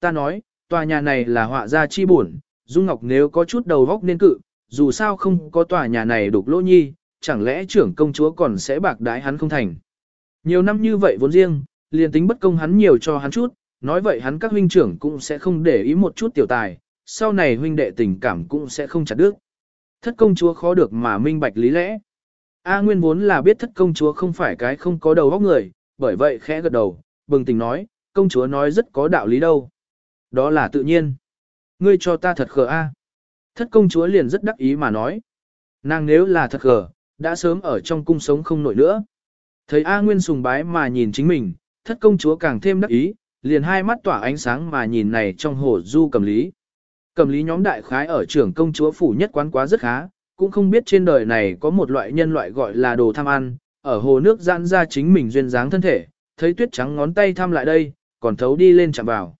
ta nói, tòa nhà này là họa gia chi bổn, Dung Ngọc nếu có chút đầu góc nên cự, dù sao không có tòa nhà này đục lỗ nhi, chẳng lẽ trưởng công chúa còn sẽ bạc đái hắn không thành. Nhiều năm như vậy vốn riêng, liền tính bất công hắn nhiều cho hắn chút, nói vậy hắn các huynh trưởng cũng sẽ không để ý một chút tiểu tài, sau này huynh đệ tình cảm cũng sẽ không chặt đứt. Thất công chúa khó được mà minh bạch lý lẽ. A Nguyên vốn là biết thất công chúa không phải cái không có đầu óc người, bởi vậy khẽ gật đầu, bừng tỉnh nói, công chúa nói rất có đạo lý đâu. Đó là tự nhiên. Ngươi cho ta thật khờ a. Thất công chúa liền rất đắc ý mà nói. Nàng nếu là thật khờ, đã sớm ở trong cung sống không nổi nữa. Thấy A Nguyên sùng bái mà nhìn chính mình, thất công chúa càng thêm đắc ý, liền hai mắt tỏa ánh sáng mà nhìn này trong hồ du cầm lý. Cầm lý nhóm đại khái ở trưởng công chúa phủ nhất quán quá rất khá, cũng không biết trên đời này có một loại nhân loại gọi là đồ tham ăn, ở hồ nước giãn ra chính mình duyên dáng thân thể, thấy tuyết trắng ngón tay thăm lại đây, còn thấu đi lên chạm vào.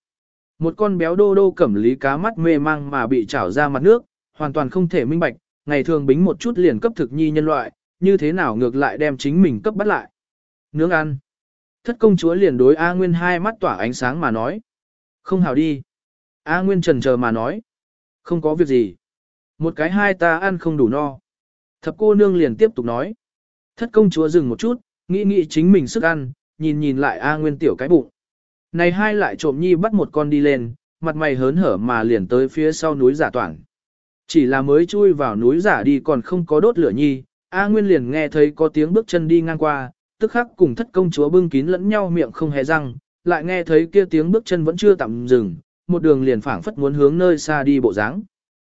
Một con béo đô đô cẩm lý cá mắt mê mang mà bị trảo ra mặt nước, hoàn toàn không thể minh bạch, ngày thường bính một chút liền cấp thực nhi nhân loại, như thế nào ngược lại đem chính mình cấp bắt lại. Nướng ăn. Thất công chúa liền đối A Nguyên hai mắt tỏa ánh sáng mà nói. Không hào đi. A Nguyên trần chờ mà nói. Không có việc gì. Một cái hai ta ăn không đủ no. Thập cô nương liền tiếp tục nói. Thất công chúa dừng một chút, nghĩ nghĩ chính mình sức ăn, nhìn nhìn lại A Nguyên tiểu cái bụng. Này hai lại trộm nhi bắt một con đi lên, mặt mày hớn hở mà liền tới phía sau núi giả toàn. Chỉ là mới chui vào núi giả đi còn không có đốt lửa nhi, A Nguyên liền nghe thấy có tiếng bước chân đi ngang qua, tức khắc cùng thất công chúa bưng kín lẫn nhau miệng không hề răng, lại nghe thấy kia tiếng bước chân vẫn chưa tạm dừng, một đường liền phảng phất muốn hướng nơi xa đi bộ dáng.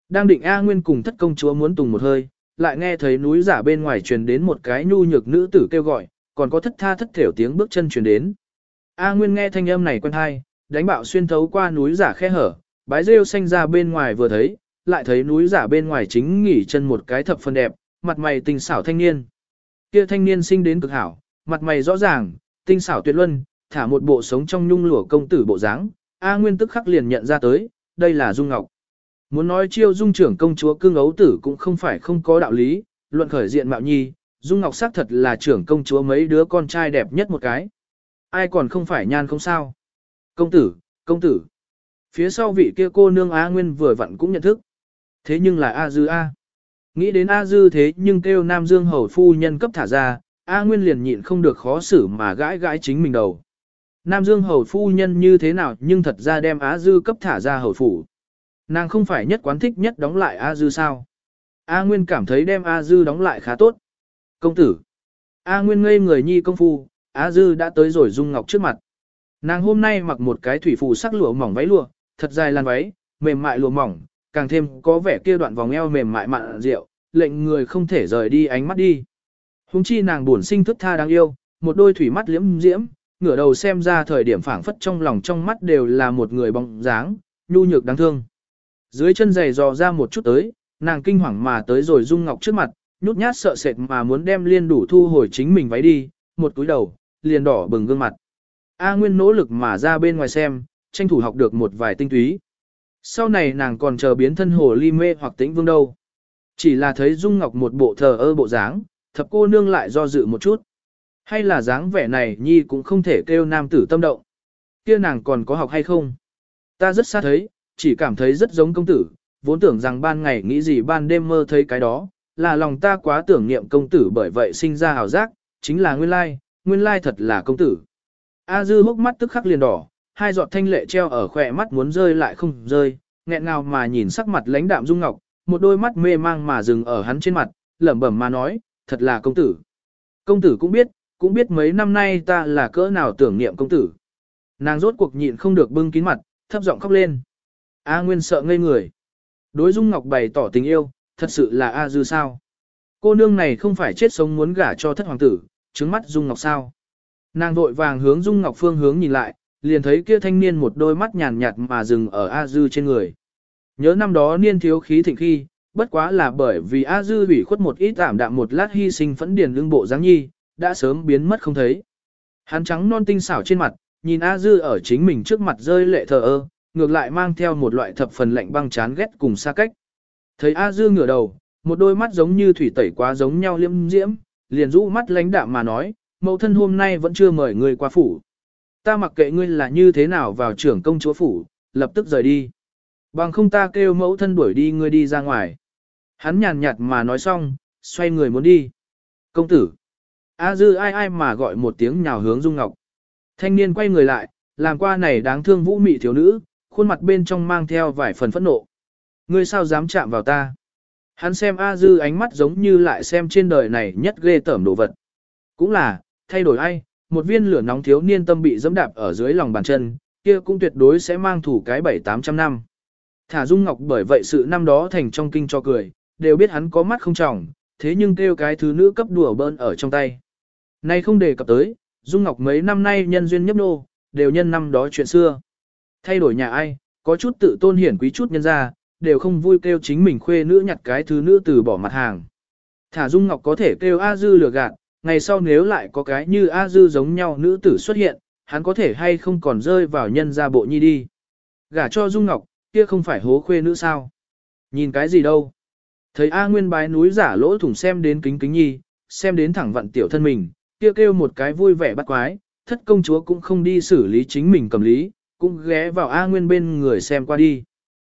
Đang định A Nguyên cùng thất công chúa muốn tùng một hơi, lại nghe thấy núi giả bên ngoài truyền đến một cái nhu nhược nữ tử kêu gọi, còn có thất tha thất thểu tiếng bước chân truyền đến. A Nguyên nghe thanh âm này quen hay, đánh bạo xuyên thấu qua núi giả khe hở, bái rêu xanh ra bên ngoài vừa thấy, lại thấy núi giả bên ngoài chính nghỉ chân một cái thập phần đẹp, mặt mày tình xảo thanh niên. Kia thanh niên sinh đến cực hảo, mặt mày rõ ràng, tinh xảo tuyệt luân, thả một bộ sống trong nhung lụa công tử bộ dáng, A Nguyên tức khắc liền nhận ra tới, đây là Dung Ngọc. Muốn nói chiêu dung trưởng công chúa cương ấu tử cũng không phải không có đạo lý, luận khởi diện mạo nhi, Dung Ngọc xác thật là trưởng công chúa mấy đứa con trai đẹp nhất một cái. Ai còn không phải nhan không sao. Công tử, công tử. Phía sau vị kia cô nương Á Nguyên vừa vặn cũng nhận thức. Thế nhưng là A Dư A. Nghĩ đến A Dư thế nhưng kêu Nam Dương hầu phu nhân cấp thả ra, A Nguyên liền nhịn không được khó xử mà gãi gãi chính mình đầu. Nam Dương hầu phu nhân như thế nào nhưng thật ra đem Á Dư cấp thả ra hầu phủ. Nàng không phải nhất quán thích nhất đóng lại A Dư sao. A Nguyên cảm thấy đem A Dư đóng lại khá tốt. Công tử. A Nguyên ngây người nhi công phu, Á Dư đã tới rồi Dung Ngọc trước mặt. Nàng hôm nay mặc một cái thủy phù sắc lụa mỏng váy lụa, thật dài làn váy, mềm mại lụa mỏng, càng thêm có vẻ kia đoạn vòng eo mềm mại mặn rượu, lệnh người không thể rời đi ánh mắt đi. Hùng chi nàng buồn sinh thức tha đáng yêu, một đôi thủy mắt liễm diễm, ngửa đầu xem ra thời điểm phảng phất trong lòng trong mắt đều là một người bóng dáng, nhu nhược đáng thương. Dưới chân giày dò ra một chút tới, nàng kinh hoàng mà tới rồi Dung Ngọc trước mặt, nhút nhát sợ sệt mà muốn đem liên đủ thu hồi chính mình váy đi, một túi đầu, liền đỏ bừng gương mặt. A Nguyên nỗ lực mà ra bên ngoài xem, tranh thủ học được một vài tinh túy. Sau này nàng còn chờ biến thân hồ ly mê hoặc tĩnh vương đâu. Chỉ là thấy Dung Ngọc một bộ thờ ơ bộ dáng, thập cô nương lại do dự một chút. Hay là dáng vẻ này nhi cũng không thể kêu nam tử tâm động. Kia nàng còn có học hay không? Ta rất xa thấy, chỉ cảm thấy rất giống công tử, vốn tưởng rằng ban ngày nghĩ gì ban đêm mơ thấy cái đó, là lòng ta quá tưởng niệm công tử bởi vậy sinh ra hào giác, chính là nguyên lai, nguyên lai thật là công tử. A dư hốc mắt tức khắc liền đỏ, hai giọt thanh lệ treo ở khỏe mắt muốn rơi lại không rơi, nghẹn ngào mà nhìn sắc mặt lãnh đạm dung ngọc, một đôi mắt mê mang mà dừng ở hắn trên mặt, lẩm bẩm mà nói, thật là công tử. Công tử cũng biết, cũng biết mấy năm nay ta là cỡ nào tưởng niệm công tử. Nàng rốt cuộc nhịn không được bưng kín mặt, thấp giọng khóc lên. A Nguyên sợ ngây người. Đối Dung Ngọc bày tỏ tình yêu, thật sự là A Dư sao. Cô nương này không phải chết sống muốn gả cho thất hoàng tử, trứng mắt Dung Ngọc sao. Nàng vội vàng hướng Dung Ngọc phương hướng nhìn lại, liền thấy kia thanh niên một đôi mắt nhàn nhạt mà dừng ở A Dư trên người. Nhớ năm đó niên thiếu khí thịnh khi, bất quá là bởi vì A Dư bị khuất một ít tạm đạm một lát hy sinh phẫn điền lương bộ dáng nhi, đã sớm biến mất không thấy. Hắn trắng non tinh xảo trên mặt, nhìn A Dư ở chính mình trước mặt rơi lệ thờ ơ, ngược lại mang theo một loại thập phần lạnh băng chán ghét cùng xa cách. Thấy A Dư ngửa đầu, một đôi mắt giống như thủy tẩy quá giống nhau liêm diễm, liền rũ mắt lánh đạm mà nói, mẫu thân hôm nay vẫn chưa mời ngươi qua phủ. Ta mặc kệ ngươi là như thế nào vào trưởng công chúa phủ, lập tức rời đi. Bằng không ta kêu mẫu thân đuổi đi ngươi đi ra ngoài. Hắn nhàn nhạt mà nói xong, xoay người muốn đi. Công tử. A dư ai ai mà gọi một tiếng nhào hướng Dung Ngọc. Thanh niên quay người lại, làm qua này đáng thương vũ mị thiếu nữ, khuôn mặt bên trong mang theo vài phần phẫn nộ. Ngươi sao dám chạm vào ta? Hắn xem A dư ánh mắt giống như lại xem trên đời này nhất ghê tởm đồ vật. Cũng là, thay đổi ai, một viên lửa nóng thiếu niên tâm bị dẫm đạp ở dưới lòng bàn chân, kia cũng tuyệt đối sẽ mang thủ cái bảy tám trăm năm. Thả Dung Ngọc bởi vậy sự năm đó thành trong kinh cho cười, đều biết hắn có mắt không trọng, thế nhưng kêu cái thứ nữ cấp đùa bơn ở trong tay. Nay không đề cập tới, Dung Ngọc mấy năm nay nhân duyên nhấp nô, đều nhân năm đó chuyện xưa. Thay đổi nhà ai, có chút tự tôn hiển quý chút nhân ra, đều không vui kêu chính mình khuê nữ nhặt cái thứ nữ từ bỏ mặt hàng. Thả Dung Ngọc có thể kêu A Dư lừa gạt, ngày sau nếu lại có cái như A Dư giống nhau nữ tử xuất hiện, hắn có thể hay không còn rơi vào nhân gia bộ nhi đi. Gả cho Dung Ngọc, kia không phải hố khuê nữ sao. Nhìn cái gì đâu. Thấy A Nguyên bái núi giả lỗ thủng xem đến kính kính nhi, xem đến thẳng vặn tiểu thân mình, kia kêu, kêu một cái vui vẻ bắt quái, thất công chúa cũng không đi xử lý chính mình cầm lý, cũng ghé vào A Nguyên bên người xem qua đi.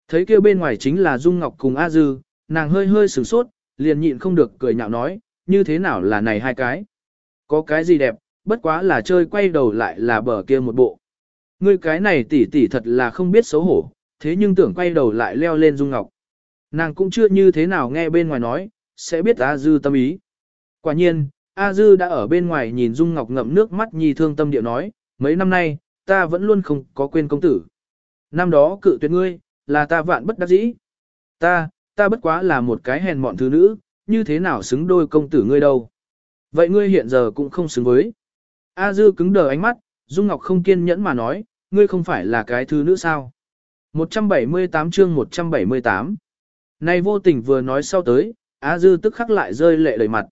Thấy kêu bên ngoài chính là Dung Ngọc cùng A Dư, nàng hơi hơi sửng sốt, liền nhịn không được cười nhạo nói, như thế nào là này hai cái. Có cái gì đẹp, bất quá là chơi quay đầu lại là bờ kia một bộ. Ngươi cái này tỷ tỷ thật là không biết xấu hổ, thế nhưng tưởng quay đầu lại leo lên Dung Ngọc. Nàng cũng chưa như thế nào nghe bên ngoài nói, sẽ biết A Dư tâm ý. Quả nhiên, A Dư đã ở bên ngoài nhìn Dung Ngọc ngậm nước mắt nhì thương tâm điệu nói, mấy năm nay, ta vẫn luôn không có quên công tử. Năm đó cự tuyệt ngươi, là ta vạn bất đắc dĩ. Ta, ta bất quá là một cái hèn mọn thứ nữ, như thế nào xứng đôi công tử ngươi đâu. Vậy ngươi hiện giờ cũng không xứng với. A Dư cứng đờ ánh mắt, Dung Ngọc không kiên nhẫn mà nói, ngươi không phải là cái thứ nữ sao. 178 chương 178 Này vô tình vừa nói sau tới, A Dư tức khắc lại rơi lệ đầy mặt.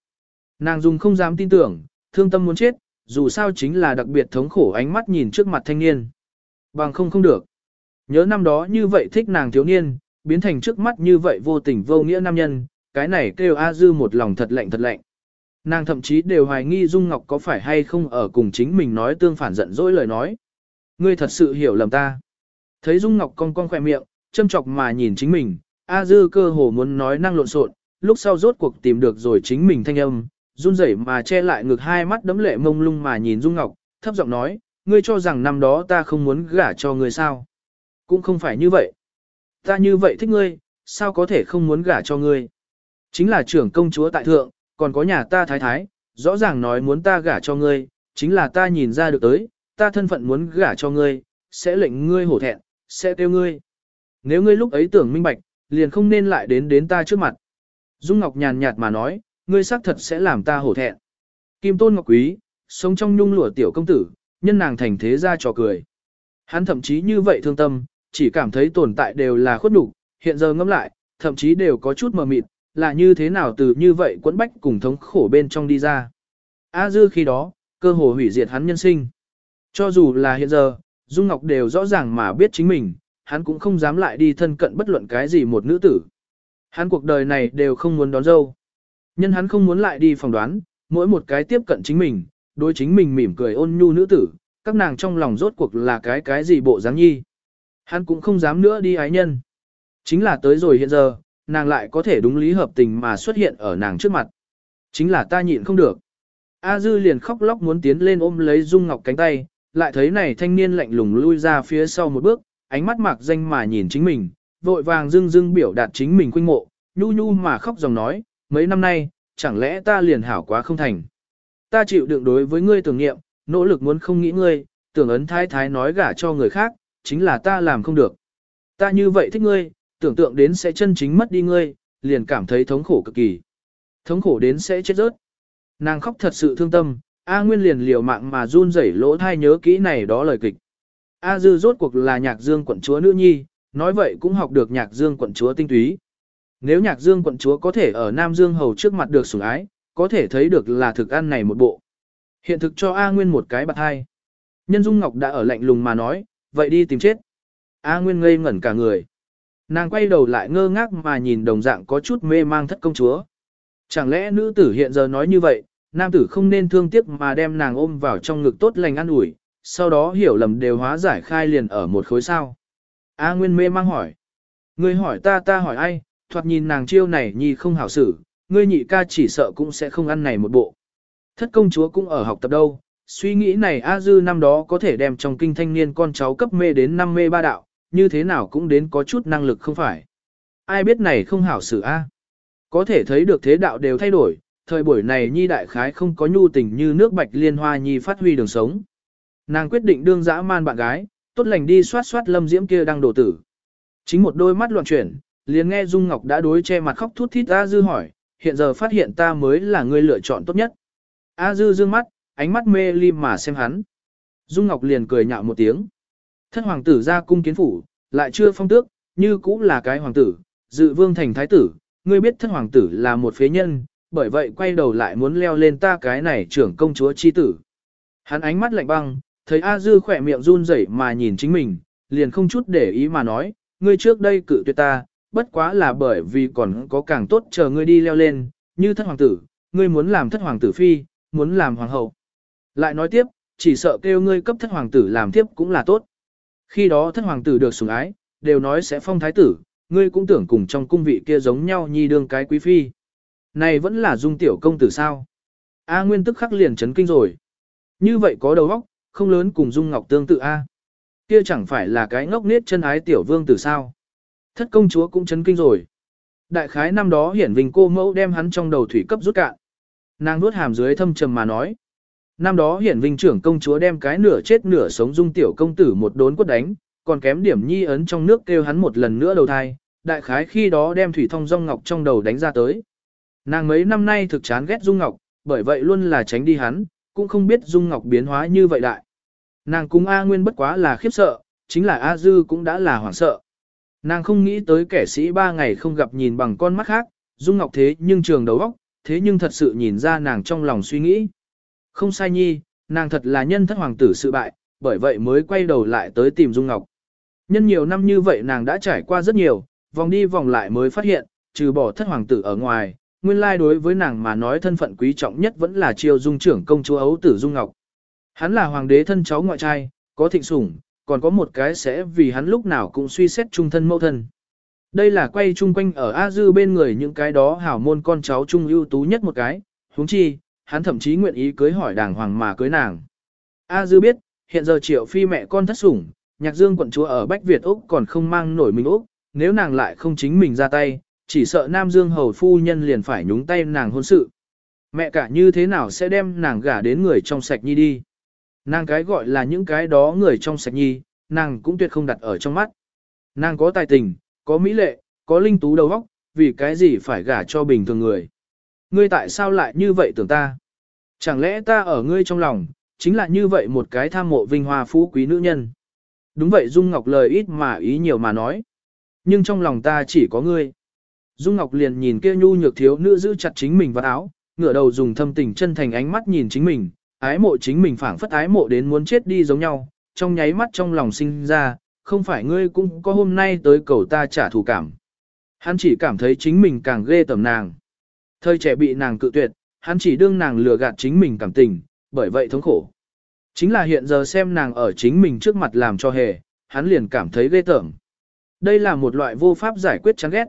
Nàng dùng không dám tin tưởng, thương tâm muốn chết, dù sao chính là đặc biệt thống khổ ánh mắt nhìn trước mặt thanh niên. Bằng không không được. Nhớ năm đó như vậy thích nàng thiếu niên, biến thành trước mắt như vậy vô tình vô nghĩa nam nhân, cái này kêu A Dư một lòng thật lạnh thật lạnh. Nàng thậm chí đều hoài nghi Dung Ngọc có phải hay không ở cùng chính mình nói tương phản giận dỗi lời nói. Ngươi thật sự hiểu lầm ta. Thấy Dung Ngọc cong cong khỏe miệng, châm chọc mà nhìn chính mình, A Dư cơ hồ muốn nói năng lộn xộn, lúc sau rốt cuộc tìm được rồi chính mình thanh âm, run rẩy mà che lại ngực hai mắt đấm lệ mông lung mà nhìn Dung Ngọc, thấp giọng nói, ngươi cho rằng năm đó ta không muốn gả cho ngươi sao? Cũng không phải như vậy. Ta như vậy thích ngươi, sao có thể không muốn gả cho ngươi? Chính là trưởng công chúa tại thượng, còn có nhà ta thái thái, rõ ràng nói muốn ta gả cho ngươi, chính là ta nhìn ra được tới, ta thân phận muốn gả cho ngươi, sẽ lệnh ngươi hổ thẹn, sẽ tiêu ngươi. Nếu ngươi lúc ấy tưởng minh bạch, liền không nên lại đến đến ta trước mặt. Dung Ngọc nhàn nhạt mà nói, ngươi xác thật sẽ làm ta hổ thẹn. Kim Tôn Ngọc Quý, sống trong nhung lụa tiểu công tử, nhân nàng thành thế ra trò cười. Hắn thậm chí như vậy thương tâm, chỉ cảm thấy tồn tại đều là khuất nhục, hiện giờ ngẫm lại, thậm chí đều có chút mờ mịt, là như thế nào từ như vậy quẫn bách cùng thống khổ bên trong đi ra. A dư khi đó, cơ hồ hủy diệt hắn nhân sinh. Cho dù là hiện giờ, Dung Ngọc đều rõ ràng mà biết chính mình, hắn cũng không dám lại đi thân cận bất luận cái gì một nữ tử. Hắn cuộc đời này đều không muốn đón dâu. Nhân hắn không muốn lại đi phỏng đoán, mỗi một cái tiếp cận chính mình, đối chính mình mỉm cười ôn nhu nữ tử, các nàng trong lòng rốt cuộc là cái cái gì bộ dáng nhi. Hắn cũng không dám nữa đi ái nhân. Chính là tới rồi hiện giờ, nàng lại có thể đúng lý hợp tình mà xuất hiện ở nàng trước mặt. Chính là ta nhịn không được. A Dư liền khóc lóc muốn tiến lên ôm lấy Dung Ngọc cánh tay, lại thấy này thanh niên lạnh lùng lui ra phía sau một bước, ánh mắt mạc danh mà nhìn chính mình, vội vàng dưng dưng biểu đạt chính mình khuynh mộ, nhu nhu mà khóc dòng nói, mấy năm nay, chẳng lẽ ta liền hảo quá không thành. Ta chịu đựng đối với ngươi tưởng niệm, nỗ lực muốn không nghĩ ngươi, tưởng ấn thái thái nói gả cho người khác, chính là ta làm không được. Ta như vậy thích ngươi, tưởng tượng đến sẽ chân chính mất đi ngươi, liền cảm thấy thống khổ cực kỳ. Thống khổ đến sẽ chết rớt. Nàng khóc thật sự thương tâm, A Nguyên liền liều mạng mà run rẩy lỗ thai nhớ kỹ này đó lời kịch. A Dư rốt cuộc là nhạc dương quận chúa nữ nhi, nói vậy cũng học được nhạc dương quận chúa tinh túy. Nếu nhạc dương quận chúa có thể ở Nam Dương hầu trước mặt được sủng ái, có thể thấy được là thực ăn này một bộ. Hiện thực cho A Nguyên một cái bạc hai. Nhân Dung Ngọc đã ở lạnh lùng mà nói, vậy đi tìm chết. A Nguyên ngây ngẩn cả người. Nàng quay đầu lại ngơ ngác mà nhìn đồng dạng có chút mê mang thất công chúa. Chẳng lẽ nữ tử hiện giờ nói như vậy, nam tử không nên thương tiếc mà đem nàng ôm vào trong ngực tốt lành ăn ủi, sau đó hiểu lầm đều hóa giải khai liền ở một khối sao. A Nguyên mê mang hỏi. Ngươi hỏi ta ta hỏi ai, thoạt nhìn nàng chiêu này nhi không hảo xử, ngươi nhị ca chỉ sợ cũng sẽ không ăn này một bộ. Thất công chúa cũng ở học tập đâu, suy nghĩ này A Dư năm đó có thể đem trong kinh thanh niên con cháu cấp mê đến năm mê ba đạo, như thế nào cũng đến có chút năng lực không phải. Ai biết này không hảo xử A. Có thể thấy được thế đạo đều thay đổi, thời buổi này nhi đại khái không có nhu tình như nước bạch liên hoa nhi phát huy đường sống. Nàng quyết định đương dã man bạn gái, tốt lành đi soát soát lâm diễm kia đang đổ tử. Chính một đôi mắt loạn chuyển, liền nghe Dung Ngọc đã đối che mặt khóc thút thít A Dư hỏi, hiện giờ phát hiện ta mới là người lựa chọn tốt nhất. A Dư dương mắt, ánh mắt mê ly mà xem hắn. Dung Ngọc liền cười nhạo một tiếng. Thất hoàng tử ra cung kiến phủ, lại chưa phong tước, như cũng là cái hoàng tử, dự vương thành thái tử, ngươi biết thất hoàng tử là một phế nhân, bởi vậy quay đầu lại muốn leo lên ta cái này trưởng công chúa chi tử. Hắn ánh mắt lạnh băng, thấy A Dư khỏe miệng run rẩy mà nhìn chính mình, liền không chút để ý mà nói, ngươi trước đây cự tuyệt ta, bất quá là bởi vì còn có càng tốt chờ ngươi đi leo lên, như thất hoàng tử, ngươi muốn làm thất hoàng tử phi, muốn làm hoàng hậu. Lại nói tiếp, chỉ sợ kêu ngươi cấp thất hoàng tử làm tiếp cũng là tốt. Khi đó thất hoàng tử được sủng ái, đều nói sẽ phong thái tử, ngươi cũng tưởng cùng trong cung vị kia giống nhau nhi đương cái quý phi. Này vẫn là dung tiểu công tử sao? A Nguyên tức khắc liền chấn kinh rồi. Như vậy có đầu óc, không lớn cùng dung ngọc tương tự A. Kia chẳng phải là cái ngốc nết chân ái tiểu vương tử sao? Thất công chúa cũng chấn kinh rồi. Đại khái năm đó hiển vinh cô mẫu đem hắn trong đầu thủy cấp rút cạn. Nàng nuốt hàm dưới thâm trầm mà nói. Năm đó hiển vinh trưởng công chúa đem cái nửa chết nửa sống dung tiểu công tử một đốn quất đánh, còn kém điểm nhi ấn trong nước kêu hắn một lần nữa đầu thai, đại khái khi đó đem thủy thông rong ngọc trong đầu đánh ra tới. Nàng mấy năm nay thực chán ghét dung ngọc, bởi vậy luôn là tránh đi hắn, cũng không biết dung ngọc biến hóa như vậy đại. Nàng cùng A Nguyên bất quá là khiếp sợ, chính là A Dư cũng đã là hoảng sợ. Nàng không nghĩ tới kẻ sĩ ba ngày không gặp nhìn bằng con mắt khác, dung ngọc thế nhưng trường đầu óc, thế nhưng thật sự nhìn ra nàng trong lòng suy nghĩ. Không sai nhi, nàng thật là nhân thất hoàng tử sự bại, bởi vậy mới quay đầu lại tới tìm Dung Ngọc. Nhân nhiều năm như vậy nàng đã trải qua rất nhiều, vòng đi vòng lại mới phát hiện, trừ bỏ thất hoàng tử ở ngoài, nguyên lai đối với nàng mà nói thân phận quý trọng nhất vẫn là triều dung trưởng công chúa ấu tử Dung Ngọc. Hắn là hoàng đế thân cháu ngoại trai, có thịnh sủng, còn có một cái sẽ vì hắn lúc nào cũng suy xét trung thân mẫu thân. Đây là quay chung quanh ở A Dư bên người những cái đó hảo môn con cháu trung ưu tú nhất một cái, huống chi, hắn thậm chí nguyện ý cưới hỏi đàng hoàng mà cưới nàng. A Dư biết, hiện giờ triệu phi mẹ con thất sủng, nhạc dương quận chúa ở Bách Việt Úc còn không mang nổi mình Úc, nếu nàng lại không chính mình ra tay, chỉ sợ Nam Dương hầu phu nhân liền phải nhúng tay nàng hôn sự. Mẹ cả như thế nào sẽ đem nàng gả đến người trong sạch nhi đi. Nàng cái gọi là những cái đó người trong sạch nhi, nàng cũng tuyệt không đặt ở trong mắt. Nàng có tài tình, có mỹ lệ, có linh tú đầu óc, vì cái gì phải gả cho bình thường người. Ngươi tại sao lại như vậy tưởng ta? Chẳng lẽ ta ở ngươi trong lòng, chính là như vậy một cái tham mộ vinh hoa phú quý nữ nhân. Đúng vậy Dung Ngọc lời ít mà ý nhiều mà nói. Nhưng trong lòng ta chỉ có ngươi. Dung Ngọc liền nhìn kia nhu nhược thiếu nữ giữ chặt chính mình vào áo, ngửa đầu dùng thâm tình chân thành ánh mắt nhìn chính mình, ái mộ chính mình phảng phất ái mộ đến muốn chết đi giống nhau, trong nháy mắt trong lòng sinh ra, không phải ngươi cũng có hôm nay tới cầu ta trả thù cảm. Hắn chỉ cảm thấy chính mình càng ghê tầm nàng. Thời trẻ bị nàng cự tuyệt, hắn chỉ đương nàng lừa gạt chính mình cảm tình, bởi vậy thống khổ. Chính là hiện giờ xem nàng ở chính mình trước mặt làm cho hề, hắn liền cảm thấy ghê tởm. Đây là một loại vô pháp giải quyết chán ghét.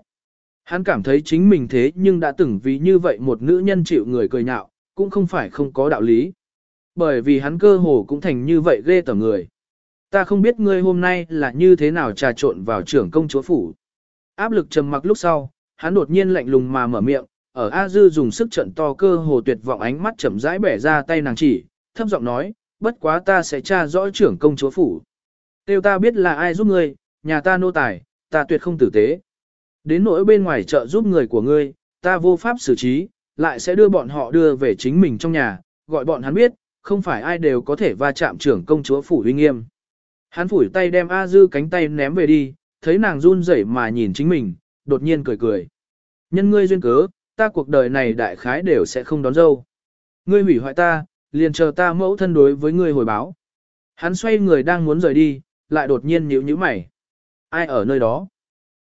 Hắn cảm thấy chính mình thế nhưng đã từng vì như vậy một nữ nhân chịu người cười nhạo, cũng không phải không có đạo lý. Bởi vì hắn cơ hồ cũng thành như vậy ghê tởm người. Ta không biết ngươi hôm nay là như thế nào trà trộn vào trưởng công chúa phủ. Áp lực trầm mặc lúc sau, hắn đột nhiên lạnh lùng mà mở miệng, ở A Dư dùng sức trận to cơ hồ tuyệt vọng ánh mắt chậm rãi bẻ ra tay nàng chỉ, thấp giọng nói, bất quá ta sẽ tra rõ trưởng công chúa phủ. Tiêu ta biết là ai giúp ngươi, nhà ta nô tài, ta tuyệt không tử tế. Đến nỗi bên ngoài chợ giúp người của ngươi, ta vô pháp xử trí, lại sẽ đưa bọn họ đưa về chính mình trong nhà, gọi bọn hắn biết, không phải ai đều có thể va chạm trưởng công chúa phủ uy nghiêm. Hắn phủi tay đem A Dư cánh tay ném về đi, thấy nàng run rẩy mà nhìn chính mình, đột nhiên cười cười. Nhân ngươi duyên cớ, ta cuộc đời này đại khái đều sẽ không đón dâu. Ngươi hủy hoại ta, liền chờ ta mẫu thân đối với ngươi hồi báo. Hắn xoay người đang muốn rời đi, lại đột nhiên nhíu nhíu mày. Ai ở nơi đó?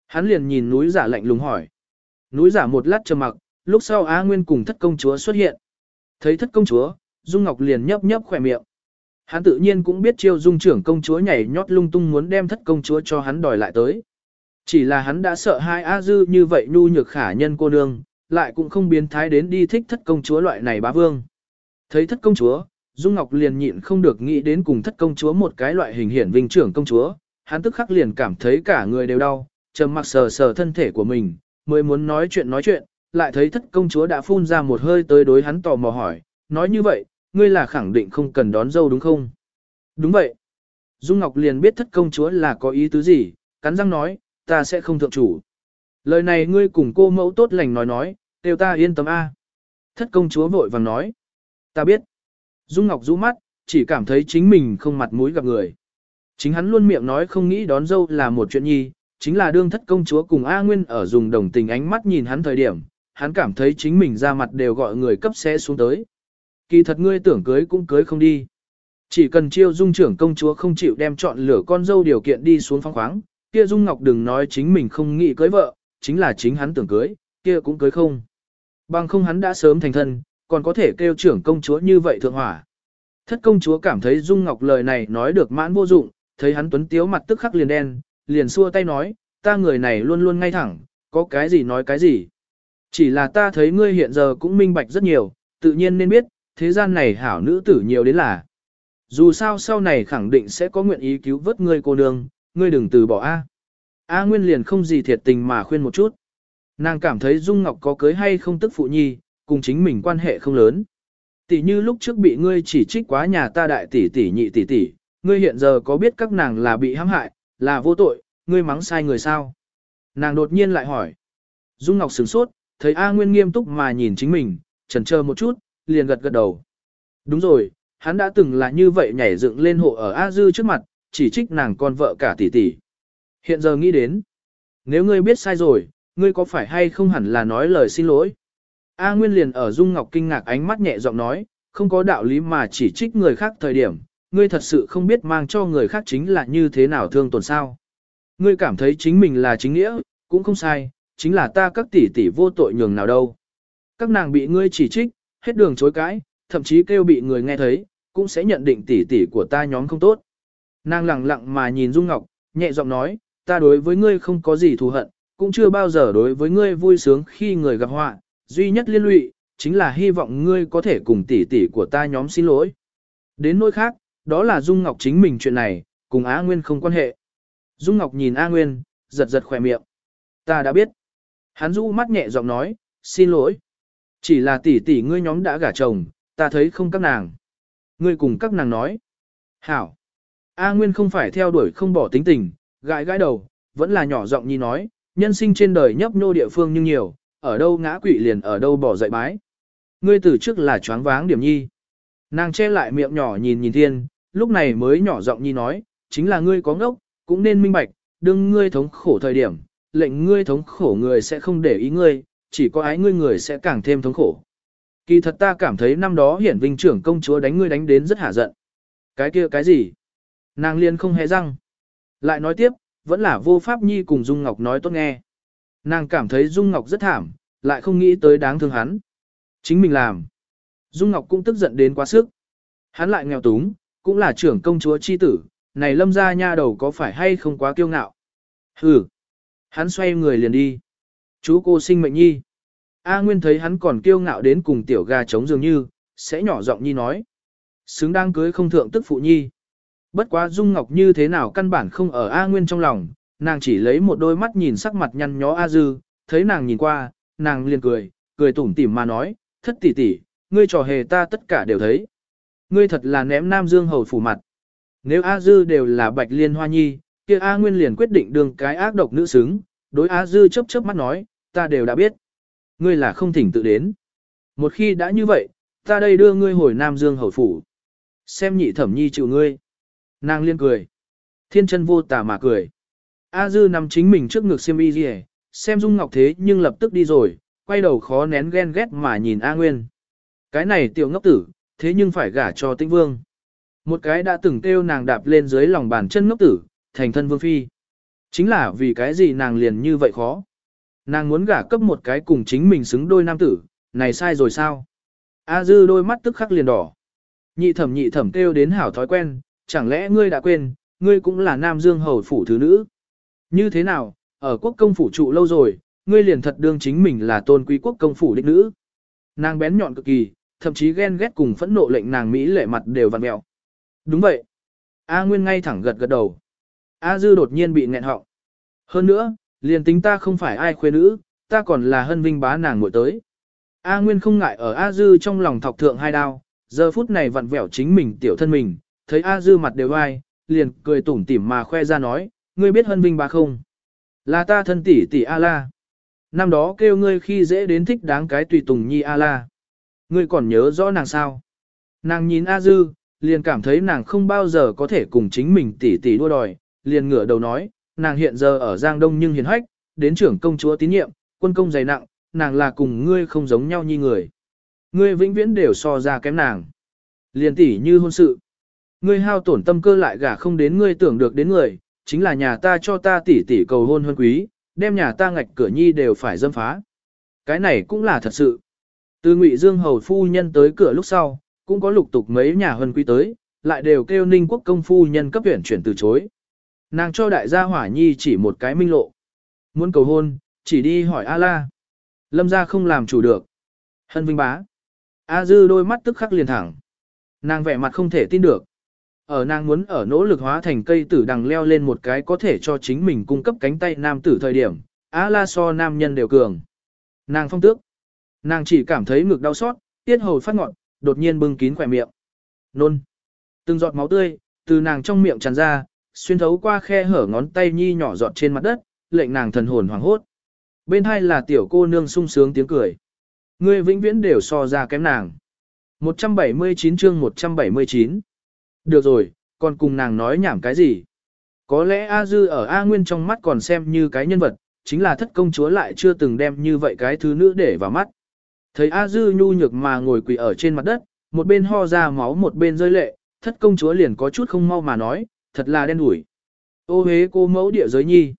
Hắn liền nhìn núi giả lạnh lùng hỏi. Núi giả một lát trầm mặc, lúc sau Á Nguyên cùng thất công chúa xuất hiện. Thấy thất công chúa, Dung Ngọc liền nhấp nhấp khỏe miệng. Hắn tự nhiên cũng biết chiêu dung trưởng công chúa nhảy nhót lung tung muốn đem thất công chúa cho hắn đòi lại tới. Chỉ là hắn đã sợ hai A Dư như vậy nhu nhược khả nhân cô nương, lại cũng không biến thái đến đi thích thất công chúa loại này bá vương. Thấy thất công chúa, Dung Ngọc liền nhịn không được nghĩ đến cùng thất công chúa một cái loại hình hiển vinh trưởng công chúa, hắn tức khắc liền cảm thấy cả người đều đau, trầm mặc sờ sờ thân thể của mình, mới muốn nói chuyện nói chuyện, lại thấy thất công chúa đã phun ra một hơi tới đối hắn tò mò hỏi, nói như vậy, ngươi là khẳng định không cần đón dâu đúng không? Đúng vậy. Dung Ngọc liền biết thất công chúa là có ý tứ gì, cắn răng nói, ta sẽ không thượng chủ. Lời này ngươi cùng cô mẫu tốt lành nói nói, đều ta yên tâm a. Thất công chúa vội vàng nói, ta biết. Dung Ngọc rũ mắt, chỉ cảm thấy chính mình không mặt mũi gặp người. Chính hắn luôn miệng nói không nghĩ đón dâu là một chuyện nhi, chính là đương thất công chúa cùng A Nguyên ở dùng đồng tình ánh mắt nhìn hắn thời điểm, hắn cảm thấy chính mình ra mặt đều gọi người cấp xe xuống tới. Kỳ thật ngươi tưởng cưới cũng cưới không đi. Chỉ cần chiêu dung trưởng công chúa không chịu đem chọn lửa con dâu điều kiện đi xuống phong khoáng, kia dung ngọc đừng nói chính mình không nghĩ cưới vợ, chính là chính hắn tưởng cưới, kia cũng cưới không. Bằng không hắn đã sớm thành thân, còn có thể kêu trưởng công chúa như vậy thượng hỏa. Thất công chúa cảm thấy dung ngọc lời này nói được mãn vô dụng, thấy hắn tuấn tiếu mặt tức khắc liền đen, liền xua tay nói, ta người này luôn luôn ngay thẳng, có cái gì nói cái gì. Chỉ là ta thấy ngươi hiện giờ cũng minh bạch rất nhiều, tự nhiên nên biết, thế gian này hảo nữ tử nhiều đến là. Dù sao sau này khẳng định sẽ có nguyện ý cứu vớt ngươi cô nương, ngươi đừng từ bỏ A. A Nguyên liền không gì thiệt tình mà khuyên một chút. Nàng cảm thấy Dung Ngọc có cưới hay không tức phụ nhi, cùng chính mình quan hệ không lớn. Tỷ như lúc trước bị ngươi chỉ trích quá nhà ta đại tỷ tỷ nhị tỷ tỷ, ngươi hiện giờ có biết các nàng là bị hãm hại, là vô tội, ngươi mắng sai người sao? Nàng đột nhiên lại hỏi. Dung Ngọc sửng sốt, thấy A Nguyên nghiêm túc mà nhìn chính mình, chần chờ một chút, liền gật gật đầu. Đúng rồi, hắn đã từng là như vậy nhảy dựng lên hộ ở A Dư trước mặt, chỉ trích nàng con vợ cả tỷ tỷ. Hiện giờ nghĩ đến, nếu ngươi biết sai rồi, ngươi có phải hay không hẳn là nói lời xin lỗi? A Nguyên liền ở Dung Ngọc kinh ngạc ánh mắt nhẹ giọng nói, không có đạo lý mà chỉ trích người khác thời điểm, ngươi thật sự không biết mang cho người khác chính là như thế nào thương tổn sao. Ngươi cảm thấy chính mình là chính nghĩa, cũng không sai, chính là ta các tỷ tỷ vô tội nhường nào đâu. Các nàng bị ngươi chỉ trích, hết đường chối cãi, thậm chí kêu bị người nghe thấy, cũng sẽ nhận định tỷ tỷ của ta nhóm không tốt. Nàng lặng lặng mà nhìn Dung Ngọc, nhẹ giọng nói, ta đối với ngươi không có gì thù hận, cũng chưa bao giờ đối với ngươi vui sướng khi người gặp họa, duy nhất liên lụy, chính là hy vọng ngươi có thể cùng tỷ tỷ của ta nhóm xin lỗi. Đến nỗi khác, đó là Dung Ngọc chính mình chuyện này, cùng Á Nguyên không quan hệ. Dung Ngọc nhìn A Nguyên, giật giật khỏe miệng. Ta đã biết. Hắn rũ mắt nhẹ giọng nói, xin lỗi. Chỉ là tỷ tỷ ngươi nhóm đã gả chồng, ta thấy không các nàng. Ngươi cùng các nàng nói. Hảo. A Nguyên không phải theo đuổi không bỏ tính tình, gãi gãi đầu, vẫn là nhỏ giọng nhi nói, nhân sinh trên đời nhấp nhô địa phương nhưng nhiều, ở đâu ngã quỵ liền ở đâu bỏ dậy bái. Ngươi từ trước là choáng váng điểm nhi. Nàng che lại miệng nhỏ nhìn nhìn thiên, lúc này mới nhỏ giọng nhi nói, chính là ngươi có ngốc, cũng nên minh bạch, đừng ngươi thống khổ thời điểm, lệnh ngươi thống khổ người sẽ không để ý ngươi, chỉ có ái ngươi người sẽ càng thêm thống khổ. Kỳ thật ta cảm thấy năm đó hiển vinh trưởng công chúa đánh ngươi đánh đến rất hả giận. Cái kia cái gì? Nàng liên không hề răng. Lại nói tiếp, vẫn là vô pháp nhi cùng Dung Ngọc nói tốt nghe. Nàng cảm thấy Dung Ngọc rất thảm, lại không nghĩ tới đáng thương hắn. Chính mình làm. Dung Ngọc cũng tức giận đến quá sức. Hắn lại nghèo túng, cũng là trưởng công chúa chi tử, này lâm ra nha đầu có phải hay không quá kiêu ngạo. Hừ. Hắn xoay người liền đi. Chú cô sinh mệnh nhi. A Nguyên thấy hắn còn kiêu ngạo đến cùng tiểu gà trống dường như, sẽ nhỏ giọng nhi nói. Xứng đang cưới không thượng tức phụ nhi. Bất quá Dung Ngọc như thế nào căn bản không ở A Nguyên trong lòng, nàng chỉ lấy một đôi mắt nhìn sắc mặt nhăn nhó A Dư, thấy nàng nhìn qua, nàng liền cười, cười tủm tỉm mà nói, thất tỷ tỷ, ngươi trò hề ta tất cả đều thấy. Ngươi thật là ném Nam Dương hầu phủ mặt. Nếu A Dư đều là bạch liên hoa nhi, kia A Nguyên liền quyết định đường cái ác độc nữ xứng, đối A Dư chớp chớp mắt nói, ta đều đã biết. Ngươi là không thỉnh tự đến. Một khi đã như vậy, ta đây đưa ngươi hồi Nam Dương hầu phủ. Xem nhị thẩm nhi chịu ngươi. Nàng liên cười. Thiên chân vô tả mà cười. A dư nằm chính mình trước ngực xem y gì xem Dung Ngọc thế nhưng lập tức đi rồi, quay đầu khó nén ghen ghét mà nhìn A Nguyên. Cái này tiểu ngốc tử, thế nhưng phải gả cho tĩnh vương. Một cái đã từng kêu nàng đạp lên dưới lòng bàn chân ngốc tử, thành thân vương phi. Chính là vì cái gì nàng liền như vậy khó. Nàng muốn gả cấp một cái cùng chính mình xứng đôi nam tử, này sai rồi sao? A dư đôi mắt tức khắc liền đỏ. Nhị thẩm nhị thẩm kêu đến hảo thói quen, chẳng lẽ ngươi đã quên, ngươi cũng là Nam Dương hầu phủ thứ nữ. Như thế nào, ở quốc công phủ trụ lâu rồi, ngươi liền thật đương chính mình là tôn quý quốc công phủ đích nữ. Nàng bén nhọn cực kỳ, thậm chí ghen ghét cùng phẫn nộ lệnh nàng Mỹ lệ mặt đều vặn mẹo. Đúng vậy. A Nguyên ngay thẳng gật gật đầu. A Dư đột nhiên bị nghẹn họng. Hơn nữa, liền tính ta không phải ai khuê nữ, ta còn là hân vinh bá nàng muội tới. A Nguyên không ngại ở A Dư trong lòng thọc thượng hai đao, giờ phút này vặn vẹo chính mình tiểu thân mình, thấy A Dư mặt đều ai, liền cười tủm tỉm mà khoe ra nói, ngươi biết hân vinh bà không? Là ta thân tỷ tỷ A La. Năm đó kêu ngươi khi dễ đến thích đáng cái tùy tùng nhi A La. Ngươi còn nhớ rõ nàng sao? Nàng nhìn A Dư, liền cảm thấy nàng không bao giờ có thể cùng chính mình tỷ tỷ đua đòi, liền ngửa đầu nói, nàng hiện giờ ở Giang Đông nhưng hiền hách, đến trưởng công chúa tín nhiệm, quân công dày nặng, nàng là cùng ngươi không giống nhau như người. Ngươi vĩnh viễn đều so ra kém nàng. Liền tỷ như hôn sự. Ngươi hao tổn tâm cơ lại gả không đến ngươi tưởng được đến người, chính là nhà ta cho ta tỷ tỷ cầu hôn huân quý, đem nhà ta ngạch cửa nhi đều phải dâm phá. Cái này cũng là thật sự. Từ Ngụy Dương hầu phu nhân tới cửa lúc sau, cũng có lục tục mấy nhà huân quý tới, lại đều kêu Ninh Quốc công phu nhân cấp tuyển chuyển từ chối. Nàng cho đại gia hỏa nhi chỉ một cái minh lộ. Muốn cầu hôn, chỉ đi hỏi A-la. Lâm gia không làm chủ được. Hân vinh bá. A dư đôi mắt tức khắc liền thẳng. Nàng vẻ mặt không thể tin được. Ở nàng muốn ở nỗ lực hóa thành cây tử đằng leo lên một cái có thể cho chính mình cung cấp cánh tay nam tử thời điểm, á la so nam nhân đều cường. Nàng phong tước. Nàng chỉ cảm thấy ngực đau xót, tiết hầu phát ngọn, đột nhiên bưng kín khỏe miệng. Nôn. Từng giọt máu tươi, từ nàng trong miệng tràn ra, xuyên thấu qua khe hở ngón tay nhi nhỏ giọt trên mặt đất, lệnh nàng thần hồn hoảng hốt. Bên hai là tiểu cô nương sung sướng tiếng cười. Ngươi vĩnh viễn đều so ra kém nàng. 179 chương 179 được rồi, còn cùng nàng nói nhảm cái gì? Có lẽ A Dư ở A Nguyên trong mắt còn xem như cái nhân vật, chính là thất công chúa lại chưa từng đem như vậy cái thứ nữ để vào mắt. Thấy A Dư nhu nhược mà ngồi quỳ ở trên mặt đất, một bên ho ra máu một bên rơi lệ, thất công chúa liền có chút không mau mà nói, thật là đen đủi. Ô hế cô mẫu địa giới nhi.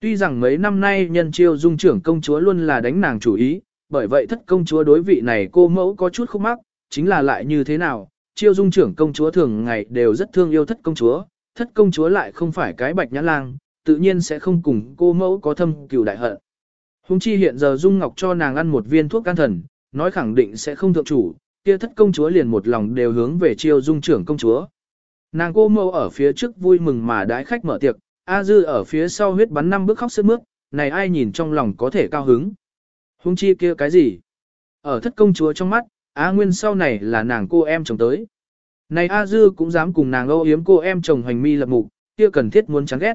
Tuy rằng mấy năm nay nhân chiêu dung trưởng công chúa luôn là đánh nàng chủ ý, bởi vậy thất công chúa đối vị này cô mẫu có chút khúc mắc, chính là lại như thế nào, chiêu dung trưởng công chúa thường ngày đều rất thương yêu thất công chúa, thất công chúa lại không phải cái bạch nhã lang, tự nhiên sẽ không cùng cô mẫu có thâm cừu đại hận. Hùng chi hiện giờ Dung Ngọc cho nàng ăn một viên thuốc can thần, nói khẳng định sẽ không thượng chủ, kia thất công chúa liền một lòng đều hướng về chiêu dung trưởng công chúa. Nàng cô mẫu ở phía trước vui mừng mà đái khách mở tiệc, A Dư ở phía sau huyết bắn năm bước khóc sướt mướt, này ai nhìn trong lòng có thể cao hứng. Hùng chi kia cái gì? Ở thất công chúa trong mắt, A Nguyên sau này là nàng cô em chồng tới. Này A Dư cũng dám cùng nàng âu yếm cô em chồng hành mi lập mục, kia cần thiết muốn chán ghét.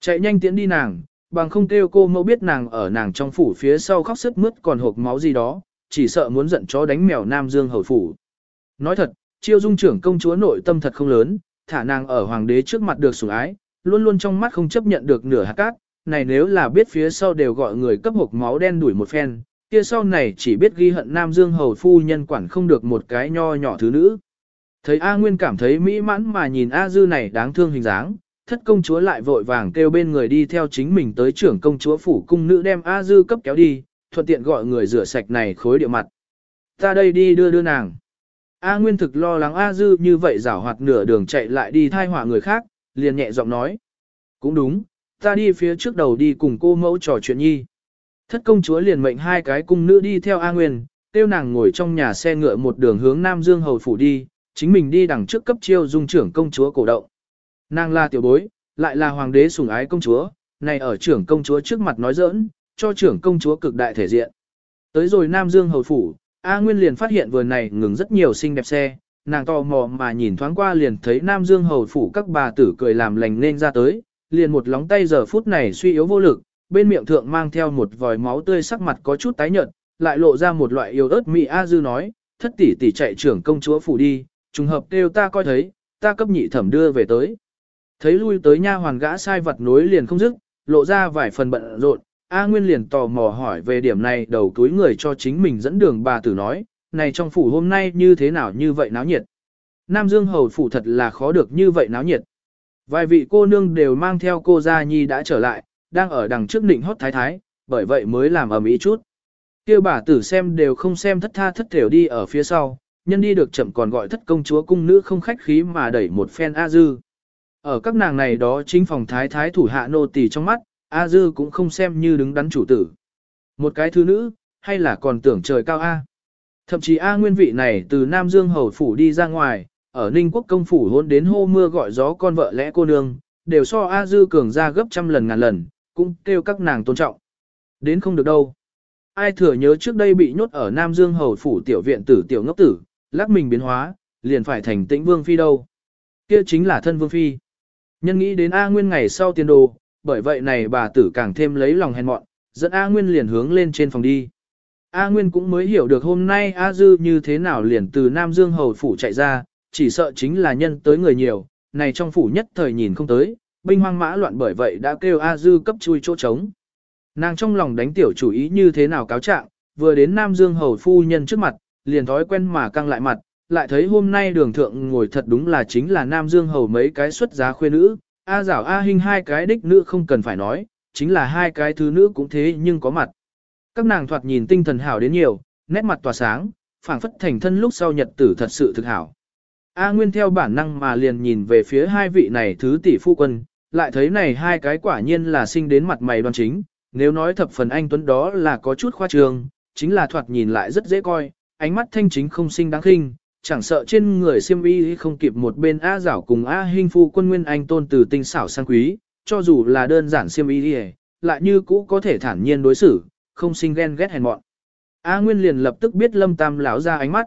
Chạy nhanh tiễn đi nàng, bằng không kêu cô mẫu biết nàng ở nàng trong phủ phía sau khóc sức mướt còn hộp máu gì đó, chỉ sợ muốn giận chó đánh mèo Nam Dương hầu phủ. Nói thật, chiêu dung trưởng công chúa nội tâm thật không lớn, thả nàng ở hoàng đế trước mặt được sủng ái, luôn luôn trong mắt không chấp nhận được nửa hạt cát, này nếu là biết phía sau đều gọi người cấp hộp máu đen đuổi một phen, kia sau này chỉ biết ghi hận Nam Dương hầu phu nhân quản không được một cái nho nhỏ thứ nữ. Thấy A Nguyên cảm thấy mỹ mãn mà nhìn A Dư này đáng thương hình dáng, thất công chúa lại vội vàng kêu bên người đi theo chính mình tới trưởng công chúa phủ cung nữ đem A Dư cấp kéo đi, thuận tiện gọi người rửa sạch này khối địa mặt. Ta đây đi đưa đưa nàng. A Nguyên thực lo lắng A Dư như vậy rảo hoạt nửa đường chạy lại đi thai họa người khác, liền nhẹ giọng nói. Cũng đúng, ta đi phía trước đầu đi cùng cô mẫu trò chuyện nhi. Thất công chúa liền mệnh hai cái cung nữ đi theo A Nguyên, tiêu nàng ngồi trong nhà xe ngựa một đường hướng Nam Dương Hầu Phủ đi, chính mình đi đằng trước cấp chiêu dung trưởng công chúa cổ động. Nàng là tiểu bối, lại là hoàng đế sủng ái công chúa, này ở trưởng công chúa trước mặt nói giỡn, cho trưởng công chúa cực đại thể diện. Tới rồi Nam Dương Hầu Phủ, A Nguyên liền phát hiện vừa này ngừng rất nhiều xinh đẹp xe, nàng tò mò mà nhìn thoáng qua liền thấy Nam Dương Hầu Phủ các bà tử cười làm lành nên ra tới, liền một lóng tay giờ phút này suy yếu vô lực, bên miệng thượng mang theo một vòi máu tươi sắc mặt có chút tái nhợt, lại lộ ra một loại yêu ớt mị A Dư nói, thất tỷ tỷ chạy trưởng công chúa phủ đi, trùng hợp kêu ta coi thấy, ta cấp nhị thẩm đưa về tới. Thấy lui tới nha hoàn gã sai vật nối liền không dứt, lộ ra vài phần bận rộn, A Nguyên liền tò mò hỏi về điểm này đầu túi người cho chính mình dẫn đường bà tử nói, này trong phủ hôm nay như thế nào như vậy náo nhiệt. Nam Dương hầu phủ thật là khó được như vậy náo nhiệt. Vài vị cô nương đều mang theo cô gia nhi đã trở lại, đang ở đằng trước nịnh hót thái thái, bởi vậy mới làm ầm ĩ chút. Kêu bà tử xem đều không xem thất tha thất thểu đi ở phía sau, nhân đi được chậm còn gọi thất công chúa cung nữ không khách khí mà đẩy một phen A Dư. Ở các nàng này đó chính phòng thái thái thủ hạ nô tỳ trong mắt, A Dư cũng không xem như đứng đắn chủ tử. Một cái thứ nữ, hay là còn tưởng trời cao A. Thậm chí A nguyên vị này từ Nam Dương Hầu Phủ đi ra ngoài, ở Ninh Quốc công phủ hôn đến hô mưa gọi gió con vợ lẽ cô nương, đều so A Dư cường ra gấp trăm lần ngàn lần, cũng kêu các nàng tôn trọng. Đến không được đâu. Ai thừa nhớ trước đây bị nhốt ở Nam Dương Hầu Phủ tiểu viện tử tiểu ngốc tử, lắc mình biến hóa, liền phải thành tĩnh vương phi đâu. Kia chính là thân vương phi. Nhân nghĩ đến A Nguyên ngày sau tiền đồ, bởi vậy này bà tử càng thêm lấy lòng hèn mọn, dẫn A Nguyên liền hướng lên trên phòng đi. A Nguyên cũng mới hiểu được hôm nay A Dư như thế nào liền từ Nam Dương Hầu Phủ chạy ra, chỉ sợ chính là nhân tới người nhiều, này trong phủ nhất thời nhìn không tới, binh hoang mã loạn bởi vậy đã kêu A Dư cấp chui chỗ trống. Nàng trong lòng đánh tiểu chủ ý như thế nào cáo trạng, vừa đến Nam Dương Hầu Phu Nhân trước mặt, liền thói quen mà căng lại mặt, lại thấy hôm nay đường thượng ngồi thật đúng là chính là Nam Dương Hầu mấy cái xuất giá khuê nữ, A Giảo A Hình hai cái đích nữ không cần phải nói, chính là hai cái thứ nữ cũng thế nhưng có mặt. Các nàng thoạt nhìn tinh thần hảo đến nhiều, nét mặt tỏa sáng, phảng phất thành thân lúc sau nhật tử thật sự thực hảo. A Nguyên theo bản năng mà liền nhìn về phía hai vị này thứ tỷ phu quân, lại thấy này hai cái quả nhiên là sinh đến mặt mày đoan chính, nếu nói thập phần anh tuấn đó là có chút khoa trương, chính là thoạt nhìn lại rất dễ coi, ánh mắt thanh chính không sinh đáng khinh, chẳng sợ trên người siêm y không kịp một bên A giảo cùng A hình phu quân nguyên anh tôn từ tinh xảo sang quý, cho dù là đơn giản siêm y lại như cũ có thể thản nhiên đối xử, không sinh ghen ghét hèn mọn. A Nguyên liền lập tức biết Lâm Tam lão ra ánh mắt.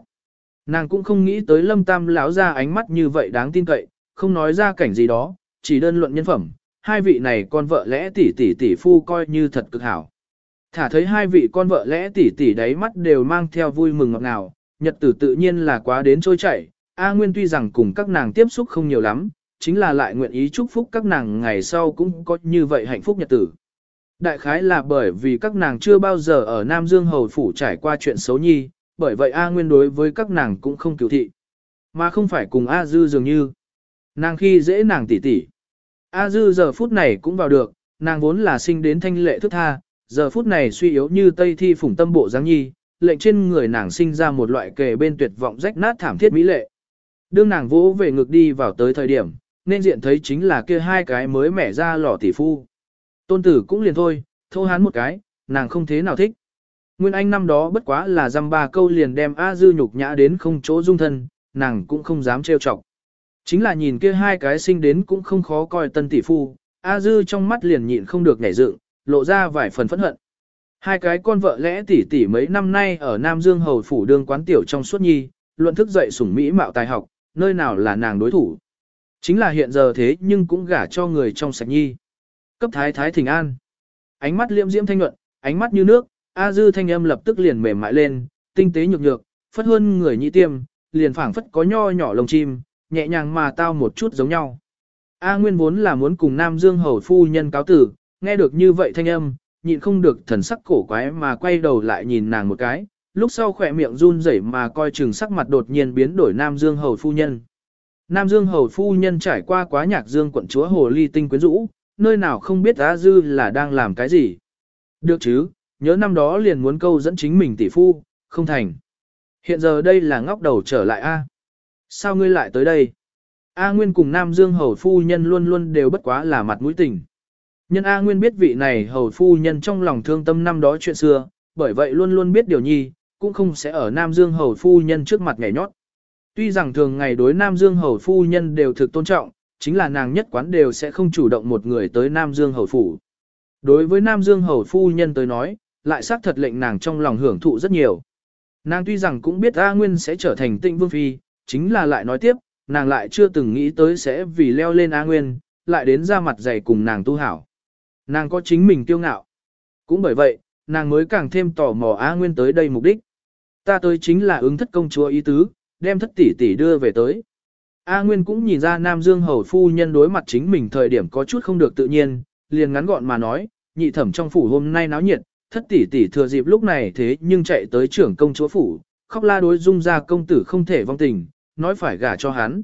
Nàng cũng không nghĩ tới Lâm Tam lão ra ánh mắt như vậy đáng tin cậy, không nói ra cảnh gì đó, chỉ đơn luận nhân phẩm, hai vị này con vợ lẽ tỷ tỷ tỷ phu coi như thật cực hảo. Thả thấy hai vị con vợ lẽ tỷ tỷ đáy mắt đều mang theo vui mừng ngọt ngào, nhật tử tự nhiên là quá đến trôi chảy. A Nguyên tuy rằng cùng các nàng tiếp xúc không nhiều lắm, chính là lại nguyện ý chúc phúc các nàng ngày sau cũng có như vậy hạnh phúc nhật tử. Đại khái là bởi vì các nàng chưa bao giờ ở Nam Dương Hầu Phủ trải qua chuyện xấu nhi, bởi vậy A Nguyên đối với các nàng cũng không cứu thị. Mà không phải cùng A Dư dường như. Nàng khi dễ nàng tỉ tỉ. A Dư giờ phút này cũng vào được, nàng vốn là sinh đến thanh lệ thức tha, giờ phút này suy yếu như tây thi phủng tâm bộ giáng nhi, lệnh trên người nàng sinh ra một loại kề bên tuyệt vọng rách nát thảm thiết mỹ lệ. Đương nàng vỗ về ngực đi vào tới thời điểm, nên diện thấy chính là kia hai cái mới mẻ ra lò tỷ phu. Tôn tử cũng liền thôi, thô hán một cái, nàng không thế nào thích. Nguyên Anh năm đó bất quá là dăm ba câu liền đem A Dư nhục nhã đến không chỗ dung thân, nàng cũng không dám trêu chọc. Chính là nhìn kia hai cái sinh đến cũng không khó coi tân tỷ phu, A Dư trong mắt liền nhịn không được nhảy dựng, lộ ra vài phần phẫn hận. Hai cái con vợ lẽ tỷ tỷ mấy năm nay ở Nam Dương Hầu Phủ đương quán tiểu trong suốt nhi, luận thức dậy sủng Mỹ mạo tài học, nơi nào là nàng đối thủ. Chính là hiện giờ thế nhưng cũng gả cho người trong sạch nhi. Cấp thái thái thỉnh an. Ánh mắt liêm diễm thanh nhuận, ánh mắt như nước, A dư thanh âm lập tức liền mềm mại lên, tinh tế nhược nhược, phất hơn người nhị tiêm, liền phảng phất có nho nhỏ lồng chim, nhẹ nhàng mà tao một chút giống nhau. A nguyên vốn là muốn cùng Nam Dương hầu phu nhân cáo tử, nghe được như vậy thanh âm, nhịn không được thần sắc cổ quái mà quay đầu lại nhìn nàng một cái, lúc sau khỏe miệng run rẩy mà coi chừng sắc mặt đột nhiên biến đổi Nam Dương hầu phu nhân. Nam Dương hầu phu nhân trải qua quá nhạc dương quận chúa hồ ly tinh quyến rũ, nơi nào không biết A Dư là đang làm cái gì. Được chứ, nhớ năm đó liền muốn câu dẫn chính mình tỷ phu, không thành. Hiện giờ đây là ngóc đầu trở lại A. Sao ngươi lại tới đây? A Nguyên cùng Nam Dương hầu phu nhân luôn luôn đều bất quá là mặt mũi tình. Nhân A Nguyên biết vị này hầu phu nhân trong lòng thương tâm năm đó chuyện xưa, bởi vậy luôn luôn biết điều nhi, cũng không sẽ ở Nam Dương hầu phu nhân trước mặt nhảy nhót. Tuy rằng thường ngày đối Nam Dương hầu phu nhân đều thực tôn trọng, chính là nàng nhất quán đều sẽ không chủ động một người tới Nam Dương hầu phủ. Đối với Nam Dương hầu phu nhân tới nói, lại xác thật lệnh nàng trong lòng hưởng thụ rất nhiều. Nàng tuy rằng cũng biết A Nguyên sẽ trở thành tịnh vương phi, chính là lại nói tiếp, nàng lại chưa từng nghĩ tới sẽ vì leo lên A Nguyên, lại đến ra mặt dày cùng nàng tu hảo. Nàng có chính mình kiêu ngạo. Cũng bởi vậy, nàng mới càng thêm tò mò A Nguyên tới đây mục đích. Ta tới chính là ứng thất công chúa ý tứ, đem thất tỷ tỷ đưa về tới. A Nguyên cũng nhìn ra Nam Dương Hầu Phu Nhân đối mặt chính mình thời điểm có chút không được tự nhiên, liền ngắn gọn mà nói, nhị thẩm trong phủ hôm nay náo nhiệt, thất tỷ tỷ thừa dịp lúc này thế nhưng chạy tới trưởng công chúa phủ, khóc la đối dung ra công tử không thể vong tình, nói phải gả cho hắn.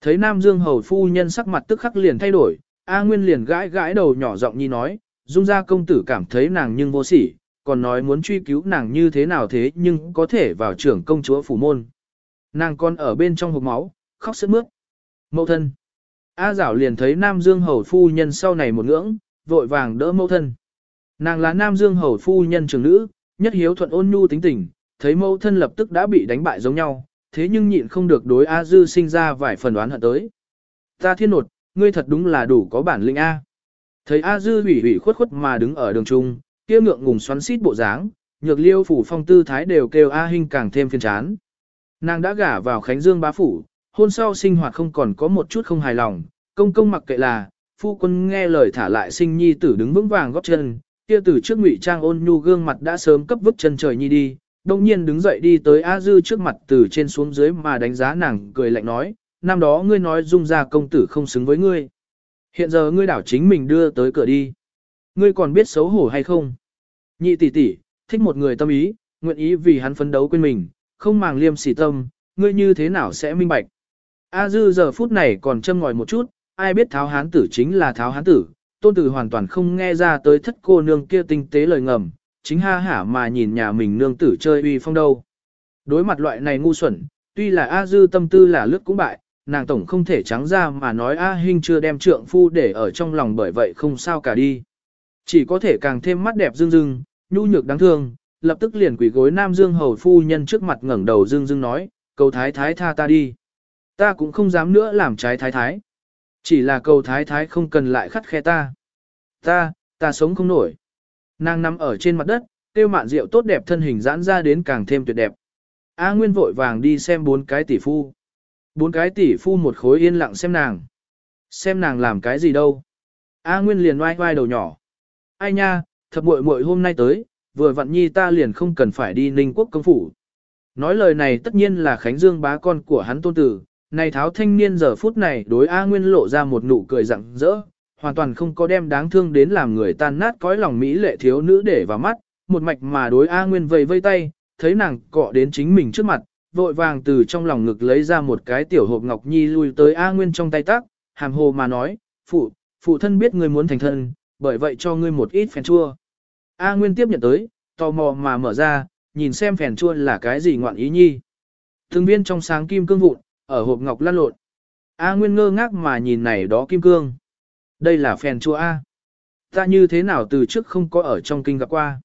Thấy Nam Dương Hầu Phu Nhân sắc mặt tức khắc liền thay đổi, A Nguyên liền gãi gãi đầu nhỏ giọng nhi nói, dung ra công tử cảm thấy nàng nhưng vô sỉ, còn nói muốn truy cứu nàng như thế nào thế nhưng có thể vào trưởng công chúa phủ môn. Nàng con ở bên trong hộp máu, khóc sướt mướt. Mẫu thân. A Giảo liền thấy Nam Dương Hầu Phu Nhân sau này một ngưỡng, vội vàng đỡ mẫu thân. Nàng là Nam Dương Hầu Phu Nhân trưởng nữ, nhất hiếu thuận ôn nhu tính tình, thấy mẫu thân lập tức đã bị đánh bại giống nhau, thế nhưng nhịn không được đối A Dư sinh ra vài phần đoán hận tới. Ta thiên nột, ngươi thật đúng là đủ có bản lĩnh A. Thấy A Dư hủy hủy khuất khuất mà đứng ở đường trung, kia ngượng ngùng xoắn xít bộ dáng, nhược liêu phủ phong tư thái đều kêu A Hinh càng thêm phiền chán. Nàng đã gả vào Khánh Dương bá phủ, hôn sau sinh hoạt không còn có một chút không hài lòng, công công mặc kệ là, phu quân nghe lời thả lại sinh nhi tử đứng vững vàng góp chân, kia từ trước ngụy trang ôn nhu gương mặt đã sớm cấp vứt chân trời nhi đi, đông nhiên đứng dậy đi tới A Dư trước mặt từ trên xuống dưới mà đánh giá nàng cười lạnh nói, năm đó ngươi nói dung ra công tử không xứng với ngươi. Hiện giờ ngươi đảo chính mình đưa tới cửa đi. Ngươi còn biết xấu hổ hay không? Nhị tỷ tỷ, thích một người tâm ý, nguyện ý vì hắn phấn đấu quên mình, không màng liêm sỉ tâm, ngươi như thế nào sẽ minh bạch. A dư giờ phút này còn châm ngòi một chút, ai biết tháo hán tử chính là tháo hán tử, tôn tử hoàn toàn không nghe ra tới thất cô nương kia tinh tế lời ngầm, chính ha hả mà nhìn nhà mình nương tử chơi uy phong đâu. Đối mặt loại này ngu xuẩn, tuy là A dư tâm tư là lướt cũng bại, nàng tổng không thể trắng ra mà nói A Hinh chưa đem trượng phu để ở trong lòng bởi vậy không sao cả đi. Chỉ có thể càng thêm mắt đẹp dương dương, nhu nhược đáng thương, lập tức liền quỷ gối Nam Dương hầu phu nhân trước mặt ngẩng đầu dương dương nói, cầu thái thái tha ta đi. Ta cũng không dám nữa làm trái thái thái. Chỉ là cầu thái thái không cần lại khắt khe ta. Ta, ta sống không nổi. Nàng nằm ở trên mặt đất, tiêu mạn rượu tốt đẹp thân hình giãn ra đến càng thêm tuyệt đẹp. A Nguyên vội vàng đi xem bốn cái tỷ phu. Bốn cái tỷ phu một khối yên lặng xem nàng. Xem nàng làm cái gì đâu. A Nguyên liền oai oai đầu nhỏ. Ai nha, thập muội muội hôm nay tới, vừa vặn nhi ta liền không cần phải đi ninh quốc công phủ. Nói lời này tất nhiên là Khánh Dương bá con của hắn tôn tử, này tháo thanh niên giờ phút này đối A Nguyên lộ ra một nụ cười rặng rỡ, hoàn toàn không có đem đáng thương đến làm người tan nát cõi lòng Mỹ lệ thiếu nữ để vào mắt, một mạch mà đối A Nguyên vây vây tay, thấy nàng cọ đến chính mình trước mặt, vội vàng từ trong lòng ngực lấy ra một cái tiểu hộp ngọc nhi lui tới A Nguyên trong tay tác, hàm hồ mà nói, phụ, phụ thân biết ngươi muốn thành thân, bởi vậy cho ngươi một ít phèn chua. A Nguyên tiếp nhận tới, tò mò mà mở ra, nhìn xem phèn chua là cái gì ngoạn ý nhi. Thương viên trong sáng kim cương vụn, ở hộp ngọc lăn lộn. A Nguyên ngơ ngác mà nhìn này đó kim cương. Đây là phèn chua A. Ta như thế nào từ trước không có ở trong kinh gặp qua.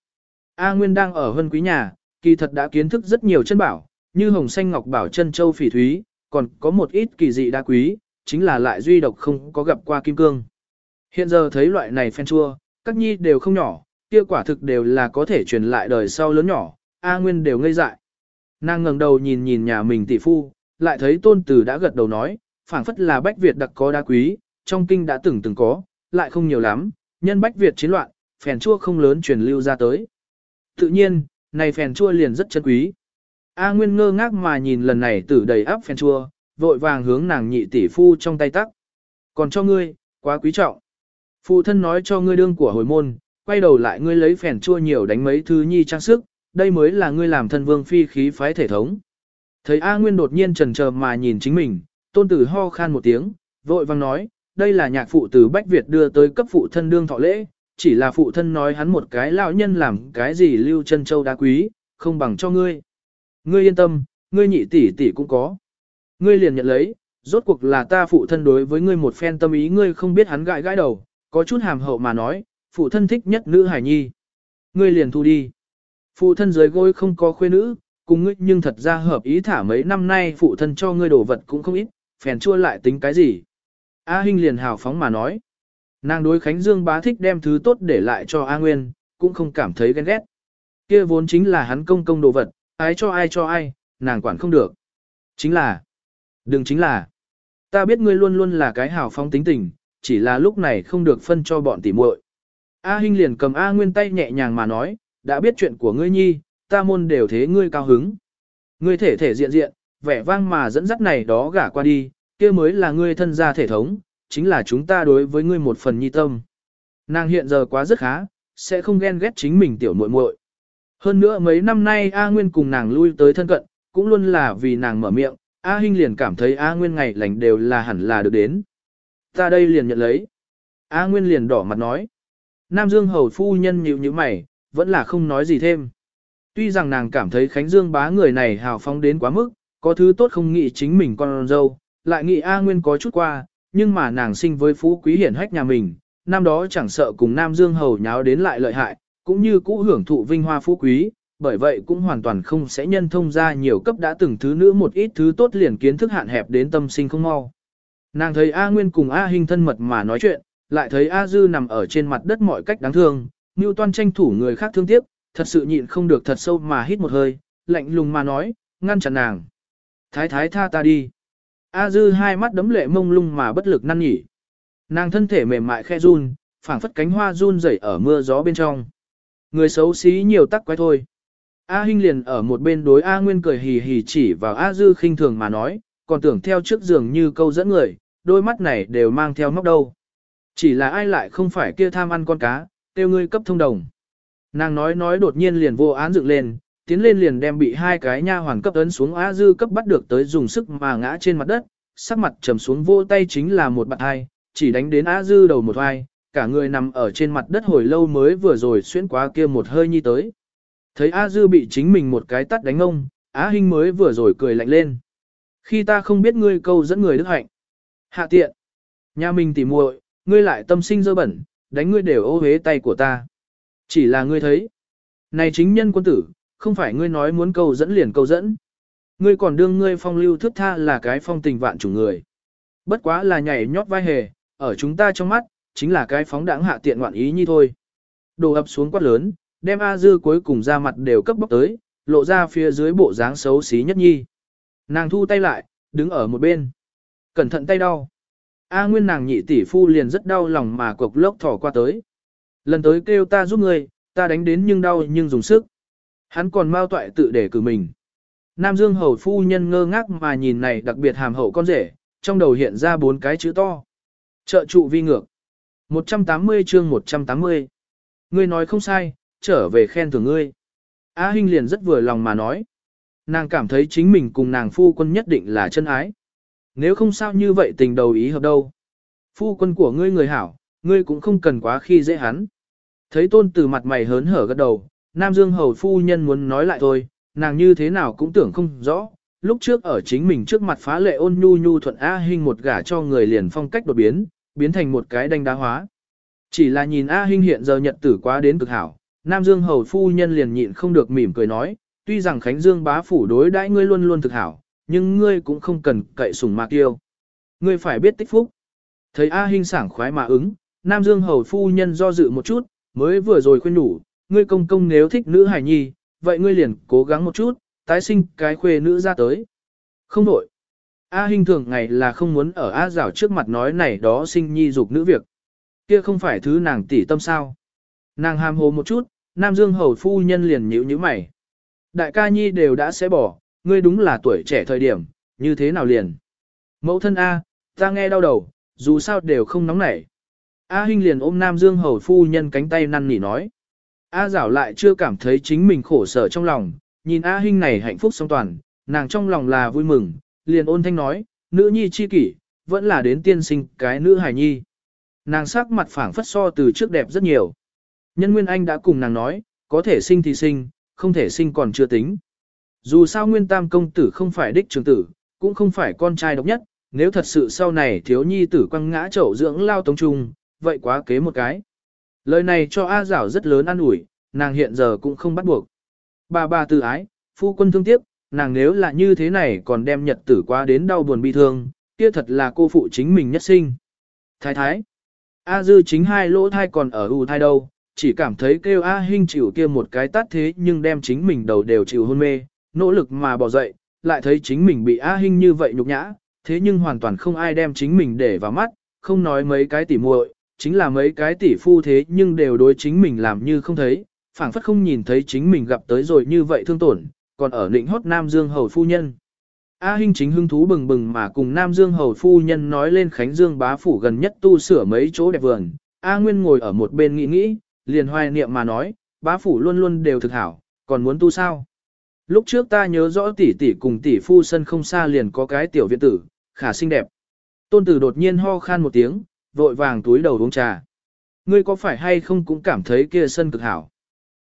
A Nguyên đang ở hân quý nhà, kỳ thật đã kiến thức rất nhiều chân bảo, như hồng xanh ngọc bảo chân châu phỉ thúy, còn có một ít kỳ dị đa quý, chính là lại duy độc không có gặp qua kim cương. Hiện giờ thấy loại này phen chua, các nhi đều không nhỏ, kia quả thực đều là có thể truyền lại đời sau lớn nhỏ, A Nguyên đều ngây dại. Nàng ngẩng đầu nhìn nhìn nhà mình tỷ phu, lại thấy tôn tử đã gật đầu nói, phảng phất là Bách Việt đặc có đa quý, trong kinh đã từng từng có, lại không nhiều lắm, nhân Bách Việt chiến loạn, phèn chua không lớn truyền lưu ra tới. Tự nhiên, này phèn chua liền rất chân quý. A Nguyên ngơ ngác mà nhìn lần này tử đầy áp phèn chua, vội vàng hướng nàng nhị tỷ phu trong tay tắc. Còn cho ngươi, quá quý trọng. Phụ thân nói cho ngươi đương của hồi môn, quay đầu lại ngươi lấy phèn chua nhiều đánh mấy thứ nhi trang sức, đây mới là ngươi làm thân vương phi khí phái thể thống. Thấy A Nguyên đột nhiên trần chờ mà nhìn chính mình, tôn tử ho khan một tiếng, vội vàng nói, đây là nhạc phụ từ Bách Việt đưa tới cấp phụ thân đương thọ lễ, chỉ là phụ thân nói hắn một cái lão nhân làm cái gì lưu chân châu đá quý, không bằng cho ngươi. Ngươi yên tâm, ngươi nhị tỷ tỷ cũng có. Ngươi liền nhận lấy, rốt cuộc là ta phụ thân đối với ngươi một phen tâm ý ngươi không biết hắn gãi gãi đầu, có chút hàm hậu mà nói, phụ thân thích nhất nữ hải nhi. Ngươi liền thu đi. Phụ thân dưới gối không có khuê nữ, cùng ngươi nhưng thật ra hợp ý thả mấy năm nay phụ thân cho ngươi đồ vật cũng không ít, phèn chua lại tính cái gì. A Hinh liền hào phóng mà nói. Nàng đối Khánh Dương bá thích đem thứ tốt để lại cho A Nguyên, cũng không cảm thấy ghen ghét. Kia vốn chính là hắn công công đồ vật, ai cho ai cho ai, nàng quản không được. Chính là, đừng chính là, ta biết ngươi luôn luôn là cái hào phóng tính tình, chỉ là lúc này không được phân cho bọn tỉ muội. A Hinh liền cầm A Nguyên tay nhẹ nhàng mà nói, đã biết chuyện của ngươi nhi, ta môn đều thế ngươi cao hứng. Ngươi thể thể diện diện, vẻ vang mà dẫn dắt này đó gả qua đi, kia mới là ngươi thân gia thể thống, chính là chúng ta đối với ngươi một phần nhi tâm. Nàng hiện giờ quá rất khá, sẽ không ghen ghét chính mình tiểu muội muội. Hơn nữa mấy năm nay A Nguyên cùng nàng lui tới thân cận, cũng luôn là vì nàng mở miệng, A Hinh liền cảm thấy A Nguyên ngày lành đều là hẳn là được đến. Ta đây liền nhận lấy. A Nguyên liền đỏ mặt nói. Nam Dương hầu phu nhân nhịu như mày, vẫn là không nói gì thêm. Tuy rằng nàng cảm thấy Khánh Dương bá người này hào phóng đến quá mức, Có thứ tốt không nghĩ chính mình con dâu, lại nghĩ A Nguyên có chút qua, nhưng mà nàng sinh với phú quý hiển hách nhà mình, năm đó chẳng sợ cùng Nam Dương Hầu nháo đến lại lợi hại, cũng như cũ hưởng thụ vinh hoa phú quý, bởi vậy cũng hoàn toàn không sẽ nhân thông ra nhiều cấp đã từng thứ nữ một ít thứ tốt liền kiến thức hạn hẹp đến tâm sinh không mau. Nàng thấy A Nguyên cùng A Hinh thân mật mà nói chuyện, lại thấy A Dư nằm ở trên mặt đất mọi cách đáng thương, như Toan tranh thủ người khác thương tiếc, thật sự nhịn không được thật sâu mà hít một hơi, lạnh lùng mà nói, ngăn chặn nàng. Thái thái tha ta đi. A Dư hai mắt đấm lệ mông lung mà bất lực năn nhỉ. Nàng thân thể mềm mại khe run, phảng phất cánh hoa run rẩy ở mưa gió bên trong. Người xấu xí nhiều tắc quái thôi. A Hinh liền ở một bên đối A Nguyên cười hì hì chỉ vào A Dư khinh thường mà nói, còn tưởng theo trước giường như câu dẫn người, đôi mắt này đều mang theo móc đâu. Chỉ là ai lại không phải kia tham ăn con cá, tiêu ngươi cấp thông đồng. Nàng nói nói đột nhiên liền vô án dựng lên, tiến lên liền đem bị hai cái nha hoàn cấp ấn xuống á Dư cấp bắt được tới dùng sức mà ngã trên mặt đất, sắc mặt trầm xuống vô tay chính là một bạn hai, chỉ đánh đến á Dư đầu một vai, cả người nằm ở trên mặt đất hồi lâu mới vừa rồi xuyên qua kia một hơi nhi tới. Thấy A Dư bị chính mình một cái tắt đánh ông, Á Hinh mới vừa rồi cười lạnh lên. Khi ta không biết ngươi câu dẫn người đức hạnh. Hạ tiện. Nhà mình tỉ muội, ngươi lại tâm sinh dơ bẩn, đánh ngươi đều ô hế tay của ta. Chỉ là ngươi thấy. Này chính nhân quân tử, không phải ngươi nói muốn câu dẫn liền câu dẫn. Ngươi còn đương ngươi phong lưu thước tha là cái phong tình vạn chủ người. Bất quá là nhảy nhót vai hề, ở chúng ta trong mắt, chính là cái phóng đãng hạ tiện ngoạn ý như thôi. Đồ ập xuống quát lớn, đem A Dư cuối cùng ra mặt đều cấp bóc tới, lộ ra phía dưới bộ dáng xấu xí nhất nhi. Nàng thu tay lại, đứng ở một bên. Cẩn thận tay đau. A Nguyên nàng nhị tỷ phu liền rất đau lòng mà cục lốc thỏ qua tới. Lần tới kêu ta giúp người, ta đánh đến nhưng đau nhưng dùng sức. Hắn còn mau toại tự để cử mình. Nam Dương hầu phu nhân ngơ ngác mà nhìn này đặc biệt hàm hậu con rể, trong đầu hiện ra bốn cái chữ to. Trợ trụ vi ngược. 180 chương 180. Ngươi nói không sai, trở về khen thưởng ngươi. A Hinh liền rất vừa lòng mà nói. Nàng cảm thấy chính mình cùng nàng phu quân nhất định là chân ái. Nếu không sao như vậy tình đầu ý hợp đâu. Phu quân của ngươi người hảo, ngươi cũng không cần quá khi dễ hắn. Thấy tôn từ mặt mày hớn hở gật đầu, Nam Dương hầu phu nhân muốn nói lại thôi, nàng như thế nào cũng tưởng không rõ. Lúc trước ở chính mình trước mặt phá lệ ôn nhu nhu thuận A Hinh một gả cho người liền phong cách đột biến, biến thành một cái đánh đá hóa. Chỉ là nhìn A Hinh hiện giờ nhận tử quá đến cực hảo, Nam Dương hầu phu nhân liền nhịn không được mỉm cười nói, tuy rằng Khánh Dương bá phủ đối đãi ngươi luôn luôn thực hảo, nhưng ngươi cũng không cần cậy sùng mạc yêu. Ngươi phải biết tích phúc. Thấy A Hinh sảng khoái mà ứng, Nam Dương hầu phu nhân do dự một chút, mới vừa rồi khuyên đủ, ngươi công công nếu thích nữ hài nhi, vậy ngươi liền cố gắng một chút, tái sinh cái khuê nữ ra tới. Không đổi. A Hinh thường ngày là không muốn ở A Giảo trước mặt nói này đó sinh nhi dục nữ việc. Kia không phải thứ nàng tỉ tâm sao. Nàng ham hồ một chút, Nam Dương hầu phu nhân liền nhíu nhíu mày. Đại ca nhi đều đã sẽ bỏ, ngươi đúng là tuổi trẻ thời điểm, như thế nào liền. Mẫu thân A, ta nghe đau đầu, dù sao đều không nóng nảy. A Hinh liền ôm Nam Dương hầu phu nhân cánh tay năn nỉ nói. A Giảo lại chưa cảm thấy chính mình khổ sở trong lòng, nhìn A Hinh này hạnh phúc song toàn, nàng trong lòng là vui mừng, liền ôn thanh nói, nữ nhi chi kỷ, vẫn là đến tiên sinh cái nữ hài nhi. Nàng sắc mặt phảng phất so từ trước đẹp rất nhiều. Nhân Nguyên Anh đã cùng nàng nói, có thể sinh thì sinh, không thể sinh còn chưa tính. Dù sao Nguyên Tam công tử không phải đích trường tử, cũng không phải con trai độc nhất, nếu thật sự sau này thiếu nhi tử quăng ngã chậu dưỡng lao tống trung, vậy quá kế một cái. Lời này cho A Giảo rất lớn an ủi, nàng hiện giờ cũng không bắt buộc. Bà bà từ ái, phu quân thương tiếc, nàng nếu là như thế này còn đem nhật tử qua đến đau buồn bi thương, kia thật là cô phụ chính mình nhất sinh. Thái thái, A dư chính hai lỗ thai còn ở u thai đâu, chỉ cảm thấy kêu A Hinh chịu kia một cái tát thế nhưng đem chính mình đầu đều chịu hôn mê, nỗ lực mà bỏ dậy, lại thấy chính mình bị A Hinh như vậy nhục nhã, thế nhưng hoàn toàn không ai đem chính mình để vào mắt, không nói mấy cái tỉ muội, chính là mấy cái tỷ phu thế nhưng đều đối chính mình làm như không thấy, phảng phất không nhìn thấy chính mình gặp tới rồi như vậy thương tổn, còn ở lĩnh hót Nam Dương Hầu Phu Nhân. A Hinh chính hưng thú bừng bừng mà cùng Nam Dương Hầu Phu Nhân nói lên Khánh Dương bá phủ gần nhất tu sửa mấy chỗ đẹp vườn. A Nguyên ngồi ở một bên nghĩ nghĩ, liền hoài niệm mà nói, bá phủ luôn luôn đều thực hảo, còn muốn tu sao? Lúc trước ta nhớ rõ tỷ tỷ cùng tỷ phu sân không xa liền có cái tiểu viện tử, khả xinh đẹp. Tôn tử đột nhiên ho khan một tiếng, vội vàng túi đầu uống trà. Ngươi có phải hay không cũng cảm thấy kia sân cực hảo?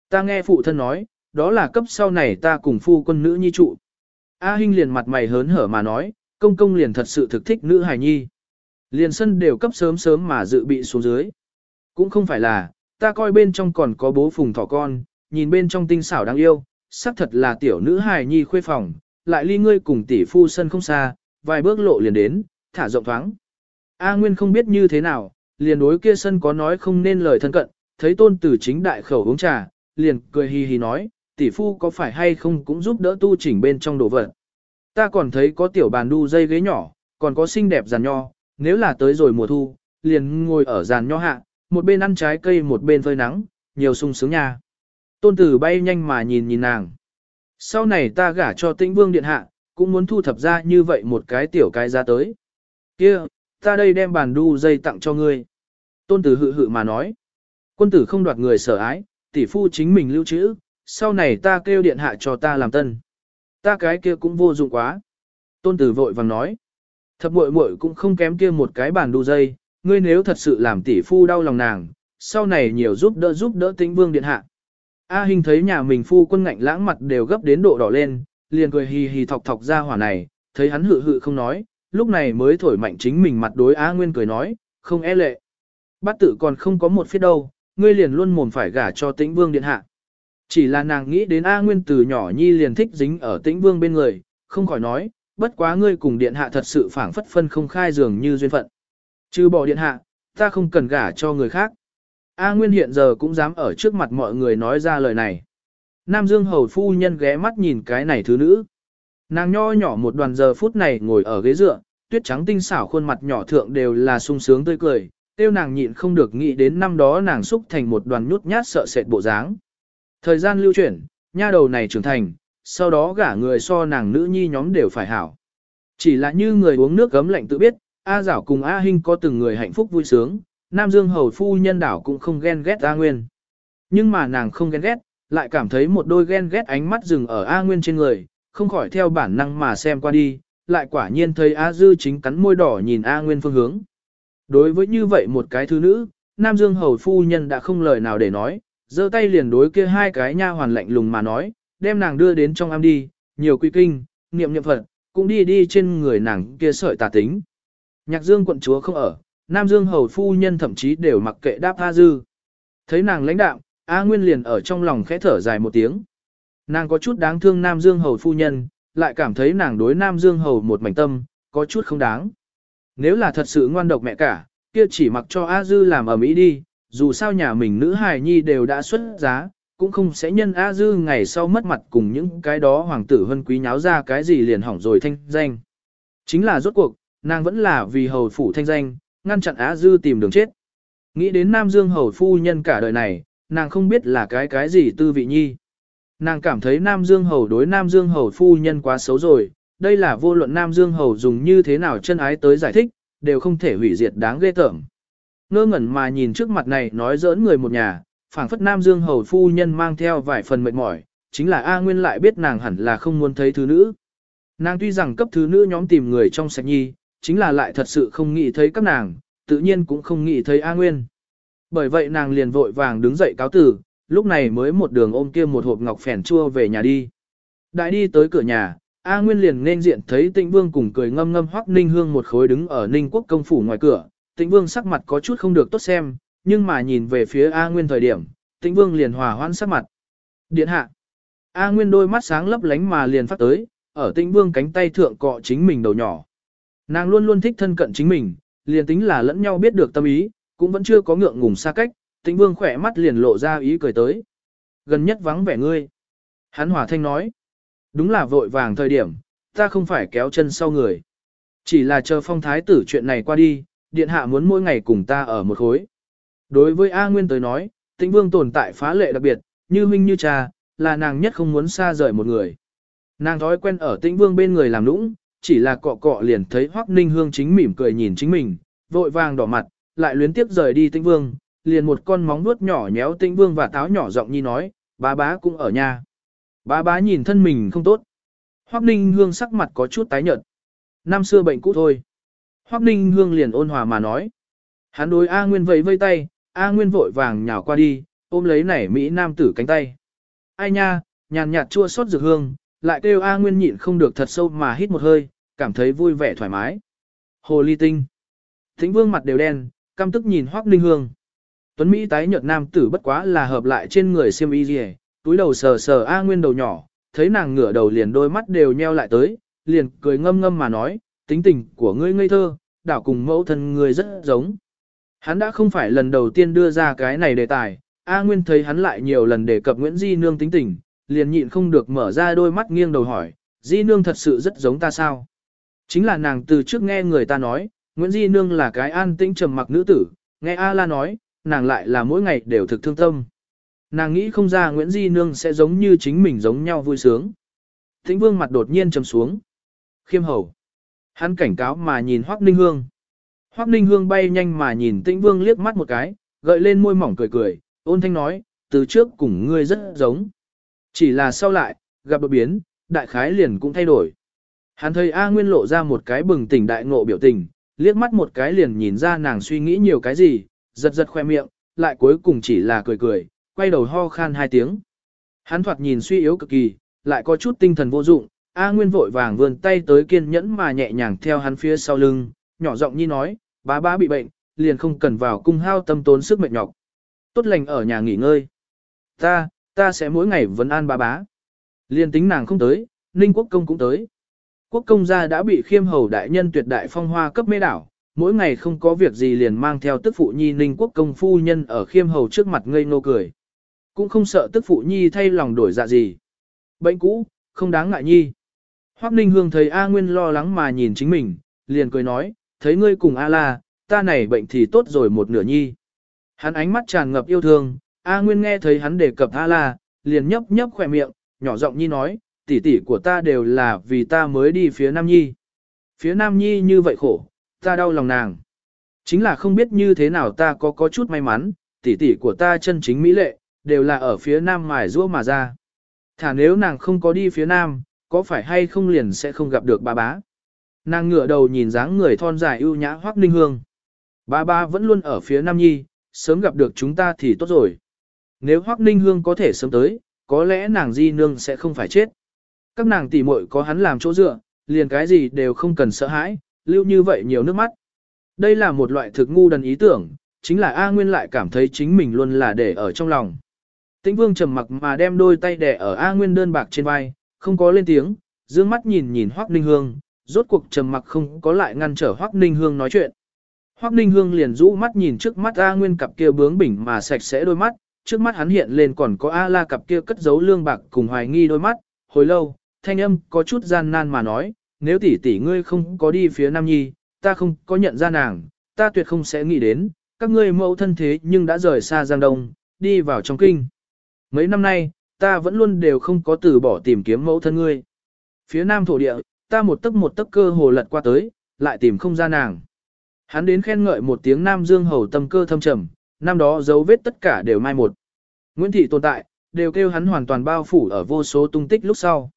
Ta nghe phụ thân nói, đó là cấp sau này ta cùng phu quân nữ nhi trụ. A Hinh liền mặt mày hớn hở mà nói, công công liền thật sự thực thích nữ hài nhi. Liền sân đều cấp sớm sớm mà dự bị xuống dưới. Cũng không phải là, ta coi bên trong còn có bố phùng thỏ con, nhìn bên trong tinh xảo đáng yêu, xác thật là tiểu nữ hài nhi khuê phòng, lại ly ngươi cùng tỷ phu sân không xa, vài bước lộ liền đến, thả rộng thoáng. A Nguyên không biết như thế nào, liền đối kia sân có nói không nên lời thân cận, thấy tôn tử chính đại khẩu uống trà, liền cười hì hì nói, tỷ phu có phải hay không cũng giúp đỡ tu chỉnh bên trong đồ vật. Ta còn thấy có tiểu bàn đu dây ghế nhỏ, còn có xinh đẹp giàn nho, nếu là tới rồi mùa thu, liền ngồi ở giàn nho hạ, một bên ăn trái cây một bên phơi nắng, nhiều sung sướng nha. Tôn tử bay nhanh mà nhìn nhìn nàng. Sau này ta gả cho tĩnh vương điện hạ, cũng muốn thu thập ra như vậy một cái tiểu cái ra tới. kia ta đây đem bàn đu dây tặng cho ngươi. Tôn tử hự hự mà nói. Quân tử không đoạt người sở ái, tỷ phu chính mình lưu trữ, sau này ta kêu điện hạ cho ta làm tân. Ta cái kia cũng vô dụng quá. Tôn tử vội vàng nói. Thập muội muội cũng không kém kia một cái bàn đu dây, ngươi nếu thật sự làm tỷ phu đau lòng nàng, sau này nhiều giúp đỡ giúp đỡ tính vương điện hạ. A Hinh thấy nhà mình phu quân ngạnh lãng mặt đều gấp đến độ đỏ lên, liền cười hì hì thọc thọc ra hỏa này, thấy hắn hự hự không nói, lúc này mới thổi mạnh chính mình mặt đối A Nguyên cười nói, không e lệ. Bát tử còn không có một phía đâu, ngươi liền luôn mồm phải gả cho tĩnh vương điện hạ. Chỉ là nàng nghĩ đến A Nguyên từ nhỏ nhi liền thích dính ở tĩnh vương bên người, không khỏi nói, bất quá ngươi cùng điện hạ thật sự phảng phất phân không khai dường như duyên phận. Chứ bỏ điện hạ, ta không cần gả cho người khác. A Nguyên hiện giờ cũng dám ở trước mặt mọi người nói ra lời này. Nam Dương hầu phu nhân ghé mắt nhìn cái này thứ nữ. Nàng nho nhỏ một đoàn giờ phút này ngồi ở ghế dựa, tuyết trắng tinh xảo khuôn mặt nhỏ thượng đều là sung sướng tươi cười, tiêu nàng nhịn không được nghĩ đến năm đó nàng xúc thành một đoàn nhút nhát sợ sệt bộ dáng. Thời gian lưu chuyển, nha đầu này trưởng thành, sau đó gả người so nàng nữ nhi nhóm đều phải hảo. Chỉ là như người uống nước gấm lạnh tự biết, A Giảo cùng A Hinh có từng người hạnh phúc vui sướng, Nam Dương hầu phu nhân đảo cũng không ghen ghét A Nguyên. Nhưng mà nàng không ghen ghét, lại cảm thấy một đôi ghen ghét ánh mắt dừng ở A Nguyên trên người, không khỏi theo bản năng mà xem qua đi, lại quả nhiên thấy A Dư chính cắn môi đỏ nhìn A Nguyên phương hướng. Đối với như vậy một cái thứ nữ, Nam Dương hầu phu nhân đã không lời nào để nói, giơ tay liền đối kia hai cái nha hoàn lạnh lùng mà nói, đem nàng đưa đến trong am đi, nhiều quy kinh, niệm niệm Phật, cũng đi đi trên người nàng kia sợi tà tính. Nhạc Dương quận chúa không ở, Nam Dương hầu phu nhân thậm chí đều mặc kệ đáp A Dư. Thấy nàng lãnh đạo, A Nguyên liền ở trong lòng khẽ thở dài một tiếng. Nàng có chút đáng thương Nam Dương hầu phu nhân, lại cảm thấy nàng đối Nam Dương hầu một mảnh tâm, có chút không đáng. Nếu là thật sự ngoan độc mẹ cả, kia chỉ mặc cho A Dư làm ở Mỹ đi, dù sao nhà mình nữ hài nhi đều đã xuất giá, cũng không sẽ nhân A Dư ngày sau mất mặt cùng những cái đó hoàng tử hân quý nháo ra cái gì liền hỏng rồi thanh danh. Chính là rốt cuộc, nàng vẫn là vì hầu phủ thanh danh, ngăn chặn Á Dư tìm đường chết. Nghĩ đến Nam Dương hầu phu nhân cả đời này, nàng không biết là cái cái gì tư vị nhi. Nàng cảm thấy Nam Dương hầu đối Nam Dương hầu phu nhân quá xấu rồi, đây là vô luận Nam Dương hầu dùng như thế nào chân ái tới giải thích, đều không thể hủy diệt đáng ghê tởm. Ngơ ngẩn mà nhìn trước mặt này nói giỡn người một nhà, phảng phất Nam Dương hầu phu nhân mang theo vài phần mệt mỏi, chính là A Nguyên lại biết nàng hẳn là không muốn thấy thứ nữ. Nàng tuy rằng cấp thứ nữ nhóm tìm người trong sạch nhi, chính là lại thật sự không nghĩ thấy các nàng, tự nhiên cũng không nghĩ thấy A Nguyên. Bởi vậy nàng liền vội vàng đứng dậy cáo tử, lúc này mới một đường ôm kia một hộp ngọc phèn chua về nhà đi. Đại đi tới cửa nhà, A Nguyên liền nên diện thấy Tĩnh Vương cùng cười ngâm ngâm hoắc Ninh Hương một khối đứng ở Ninh Quốc công phủ ngoài cửa. Tĩnh Vương sắc mặt có chút không được tốt xem, nhưng mà nhìn về phía A Nguyên thời điểm, Tĩnh Vương liền hòa hoãn sắc mặt. Điện hạ. A Nguyên đôi mắt sáng lấp lánh mà liền phát tới, ở Tĩnh Vương cánh tay thượng cọ chính mình đầu nhỏ. Nàng luôn luôn thích thân cận chính mình, liền tính là lẫn nhau biết được tâm ý, cũng vẫn chưa có ngượng ngùng xa cách, Tĩnh Vương khỏe mắt liền lộ ra ý cười tới. Gần nhất vắng vẻ ngươi. Hắn hòa thanh nói. Đúng là vội vàng thời điểm, ta không phải kéo chân sau người. Chỉ là chờ phong thái tử chuyện này qua đi, điện hạ muốn mỗi ngày cùng ta ở một khối. Đối với A Nguyên tới nói, tĩnh vương tồn tại phá lệ đặc biệt, như huynh như cha, là nàng nhất không muốn xa rời một người. Nàng thói quen ở tĩnh vương bên người làm nũng, chỉ là cọ cọ liền thấy Hoắc Ninh Hương chính mỉm cười nhìn chính mình, vội vàng đỏ mặt, lại luyến tiếp rời đi tĩnh vương, liền một con móng vuốt nhỏ nhéo tĩnh vương và táo nhỏ giọng nhi nói, bá bá cũng ở nhà. Bá bá nhìn thân mình không tốt. Hoắc Ninh Hương sắc mặt có chút tái nhợt. Năm xưa bệnh cũ thôi. Hoắc Ninh Hương liền ôn hòa mà nói. Hắn đối A Nguyên vẫy vây tay, A Nguyên vội vàng nhào qua đi, ôm lấy nảy Mỹ Nam tử cánh tay. Ai nha, nhàn nhạt chua xót dược hương, lại kêu A Nguyên nhịn không được thật sâu mà hít một hơi, cảm thấy vui vẻ thoải mái. Hồ ly tinh. Thính vương mặt đều đen, căm tức nhìn Hoắc Ninh Hương. Tuấn Mỹ tái nhợt nam tử bất quá là hợp lại trên người xiêm y gì, túi đầu sờ sờ A Nguyên đầu nhỏ, thấy nàng ngửa đầu liền đôi mắt đều nheo lại tới, liền cười ngâm ngâm mà nói, tính tình của ngươi ngây thơ, đảo cùng mẫu thân ngươi rất giống. Hắn đã không phải lần đầu tiên đưa ra cái này đề tài, A Nguyên thấy hắn lại nhiều lần đề cập Nguyễn Di Nương tính tình, liền nhịn không được mở ra đôi mắt nghiêng đầu hỏi, Di Nương thật sự rất giống ta sao? Chính là nàng từ trước nghe người ta nói, Nguyễn Di Nương là cái an tĩnh trầm mặc nữ tử, nghe A La nói, nàng lại là mỗi ngày đều thực thương tâm. Nàng nghĩ không ra Nguyễn Di Nương sẽ giống như chính mình giống nhau vui sướng. thịnh vương mặt đột nhiên trầm xuống. Khiêm hầu. Hắn cảnh cáo mà nhìn Hoác Ninh Hương. Hoác Ninh Hương bay nhanh mà nhìn Tĩnh Vương liếc mắt một cái, gợi lên môi mỏng cười cười, ôn thanh nói, từ trước cùng ngươi rất giống. Chỉ là sau lại, gặp đột biến, đại khái liền cũng thay đổi. Hắn thấy A Nguyên lộ ra một cái bừng tỉnh đại ngộ biểu tình, liếc mắt một cái liền nhìn ra nàng suy nghĩ nhiều cái gì, giật giật khoe miệng, lại cuối cùng chỉ là cười cười, quay đầu ho khan hai tiếng. Hắn thoạt nhìn suy yếu cực kỳ, lại có chút tinh thần vô dụng, A Nguyên vội vàng vươn tay tới kiên nhẫn mà nhẹ nhàng theo hắn phía sau lưng, nhỏ giọng nhi nói, bá bá bị bệnh, liền không cần vào cung hao tâm tốn sức mệt nhọc. Tốt lành ở nhà nghỉ ngơi. Ta, ta sẽ mỗi ngày vấn an bá bá. Liền tính nàng không tới, Ninh Quốc Công cũng tới. Quốc công gia đã bị khiêm hầu đại nhân tuyệt đại phong hoa cấp mê đảo, mỗi ngày không có việc gì liền mang theo tức phụ nhi Ninh Quốc Công phu nhân ở khiêm hầu trước mặt ngây ngô cười. Cũng không sợ tức phụ nhi thay lòng đổi dạ gì. Bệnh cũ, không đáng ngại nhi. Hoắc Ninh Hương thấy A Nguyên lo lắng mà nhìn chính mình, liền cười nói, thấy ngươi cùng A La, ta này bệnh thì tốt rồi một nửa nhi. Hắn ánh mắt tràn ngập yêu thương, A Nguyên nghe thấy hắn đề cập A La, liền nhấp nhấp khỏe miệng, nhỏ giọng nhi nói, tỷ tỷ của ta đều là vì ta mới đi phía Nam Nhi. Phía Nam Nhi như vậy khổ, ta đau lòng nàng. Chính là không biết như thế nào ta có có chút may mắn, tỷ tỷ của ta chân chính mỹ lệ, đều là ở phía Nam mài rũa mà ra. Thả nếu nàng không có đi phía Nam, có phải hay không liền sẽ không gặp được bà bá. Nàng ngửa đầu nhìn dáng người thon dài ưu nhã Hoắc Ninh Hương. Bà bá vẫn luôn ở phía Nam Nhi, sớm gặp được chúng ta thì tốt rồi. Nếu Hoắc Ninh Hương có thể sớm tới, có lẽ nàng di nương sẽ không phải chết. Các nàng tỷ muội có hắn làm chỗ dựa, liền cái gì đều không cần sợ hãi, lưu như vậy nhiều nước mắt. Đây là một loại thực ngu đần ý tưởng, chính là A Nguyên lại cảm thấy chính mình luôn là để ở trong lòng. Tĩnh Vương trầm mặc mà đem đôi tay đè ở A Nguyên đơn bạc trên vai, không có lên tiếng, dương mắt nhìn nhìn Hoắc Ninh Hương, rốt cuộc trầm mặc không có lại ngăn trở Hoắc Ninh Hương nói chuyện. Hoắc Ninh Hương liền rũ mắt nhìn trước mắt A Nguyên cặp kia bướng bỉnh mà sạch sẽ đôi mắt, trước mắt hắn hiện lên còn có A La cặp kia cất giấu lương bạc cùng hoài nghi đôi mắt, hồi lâu, thanh âm có chút gian nan mà nói, nếu tỷ tỷ ngươi không có đi phía Nam Nhi, ta không có nhận ra nàng, ta tuyệt không sẽ nghĩ đến, các ngươi mẫu thân thế nhưng đã rời xa Giang Đông, đi vào trong kinh. Mấy năm nay, ta vẫn luôn đều không có từ bỏ tìm kiếm mẫu thân ngươi. Phía Nam thổ địa, ta một tấc một tấc cơ hồ lật qua tới, lại tìm không ra nàng. Hắn đến khen ngợi một tiếng Nam Dương hầu tâm cơ thâm trầm, năm đó dấu vết tất cả đều mai một. Nguyễn Thị tồn tại, đều kêu hắn hoàn toàn bao phủ ở vô số tung tích lúc sau.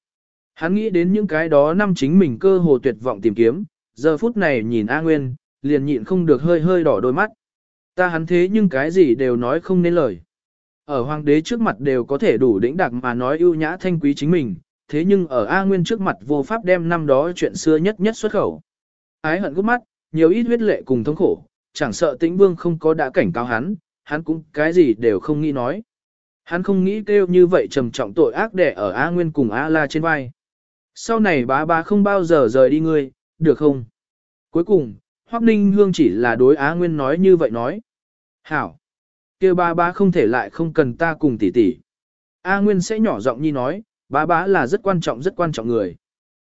Hắn nghĩ đến những cái đó năm chính mình cơ hồ tuyệt vọng tìm kiếm, giờ phút này nhìn A Nguyên, liền nhịn không được hơi hơi đỏ đôi mắt. Ta hắn thế nhưng cái gì đều nói không nên lời. Ở hoàng đế trước mặt đều có thể đủ đỉnh đặc mà nói ưu nhã thanh quý chính mình, thế nhưng ở A Nguyên trước mặt vô pháp đem năm đó chuyện xưa nhất nhất xuất khẩu. Ái hận gút mắt, nhiều ít huyết lệ cùng thống khổ, chẳng sợ tĩnh vương không có đã cảnh cáo hắn, hắn cũng cái gì đều không nghĩ nói. Hắn không nghĩ kêu như vậy trầm trọng tội ác đẻ ở A Nguyên cùng A La trên vai. Sau này bá bá không bao giờ rời đi ngươi, được không? Cuối cùng, Hoắc Ninh Hương chỉ là đối Á Nguyên nói như vậy nói. Hảo! kia bá bá không thể lại không cần ta cùng tỷ tỷ. A Nguyên sẽ nhỏ giọng nhi nói, bá bá là rất quan trọng rất quan trọng người.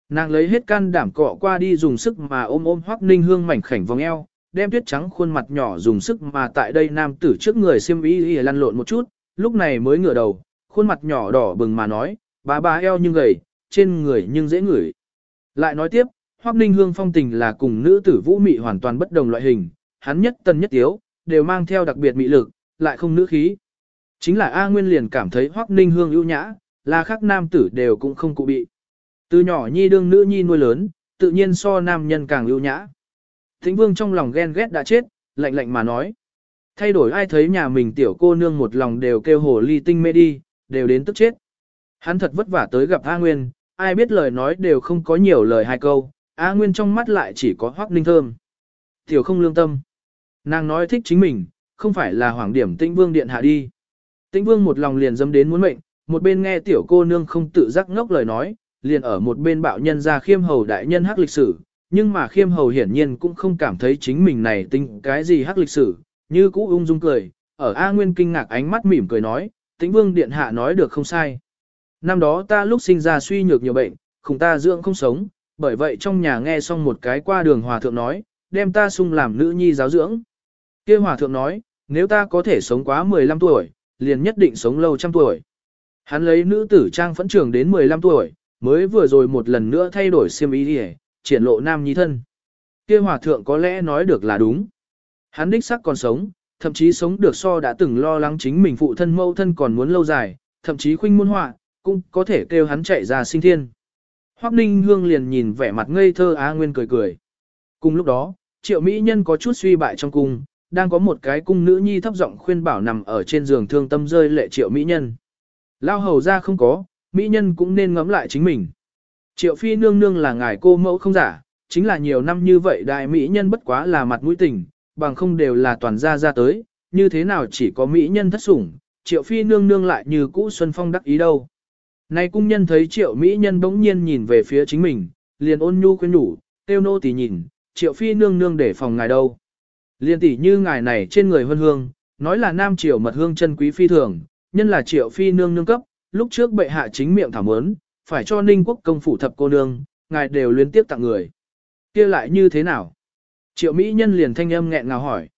Nàng lấy hết can đảm cọ qua đi dùng sức mà ôm ôm Hoắc Ninh Hương mảnh khảnh vòng eo, đem tuyết trắng khuôn mặt nhỏ dùng sức mà tại đây nam tử trước người xiêm y lăn lộn một chút, lúc này mới ngửa đầu, khuôn mặt nhỏ đỏ bừng mà nói, bá bá eo nhưng gầy, trên người nhưng dễ ngửi. Lại nói tiếp, Hoắc Ninh Hương phong tình là cùng nữ tử vũ mị hoàn toàn bất đồng loại hình, hắn nhất tân nhất tiếu, đều mang theo đặc biệt mị lực, lại không nữ khí. Chính là A Nguyên liền cảm thấy Hoắc Ninh Hương ưu nhã, là khác nam tử đều cũng không cụ bị. Từ nhỏ nhi đương nữ nhi nuôi lớn, tự nhiên so nam nhân càng ưu nhã. Thính Vương trong lòng ghen ghét đã chết, lạnh lạnh mà nói. Thay đổi ai thấy nhà mình tiểu cô nương một lòng đều kêu hồ ly tinh mê đi, đều đến tức chết. Hắn thật vất vả tới gặp A Nguyên, ai biết lời nói đều không có nhiều lời hai câu, A Nguyên trong mắt lại chỉ có hoác ninh thơm. Tiểu không lương tâm. Nàng nói thích chính mình, không phải là hoàng điểm tĩnh vương điện hạ đi. Tĩnh vương một lòng liền dâm đến muốn mệnh, một bên nghe tiểu cô nương không tự giác ngốc lời nói, liền ở một bên bạo nhân ra khiêm hầu đại nhân hắc lịch sử, nhưng mà khiêm hầu hiển nhiên cũng không cảm thấy chính mình này tính cái gì hắc lịch sử, như cũ ung dung cười, ở A Nguyên kinh ngạc ánh mắt mỉm cười nói, tĩnh vương điện hạ nói được không sai. Năm đó ta lúc sinh ra suy nhược nhiều bệnh, khủng ta dưỡng không sống, bởi vậy trong nhà nghe xong một cái qua đường hòa thượng nói, đem ta sung làm nữ nhi giáo dưỡng. kia hòa thượng nói, nếu ta có thể sống quá 15 tuổi, liền nhất định sống lâu trăm tuổi. Hắn lấy nữ tử trang phẫn trường đến 15 tuổi, mới vừa rồi một lần nữa thay đổi xiêm ý đi triển lộ nam nhi thân. kia hòa thượng có lẽ nói được là đúng. Hắn đích sắc còn sống, thậm chí sống được so đã từng lo lắng chính mình phụ thân mâu thân còn muốn lâu dài, thậm chí khuynh muôn họa, cũng có thể kêu hắn chạy ra sinh thiên. Hoắc Ninh Hương liền nhìn vẻ mặt ngây thơ Á Nguyên cười cười. Cùng lúc đó, triệu mỹ nhân có chút suy bại trong cung, đang có một cái cung nữ nhi thấp giọng khuyên bảo nằm ở trên giường thương tâm rơi lệ triệu mỹ nhân. Lao hầu ra không có, mỹ nhân cũng nên ngẫm lại chính mình. Triệu phi nương nương là ngài cô mẫu không giả, chính là nhiều năm như vậy đại mỹ nhân bất quá là mặt mũi tình, bằng không đều là toàn gia ra tới, như thế nào chỉ có mỹ nhân thất sủng, triệu phi nương nương lại như cũ xuân phong đắc ý đâu nay cung nhân thấy triệu mỹ nhân bỗng nhiên nhìn về phía chính mình, liền ôn nhu khuyên nhủ, tiêu nô tỳ nhìn, triệu phi nương nương để phòng ngài đâu. Liền tỷ như ngài này trên người huân hương, nói là nam triều mật hương chân quý phi thường, nhân là triệu phi nương nương cấp, lúc trước bệ hạ chính miệng thảm ớn, phải cho ninh quốc công phủ thập cô nương, ngài đều liên tiếp tặng người. kia lại như thế nào? Triệu Mỹ nhân liền thanh âm nghẹn ngào hỏi.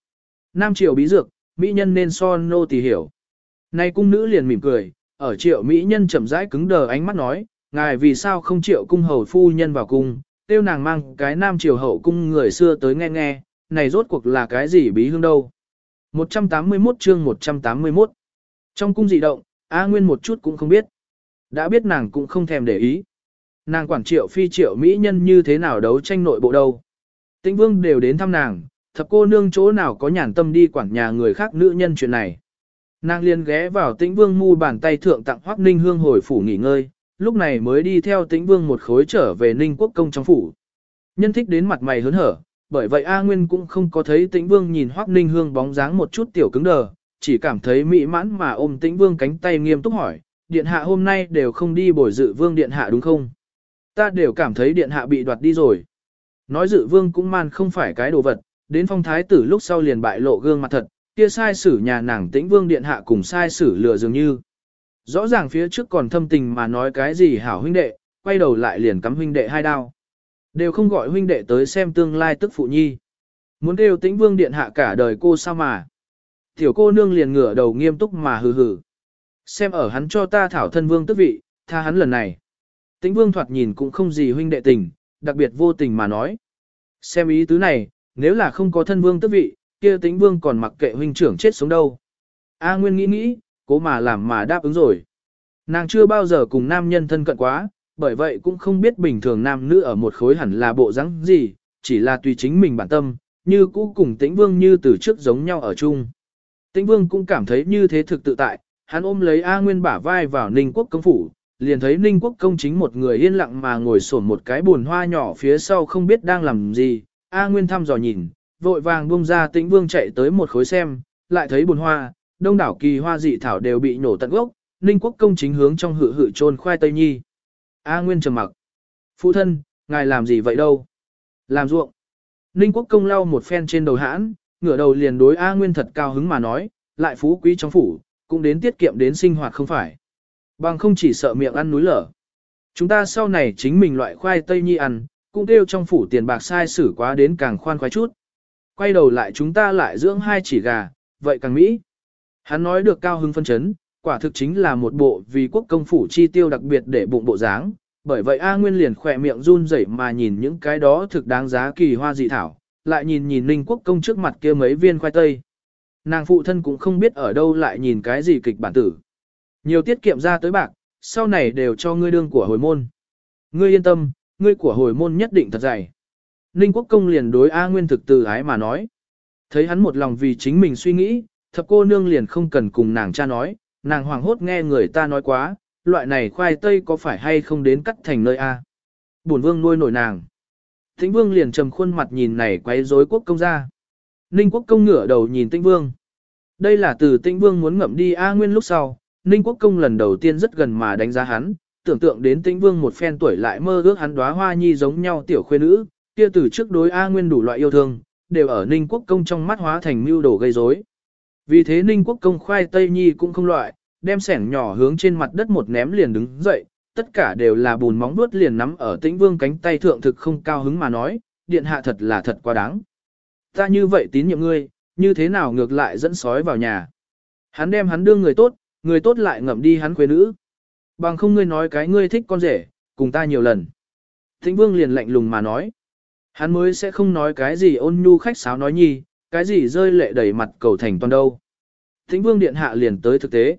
Nam triều bí dược, Mỹ nhân nên so nô tỳ hiểu. Nay cung nữ liền mỉm cười, ở triệu Mỹ nhân chậm rãi cứng đờ ánh mắt nói, ngài vì sao không triệu cung hầu phu nhân vào cung, tiêu nàng mang cái nam triều hậu cung người xưa tới nghe nghe, này rốt cuộc là cái gì bí hương đâu. 181 chương 181 Trong cung dị động, A Nguyên một chút cũng không biết. Đã biết nàng cũng không thèm để ý. Nàng quản triệu phi triệu Mỹ nhân như thế nào đấu tranh nội bộ đâu. Tĩnh vương đều đến thăm nàng, thập cô nương chỗ nào có nhàn tâm đi quản nhà người khác nữ nhân chuyện này. Nàng liền ghé vào tĩnh vương mu bàn tay thượng tặng hoác ninh hương hồi phủ nghỉ ngơi, lúc này mới đi theo tĩnh vương một khối trở về ninh quốc công trong phủ. Nhân thích đến mặt mày hớn hở, bởi vậy A Nguyên cũng không có thấy tĩnh vương nhìn hoác ninh hương bóng dáng một chút tiểu cứng đờ, chỉ cảm thấy mỹ mãn mà ôm tĩnh vương cánh tay nghiêm túc hỏi, điện hạ hôm nay đều không đi bồi dự vương điện hạ đúng không? Ta đều cảm thấy điện hạ bị đoạt đi rồi. Nói dự vương cũng man không phải cái đồ vật, đến phong thái tử lúc sau liền bại lộ gương mặt thật, kia sai sử nhà nàng tĩnh vương điện hạ cùng sai sử lừa dường như. Rõ ràng phía trước còn thâm tình mà nói cái gì hảo huynh đệ, quay đầu lại liền cắm huynh đệ hai đao. Đều không gọi huynh đệ tới xem tương lai tức phụ nhi. Muốn kêu tĩnh vương điện hạ cả đời cô sao mà. Tiểu cô nương liền ngửa đầu nghiêm túc mà hừ hừ. Xem ở hắn cho ta thảo thân vương tức vị, tha hắn lần này. Tĩnh vương thoạt nhìn cũng không gì huynh đệ tình, đặc biệt vô tình mà nói. Xem ý tứ này, nếu là không có thân vương tức vị, kia tĩnh vương còn mặc kệ huynh trưởng chết sống đâu. A Nguyên nghĩ nghĩ, cố mà làm mà đáp ứng rồi. Nàng chưa bao giờ cùng nam nhân thân cận quá, bởi vậy cũng không biết bình thường nam nữ ở một khối hẳn là bộ dáng gì, chỉ là tùy chính mình bản tâm, như cũ cùng tĩnh vương như từ trước giống nhau ở chung. Tĩnh vương cũng cảm thấy như thế thực tự tại, hắn ôm lấy A Nguyên bả vai vào ninh quốc công phủ, liền thấy Ninh Quốc công chính một người yên lặng mà ngồi sổn một cái buồn hoa nhỏ phía sau không biết đang làm gì. A Nguyên thăm dò nhìn, vội vàng buông ra tĩnh vương chạy tới một khối xem, lại thấy buồn hoa, đông đảo kỳ hoa dị thảo đều bị nổ tận gốc, Ninh Quốc công chính hướng trong hự hự trôn khoai tây nhi. A Nguyên trầm mặc. Phụ thân, ngài làm gì vậy đâu? Làm ruộng. Ninh Quốc công lau một phen trên đầu hãn, ngửa đầu liền đối A Nguyên thật cao hứng mà nói, lại phú quý trong phủ, cũng đến tiết kiệm đến sinh hoạt không phải. Bằng không chỉ sợ miệng ăn núi lở. Chúng ta sau này chính mình loại khoai tây nhi ăn, cũng đều trong phủ tiền bạc sai xử quá đến càng khoan khoái chút. Quay đầu lại chúng ta lại dưỡng hai chỉ gà, vậy càng mỹ. Hắn nói được cao hưng phân chấn, quả thực chính là một bộ vì quốc công phủ chi tiêu đặc biệt để bụng bộ dáng. Bởi vậy A Nguyên liền khỏe miệng run rẩy mà nhìn những cái đó thực đáng giá kỳ hoa dị thảo, lại nhìn nhìn Ninh Quốc công trước mặt kia mấy viên khoai tây. Nàng phụ thân cũng không biết ở đâu lại nhìn cái gì kịch bản tử. Nhiều tiết kiệm ra tới bạc, sau này đều cho ngươi đương của hồi môn. Ngươi yên tâm, ngươi của hồi môn nhất định thật dày. Ninh Quốc Công liền đối A Nguyên thực từ ái mà nói. Thấy hắn một lòng vì chính mình suy nghĩ, thập cô nương liền không cần cùng nàng cha nói, nàng hoàng hốt nghe người ta nói quá, loại này khoai tây có phải hay không đến cắt thành nơi A. Bổn vương nuôi nổi nàng. Tĩnh vương liền trầm khuôn mặt nhìn này quấy rối quốc công ra. Ninh quốc công ngửa đầu nhìn tĩnh vương. Đây là từ tĩnh vương muốn ngậm đi A Nguyên lúc sau, Ninh quốc công lần đầu tiên rất gần mà đánh giá hắn, tưởng tượng đến tĩnh vương một phen tuổi lại mơ ước hắn đóa hoa nhi giống nhau tiểu khuê nữ, kia từ trước đối A Nguyên đủ loại yêu thương, đều ở Ninh quốc công trong mắt hóa thành mưu đồ gây rối. Vì thế Ninh quốc công khoai tây nhi cũng không loại, đem sẻng nhỏ hướng trên mặt đất một ném liền đứng dậy, tất cả đều là bùn móng vuốt liền nắm ở tĩnh vương cánh tay thượng thực không cao hứng mà nói, điện hạ thật là thật quá đáng. Ta như vậy tín nhiệm ngươi, như thế nào ngược lại dẫn sói vào nhà. Hắn đem hắn đưa người tốt, người tốt lại ngậm đi hắn quê nữ. Bằng không ngươi nói cái ngươi thích con rể, cùng ta nhiều lần. Tĩnh vương liền lạnh lùng mà nói. Hắn mới sẽ không nói cái gì ôn nhu khách sáo nói nhi, cái gì rơi lệ đầy mặt cầu thành toàn đâu. Thính vương điện hạ liền tới thực tế.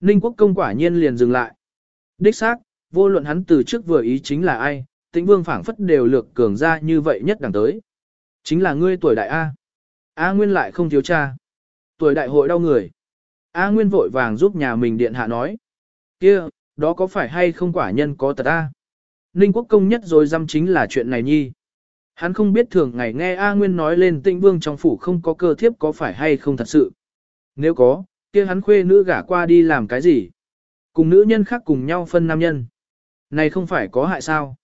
Ninh quốc công quả nhiên liền dừng lại. Đích xác, vô luận hắn từ trước vừa ý chính là ai, tĩnh vương phảng phất đều lược cường ra như vậy nhất đẳng tới. Chính là ngươi tuổi đại A. A Nguyên lại không thiếu cha. Tuổi đại hội đau người. A Nguyên vội vàng giúp nhà mình điện hạ nói. kia, đó có phải hay không quả nhân có tật A. Ninh quốc công nhất rồi dăm chính là chuyện này nhi. Hắn không biết thường ngày nghe A Nguyên nói lên tĩnh vương trong phủ không có cơ thiếp có phải hay không thật sự. Nếu có, kia hắn khuê nữ gả qua đi làm cái gì? Cùng nữ nhân khác cùng nhau phân nam nhân. Này không phải có hại sao?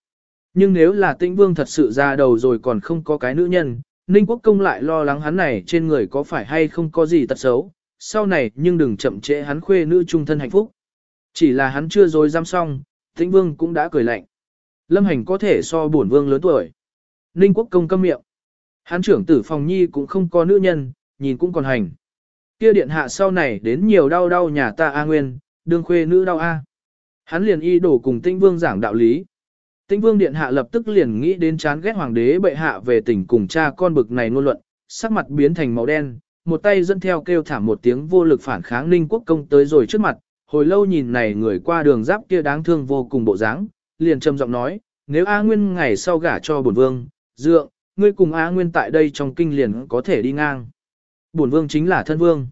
Nhưng nếu là tĩnh vương thật sự ra đầu rồi còn không có cái nữ nhân, Ninh Quốc Công lại lo lắng hắn này trên người có phải hay không có gì tật xấu, sau này nhưng đừng chậm trễ hắn khuê nữ trung thân hạnh phúc. Chỉ là hắn chưa rồi giam xong, tĩnh vương cũng đã cười lạnh. Lâm hành có thể so bổn vương lớn tuổi. Ninh Quốc Công câm miệng. Hắn trưởng tử phòng nhi cũng không có nữ nhân, nhìn cũng còn hành. Kia điện hạ sau này đến nhiều đau đau nhà ta A Nguyên, đương khuê nữ đau A. Hắn liền y đổ cùng tinh Vương giảng đạo lý. Tinh Vương điện hạ lập tức liền nghĩ đến chán ghét hoàng đế bệ hạ về tình cùng cha con bực này ngôn luận, sắc mặt biến thành màu đen, một tay dẫn theo kêu thảm một tiếng vô lực phản kháng Ninh Quốc công tới rồi trước mặt, hồi lâu nhìn này người qua đường giáp kia đáng thương vô cùng bộ dáng, liền trầm giọng nói, nếu A Nguyên ngày sau gả cho bổn vương, dượng, ngươi cùng A Nguyên tại đây trong kinh liền có thể đi ngang. Bổn vương chính là thân vương.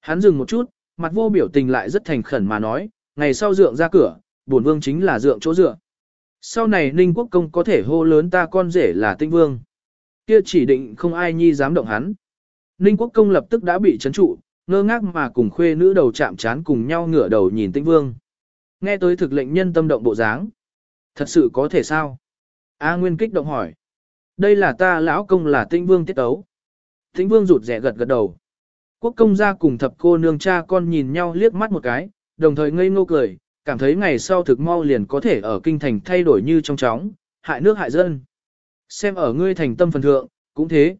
Hắn dừng một chút, mặt vô biểu tình lại rất thành khẩn mà nói, ngày sau dượng ra cửa, bổn vương chính là dượng chỗ dựa. Sau này Ninh Quốc công có thể hô lớn ta con rể là tinh vương. Kia chỉ định không ai nhi dám động hắn. Ninh Quốc công lập tức đã bị chấn trụ, ngơ ngác mà cùng khuê nữ đầu chạm chán cùng nhau ngửa đầu nhìn tinh vương. Nghe tới thực lệnh nhân tâm động bộ dáng. Thật sự có thể sao? A Nguyên kích động hỏi. Đây là ta lão công là tĩnh vương tiết tấu. Tĩnh vương rụt rẻ gật gật đầu. Quốc công gia cùng thập cô nương cha con nhìn nhau liếc mắt một cái, đồng thời ngây ngô cười, cảm thấy ngày sau thực mau liền có thể ở kinh thành thay đổi như trong chóng, hại nước hại dân. Xem ở ngươi thành tâm phần thượng, cũng thế.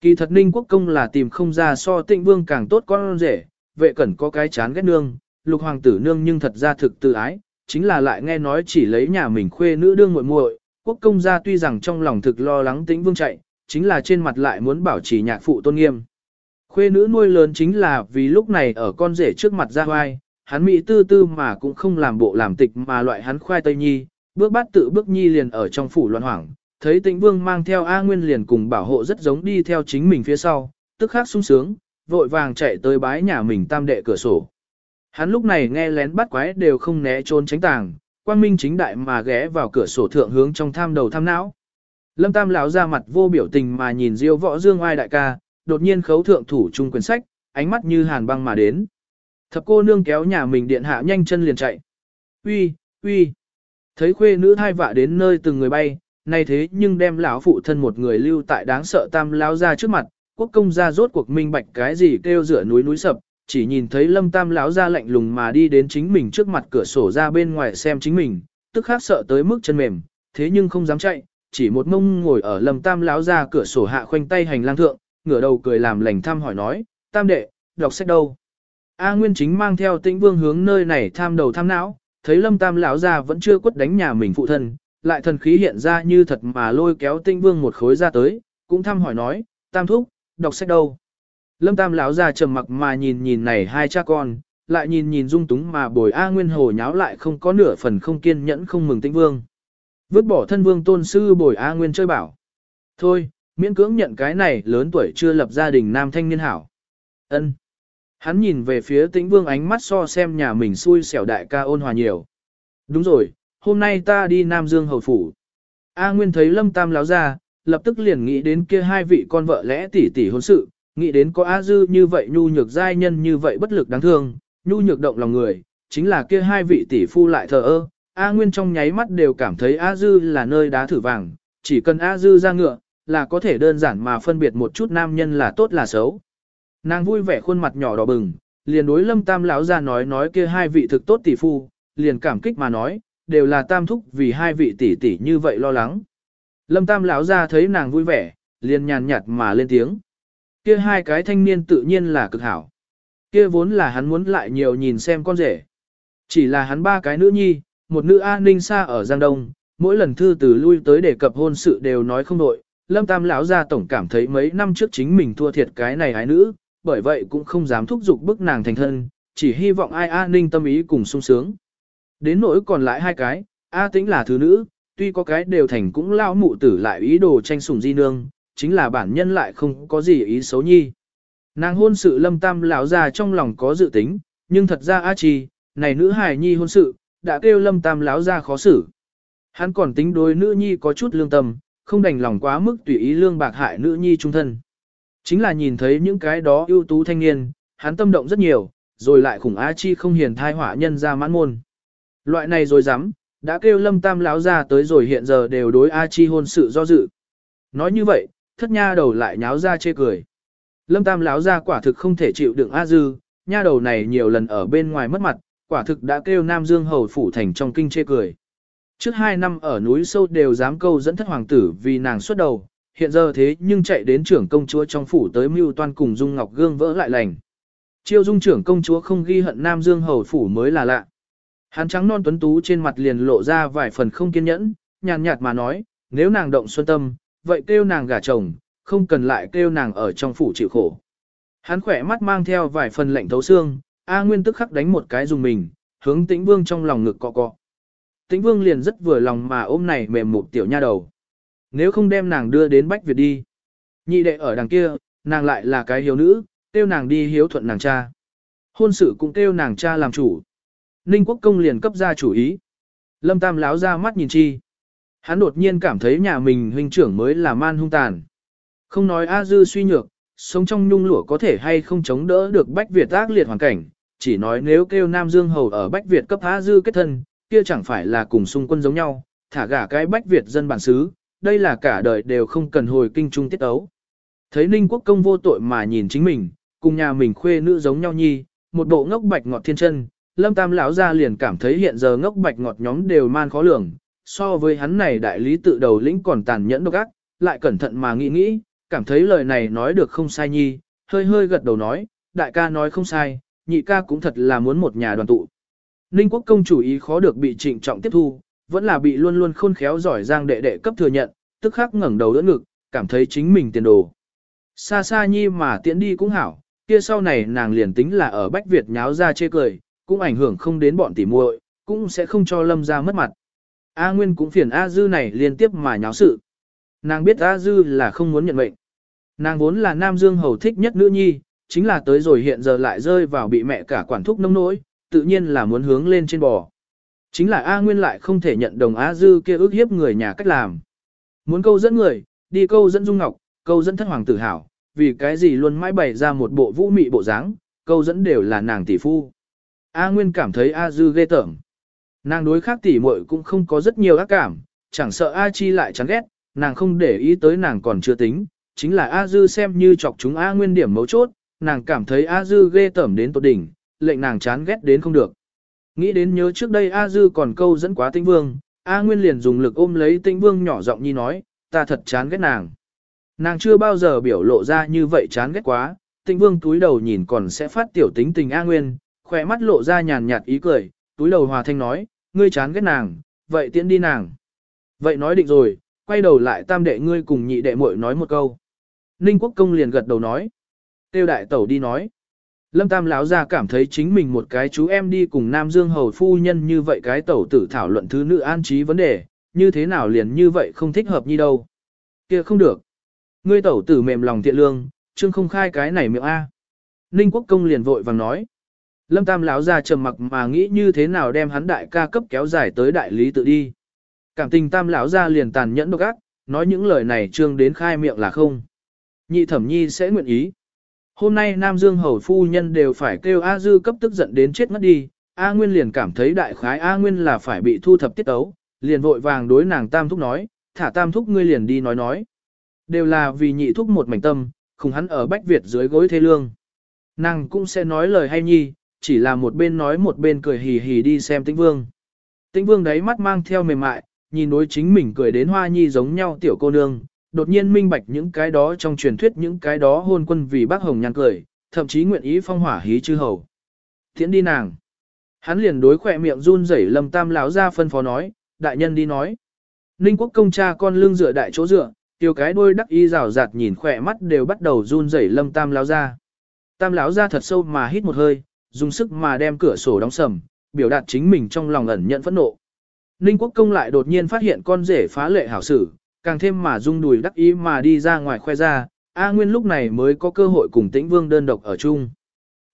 Kỳ thật ninh quốc công là tìm không ra so tịnh vương càng tốt con rể, vệ cẩn có cái chán ghét nương, lục hoàng tử nương nhưng thật ra thực tự ái, chính là lại nghe nói chỉ lấy nhà mình khuê nữ đương muội muội, quốc công gia tuy rằng trong lòng thực lo lắng tĩnh vương chạy, chính là trên mặt lại muốn bảo trì nhạc phụ tôn nghiêm. Khuê nữ nuôi lớn chính là vì lúc này ở con rể trước mặt ra hoai, hắn mỹ tư tư mà cũng không làm bộ làm tịch mà loại hắn khoai tây nhi, bước bát tự bước nhi liền ở trong phủ loạn hoảng, thấy tĩnh vương mang theo A Nguyên liền cùng bảo hộ rất giống đi theo chính mình phía sau, tức khắc sung sướng, vội vàng chạy tới bái nhà mình tam đệ cửa sổ. Hắn lúc này nghe lén bắt quái đều không né trốn tránh tàng, quang minh chính đại mà ghé vào cửa sổ thượng hướng trong tham đầu tham não. Lâm Tam lão ra mặt vô biểu tình mà nhìn Diêu Võ Dương Oai đại ca, đột nhiên khấu thượng thủ trung quyển sách, ánh mắt như hàn băng mà đến. Thập cô nương kéo nhà mình điện hạ nhanh chân liền chạy. Uy, uy. Thấy khuê nữ thai vạ đến nơi từng người bay, nay thế nhưng đem lão phụ thân một người lưu tại đáng sợ tam Lão ra trước mặt, quốc công gia rốt cuộc minh bạch cái gì kêu rửa núi núi sập, chỉ nhìn thấy lâm tam lão ra lạnh lùng mà đi đến chính mình trước mặt cửa sổ ra bên ngoài xem chính mình, tức khác sợ tới mức chân mềm, thế nhưng không dám chạy, chỉ một mông ngồi ở lâm tam lão ra cửa sổ hạ khoanh tay hành lang thượng, ngửa đầu cười làm lành thăm hỏi nói, tam đệ, đọc sách đâu? A Nguyên chính mang theo tĩnh vương hướng nơi này tham đầu tham não, thấy lâm tam lão ra vẫn chưa quất đánh nhà mình phụ thân, lại thần khí hiện ra như thật mà lôi kéo tĩnh vương một khối ra tới, cũng thăm hỏi nói, tam thúc, đọc sách đâu? Lâm tam lão ra trầm mặc mà nhìn nhìn này hai cha con, lại nhìn nhìn dung túng mà bồi A Nguyên hồ nháo lại không có nửa phần không kiên nhẫn không mừng tĩnh vương. Vứt bỏ thân vương tôn sư bồi A Nguyên chơi bảo. Thôi, miễn cưỡng nhận cái này lớn tuổi chưa lập gia đình nam thanh niên hảo. Ân. Hắn nhìn về phía tĩnh vương ánh mắt so xem nhà mình xui xẻo đại ca ôn hòa nhiều. Đúng rồi, hôm nay ta đi Nam Dương hầu phủ. A Nguyên thấy Lâm Tam láo ra, lập tức liền nghĩ đến kia hai vị con vợ lẽ tỷ tỷ hôn sự, nghĩ đến có A Dư như vậy nhu nhược giai nhân như vậy bất lực đáng thương, nhu nhược động lòng người, chính là kia hai vị tỷ phu lại thờ ơ. A Nguyên trong nháy mắt đều cảm thấy A Dư là nơi đá thử vàng, chỉ cần A Dư ra ngựa, là có thể đơn giản mà phân biệt một chút nam nhân là tốt là xấu. Nàng vui vẻ khuôn mặt nhỏ đỏ bừng, liền đối Lâm Tam lão ra nói nói kia hai vị thực tốt tỷ phu, liền cảm kích mà nói, đều là tam thúc vì hai vị tỷ tỷ như vậy lo lắng. Lâm Tam lão ra thấy nàng vui vẻ, liền nhàn nhạt mà lên tiếng. Kia hai cái thanh niên tự nhiên là cực hảo. Kia vốn là hắn muốn lại nhiều nhìn xem con rể. Chỉ là hắn ba cái nữ nhi, một nữ an ninh xa ở Giang Đông, mỗi lần thư từ lui tới đề cập hôn sự đều nói không đội. Lâm Tam lão ra tổng cảm thấy mấy năm trước chính mình thua thiệt cái này hái nữ, bởi vậy cũng không dám thúc giục bức nàng thành thân, chỉ hy vọng ai an ninh tâm ý cùng sung sướng. Đến nỗi còn lại hai cái, A tĩnh là thứ nữ, tuy có cái đều thành cũng lao mụ tử lại ý đồ tranh sủng di nương, chính là bản nhân lại không có gì ý xấu nhi. Nàng hôn sự lâm tam lão ra trong lòng có dự tính, nhưng thật ra A chi, này nữ hài nhi hôn sự, đã kêu lâm tam lão ra khó xử. Hắn còn tính đối nữ nhi có chút lương tâm, không đành lòng quá mức tùy ý lương bạc hại nữ nhi trung thân. Chính là nhìn thấy những cái đó ưu tú thanh niên, hắn tâm động rất nhiều, rồi lại khủng A chi không hiền thai hỏa nhân ra mãn môn. Loại này rồi dám, đã kêu lâm tam lão ra tới rồi hiện giờ đều đối A chi hôn sự do dự. Nói như vậy, thất nha đầu lại nháo ra chê cười. Lâm tam lão ra quả thực không thể chịu đựng A dư, nha đầu này nhiều lần ở bên ngoài mất mặt, quả thực đã kêu Nam Dương hầu phủ thành trong kinh chê cười. Trước hai năm ở núi sâu đều dám câu dẫn thất hoàng tử vì nàng xuất đầu, hiện giờ thế nhưng chạy đến trưởng công chúa trong phủ tới mưu toan cùng Dung Ngọc Gương vỡ lại lành. Chiêu dung trưởng công chúa không ghi hận Nam Dương hầu phủ mới là lạ. Hắn trắng non tuấn tú trên mặt liền lộ ra vài phần không kiên nhẫn, nhàn nhạt mà nói, nếu nàng động xuân tâm, vậy kêu nàng gả chồng, không cần lại kêu nàng ở trong phủ chịu khổ. Hắn khỏe mắt mang theo vài phần lạnh thấu xương, A Nguyên tức khắc đánh một cái dùng mình, hướng tĩnh vương trong lòng ngực cọ cọ. Tĩnh vương liền rất vừa lòng mà ôm này mềm một tiểu nha đầu. Nếu không đem nàng đưa đến Bách Việt đi. Nhị đệ ở đằng kia, nàng lại là cái hiếu nữ, kêu nàng đi hiếu thuận nàng cha. Hôn sự cũng kêu nàng cha làm chủ. Ninh quốc công liền cấp ra chủ ý. Lâm Tam láo ra mắt nhìn chi. Hắn đột nhiên cảm thấy nhà mình huynh trưởng mới là man hung tàn. Không nói A Dư suy nhược, sống trong nhung lụa có thể hay không chống đỡ được Bách Việt ác liệt hoàn cảnh, chỉ nói nếu kêu Nam Dương Hầu ở Bách Việt cấp A Dư kết thân, kia chẳng phải là cùng xung quân giống nhau, thả gả cái Bách Việt dân bản xứ, đây là cả đời đều không cần hồi kinh trung tiết ấu. Thấy Ninh Quốc công vô tội mà nhìn chính mình, cùng nhà mình khuê nữ giống nhau nhi, một bộ ngốc bạch ngọt thiên chân, Lâm Tam lão ra liền cảm thấy hiện giờ ngốc bạch ngọt nhóm đều man khó lường, so với hắn này đại lý tự đầu lĩnh còn tàn nhẫn độc ác, lại cẩn thận mà nghĩ nghĩ, cảm thấy lời này nói được không sai nhi, hơi hơi gật đầu nói, đại ca nói không sai, nhị ca cũng thật là muốn một nhà đoàn tụ. Ninh quốc công chủ ý khó được bị trịnh trọng tiếp thu, vẫn là bị luôn luôn khôn khéo giỏi giang đệ đệ cấp thừa nhận, tức khắc ngẩng đầu đỡ ngực, cảm thấy chính mình tiền đồ. Xa xa nhi mà tiễn đi cũng hảo, kia sau này nàng liền tính là ở Bách Việt nháo ra chê cười, cũng ảnh hưởng không đến bọn tỉ muội, cũng sẽ không cho lâm ra mất mặt. A Nguyên cũng phiền A Dư này liên tiếp mà nháo sự. Nàng biết A Dư là không muốn nhận mệnh. Nàng vốn là Nam Dương hầu thích nhất nữ nhi, chính là tới rồi hiện giờ lại rơi vào bị mẹ cả quản thúc nông nỗi, tự nhiên là muốn hướng lên trên bò. Chính là A Nguyên lại không thể nhận đồng A Dư kia ước hiếp người nhà cách làm. Muốn câu dẫn người, đi câu dẫn Dung Ngọc, câu dẫn thất hoàng tử hảo, vì cái gì luôn mãi bày ra một bộ vũ mị bộ dáng, câu dẫn đều là nàng tỷ phu. A Nguyên cảm thấy A Dư ghê tởm. Nàng đối khác tỷ muội cũng không có rất nhiều ác cảm, chẳng sợ A Chi lại chán ghét, nàng không để ý tới nàng còn chưa tính, chính là A Dư xem như chọc chúng A Nguyên điểm mấu chốt, nàng cảm thấy A Dư ghê tởm đến tột đỉnh, lệnh nàng chán ghét đến không được. Nghĩ đến nhớ trước đây A Dư còn câu dẫn quá Tĩnh Vương, A Nguyên liền dùng lực ôm lấy Tĩnh Vương nhỏ giọng nhi nói, ta thật chán ghét nàng. Nàng chưa bao giờ biểu lộ ra như vậy chán ghét quá, Tĩnh Vương túi đầu nhìn còn sẽ phát tiểu tính tình A Nguyên, khỏe mắt lộ ra nhàn nhạt ý cười, túi đầu hòa thanh nói, ngươi chán ghét nàng, vậy tiễn đi nàng. Vậy nói định rồi, quay đầu lại tam đệ ngươi cùng nhị đệ muội nói một câu. Ninh quốc công liền gật đầu nói. Tiêu đại tẩu đi nói. Lâm tam lão ra cảm thấy chính mình một cái chú em đi cùng Nam Dương hầu phu nhân như vậy cái tẩu tử thảo luận thứ nữ an trí vấn đề, như thế nào liền như vậy không thích hợp như đâu. kia không được. Ngươi tẩu tử mềm lòng thiện lương, chương không khai cái này miệng A. Ninh Quốc Công liền vội vàng nói. Lâm Tam lão ra trầm mặc mà nghĩ như thế nào đem hắn đại ca cấp kéo dài tới đại lý tự đi. Cảm tình Tam lão ra liền tàn nhẫn độc ác, nói những lời này trương đến khai miệng là không. Nhị thẩm nhi sẽ nguyện ý. Hôm nay Nam Dương hầu phu nhân đều phải kêu A Dư cấp tức giận đến chết mất đi, A Nguyên liền cảm thấy đại khái A Nguyên là phải bị thu thập tiết ấu, liền vội vàng đối nàng Tam Thúc nói, thả Tam Thúc ngươi liền đi nói nói. Đều là vì nhị thúc một mảnh tâm, không hắn ở Bách Việt dưới gối thê lương. Nàng cũng sẽ nói lời hay nhi, chỉ là một bên nói một bên cười hì hì đi xem tĩnh vương. Tĩnh vương đấy mắt mang theo mềm mại, nhìn đối chính mình cười đến hoa nhi giống nhau tiểu cô nương, đột nhiên minh bạch những cái đó trong truyền thuyết những cái đó hôn quân vì bác hồng nhăn cười, thậm chí nguyện ý phong hỏa hí chư hầu. Thiện đi nàng. Hắn liền đối khỏe miệng run rẩy lâm tam lão ra phân phó nói, đại nhân đi nói. Ninh quốc công cha con lưng dựa đại chỗ dựa, tiêu cái đôi đắc y rào rạt nhìn khỏe mắt đều bắt đầu run rẩy lâm tam lão ra. Tam lão ra thật sâu mà hít một hơi, dùng sức mà đem cửa sổ đóng sầm, biểu đạt chính mình trong lòng ẩn nhận phẫn nộ. Ninh quốc công lại đột nhiên phát hiện con rể phá lệ hảo sử, càng thêm mà rung đùi đắc ý mà đi ra ngoài khoe ra, A Nguyên lúc này mới có cơ hội cùng Tĩnh Vương đơn độc ở chung.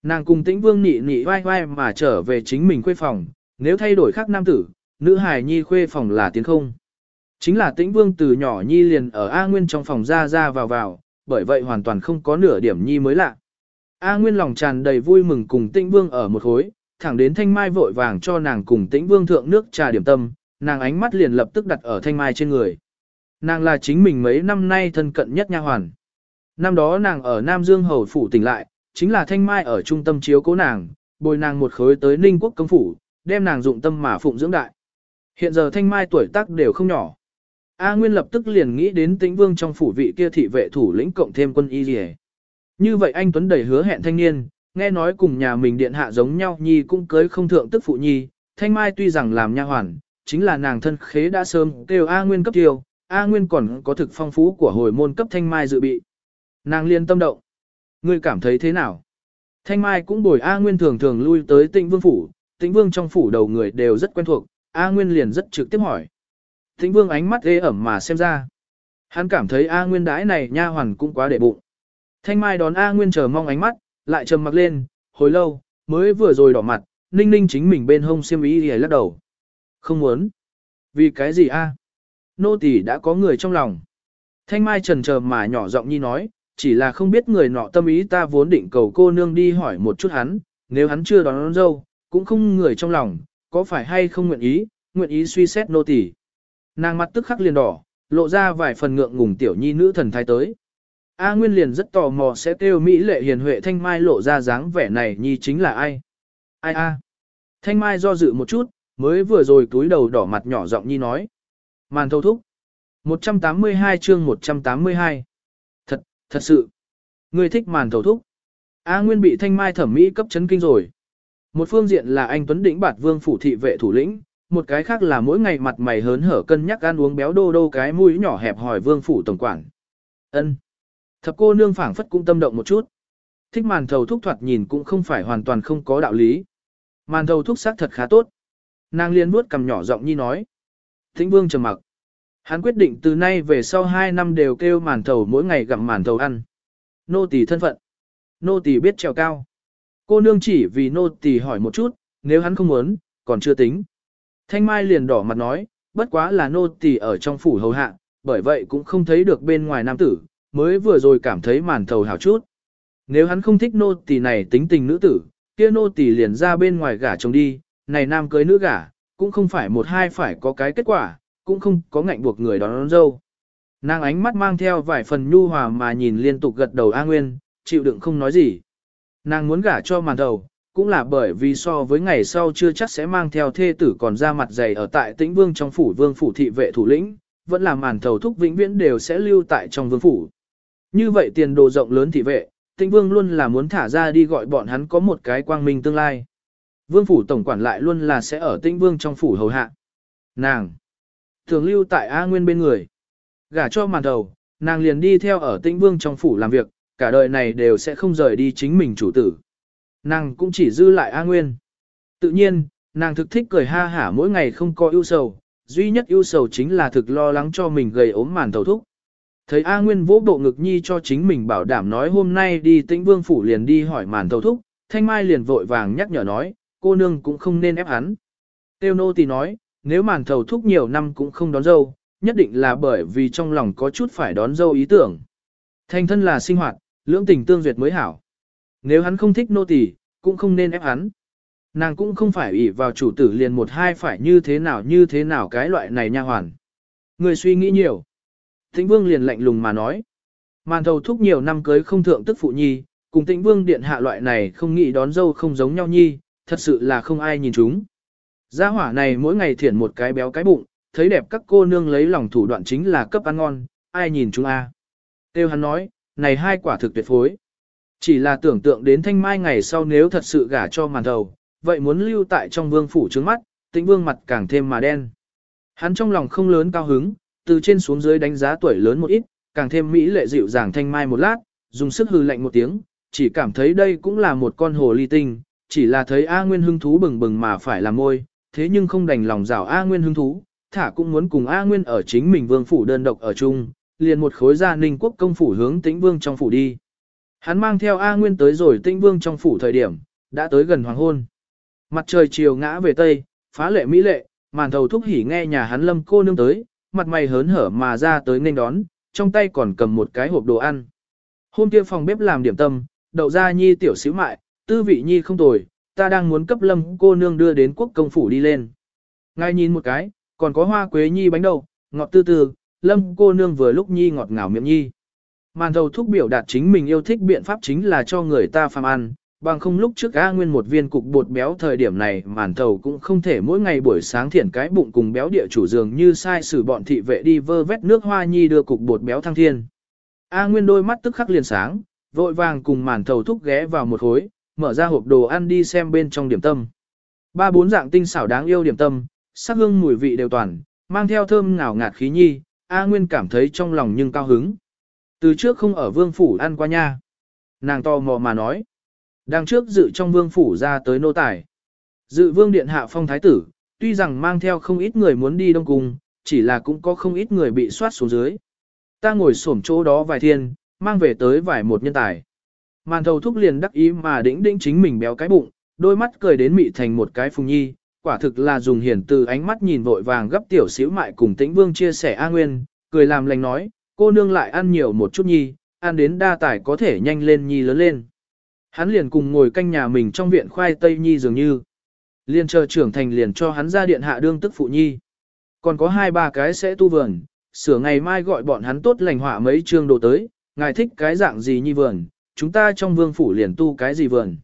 Nàng cùng Tĩnh Vương nị nị vai vai mà trở về chính mình khuê phòng, nếu thay đổi khác nam tử, nữ hài nhi khuê phòng là tiến không. Chính là Tĩnh Vương từ nhỏ nhi liền ở A Nguyên trong phòng ra ra vào vào, bởi vậy hoàn toàn không có nửa điểm nhi mới lạ. A Nguyên lòng tràn đầy vui mừng cùng Tĩnh Vương ở một khối, thẳng đến Thanh Mai vội vàng cho nàng cùng Tĩnh Vương thượng nước trà điểm tâm, nàng ánh mắt liền lập tức đặt ở Thanh Mai trên người. Nàng là chính mình mấy năm nay thân cận nhất nha hoàn. Năm đó nàng ở Nam Dương Hầu Phủ tỉnh lại, chính là Thanh Mai ở trung tâm chiếu cố nàng, bồi nàng một khối tới Ninh Quốc công phủ, đem nàng dụng tâm mà phụng dưỡng đại. Hiện giờ Thanh Mai tuổi tác đều không nhỏ. A Nguyên lập tức liền nghĩ đến tĩnh vương trong phủ vị kia thị vệ thủ lĩnh cộng thêm quân y liề. Như vậy anh Tuấn đầy hứa hẹn thanh niên, nghe nói cùng nhà mình điện hạ giống nhau nhi cũng cưới không thượng tức phụ nhi, Thanh Mai tuy rằng làm nha hoàn, chính là nàng thân khế đã sớm kêu A Nguyên cấp tiêu, A Nguyên còn có thực phong phú của hồi môn cấp Thanh Mai dự bị. Nàng liên tâm động. Ngươi cảm thấy thế nào? Thanh Mai cũng bồi A Nguyên thường thường lui tới tịnh vương phủ, tịnh vương trong phủ đầu người đều rất quen thuộc, A Nguyên liền rất trực tiếp hỏi. Tịnh vương ánh mắt ê ẩm mà xem ra. Hắn cảm thấy A Nguyên đãi này nha hoàn cũng quá để bụng. Thanh Mai đón A Nguyên chờ mong ánh mắt, lại trầm mặc lên, hồi lâu, mới vừa rồi đỏ mặt, ninh ninh chính mình bên hông xiêm ý thì lắc đầu. Không muốn. Vì cái gì a? nô tỳ đã có người trong lòng. Thanh Mai trần chờ mà nhỏ giọng nhi nói, chỉ là không biết người nọ tâm ý ta vốn định cầu cô nương đi hỏi một chút hắn, nếu hắn chưa đón, đón dâu, cũng không người trong lòng, có phải hay không nguyện ý, nguyện ý suy xét nô tỳ. Nàng mặt tức khắc liền đỏ, lộ ra vài phần ngượng ngùng tiểu nhi nữ thần thái tới. A Nguyên liền rất tò mò sẽ kêu Mỹ lệ hiền huệ Thanh Mai lộ ra dáng vẻ này nhi chính là ai. Ai a? Thanh Mai do dự một chút, mới vừa rồi túi đầu đỏ mặt nhỏ giọng nhi nói. Màn thâu thúc. 182 chương 182. Thật, thật sự. Ngươi thích màn thầu thúc. A Nguyên bị thanh mai thẩm mỹ cấp chấn kinh rồi. Một phương diện là anh Tuấn Đỉnh Bạt Vương phủ thị vệ thủ lĩnh, một cái khác là mỗi ngày mặt mày hớn hở cân nhắc ăn uống béo đô đô cái mũi nhỏ hẹp hỏi Vương phủ tổng quản. Ân. Thập cô nương phảng phất cũng tâm động một chút. Thích màn thầu thúc thoạt nhìn cũng không phải hoàn toàn không có đạo lý. Màn thầu thúc xác thật khá tốt. Nàng liên bước cầm nhỏ giọng nhi nói. Thính vương trầm mặc. Hắn quyết định từ nay về sau 2 năm đều kêu màn thầu mỗi ngày gặm màn thầu ăn. Nô tỳ thân phận. Nô tỳ biết trèo cao. Cô nương chỉ vì nô tỳ hỏi một chút, nếu hắn không muốn, còn chưa tính. Thanh Mai liền đỏ mặt nói, bất quá là nô tỳ ở trong phủ hầu hạ, bởi vậy cũng không thấy được bên ngoài nam tử, mới vừa rồi cảm thấy màn thầu hảo chút. Nếu hắn không thích nô tỳ này tính tình nữ tử, kia nô tỳ liền ra bên ngoài gả chồng đi, này nam cưới nữ gả, cũng không phải một hai phải có cái kết quả, cũng không có ngạnh buộc người đón, đón dâu. Nàng ánh mắt mang theo vài phần nhu hòa mà nhìn liên tục gật đầu A Nguyên, chịu đựng không nói gì. Nàng muốn gả cho màn đầu, cũng là bởi vì so với ngày sau chưa chắc sẽ mang theo thê tử còn ra mặt dày ở tại tĩnh vương trong phủ vương phủ thị vệ thủ lĩnh, vẫn là màn thầu thúc vĩnh viễn đều sẽ lưu tại trong vương phủ. Như vậy tiền đồ rộng lớn thị vệ, tĩnh vương luôn là muốn thả ra đi gọi bọn hắn có một cái quang minh tương lai. Vương phủ tổng quản lại luôn là sẽ ở tĩnh vương trong phủ hầu hạ. Nàng! thường lưu tại A Nguyên bên người. Gả cho màn đầu, nàng liền đi theo ở tĩnh vương trong phủ làm việc, cả đời này đều sẽ không rời đi chính mình chủ tử. Nàng cũng chỉ dư lại A Nguyên. Tự nhiên, nàng thực thích cười ha hả mỗi ngày không có ưu sầu, duy nhất ưu sầu chính là thực lo lắng cho mình gầy ốm màn thầu thúc. Thấy A Nguyên vỗ bộ ngực nhi cho chính mình bảo đảm nói hôm nay đi tĩnh vương phủ liền đi hỏi màn thầu thúc, thanh mai liền vội vàng nhắc nhở nói, cô nương cũng không nên ép hắn. Tiêu nô thì nói, nếu màn thầu thúc nhiều năm cũng không đón dâu, nhất định là bởi vì trong lòng có chút phải đón dâu ý tưởng. Thành thân là sinh hoạt, lưỡng tình tương duyệt mới hảo. Nếu hắn không thích nô tỳ, cũng không nên ép hắn. Nàng cũng không phải ủy vào chủ tử liền một hai phải như thế nào như thế nào cái loại này nha hoàn. Người suy nghĩ nhiều. Tĩnh vương liền lạnh lùng mà nói. Màn thầu thúc nhiều năm cưới không thượng tức phụ nhi, cùng tĩnh vương điện hạ loại này không nghĩ đón dâu không giống nhau nhi, thật sự là không ai nhìn chúng. Gia hỏa này mỗi ngày thiển một cái béo cái bụng, thấy đẹp các cô nương lấy lòng thủ đoạn chính là cấp ăn ngon, ai nhìn chúng a? Tiêu hắn nói, này hai quả thực tuyệt phối. Chỉ là tưởng tượng đến thanh mai ngày sau nếu thật sự gả cho màn thầu, vậy muốn lưu tại trong vương phủ trướng mắt, tĩnh vương mặt càng thêm mà đen. Hắn trong lòng không lớn cao hứng, từ trên xuống dưới đánh giá tuổi lớn một ít, càng thêm mỹ lệ dịu dàng thanh mai một lát, dùng sức hừ lạnh một tiếng, chỉ cảm thấy đây cũng là một con hồ ly tinh, chỉ là thấy A Nguyên hứng thú bừng bừng mà phải làm môi, thế nhưng không đành lòng rào A Nguyên hứng thú, thả cũng muốn cùng A Nguyên ở chính mình vương phủ đơn độc ở chung, liền một khối gia ninh quốc công phủ hướng tĩnh vương trong phủ đi. Hắn mang theo A Nguyên tới rồi tĩnh vương trong phủ thời điểm, đã tới gần hoàng hôn. Mặt trời chiều ngã về tây, phá lệ mỹ lệ, màn thầu thúc hỉ nghe nhà hắn lâm cô nương tới, mặt mày hớn hở mà ra tới nên đón, trong tay còn cầm một cái hộp đồ ăn. Hôm kia phòng bếp làm điểm tâm, đậu ra nhi tiểu xíu mại, tư vị nhi không tồi, ta đang muốn cấp lâm cô nương đưa đến quốc công phủ đi lên. Ngay nhìn một cái, còn có hoa quế nhi bánh đậu, ngọt tư tư, lâm cô nương vừa lúc nhi ngọt ngào miệng nhi. Màn thầu thúc biểu đạt chính mình yêu thích biện pháp chính là cho người ta phàm ăn, bằng không lúc trước A Nguyên một viên cục bột béo thời điểm này màn thầu cũng không thể mỗi ngày buổi sáng thiển cái bụng cùng béo địa chủ dường như sai sử bọn thị vệ đi vơ vét nước hoa nhi đưa cục bột béo thăng thiên. A Nguyên đôi mắt tức khắc liền sáng, vội vàng cùng màn thầu thúc ghé vào một khối, mở ra hộp đồ ăn đi xem bên trong điểm tâm. Ba bốn dạng tinh xảo đáng yêu điểm tâm, sắc hương mùi vị đều toàn, mang theo thơm ngào ngạt khí nhi, A Nguyên cảm thấy trong lòng nhưng cao hứng. Từ trước không ở vương phủ ăn qua nha. Nàng to mò mà nói. Đang trước dự trong vương phủ ra tới nô tài. Dự vương điện hạ phong thái tử, tuy rằng mang theo không ít người muốn đi đông cung, chỉ là cũng có không ít người bị soát xuống dưới. Ta ngồi xổm chỗ đó vài thiên, mang về tới vài một nhân tài. Màn thầu thúc liền đắc ý mà đĩnh đĩnh chính mình béo cái bụng, đôi mắt cười đến mị thành một cái phùng nhi, quả thực là dùng hiển từ ánh mắt nhìn vội vàng gấp tiểu xíu mại cùng tĩnh vương chia sẻ A Nguyên, cười làm lành nói, cô nương lại ăn nhiều một chút nhi, ăn đến đa tài có thể nhanh lên nhi lớn lên. Hắn liền cùng ngồi canh nhà mình trong viện khoai tây nhi dường như. Liền chờ trưởng thành liền cho hắn ra điện hạ đương tức phụ nhi. Còn có hai ba cái sẽ tu vườn, sửa ngày mai gọi bọn hắn tốt lành họa mấy chương đồ tới, ngài thích cái dạng gì nhi vườn, chúng ta trong vương phủ liền tu cái gì vườn.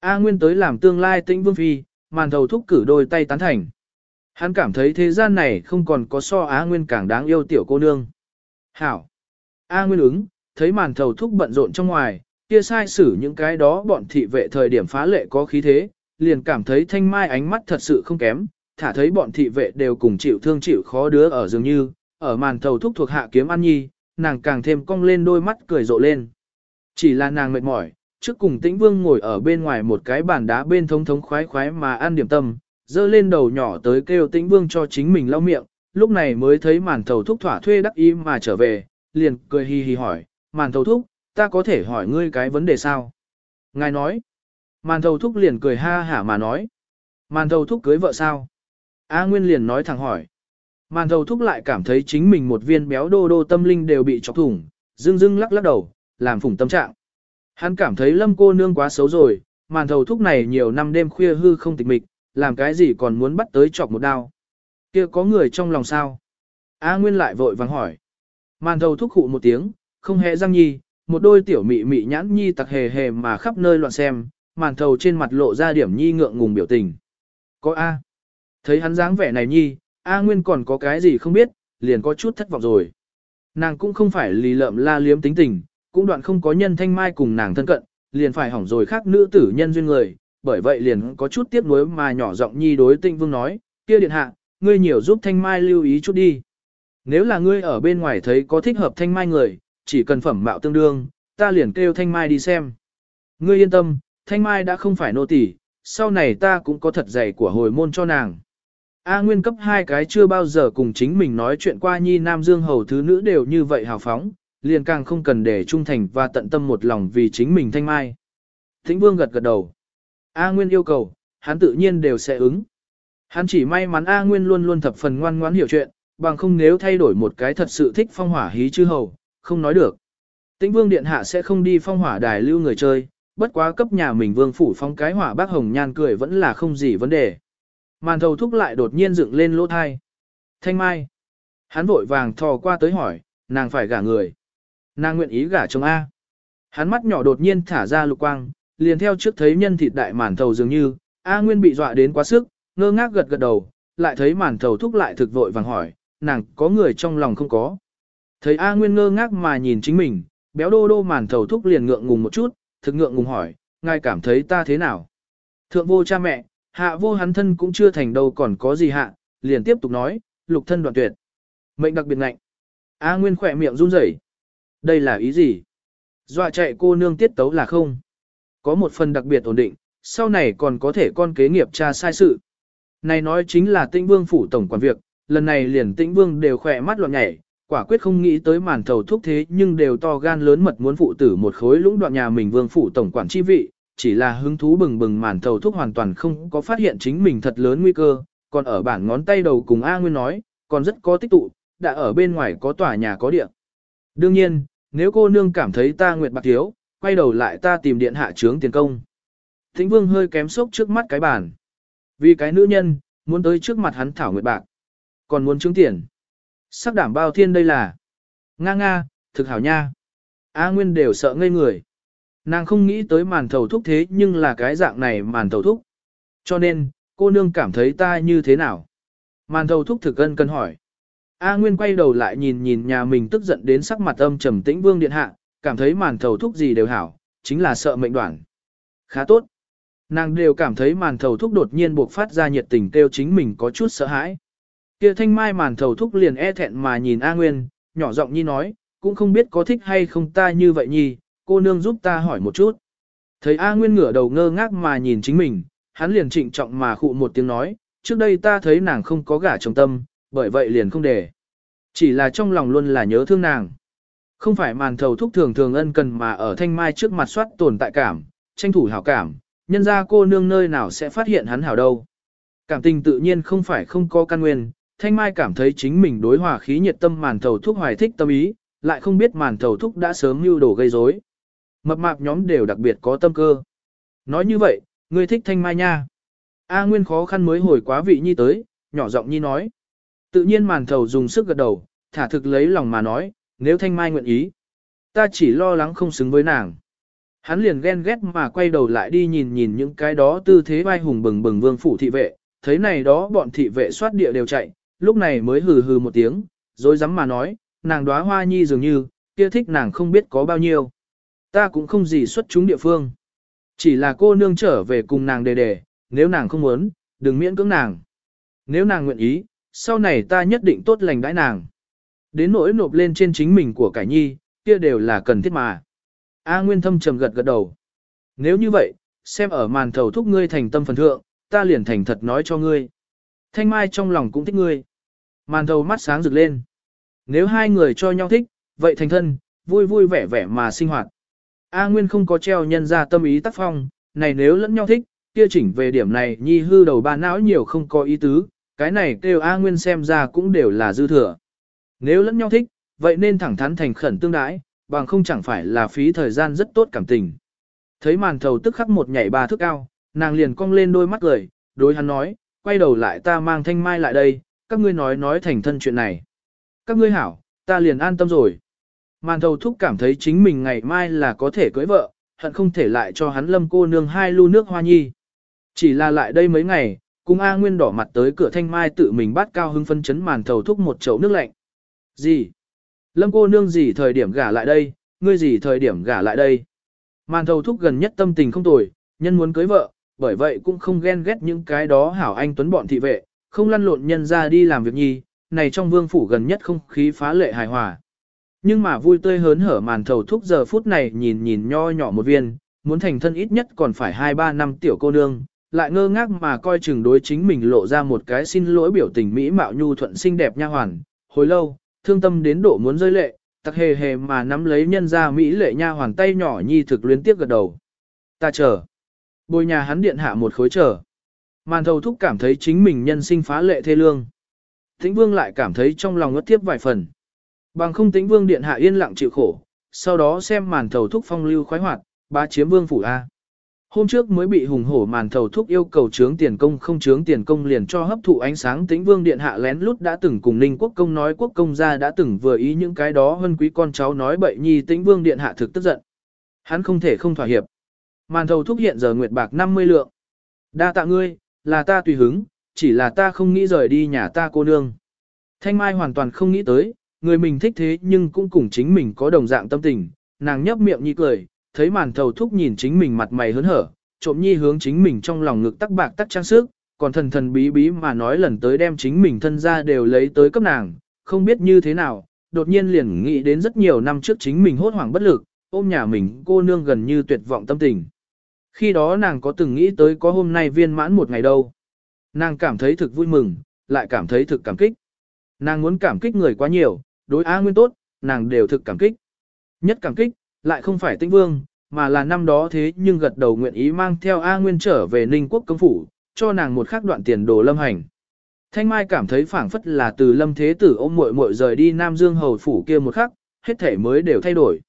A Nguyên tới làm tương lai tĩnh vương phi, màn thầu thúc cử đôi tay tán thành. Hắn cảm thấy thế gian này không còn có so Á Nguyên càng đáng yêu tiểu cô nương. Hảo. A Nguyên ứng, thấy màn thầu thúc bận rộn trong ngoài, kia sai xử những cái đó bọn thị vệ thời điểm phá lệ có khí thế, liền cảm thấy thanh mai ánh mắt thật sự không kém, thả thấy bọn thị vệ đều cùng chịu thương chịu khó đứa ở dường như, ở màn thầu thúc thuộc hạ kiếm ăn nhi, nàng càng thêm cong lên đôi mắt cười rộ lên. Chỉ là nàng mệt mỏi, trước cùng tĩnh vương ngồi ở bên ngoài một cái bàn đá bên thống thống khoái khoái mà ăn điểm tâm, dơ lên đầu nhỏ tới kêu tĩnh vương cho chính mình lau miệng, lúc này mới thấy màn thầu thúc thỏa thuê đắc ý mà trở về, liền cười hi hi hỏi, màn thầu thúc, ta có thể hỏi ngươi cái vấn đề sao? Ngài nói, màn thầu thúc liền cười ha hả mà nói, màn thầu thúc cưới vợ sao? A Nguyên liền nói thẳng hỏi, màn thầu thúc lại cảm thấy chính mình một viên béo đô đô tâm linh đều bị chọc thủng, dưng dưng lắc lắc đầu, làm phủng tâm trạng. Hắn cảm thấy lâm cô nương quá xấu rồi, màn thầu thúc này nhiều năm đêm khuya hư không tịch mịch, làm cái gì còn muốn bắt tới chọc một đao. kia có người trong lòng sao? A Nguyên lại vội vàng hỏi. Màn thầu thúc khụ một tiếng, không hề răng nhi, một đôi tiểu mị mị nhãn nhi tặc hề hề mà khắp nơi loạn xem, màn thầu trên mặt lộ ra điểm nhi ngượng ngùng biểu tình. Có A. Thấy hắn dáng vẻ này nhi, A Nguyên còn có cái gì không biết, liền có chút thất vọng rồi. Nàng cũng không phải lì lợm la liếm tính tình, cũng đoạn không có nhân thanh mai cùng nàng thân cận, liền phải hỏng rồi khác nữ tử nhân duyên người, bởi vậy liền có chút tiếc nuối mà nhỏ giọng nhi đối tinh vương nói, kia điện hạ, ngươi nhiều giúp thanh mai lưu ý chút đi. Nếu là ngươi ở bên ngoài thấy có thích hợp thanh mai người, chỉ cần phẩm mạo tương đương, ta liền kêu thanh mai đi xem. Ngươi yên tâm, thanh mai đã không phải nô tỳ, sau này ta cũng có thật dày của hồi môn cho nàng. A Nguyên cấp hai cái chưa bao giờ cùng chính mình nói chuyện qua nhi nam dương hầu thứ nữ đều như vậy hào phóng, liền càng không cần để trung thành và tận tâm một lòng vì chính mình thanh mai. Thính vương gật gật đầu. A Nguyên yêu cầu, hắn tự nhiên đều sẽ ứng. Hắn chỉ may mắn A Nguyên luôn luôn thập phần ngoan ngoãn hiểu chuyện, bằng không nếu thay đổi một cái thật sự thích phong hỏa hí chư hầu, không nói được. Tĩnh vương điện hạ sẽ không đi phong hỏa đài lưu người chơi, bất quá cấp nhà mình vương phủ phong cái hỏa bác hồng nhan cười vẫn là không gì vấn đề. Màn thầu thúc lại đột nhiên dựng lên lỗ thai. Thanh mai. Hắn vội vàng thò qua tới hỏi, nàng phải gả người. Nàng nguyện ý gả chồng A. Hắn mắt nhỏ đột nhiên thả ra lục quang, liền theo trước thấy nhân thịt đại màn thầu dường như, A Nguyên bị dọa đến quá sức, ngơ ngác gật gật đầu, lại thấy màn thầu thúc lại thực vội vàng hỏi, nàng có người trong lòng không có. Thấy A Nguyên ngơ ngác mà nhìn chính mình, béo đô đô màn thầu thúc liền ngượng ngùng một chút, thực ngượng ngùng hỏi, ngài cảm thấy ta thế nào? Thượng vô cha mẹ, hạ vô hắn thân cũng chưa thành đâu còn có gì hạ, liền tiếp tục nói, lục thân đoạn tuyệt. Mệnh đặc biệt ngạnh. A Nguyên khỏe miệng run rẩy. Đây là ý gì? Dọa chạy cô nương tiết tấu là không? Có một phần đặc biệt ổn định, sau này còn có thể con kế nghiệp cha sai sự. Này nói chính là tĩnh vương phủ tổng quản việc, lần này liền tĩnh vương đều khỏe mắt loạn nhảy, quả quyết không nghĩ tới màn thầu thúc thế nhưng đều to gan lớn mật muốn phụ tử một khối lũng đoạn nhà mình vương phủ tổng quản chi vị, chỉ là hứng thú bừng bừng màn thầu thúc hoàn toàn không có phát hiện chính mình thật lớn nguy cơ, còn ở bản ngón tay đầu cùng A Nguyên nói, còn rất có tích tụ, đã ở bên ngoài có tòa nhà có điện. Đương nhiên, nếu cô nương cảm thấy ta nguyệt bạc thiếu, quay đầu lại ta tìm điện hạ trướng tiền công. Thính vương hơi kém sốc trước mắt cái bàn. Vì cái nữ nhân, muốn tới trước mặt hắn thảo nguyệt bạc. Còn muốn trướng tiền. Sắc đảm bao thiên đây là. Nga nga, thực hảo nha. A Nguyên đều sợ ngây người. Nàng không nghĩ tới màn thầu thúc thế nhưng là cái dạng này màn thầu thúc. Cho nên, cô nương cảm thấy ta như thế nào? Màn thầu thúc thực ân cân hỏi. A Nguyên quay đầu lại nhìn nhìn nhà mình tức giận đến sắc mặt âm trầm tĩnh vương điện hạ, cảm thấy màn thầu thúc gì đều hảo, chính là sợ mệnh đoạn. Khá tốt. Nàng đều cảm thấy màn thầu thúc đột nhiên buộc phát ra nhiệt tình kêu chính mình có chút sợ hãi. Kia thanh mai màn thầu thúc liền e thẹn mà nhìn A Nguyên, nhỏ giọng nhi nói, cũng không biết có thích hay không ta như vậy nhi, cô nương giúp ta hỏi một chút. Thấy A Nguyên ngửa đầu ngơ ngác mà nhìn chính mình, hắn liền trịnh trọng mà khụ một tiếng nói, trước đây ta thấy nàng không có gả trong tâm, bởi vậy liền không để. Chỉ là trong lòng luôn là nhớ thương nàng. Không phải màn thầu thúc thường thường ân cần mà ở thanh mai trước mặt soát tồn tại cảm, tranh thủ hảo cảm, nhân ra cô nương nơi nào sẽ phát hiện hắn hảo đâu. Cảm tình tự nhiên không phải không có căn nguyên, thanh mai cảm thấy chính mình đối hòa khí nhiệt tâm màn thầu thúc hoài thích tâm ý, lại không biết màn thầu thúc đã sớm mưu đồ gây rối. Mập mạp nhóm đều đặc biệt có tâm cơ. Nói như vậy, ngươi thích thanh mai nha. A Nguyên khó khăn mới hồi quá vị nhi tới, nhỏ giọng nhi nói. Tự nhiên màn thầu dùng sức gật đầu, thả thực lấy lòng mà nói, nếu thanh mai nguyện ý. Ta chỉ lo lắng không xứng với nàng. Hắn liền ghen ghét mà quay đầu lại đi nhìn nhìn những cái đó tư thế vai hùng bừng bừng vương phủ thị vệ, thấy này đó bọn thị vệ soát địa đều chạy, lúc này mới hừ hừ một tiếng, rồi dám mà nói, nàng đóa hoa nhi dường như, kia thích nàng không biết có bao nhiêu. Ta cũng không gì xuất chúng địa phương. Chỉ là cô nương trở về cùng nàng đề đề, nếu nàng không muốn, đừng miễn cưỡng nàng. Nếu nàng nguyện ý, sau này ta nhất định tốt lành đãi nàng. Đến nỗi nộp lên trên chính mình của cải nhi, kia đều là cần thiết mà. A Nguyên thâm trầm gật gật đầu. Nếu như vậy, xem ở màn thầu thúc ngươi thành tâm phần thượng, ta liền thành thật nói cho ngươi. Thanh Mai trong lòng cũng thích ngươi. Màn thầu mắt sáng rực lên. Nếu hai người cho nhau thích, vậy thành thân, vui vui vẻ vẻ mà sinh hoạt. A Nguyên không có treo nhân ra tâm ý tác phong, này nếu lẫn nhau thích, kia chỉnh về điểm này nhi hư đầu ba não nhiều không có ý tứ, cái này kêu A Nguyên xem ra cũng đều là dư thừa. Nếu lẫn nhau thích, vậy nên thẳng thắn thành khẩn tương đãi, bằng không chẳng phải là phí thời gian rất tốt cảm tình. Thấy màn thầu tức khắc một nhảy ba thước cao, nàng liền cong lên đôi mắt cười, đối hắn nói, quay đầu lại ta mang thanh mai lại đây, các ngươi nói nói thành thân chuyện này. Các ngươi hảo, ta liền an tâm rồi. Màn thầu thúc cảm thấy chính mình ngày mai là có thể cưới vợ, hận không thể lại cho hắn lâm cô nương hai lu nước hoa nhi. Chỉ là lại đây mấy ngày, cùng A Nguyên đỏ mặt tới cửa thanh mai tự mình bắt cao hưng phân chấn màn thầu thúc một chậu nước lạnh. Gì? Lâm cô nương gì thời điểm gả lại đây, ngươi gì thời điểm gả lại đây? Màn thầu thúc gần nhất tâm tình không tồi, nhân muốn cưới vợ, bởi vậy cũng không ghen ghét những cái đó hảo anh tuấn bọn thị vệ, không lăn lộn nhân ra đi làm việc nhi, này trong vương phủ gần nhất không khí phá lệ hài hòa. Nhưng mà vui tươi hớn hở màn thầu thúc giờ phút này nhìn nhìn nho nhỏ một viên, muốn thành thân ít nhất còn phải 2-3 năm tiểu cô nương, lại ngơ ngác mà coi chừng đối chính mình lộ ra một cái xin lỗi biểu tình mỹ mạo nhu thuận xinh đẹp nha hoàn. Hồi lâu, thương tâm đến độ muốn rơi lệ, tặc hề hề mà nắm lấy nhân ra mỹ lệ nha hoàn tay nhỏ nhi thực luyến tiếp gật đầu. Ta chờ. Bồi nhà hắn điện hạ một khối trở Màn thầu thúc cảm thấy chính mình nhân sinh phá lệ thê lương. Tĩnh vương lại cảm thấy trong lòng ngất tiếp vài phần. Bằng không tĩnh vương điện hạ yên lặng chịu khổ, sau đó xem màn thầu thúc phong lưu khoái hoạt, bá chiếm vương phủ A. Hôm trước mới bị hùng hổ màn thầu thúc yêu cầu trướng tiền công không trướng tiền công liền cho hấp thụ ánh sáng tĩnh vương điện hạ lén lút đã từng cùng ninh quốc công nói quốc công gia đã từng vừa ý những cái đó hơn quý con cháu nói bậy nhi tĩnh vương điện hạ thực tức giận. Hắn không thể không thỏa hiệp. Màn thầu thúc hiện giờ nguyệt bạc 50 lượng. Đa tạ ngươi, là ta tùy hứng, chỉ là ta không nghĩ rời đi nhà ta cô nương. Thanh Mai hoàn toàn không nghĩ tới, người mình thích thế nhưng cũng cùng chính mình có đồng dạng tâm tình, nàng nhấp miệng nhi cười, thấy màn thầu thúc nhìn chính mình mặt mày hớn hở, trộm nhi hướng chính mình trong lòng ngực tắc bạc tắc trang sức, còn thần thần bí bí mà nói lần tới đem chính mình thân ra đều lấy tới cấp nàng, không biết như thế nào, đột nhiên liền nghĩ đến rất nhiều năm trước chính mình hốt hoảng bất lực, ôm nhà mình cô nương gần như tuyệt vọng tâm tình. Khi đó nàng có từng nghĩ tới có hôm nay viên mãn một ngày đâu. Nàng cảm thấy thực vui mừng, lại cảm thấy thực cảm kích. Nàng muốn cảm kích người quá nhiều, đối A Nguyên tốt, nàng đều thực cảm kích. Nhất cảm kích, lại không phải tinh vương, mà là năm đó thế nhưng gật đầu nguyện ý mang theo A Nguyên trở về Ninh Quốc công phủ, cho nàng một khắc đoạn tiền đồ lâm hành. Thanh Mai cảm thấy phảng phất là từ lâm thế tử ôm muội muội rời đi Nam Dương hầu phủ kia một khắc, hết thể mới đều thay đổi.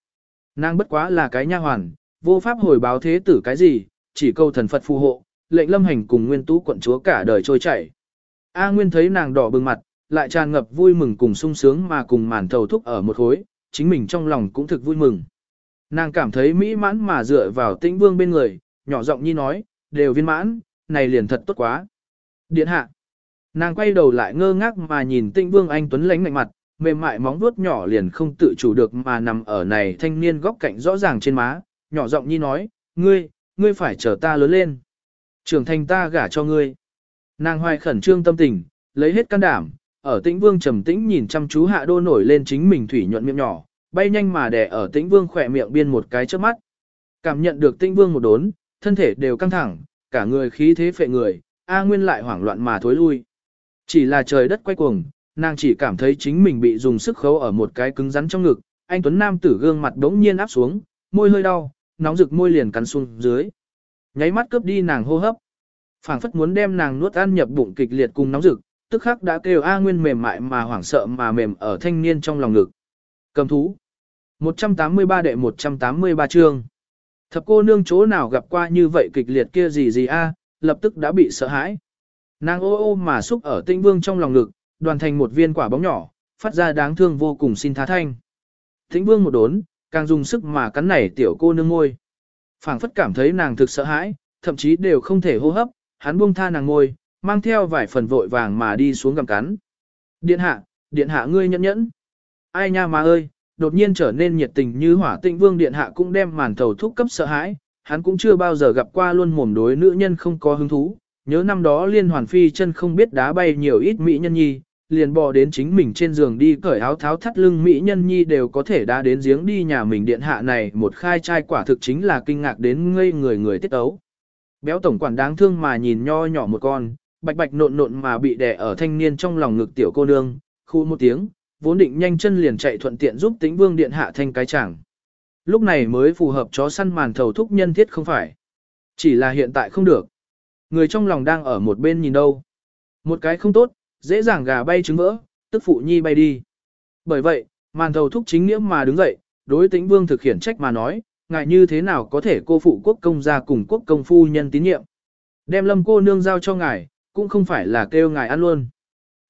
Nàng bất quá là cái nha hoàn, vô pháp hồi báo thế tử cái gì, chỉ câu thần Phật phù hộ, lệnh lâm hành cùng nguyên tú quận chúa cả đời trôi chảy. A Nguyên thấy nàng đỏ bừng mặt, lại tràn ngập vui mừng cùng sung sướng mà cùng màn thầu thúc ở một khối, chính mình trong lòng cũng thực vui mừng. Nàng cảm thấy mỹ mãn mà dựa vào tĩnh vương bên người, nhỏ giọng nhi nói, đều viên mãn, này liền thật tốt quá. Điện hạ. Nàng quay đầu lại ngơ ngác mà nhìn tĩnh vương anh tuấn lánh mạnh mặt, mềm mại móng vuốt nhỏ liền không tự chủ được mà nằm ở này thanh niên góc cạnh rõ ràng trên má, nhỏ giọng nhi nói, ngươi, ngươi phải chờ ta lớn lên. Trưởng thành ta gả cho ngươi. Nàng hoài khẩn trương tâm tình, lấy hết can đảm, ở tĩnh vương trầm tĩnh nhìn chăm chú hạ đô nổi lên chính mình thủy nhuận miệng nhỏ, bay nhanh mà đè ở tĩnh vương khỏe miệng biên một cái trước mắt. Cảm nhận được tĩnh vương một đốn, thân thể đều căng thẳng, cả người khí thế phệ người, A Nguyên lại hoảng loạn mà thối lui. Chỉ là trời đất quay cuồng, nàng chỉ cảm thấy chính mình bị dùng sức khấu ở một cái cứng rắn trong ngực, anh Tuấn Nam tử gương mặt đống nhiên áp xuống, môi hơi đau, nóng rực môi liền cắn xuống dưới. Nháy mắt cướp đi nàng hô hấp. phảng phất muốn đem nàng nuốt ăn nhập bụng kịch liệt cùng nóng rực, tức khắc đã kêu A Nguyên mềm mại mà hoảng sợ mà mềm ở thanh niên trong lòng ngực. Cầm thú. 183 đệ 183 chương. Thập cô nương chỗ nào gặp qua như vậy kịch liệt kia gì gì a, lập tức đã bị sợ hãi. Nàng ô ô mà xúc ở tinh vương trong lòng ngực, đoàn thành một viên quả bóng nhỏ, phát ra đáng thương vô cùng xin thá thanh. Tĩnh vương một đốn, càng dùng sức mà cắn nảy tiểu cô nương môi, phảng phất cảm thấy nàng thực sợ hãi, thậm chí đều không thể hô hấp, hắn buông tha nàng môi, mang theo vài phần vội vàng mà đi xuống gầm cắn. Điện hạ, điện hạ ngươi nhẫn nhẫn. Ai nha mà ơi, đột nhiên trở nên nhiệt tình như hỏa tinh vương điện hạ cũng đem màn thầu thúc cấp sợ hãi, hắn cũng chưa bao giờ gặp qua luôn mồm đối nữ nhân không có hứng thú, nhớ năm đó liên hoàn phi chân không biết đá bay nhiều ít mỹ nhân nhi, liền bò đến chính mình trên giường đi cởi áo tháo thắt lưng mỹ nhân nhi đều có thể đã đến giếng đi nhà mình điện hạ này một khai trai quả thực chính là kinh ngạc đến ngây người người tiết ấu. Béo tổng quản đáng thương mà nhìn nho nhỏ một con, bạch bạch nộn nộn mà bị đè ở thanh niên trong lòng ngực tiểu cô nương, khu một tiếng, vốn định nhanh chân liền chạy thuận tiện giúp tĩnh vương điện hạ thanh cái chẳng. Lúc này mới phù hợp chó săn màn thầu thúc nhân thiết không phải. Chỉ là hiện tại không được. Người trong lòng đang ở một bên nhìn đâu. Một cái không tốt, dễ dàng gà bay trứng vỡ, tức phụ nhi bay đi. Bởi vậy, màn thầu thúc chính nghĩa mà đứng dậy, đối tĩnh vương thực hiện trách mà nói, ngài như thế nào có thể cô phụ quốc công gia cùng quốc công phu nhân tín nhiệm. Đem lâm cô nương giao cho ngài, cũng không phải là kêu ngài ăn luôn.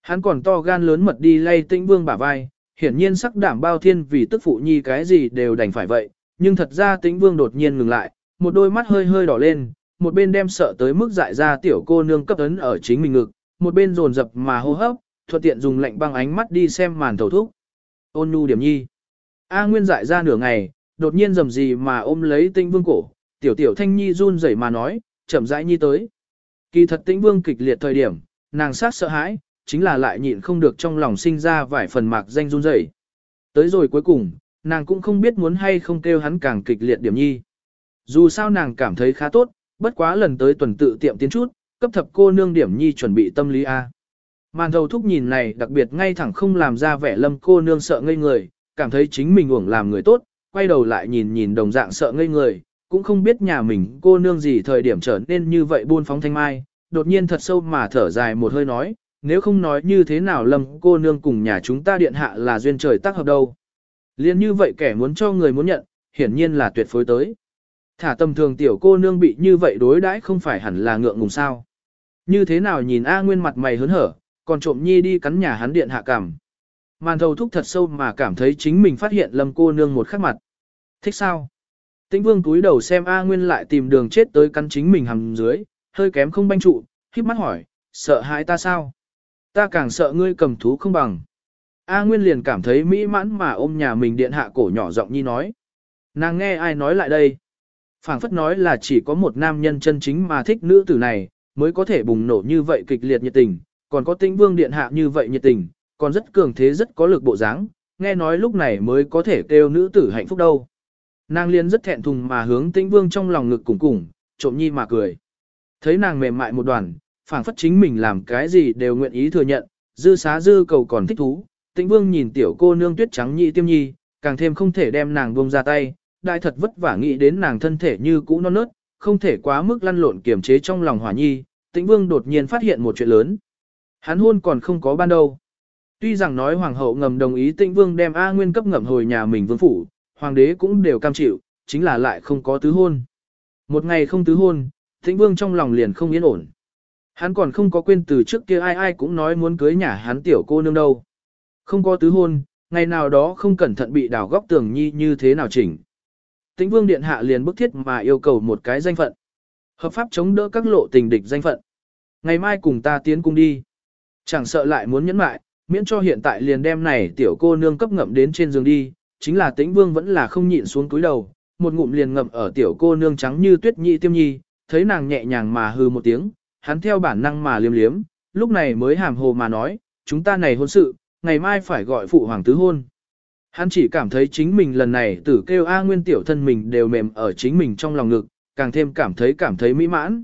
Hắn còn to gan lớn mật đi lay tĩnh vương bả vai, hiển nhiên sắc đảm bao thiên vì tức phụ nhi cái gì đều đành phải vậy, nhưng thật ra tĩnh vương đột nhiên ngừng lại, một đôi mắt hơi hơi đỏ lên, một bên đem sợ tới mức dại ra tiểu cô nương cấp ấn ở chính mình ngực, một bên dồn dập mà hô hấp, thuận tiện dùng lạnh băng ánh mắt đi xem màn thầu thúc. Ôn nhu điểm nhi. A Nguyên dại ra nửa ngày, đột nhiên rầm gì mà ôm lấy tĩnh vương cổ, tiểu tiểu thanh nhi run rẩy mà nói, chậm rãi nhi tới. Kỳ thật tĩnh vương kịch liệt thời điểm, nàng sát sợ hãi, chính là lại nhịn không được trong lòng sinh ra vài phần mạc danh run rẩy. Tới rồi cuối cùng, nàng cũng không biết muốn hay không kêu hắn càng kịch liệt điểm nhi. Dù sao nàng cảm thấy khá tốt, bất quá lần tới tuần tự tiệm tiến chút, cấp thập cô nương điểm nhi chuẩn bị tâm lý A. Màn thầu thúc nhìn này đặc biệt ngay thẳng không làm ra vẻ lâm cô nương sợ ngây người, cảm thấy chính mình uổng làm người tốt, quay đầu lại nhìn nhìn đồng dạng sợ ngây người, cũng không biết nhà mình cô nương gì thời điểm trở nên như vậy buôn phóng thanh mai, đột nhiên thật sâu mà thở dài một hơi nói, nếu không nói như thế nào lâm cô nương cùng nhà chúng ta điện hạ là duyên trời tác hợp đâu. Liên như vậy kẻ muốn cho người muốn nhận, hiển nhiên là tuyệt phối tới. Thả tầm thường tiểu cô nương bị như vậy đối đãi không phải hẳn là ngượng ngùng sao. Như thế nào nhìn A Nguyên mặt mày hớn hở, còn trộm nhi đi cắn nhà hắn điện hạ cảm. Màn thầu thúc thật sâu mà cảm thấy chính mình phát hiện lâm cô nương một khắc mặt. Thích sao? Tĩnh vương túi đầu xem A Nguyên lại tìm đường chết tới cắn chính mình hầm dưới, hơi kém không banh trụ, khiếp mắt hỏi, sợ hãi ta sao? Ta càng sợ ngươi cầm thú không bằng. A Nguyên liền cảm thấy mỹ mãn mà ôm nhà mình điện hạ cổ nhỏ giọng nhi nói. Nàng nghe ai nói lại đây? phảng phất nói là chỉ có một nam nhân chân chính mà thích nữ tử này, mới có thể bùng nổ như vậy kịch liệt nhiệt tình, còn có tinh vương điện hạ như vậy nhiệt tình, còn rất cường thế rất có lực bộ dáng, nghe nói lúc này mới có thể kêu nữ tử hạnh phúc đâu. Nàng liên rất thẹn thùng mà hướng tinh vương trong lòng ngực cùng cùng, trộm nhi mà cười. Thấy nàng mềm mại một đoàn, phảng phất chính mình làm cái gì đều nguyện ý thừa nhận, dư xá dư cầu còn thích thú. Tĩnh vương nhìn tiểu cô nương tuyết trắng nhị tiêm nhi, càng thêm không thể đem nàng buông ra tay, đại thật vất vả nghĩ đến nàng thân thể như cũ non nớt, không thể quá mức lăn lộn kiềm chế trong lòng hỏa nhi, tĩnh vương đột nhiên phát hiện một chuyện lớn. Hắn hôn còn không có ban đầu. Tuy rằng nói hoàng hậu ngầm đồng ý tĩnh vương đem A Nguyên cấp ngầm hồi nhà mình vương phủ, hoàng đế cũng đều cam chịu, chính là lại không có tứ hôn. Một ngày không tứ hôn, tĩnh vương trong lòng liền không yên ổn. Hắn còn không có quên từ trước kia ai ai cũng nói muốn cưới nhà hắn tiểu cô nương đâu. Không có tứ hôn, ngày nào đó không cẩn thận bị đào góc tường nhi như thế nào chỉnh tĩnh vương điện hạ liền bức thiết mà yêu cầu một cái danh phận. Hợp pháp chống đỡ các lộ tình địch danh phận. Ngày mai cùng ta tiến cung đi. Chẳng sợ lại muốn nhẫn mại, miễn cho hiện tại liền đem này tiểu cô nương cấp ngậm đến trên giường đi, chính là tĩnh vương vẫn là không nhịn xuống túi đầu, một ngụm liền ngậm ở tiểu cô nương trắng như tuyết nhị tiêm nhi, thấy nàng nhẹ nhàng mà hư một tiếng, hắn theo bản năng mà liếm liếm, lúc này mới hàm hồ mà nói, chúng ta này hôn sự, ngày mai phải gọi phụ hoàng tứ hôn. Hắn chỉ cảm thấy chính mình lần này tử kêu A Nguyên tiểu thân mình đều mềm ở chính mình trong lòng ngực, càng thêm cảm thấy cảm thấy mỹ mãn.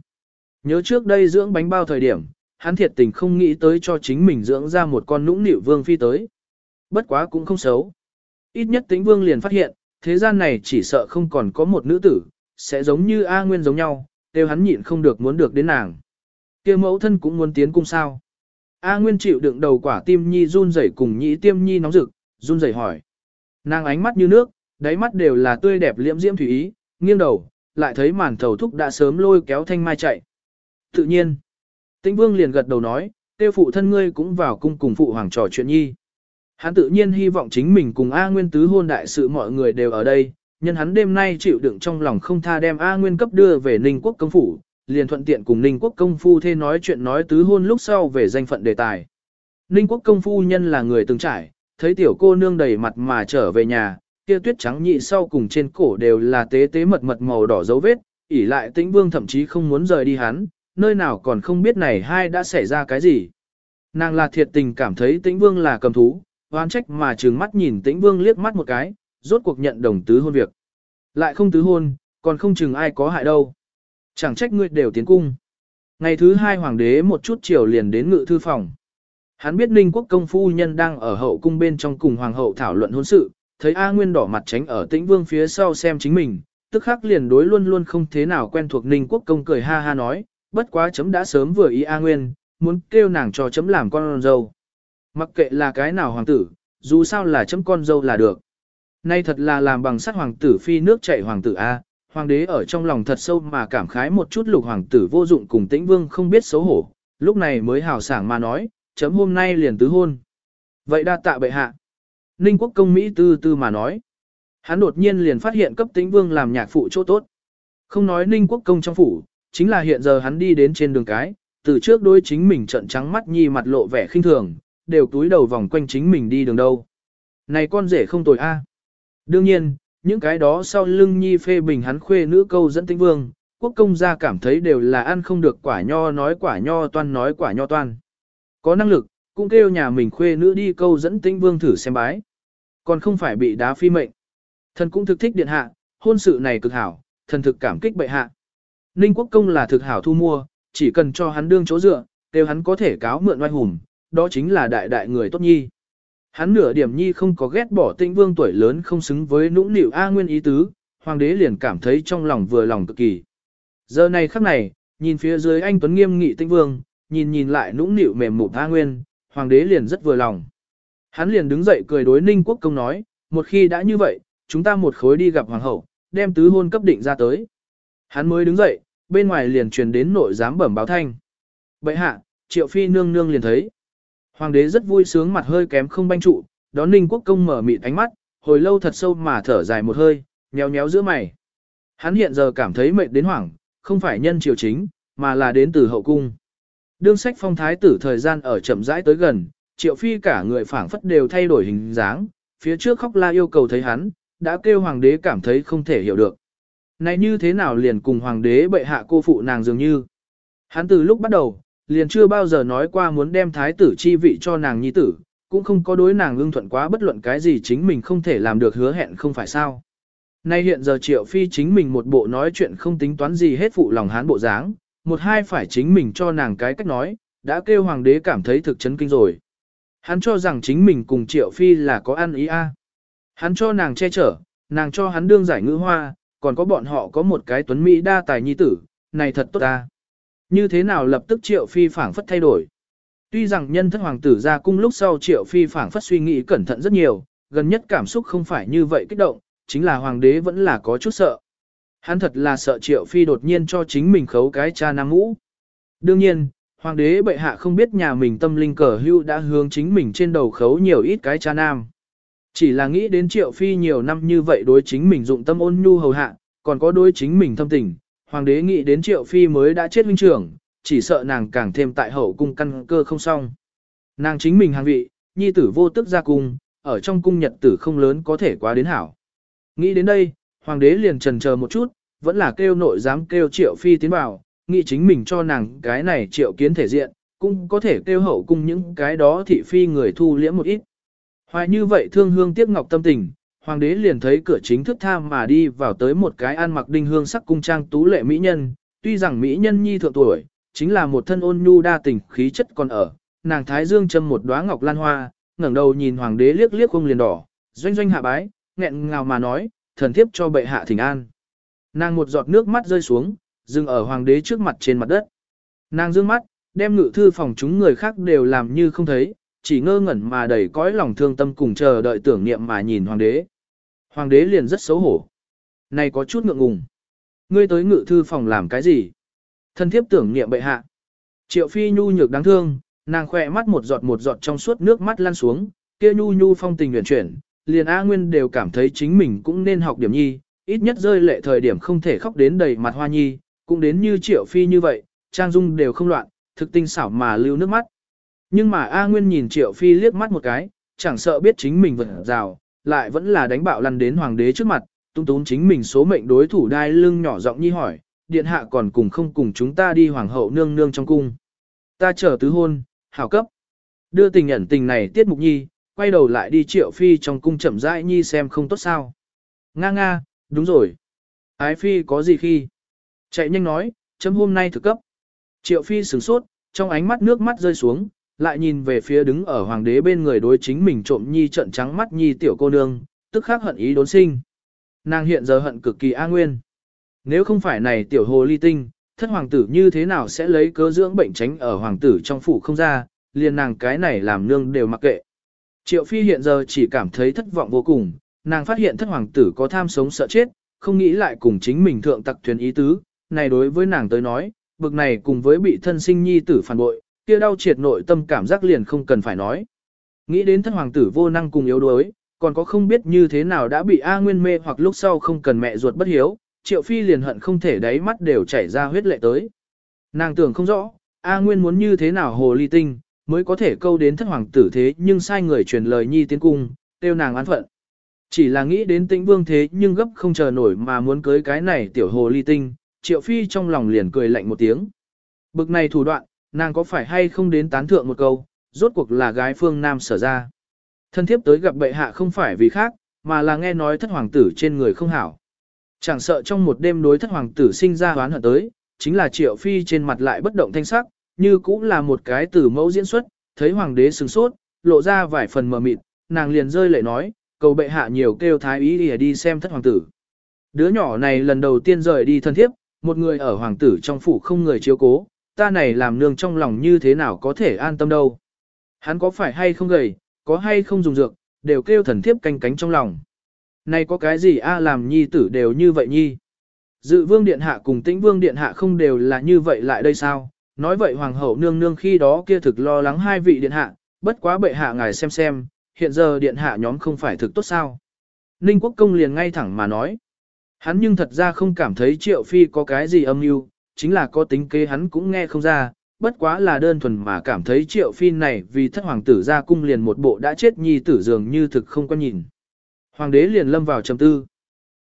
Nhớ trước đây dưỡng bánh bao thời điểm, hắn thiệt tình không nghĩ tới cho chính mình dưỡng ra một con nũng nịu vương phi tới. Bất quá cũng không xấu. Ít nhất tính vương liền phát hiện, thế gian này chỉ sợ không còn có một nữ tử, sẽ giống như A Nguyên giống nhau, đều hắn nhịn không được muốn được đến nàng. kia mẫu thân cũng muốn tiến cung sao. A Nguyên chịu đựng đầu quả tim nhi run rẩy cùng nhĩ tiêm nhi nóng rực, run rẩy hỏi. Nàng ánh mắt như nước, đáy mắt đều là tươi đẹp liễm diễm thủy ý, nghiêng đầu, lại thấy màn thầu thúc đã sớm lôi kéo thanh mai chạy. Tự nhiên, tĩnh vương liền gật đầu nói, tiêu phụ thân ngươi cũng vào cung cùng phụ hoàng trò chuyện nhi. Hắn tự nhiên hy vọng chính mình cùng A Nguyên tứ hôn đại sự mọi người đều ở đây, nhân hắn đêm nay chịu đựng trong lòng không tha đem A Nguyên cấp đưa về Ninh Quốc công phủ, liền thuận tiện cùng Ninh Quốc công phu thê nói chuyện nói tứ hôn lúc sau về danh phận đề tài. Ninh Quốc công phu nhân là người từng trải, thấy tiểu cô nương đầy mặt mà trở về nhà, kia tuyết trắng nhị sau cùng trên cổ đều là tế tế mật mật màu đỏ dấu vết, ỉ lại tĩnh vương thậm chí không muốn rời đi hắn, nơi nào còn không biết này hai đã xảy ra cái gì. Nàng là thiệt tình cảm thấy tĩnh vương là cầm thú, oan trách mà trừng mắt nhìn tĩnh vương liếc mắt một cái, rốt cuộc nhận đồng tứ hôn việc. Lại không tứ hôn, còn không chừng ai có hại đâu. Chẳng trách ngươi đều tiến cung. Ngày thứ hai hoàng đế một chút chiều liền đến ngự thư phòng. Hắn biết Ninh quốc công phu nhân đang ở hậu cung bên trong cùng hoàng hậu thảo luận hôn sự, thấy A Nguyên đỏ mặt tránh ở tĩnh vương phía sau xem chính mình, tức khắc liền đối luôn luôn không thế nào quen thuộc Ninh quốc công cười ha ha nói, bất quá chấm đã sớm vừa ý A Nguyên, muốn kêu nàng cho chấm làm con dâu. Mặc kệ là cái nào hoàng tử, dù sao là chấm con dâu là được. Nay thật là làm bằng sắt hoàng tử phi nước chảy hoàng tử A, hoàng đế ở trong lòng thật sâu mà cảm khái một chút lục hoàng tử vô dụng cùng tĩnh vương không biết xấu hổ, lúc này mới hào sảng mà nói, chấm hôm nay liền tứ hôn. Vậy đa tạ bệ hạ. Ninh quốc công Mỹ tư tư mà nói. Hắn đột nhiên liền phát hiện cấp tĩnh vương làm nhạc phụ chỗ tốt. Không nói ninh quốc công trong phủ, chính là hiện giờ hắn đi đến trên đường cái, từ trước đôi chính mình trận trắng mắt nhi mặt lộ vẻ khinh thường, đều túi đầu vòng quanh chính mình đi đường đâu. Này con rể không tồi a. Đương nhiên, những cái đó sau lưng nhi phê bình hắn khuê nữ câu dẫn tĩnh vương, quốc công gia cảm thấy đều là ăn không được quả nho nói quả nho toan nói quả nho toan. Có năng lực, cũng kêu nhà mình khuê nữ đi câu dẫn tĩnh vương thử xem bái. Còn không phải bị đá phi mệnh. Thần cũng thực thích điện hạ, hôn sự này cực hảo, thần thực cảm kích bệ hạ. Ninh quốc công là thực hảo thu mua, chỉ cần cho hắn đương chỗ dựa, kêu hắn có thể cáo mượn oai hùng, đó chính là đại đại người tốt nhi. Hắn nửa điểm nhi không có ghét bỏ tĩnh vương tuổi lớn không xứng với nũng nịu A nguyên ý tứ, hoàng đế liền cảm thấy trong lòng vừa lòng cực kỳ. Giờ này khắc này, nhìn phía dưới anh Tuấn nghiêm nghị tĩnh vương, nhìn nhìn lại nũng nịu mềm mụt A nguyên, hoàng đế liền rất vừa lòng. Hắn liền đứng dậy cười đối ninh quốc công nói, một khi đã như vậy, chúng ta một khối đi gặp hoàng hậu, đem tứ hôn cấp định ra tới. Hắn mới đứng dậy, bên ngoài liền truyền đến nội giám bẩm báo thanh. Bậy hạ, triệu phi nương nương liền thấy. Hoàng đế rất vui sướng mặt hơi kém không banh trụ, đón ninh quốc công mở mịt ánh mắt, hồi lâu thật sâu mà thở dài một hơi, nhéo nhéo giữa mày. Hắn hiện giờ cảm thấy mệt đến hoảng, không phải nhân triều chính, mà là đến từ hậu cung. Đương sách phong thái tử thời gian ở chậm rãi tới gần, triệu phi cả người phảng phất đều thay đổi hình dáng, phía trước khóc la yêu cầu thấy hắn, đã kêu hoàng đế cảm thấy không thể hiểu được. Này như thế nào liền cùng hoàng đế bệ hạ cô phụ nàng dường như. Hắn từ lúc bắt đầu, liền chưa bao giờ nói qua muốn đem thái tử chi vị cho nàng nhi tử, cũng không có đối nàng ưng thuận quá bất luận cái gì chính mình không thể làm được hứa hẹn không phải sao. Nay hiện giờ triệu phi chính mình một bộ nói chuyện không tính toán gì hết phụ lòng hán bộ dáng, một hai phải chính mình cho nàng cái cách nói, đã kêu hoàng đế cảm thấy thực chấn kinh rồi. Hắn cho rằng chính mình cùng triệu phi là có ăn ý a. Hắn cho nàng che chở, nàng cho hắn đương giải ngữ hoa, còn có bọn họ có một cái tuấn Mỹ đa tài nhi tử, này thật tốt ta. Như thế nào lập tức triệu phi phảng phất thay đổi. Tuy rằng nhân thất hoàng tử ra cung lúc sau triệu phi phảng phất suy nghĩ cẩn thận rất nhiều, gần nhất cảm xúc không phải như vậy kích động, chính là hoàng đế vẫn là có chút sợ. Hắn thật là sợ triệu phi đột nhiên cho chính mình khấu cái cha nam ngũ. Đương nhiên, hoàng đế bệ hạ không biết nhà mình tâm linh cờ hưu đã hướng chính mình trên đầu khấu nhiều ít cái cha nam. Chỉ là nghĩ đến triệu phi nhiều năm như vậy đối chính mình dụng tâm ôn nhu hầu hạ, còn có đối chính mình thâm tình, hoàng đế nghĩ đến triệu phi mới đã chết huynh trưởng, chỉ sợ nàng càng thêm tại hậu cung căn cơ không xong. Nàng chính mình hàng vị, nhi tử vô tức ra cung, ở trong cung nhật tử không lớn có thể quá đến hảo. Nghĩ đến đây, hoàng đế liền trần chờ một chút, vẫn là kêu nội dám kêu triệu phi tiến vào, nghĩ chính mình cho nàng cái này triệu kiến thể diện, cũng có thể kêu hậu cung những cái đó thị phi người thu liễm một ít. Hoài như vậy thương hương tiếc ngọc tâm tình, hoàng đế liền thấy cửa chính thức tham mà đi vào tới một cái ăn mặc đinh hương sắc cung trang tú lệ mỹ nhân, tuy rằng mỹ nhân nhi thượng tuổi, chính là một thân ôn nhu đa tình khí chất còn ở, nàng thái dương châm một đóa ngọc lan hoa, ngẩng đầu nhìn hoàng đế liếc liếc không liền đỏ, doanh doanh hạ bái, nghẹn ngào mà nói, thần thiếp cho bệ hạ thỉnh an. Nàng một giọt nước mắt rơi xuống, dừng ở hoàng đế trước mặt trên mặt đất. Nàng dương mắt, đem ngự thư phòng chúng người khác đều làm như không thấy, chỉ ngơ ngẩn mà đầy cõi lòng thương tâm cùng chờ đợi tưởng niệm mà nhìn hoàng đế. Hoàng đế liền rất xấu hổ. Này có chút ngượng ngùng. Ngươi tới ngự thư phòng làm cái gì? Thân thiếp tưởng niệm bệ hạ. Triệu phi nhu nhược đáng thương, nàng khỏe mắt một giọt một giọt trong suốt nước mắt lăn xuống, kia nhu nhu phong tình nguyện chuyển, liền A Nguyên đều cảm thấy chính mình cũng nên học điểm nhi, ít nhất rơi lệ thời điểm không thể khóc đến đầy mặt hoa nhi, cũng đến như triệu phi như vậy, trang dung đều không loạn, thực tinh xảo mà lưu nước mắt. Nhưng mà A Nguyên nhìn triệu phi liếc mắt một cái, chẳng sợ biết chính mình vật rào, lại vẫn là đánh bạo lăn đến hoàng đế trước mặt, tung tún chính mình số mệnh đối thủ đai lưng nhỏ giọng nhi hỏi, điện hạ còn cùng không cùng chúng ta đi hoàng hậu nương nương trong cung. Ta chờ tứ hôn, hảo cấp. Đưa tình ẩn tình này tiết mục nhi, quay đầu lại đi triệu phi trong cung chậm rãi nhi xem không tốt sao. Nga nga, đúng rồi. Ái phi có gì khi? Chạy nhanh nói, chấm hôm nay thực cấp. Triệu phi sửng sốt, trong ánh mắt nước mắt rơi xuống, lại nhìn về phía đứng ở hoàng đế bên người đối chính mình trộm nhi trận trắng mắt nhi tiểu cô nương, tức khắc hận ý đốn sinh. Nàng hiện giờ hận cực kỳ a nguyên. Nếu không phải này tiểu hồ ly tinh, thất hoàng tử như thế nào sẽ lấy cớ dưỡng bệnh tránh ở hoàng tử trong phủ không ra, liền nàng cái này làm nương đều mặc kệ. Triệu phi hiện giờ chỉ cảm thấy thất vọng vô cùng, nàng phát hiện thất hoàng tử có tham sống sợ chết, không nghĩ lại cùng chính mình thượng tặc thuyền ý tứ, này đối với nàng tới nói, bực này cùng với bị thân sinh nhi tử phản bội, kia đau triệt nội tâm cảm giác liền không cần phải nói. Nghĩ đến thất hoàng tử vô năng cùng yếu đuối, còn có không biết như thế nào đã bị A Nguyên mê hoặc lúc sau không cần mẹ ruột bất hiếu, Triệu Phi liền hận không thể đáy mắt đều chảy ra huyết lệ tới. Nàng tưởng không rõ, A Nguyên muốn như thế nào hồ ly tinh, mới có thể câu đến thất hoàng tử thế nhưng sai người truyền lời nhi tiến cung, tiêu nàng án phận. Chỉ là nghĩ đến tĩnh vương thế nhưng gấp không chờ nổi mà muốn cưới cái này tiểu hồ ly tinh, Triệu Phi trong lòng liền cười lạnh một tiếng. Bực này thủ đoạn, nàng có phải hay không đến tán thượng một câu, rốt cuộc là gái phương Nam sở ra. Thân thiếp tới gặp bệ hạ không phải vì khác, mà là nghe nói thất hoàng tử trên người không hảo. Chẳng sợ trong một đêm đối thất hoàng tử sinh ra hoán hận tới, chính là triệu phi trên mặt lại bất động thanh sắc, như cũng là một cái từ mẫu diễn xuất, thấy hoàng đế sừng sốt, lộ ra vài phần mờ mịt, nàng liền rơi lệ nói, cầu bệ hạ nhiều kêu thái ý đi, đi xem thất hoàng tử. Đứa nhỏ này lần đầu tiên rời đi thân thiếp, một người ở hoàng tử trong phủ không người chiếu cố, ta này làm nương trong lòng như thế nào có thể an tâm đâu. Hắn có phải hay không gầy, có hay không dùng dược, đều kêu thần thiếp canh cánh trong lòng. Này có cái gì a làm nhi tử đều như vậy nhi. Dự vương điện hạ cùng tĩnh vương điện hạ không đều là như vậy lại đây sao? Nói vậy hoàng hậu nương nương khi đó kia thực lo lắng hai vị điện hạ, bất quá bệ hạ ngài xem xem, hiện giờ điện hạ nhóm không phải thực tốt sao. Ninh quốc công liền ngay thẳng mà nói. Hắn nhưng thật ra không cảm thấy triệu phi có cái gì âm mưu, chính là có tính kế hắn cũng nghe không ra, bất quá là đơn thuần mà cảm thấy triệu phi này vì thất hoàng tử ra cung liền một bộ đã chết nhi tử dường như thực không có nhìn. Hoàng đế liền lâm vào trầm tư.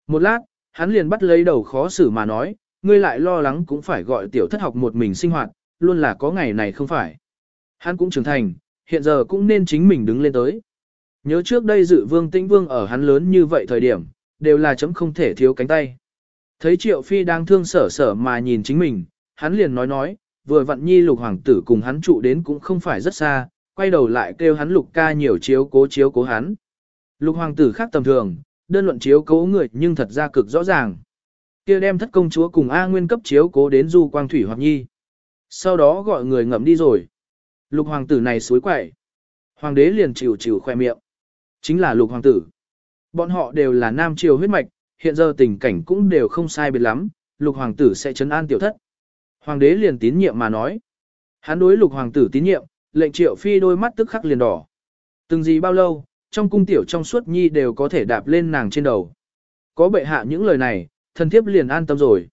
Một lát, hắn liền bắt lấy đầu khó xử mà nói, ngươi lại lo lắng cũng phải gọi tiểu thất học một mình sinh hoạt, luôn là có ngày này không phải. Hắn cũng trưởng thành, hiện giờ cũng nên chính mình đứng lên tới. Nhớ trước đây dự vương tĩnh vương ở hắn lớn như vậy thời điểm, đều là chấm không thể thiếu cánh tay. Thấy triệu phi đang thương sở sở mà nhìn chính mình, hắn liền nói nói, vừa vặn nhi lục hoàng tử cùng hắn trụ đến cũng không phải rất xa, quay đầu lại kêu hắn lục ca nhiều chiếu cố chiếu cố hắn. Lục hoàng tử khác tầm thường, đơn luận chiếu cố người nhưng thật ra cực rõ ràng. kia đem thất công chúa cùng A Nguyên cấp chiếu cố đến du quang thủy hoặc nhi. Sau đó gọi người ngậm đi rồi. Lục hoàng tử này suối quậy. Hoàng đế liền chịu chịu khoe miệng. Chính là lục hoàng tử. Bọn họ đều là nam triều huyết mạch, hiện giờ tình cảnh cũng đều không sai biệt lắm, lục hoàng tử sẽ chấn an tiểu thất. Hoàng đế liền tín nhiệm mà nói. Hắn đối lục hoàng tử tín nhiệm, lệnh triệu phi đôi mắt tức khắc liền đỏ. Từng gì bao lâu, trong cung tiểu trong suốt nhi đều có thể đạp lên nàng trên đầu. Có bệ hạ những lời này, thần thiếp liền an tâm rồi.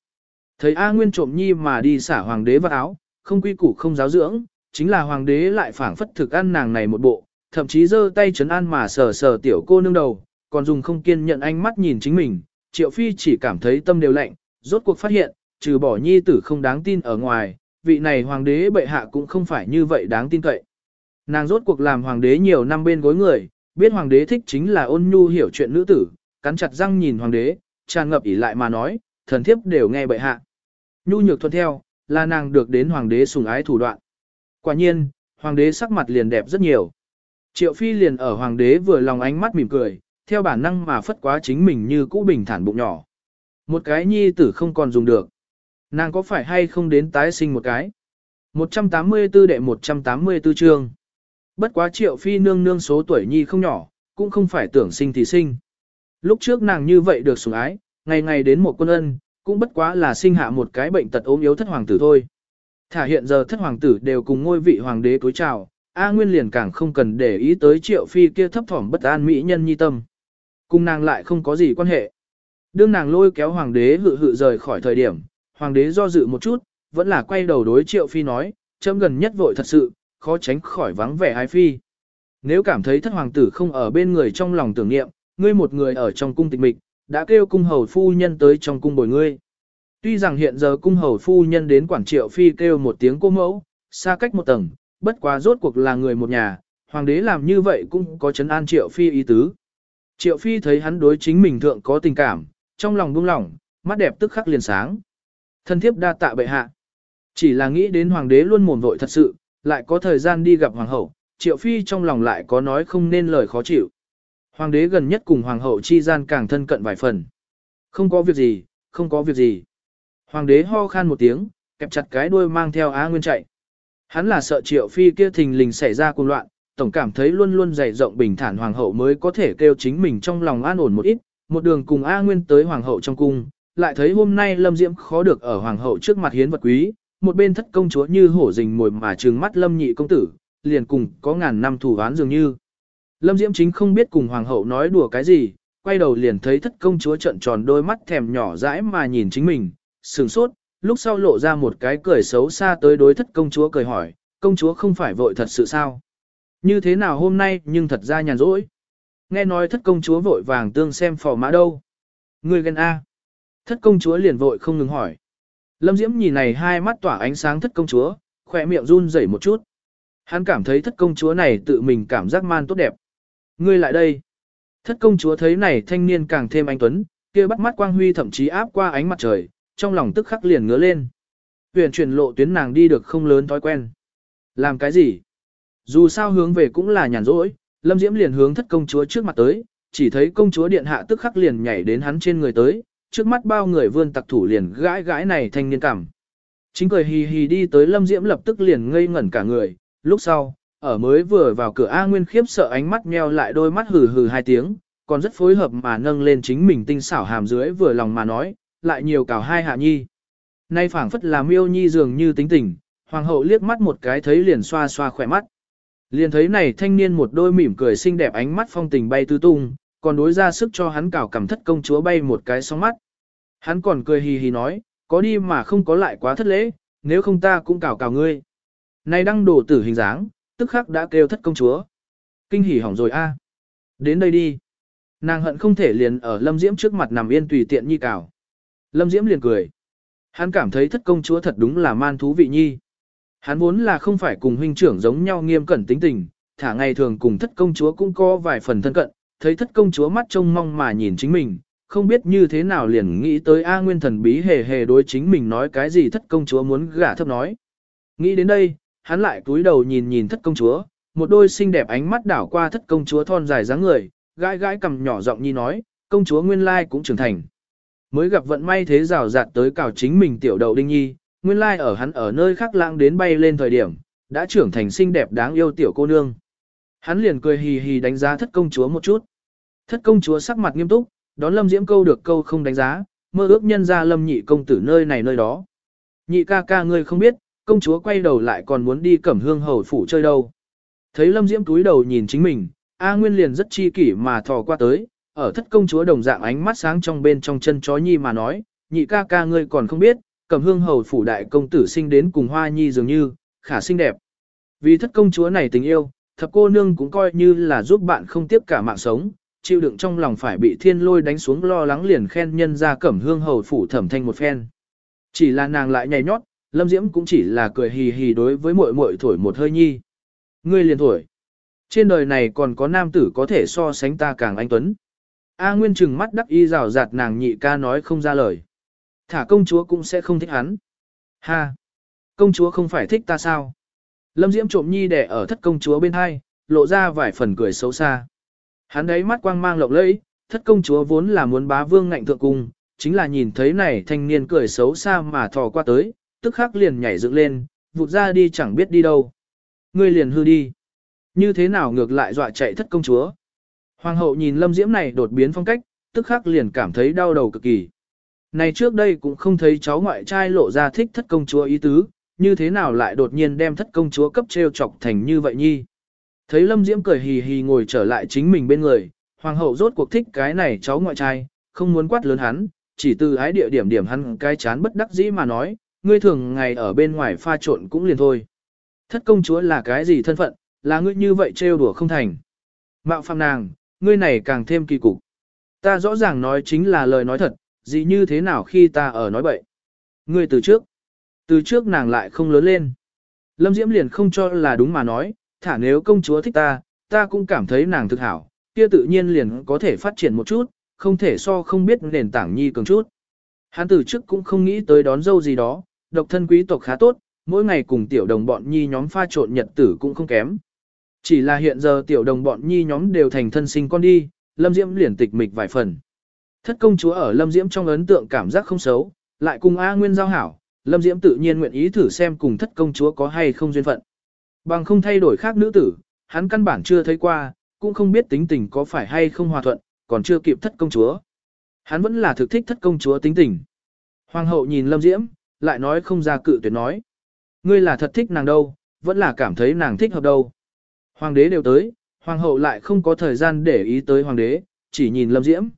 Thấy A Nguyên trộm nhi mà đi xả hoàng đế vào áo, không quy củ không giáo dưỡng, chính là hoàng đế lại phảng phất thực ăn nàng này một bộ, thậm chí giơ tay chấn an mà sờ sờ tiểu cô nương đầu, còn dùng không kiên nhận ánh mắt nhìn chính mình, triệu phi chỉ cảm thấy tâm đều lạnh, rốt cuộc phát hiện, trừ bỏ nhi tử không đáng tin ở ngoài, vị này hoàng đế bệ hạ cũng không phải như vậy đáng tin cậy. Nàng rốt cuộc làm hoàng đế nhiều năm bên gối người, biết hoàng đế thích chính là ôn nhu hiểu chuyện nữ tử, cắn chặt răng nhìn hoàng đế, tràn ngập ỉ lại mà nói, thần thiếp đều nghe bệ hạ. Nhu nhược thuận theo, là nàng được đến hoàng đế sùng ái thủ đoạn. Quả nhiên, hoàng đế sắc mặt liền đẹp rất nhiều. Triệu phi liền ở hoàng đế vừa lòng ánh mắt mỉm cười, theo bản năng mà phất quá chính mình như cũ bình thản bụng nhỏ. Một cái nhi tử không còn dùng được. Nàng có phải hay không đến tái sinh một cái? 184 đệ 184 chương. Bất quá triệu phi nương nương số tuổi nhi không nhỏ, cũng không phải tưởng sinh thì sinh. Lúc trước nàng như vậy được sủng ái, ngày ngày đến một quân ân, cũng bất quá là sinh hạ một cái bệnh tật ốm yếu thất hoàng tử thôi. Thả hiện giờ thất hoàng tử đều cùng ngôi vị hoàng đế cúi chào, A Nguyên liền càng không cần để ý tới triệu phi kia thấp thỏm bất an mỹ nhân nhi tâm. Cùng nàng lại không có gì quan hệ. Đương nàng lôi kéo hoàng đế hự hự rời khỏi thời điểm, hoàng đế do dự một chút, vẫn là quay đầu đối triệu phi nói, chấm gần nhất vội thật sự, khó tránh khỏi vắng vẻ ai phi. Nếu cảm thấy thất hoàng tử không ở bên người trong lòng tưởng niệm, ngươi một người ở trong cung tịch mịch, đã kêu cung hầu phu nhân tới trong cung bồi ngươi. Tuy rằng hiện giờ cung hầu phu nhân đến quản triệu phi kêu một tiếng cô mẫu, xa cách một tầng, bất quá rốt cuộc là người một nhà, hoàng đế làm như vậy cũng có chấn an triệu phi ý tứ. Triệu phi thấy hắn đối chính mình thượng có tình cảm, trong lòng buông lỏng, mắt đẹp tức khắc liền sáng. Thân thiếp đa tạ bệ hạ. Chỉ là nghĩ đến hoàng đế luôn mồm vội thật sự, lại có thời gian đi gặp hoàng hậu, triệu phi trong lòng lại có nói không nên lời khó chịu. Hoàng đế gần nhất cùng hoàng hậu chi gian càng thân cận vài phần. Không có việc gì, không có việc gì. Hoàng đế ho khan một tiếng, kẹp chặt cái đuôi mang theo Á Nguyên chạy. Hắn là sợ triệu phi kia thình lình xảy ra cuồng loạn, tổng cảm thấy luôn luôn dày rộng bình thản hoàng hậu mới có thể kêu chính mình trong lòng an ổn một ít, một đường cùng A Nguyên tới hoàng hậu trong cung, lại thấy hôm nay Lâm Diễm khó được ở hoàng hậu trước mặt hiến vật quý, một bên thất công chúa như hổ rình mồi mà trừng mắt Lâm nhị công tử, liền cùng có ngàn năm thủ án dường như. Lâm Diễm chính không biết cùng hoàng hậu nói đùa cái gì, quay đầu liền thấy thất công chúa trận tròn đôi mắt thèm nhỏ dãi mà nhìn chính mình, sừng sốt, lúc sau lộ ra một cái cười xấu xa tới đối thất công chúa cười hỏi, công chúa không phải vội thật sự sao? Như thế nào hôm nay nhưng thật ra nhàn rỗi. Nghe nói thất công chúa vội vàng tương xem phò mã đâu. Người ghen A. Thất công chúa liền vội không ngừng hỏi. Lâm Diễm nhìn này hai mắt tỏa ánh sáng thất công chúa, khỏe miệng run rẩy một chút. Hắn cảm thấy thất công chúa này tự mình cảm giác man tốt đẹp. Ngươi lại đây. Thất công chúa thấy này thanh niên càng thêm anh tuấn, kia bắt mắt quang huy thậm chí áp qua ánh mặt trời, trong lòng tức khắc liền ngứa lên. Huyền chuyển lộ tuyến nàng đi được không lớn thói quen. Làm cái gì? Dù sao hướng về cũng là nhàn rỗi, Lâm Diễm liền hướng thất công chúa trước mặt tới, chỉ thấy công chúa điện hạ tức khắc liền nhảy đến hắn trên người tới, trước mắt bao người vươn tặc thủ liền gãi gãi này thanh niên cảm. Chính cười hì hì đi tới Lâm Diễm lập tức liền ngây ngẩn cả người, lúc sau, ở mới vừa vào cửa A Nguyên khiếp sợ ánh mắt nheo lại đôi mắt hừ hừ hai tiếng, còn rất phối hợp mà nâng lên chính mình tinh xảo hàm dưới vừa lòng mà nói, lại nhiều cào hai hạ nhi. Nay phảng phất là miêu nhi dường như tính tình, hoàng hậu liếc mắt một cái thấy liền xoa xoa khỏe mắt. Liền thấy này thanh niên một đôi mỉm cười xinh đẹp ánh mắt phong tình bay tứ tung, còn đối ra sức cho hắn cào cảm thất công chúa bay một cái sóng mắt. Hắn còn cười hì hì nói, có đi mà không có lại quá thất lễ, nếu không ta cũng cào cào ngươi. Này đăng đổ tử hình dáng, tức khắc đã kêu thất công chúa. Kinh hỉ hỏng rồi a. Đến đây đi. Nàng hận không thể liền ở Lâm Diễm trước mặt nằm yên tùy tiện nhi cào. Lâm Diễm liền cười. Hắn cảm thấy thất công chúa thật đúng là man thú vị nhi. Hắn vốn là không phải cùng huynh trưởng giống nhau nghiêm cẩn tính tình, thả ngày thường cùng thất công chúa cũng có vài phần thân cận, thấy thất công chúa mắt trông mong mà nhìn chính mình, không biết như thế nào liền nghĩ tới A Nguyên thần bí hề hề đối chính mình nói cái gì thất công chúa muốn gả thấp nói. Nghĩ đến đây, hắn lại cúi đầu nhìn nhìn thất công chúa, một đôi xinh đẹp ánh mắt đảo qua thất công chúa thon dài dáng người, gãi gãi cầm nhỏ giọng nhi nói, công chúa nguyên lai cũng trưởng thành. Mới gặp vận may thế rào rạt tới cào chính mình tiểu đầu đinh nhi, nguyên lai ở hắn ở nơi khác lãng đến bay lên thời điểm, đã trưởng thành xinh đẹp đáng yêu tiểu cô nương. Hắn liền cười hì hì đánh giá thất công chúa một chút. Thất công chúa sắc mặt nghiêm túc, đón lâm diễm câu được câu không đánh giá, mơ ước nhân ra lâm nhị công tử nơi này nơi đó. Nhị ca ca ngươi không biết, công chúa quay đầu lại còn muốn đi cẩm hương hầu phủ chơi đâu. Thấy lâm diễm túi đầu nhìn chính mình, A Nguyên liền rất chi kỷ mà thò qua tới, ở thất công chúa đồng dạng ánh mắt sáng trong bên trong chân chó nhi mà nói, nhị ca ca ngươi còn không biết, cẩm hương hầu phủ đại công tử sinh đến cùng hoa nhi dường như, khả xinh đẹp. Vì thất công chúa này tình yêu, thập cô nương cũng coi như là giúp bạn không tiếp cả mạng sống, chịu đựng trong lòng phải bị thiên lôi đánh xuống lo lắng liền khen nhân ra cẩm hương hầu phủ thẩm thanh một phen. Chỉ là nàng lại nhảy nhót, lâm diễm cũng chỉ là cười hì hì đối với muội muội thổi một hơi nhi. Ngươi liền thổi. Trên đời này còn có nam tử có thể so sánh ta càng anh tuấn. A Nguyên trừng mắt đắc y rào rạt nàng nhị ca nói không ra lời. Thả công chúa cũng sẽ không thích hắn. Ha! Công chúa không phải thích ta sao? Lâm Diễm trộm nhi đẻ ở thất công chúa bên hai, lộ ra vài phần cười xấu xa. Hắn đấy mắt quang mang lộng lẫy, thất công chúa vốn là muốn bá vương ngạnh thượng cung, chính là nhìn thấy này thanh niên cười xấu xa mà thò qua tới, tức khắc liền nhảy dựng lên, vụt ra đi chẳng biết đi đâu. Ngươi liền hư đi. Như thế nào ngược lại dọa chạy thất công chúa. Hoàng hậu nhìn lâm diễm này đột biến phong cách, tức khắc liền cảm thấy đau đầu cực kỳ. Này trước đây cũng không thấy cháu ngoại trai lộ ra thích thất công chúa ý tứ, như thế nào lại đột nhiên đem thất công chúa cấp treo chọc thành như vậy nhi. Thấy lâm diễm cười hì hì ngồi trở lại chính mình bên người, hoàng hậu rốt cuộc thích cái này cháu ngoại trai, không muốn quát lớn hắn, chỉ từ ái địa điểm điểm hắn cái chán bất đắc dĩ mà nói, ngươi thường ngày ở bên ngoài pha trộn cũng liền thôi. Thất công chúa là cái gì thân phận, là ngươi như vậy trêu đùa không thành. Mạo phạm nàng, ngươi này càng thêm kỳ cục. Ta rõ ràng nói chính là lời nói thật, gì như thế nào khi ta ở nói bậy. Ngươi từ trước, từ trước nàng lại không lớn lên. Lâm Diễm liền không cho là đúng mà nói, thả nếu công chúa thích ta, ta cũng cảm thấy nàng thực hảo, kia tự nhiên liền có thể phát triển một chút, không thể so không biết nền tảng nhi cường chút. Hắn từ trước cũng không nghĩ tới đón dâu gì đó, độc thân quý tộc khá tốt, mỗi ngày cùng tiểu đồng bọn nhi nhóm pha trộn nhật tử cũng không kém. Chỉ là hiện giờ tiểu đồng bọn nhi nhóm đều thành thân sinh con đi, Lâm Diễm liền tịch mịch vài phần. Thất công chúa ở Lâm Diễm trong ấn tượng cảm giác không xấu, lại cùng A Nguyên giao hảo, Lâm Diễm tự nhiên nguyện ý thử xem cùng thất công chúa có hay không duyên phận. Bằng không thay đổi khác nữ tử, hắn căn bản chưa thấy qua, cũng không biết tính tình có phải hay không hòa thuận, còn chưa kịp thất công chúa. Hắn vẫn là thực thích thất công chúa tính tình. Hoàng hậu nhìn Lâm Diễm, lại nói không ra cự tuyệt nói. Ngươi là thật thích nàng đâu, vẫn là cảm thấy nàng thích hợp đâu. Hoàng đế đều tới, hoàng hậu lại không có thời gian để ý tới hoàng đế, chỉ nhìn Lâm Diễm.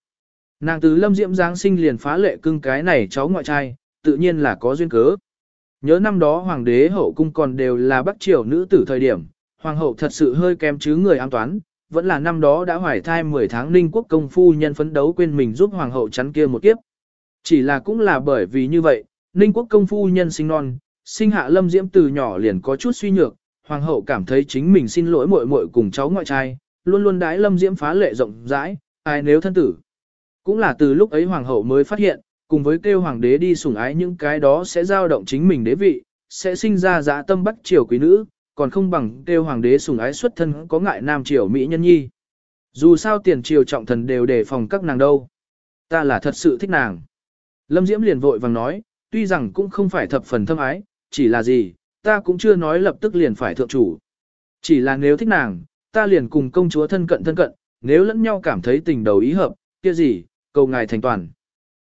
Nàng từ Lâm Diễm Giáng sinh liền phá lệ cưng cái này cháu ngoại trai, tự nhiên là có duyên cớ. Nhớ năm đó hoàng đế hậu cung còn đều là bắc triều nữ tử thời điểm, hoàng hậu thật sự hơi kém chứ người an toán, vẫn là năm đó đã hoài thai 10 tháng ninh quốc công phu nhân phấn đấu quên mình giúp hoàng hậu chắn kia một kiếp. Chỉ là cũng là bởi vì như vậy, ninh quốc công phu nhân sinh non, sinh hạ lâm diễm từ nhỏ liền có chút suy nhược, hoàng hậu cảm thấy chính mình xin lỗi muội muội cùng cháu ngoại trai, luôn luôn đái lâm diễm phá lệ rộng rãi, ai nếu thân tử. Cũng là từ lúc ấy hoàng hậu mới phát hiện, cùng với kêu hoàng đế đi sủng ái những cái đó sẽ giao động chính mình đế vị, sẽ sinh ra dã tâm bắt triều quý nữ, còn không bằng kêu hoàng đế sủng ái xuất thân có ngại nam triều mỹ nhân nhi. Dù sao tiền triều trọng thần đều đề phòng các nàng đâu. Ta là thật sự thích nàng. Lâm Diễm liền vội vàng nói, tuy rằng cũng không phải thập phần thâm ái, chỉ là gì, ta cũng chưa nói lập tức liền phải thượng chủ. Chỉ là nếu thích nàng, ta liền cùng công chúa thân cận thân cận, nếu lẫn nhau cảm thấy tình đầu ý hợp, kia gì, cầu ngài thành toàn.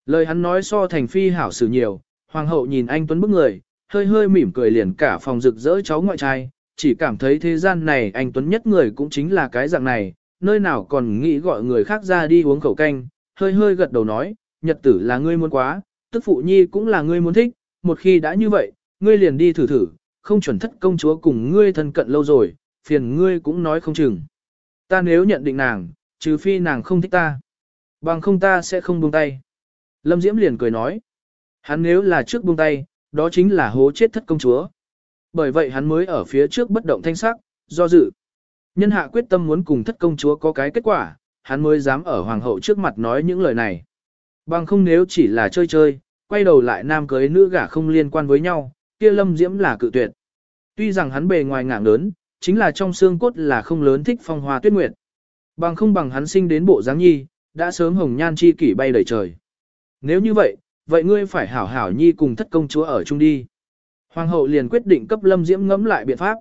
Lời hắn nói so thành phi hảo xử nhiều, hoàng hậu nhìn anh Tuấn bức người, hơi hơi mỉm cười liền cả phòng rực rỡ cháu ngoại trai, chỉ cảm thấy thế gian này anh Tuấn nhất người cũng chính là cái dạng này, nơi nào còn nghĩ gọi người khác ra đi uống khẩu canh, hơi hơi gật đầu nói, nhật tử là ngươi muốn quá, tức phụ nhi cũng là ngươi muốn thích, một khi đã như vậy, ngươi liền đi thử thử, không chuẩn thất công chúa cùng ngươi thân cận lâu rồi, phiền ngươi cũng nói không chừng. Ta nếu nhận định nàng, trừ phi nàng không thích ta, bằng không ta sẽ không buông tay. Lâm Diễm liền cười nói, hắn nếu là trước buông tay, đó chính là hố chết thất công chúa. Bởi vậy hắn mới ở phía trước bất động thanh sắc, do dự. Nhân hạ quyết tâm muốn cùng thất công chúa có cái kết quả, hắn mới dám ở hoàng hậu trước mặt nói những lời này. Bằng không nếu chỉ là chơi chơi, quay đầu lại nam cưới nữ gả không liên quan với nhau, kia lâm diễm là cự tuyệt. Tuy rằng hắn bề ngoài ngạng lớn, chính là trong xương cốt là không lớn thích phong hoa tuyết nguyệt. Bằng không bằng hắn sinh đến bộ dáng nhi, đã sớm hồng nhan chi kỷ bay đầy trời. Nếu như vậy, vậy ngươi phải hảo hảo nhi cùng thất công chúa ở chung đi. Hoàng hậu liền quyết định cấp lâm diễm ngẫm lại biện pháp.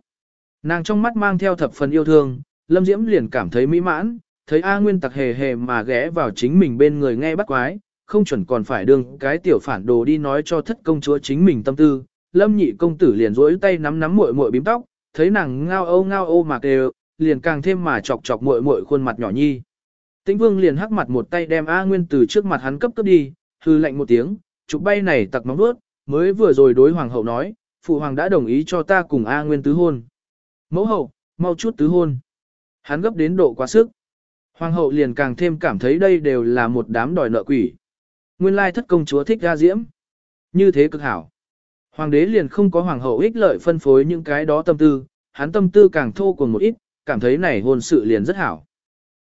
Nàng trong mắt mang theo thập phần yêu thương, lâm diễm liền cảm thấy mỹ mãn, thấy A Nguyên tặc hề hề mà ghé vào chính mình bên người nghe bắt quái, không chuẩn còn phải đương cái tiểu phản đồ đi nói cho thất công chúa chính mình tâm tư. Lâm nhị công tử liền rỗi tay nắm nắm muội muội bím tóc, thấy nàng ngao ô ngao ô mà kêu, liền càng thêm mà chọc chọc muội muội khuôn mặt nhỏ nhi. Tĩnh vương liền hắc mặt một tay đem A Nguyên từ trước mặt hắn cấp cấp đi, hư lạnh một tiếng, chụp bay này tặc móng vuốt, mới vừa rồi đối hoàng hậu nói, phụ hoàng đã đồng ý cho ta cùng A Nguyên tứ hôn. Mẫu hậu, mau chút tứ hôn. Hắn gấp đến độ quá sức. Hoàng hậu liền càng thêm cảm thấy đây đều là một đám đòi nợ quỷ. Nguyên lai thất công chúa thích ra diễm. Như thế cực hảo. Hoàng đế liền không có hoàng hậu ích lợi phân phối những cái đó tâm tư, hắn tâm tư càng thô cùng một ít, cảm thấy này hôn sự liền rất hảo.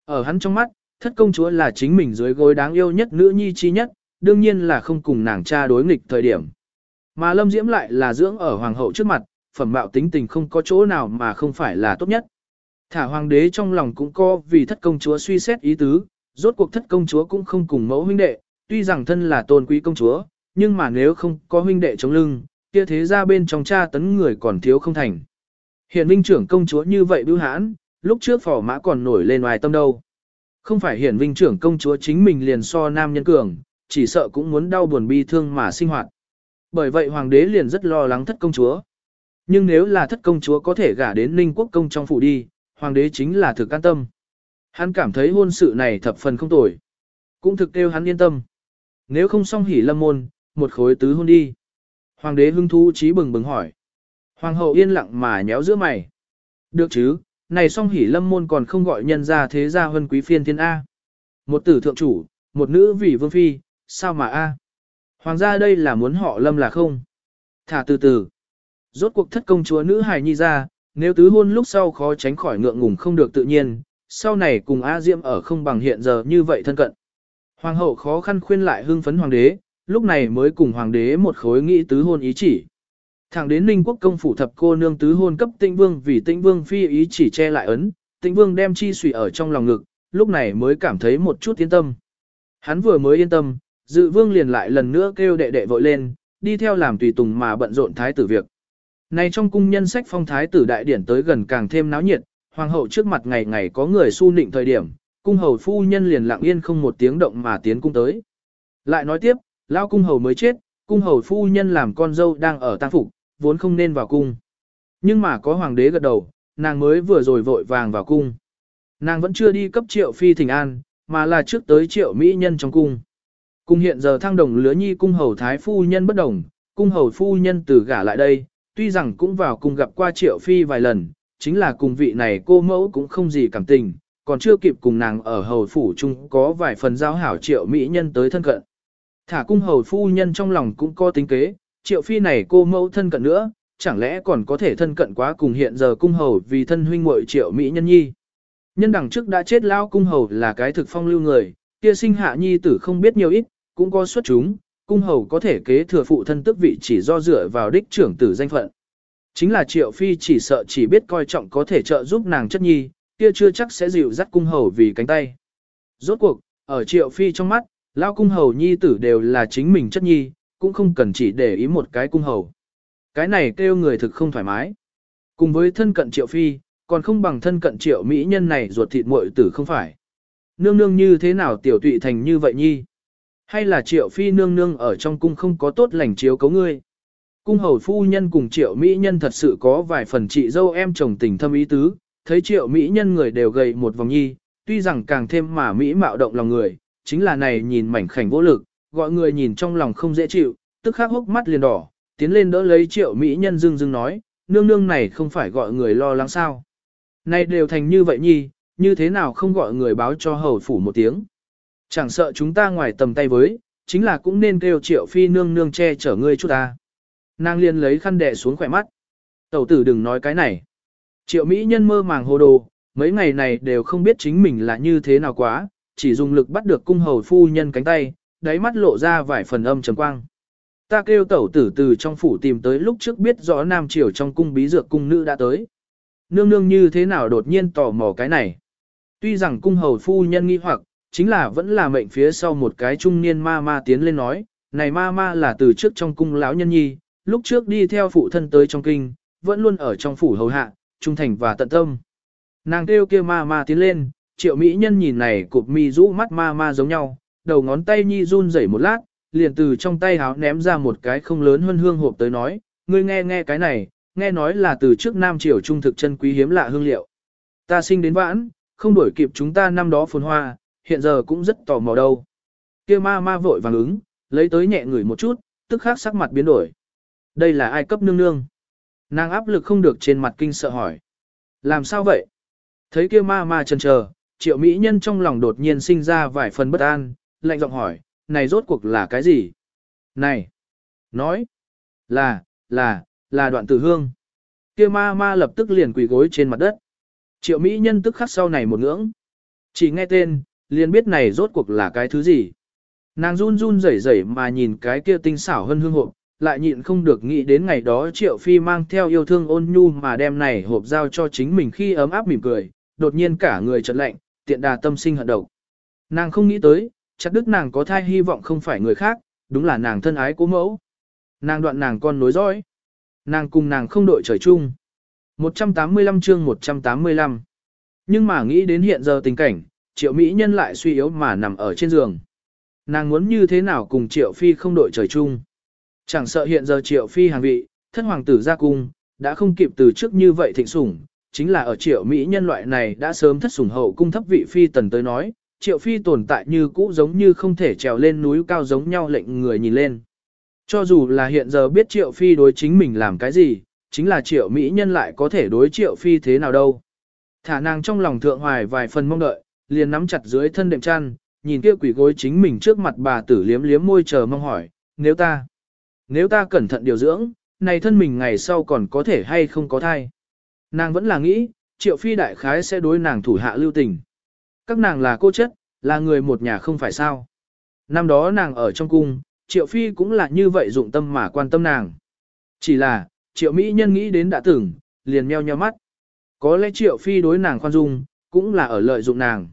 Ở hắn trong mắt, thất công chúa là chính mình dưới gối đáng yêu nhất nữ nhi chi nhất, đương nhiên là không cùng nàng cha đối nghịch thời điểm. Mà lâm diễm lại là dưỡng ở hoàng hậu trước mặt, phẩm mạo tính tình không có chỗ nào mà không phải là tốt nhất. Thả hoàng đế trong lòng cũng có vì thất công chúa suy xét ý tứ, rốt cuộc thất công chúa cũng không cùng mẫu huynh đệ, tuy rằng thân là tôn quý công chúa, nhưng mà nếu không có huynh đệ chống lưng, kia thế ra bên trong cha tấn người còn thiếu không thành. Hiển vinh trưởng công chúa như vậy bưu hãn, lúc trước phỏ mã còn nổi lên ngoài tâm đâu. Không phải hiển vinh trưởng công chúa chính mình liền so nam nhân cường, chỉ sợ cũng muốn đau buồn bi thương mà sinh hoạt. Bởi vậy hoàng đế liền rất lo lắng thất công chúa. Nhưng nếu là thất công chúa có thể gả đến ninh quốc công trong phủ đi, hoàng đế chính là thực an tâm. Hắn cảm thấy hôn sự này thập phần không tồi. Cũng thực kêu hắn yên tâm. Nếu không xong hỉ lâm môn, một khối tứ hôn đi. Hoàng đế hưng thú trí bừng bừng hỏi. Hoàng hậu yên lặng mà nhéo giữa mày. Được chứ, này song hỉ lâm môn còn không gọi nhân ra thế gia hân quý phiên thiên A. Một tử thượng chủ, một nữ vị vương phi, sao mà A. Hoàng gia đây là muốn họ lâm là không. Thả từ từ. Rốt cuộc thất công chúa nữ hài nhi ra, nếu tứ hôn lúc sau khó tránh khỏi ngượng ngùng không được tự nhiên, sau này cùng A Diệm ở không bằng hiện giờ như vậy thân cận. Hoàng hậu khó khăn khuyên lại hưng phấn hoàng đế, lúc này mới cùng hoàng đế một khối nghĩ tứ hôn ý chỉ. Thẳng đến Ninh quốc công phủ thập cô nương tứ hôn cấp tĩnh vương vì tĩnh vương phi ý chỉ che lại ấn, tĩnh vương đem chi sủy ở trong lòng ngực, lúc này mới cảm thấy một chút yên tâm. Hắn vừa mới yên tâm, dự vương liền lại lần nữa kêu đệ đệ vội lên, đi theo làm tùy tùng mà bận rộn thái tử việc. Này trong cung nhân sách phong thái tử đại điển tới gần càng thêm náo nhiệt, hoàng hậu trước mặt ngày ngày có người su nịnh thời điểm, cung hầu phu nhân liền lặng yên không một tiếng động mà tiến cung tới. Lại nói tiếp, Lão cung hầu mới chết, cung hầu phu nhân làm con dâu đang ở tang phục, vốn không nên vào cung. Nhưng mà có hoàng đế gật đầu, nàng mới vừa rồi vội vàng vào cung. Nàng vẫn chưa đi cấp triệu phi thỉnh an, mà là trước tới triệu mỹ nhân trong cung. Cung hiện giờ thăng đồng lứa nhi cung hầu thái phu nhân bất đồng, cung hầu phu nhân từ gả lại đây, tuy rằng cũng vào cùng gặp qua triệu phi vài lần, chính là cùng vị này cô mẫu cũng không gì cảm tình, còn chưa kịp cùng nàng ở hầu phủ chung có vài phần giao hảo triệu mỹ nhân tới thân cận. Thả cung hầu phu nhân trong lòng cũng có tính kế, triệu phi này cô mẫu thân cận nữa, chẳng lẽ còn có thể thân cận quá cùng hiện giờ cung hầu vì thân huynh muội triệu mỹ nhân nhi. Nhân đằng trước đã chết lao cung hầu là cái thực phong lưu người, kia sinh hạ nhi tử không biết nhiều ít, cũng có xuất chúng, cung hầu có thể kế thừa phụ thân tức vị chỉ do dựa vào đích trưởng tử danh phận. Chính là triệu phi chỉ sợ chỉ biết coi trọng có thể trợ giúp nàng chất nhi, kia chưa chắc sẽ dịu dắt cung hầu vì cánh tay. Rốt cuộc, ở triệu phi trong mắt, lao cung hầu nhi tử đều là chính mình chất nhi, cũng không cần chỉ để ý một cái cung hầu. Cái này kêu người thực không thoải mái. Cùng với thân cận triệu phi, còn không bằng thân cận triệu mỹ nhân này ruột thịt muội tử không phải. Nương nương như thế nào tiểu tụy thành như vậy nhi? Hay là triệu phi nương nương ở trong cung không có tốt lành chiếu cấu ngươi? Cung hầu phu nhân cùng triệu mỹ nhân thật sự có vài phần chị dâu em chồng tình thâm ý tứ, thấy triệu mỹ nhân người đều gầy một vòng nhi, tuy rằng càng thêm mà mỹ mạo động lòng người, chính là này nhìn mảnh khảnh vô lực, gọi người nhìn trong lòng không dễ chịu, tức khắc hốc mắt liền đỏ, tiến lên đỡ lấy triệu mỹ nhân dưng dưng nói, nương nương này không phải gọi người lo lắng sao. Này đều thành như vậy nhi, như thế nào không gọi người báo cho hầu phủ một tiếng. Chẳng sợ chúng ta ngoài tầm tay với, chính là cũng nên kêu triệu phi nương nương che chở ngươi chút ta. Nàng liền lấy khăn đè xuống khỏe mắt. Tẩu tử đừng nói cái này. Triệu Mỹ nhân mơ màng hồ đồ, mấy ngày này đều không biết chính mình là như thế nào quá, chỉ dùng lực bắt được cung hầu phu nhân cánh tay, đáy mắt lộ ra vài phần âm trầm quang. Ta kêu tẩu tử từ trong phủ tìm tới lúc trước biết rõ Nam Triều trong cung bí dược cung nữ đã tới. Nương nương như thế nào đột nhiên tò mò cái này. Tuy rằng cung hầu phu nhân nghi hoặc, chính là vẫn là mệnh phía sau một cái trung niên ma ma tiến lên nói, này ma ma là từ trước trong cung lão nhân nhi, lúc trước đi theo phụ thân tới trong kinh, vẫn luôn ở trong phủ hầu hạ, trung thành và tận tâm. Nàng kêu kia ma ma tiến lên, triệu mỹ nhân nhìn này cụp mi rũ mắt ma ma giống nhau, đầu ngón tay nhi run rẩy một lát, liền từ trong tay háo ném ra một cái không lớn hơn hương hộp tới nói, ngươi nghe nghe cái này, nghe nói là từ trước Nam Triều trung thực chân quý hiếm lạ hương liệu. Ta sinh đến vãn, không đuổi kịp chúng ta năm đó phồn hoa, hiện giờ cũng rất tò mò đâu. Kia ma ma vội vàng ứng, lấy tới nhẹ người một chút, tức khắc sắc mặt biến đổi. Đây là ai cấp nương nương? Nàng áp lực không được trên mặt kinh sợ hỏi. Làm sao vậy? Thấy kia ma ma chần chờ, triệu mỹ nhân trong lòng đột nhiên sinh ra vài phần bất an, lạnh giọng hỏi, này rốt cuộc là cái gì? Này! Nói! Là, là, là đoạn tử hương. Kia ma ma lập tức liền quỳ gối trên mặt đất. Triệu mỹ nhân tức khắc sau này một ngưỡng. Chỉ nghe tên, liền biết này rốt cuộc là cái thứ gì. Nàng run run rẩy rẩy mà nhìn cái kia tinh xảo hơn hương hộp, lại nhịn không được nghĩ đến ngày đó Triệu Phi mang theo yêu thương ôn nhu mà đem này hộp giao cho chính mình khi ấm áp mỉm cười, đột nhiên cả người chợt lạnh, tiện đà tâm sinh hận độc. Nàng không nghĩ tới, chắc đức nàng có thai hy vọng không phải người khác, đúng là nàng thân ái cố mẫu. Nàng đoạn nàng con nối dõi. Nàng cùng nàng không đội trời chung. 185 chương 185 Nhưng mà nghĩ đến hiện giờ tình cảnh, triệu mỹ nhân lại suy yếu mà nằm ở trên giường. Nàng muốn như thế nào cùng triệu phi không đội trời chung. Chẳng sợ hiện giờ triệu phi hàng vị, thân hoàng tử ra cung, đã không kịp từ trước như vậy thịnh sủng, chính là ở triệu Mỹ nhân loại này đã sớm thất sủng hậu cung thấp vị phi tần tới nói, triệu phi tồn tại như cũ giống như không thể trèo lên núi cao giống nhau lệnh người nhìn lên. Cho dù là hiện giờ biết triệu phi đối chính mình làm cái gì, chính là triệu Mỹ nhân lại có thể đối triệu phi thế nào đâu. Thả nàng trong lòng thượng hoài vài phần mong đợi, liền nắm chặt dưới thân đệm chăn, nhìn kia quỷ gối chính mình trước mặt bà tử liếm liếm môi chờ mong hỏi, nếu ta, nếu ta cẩn thận điều dưỡng, này thân mình ngày sau còn có thể hay không có thai. Nàng vẫn là nghĩ, triệu phi đại khái sẽ đối nàng thủ hạ lưu tình. Các nàng là cô chất, là người một nhà không phải sao. Năm đó nàng ở trong cung, triệu phi cũng là như vậy dụng tâm mà quan tâm nàng. Chỉ là, triệu mỹ nhân nghĩ đến đã từng, liền meo nheo mắt. Có lẽ triệu phi đối nàng khoan dung, cũng là ở lợi dụng nàng.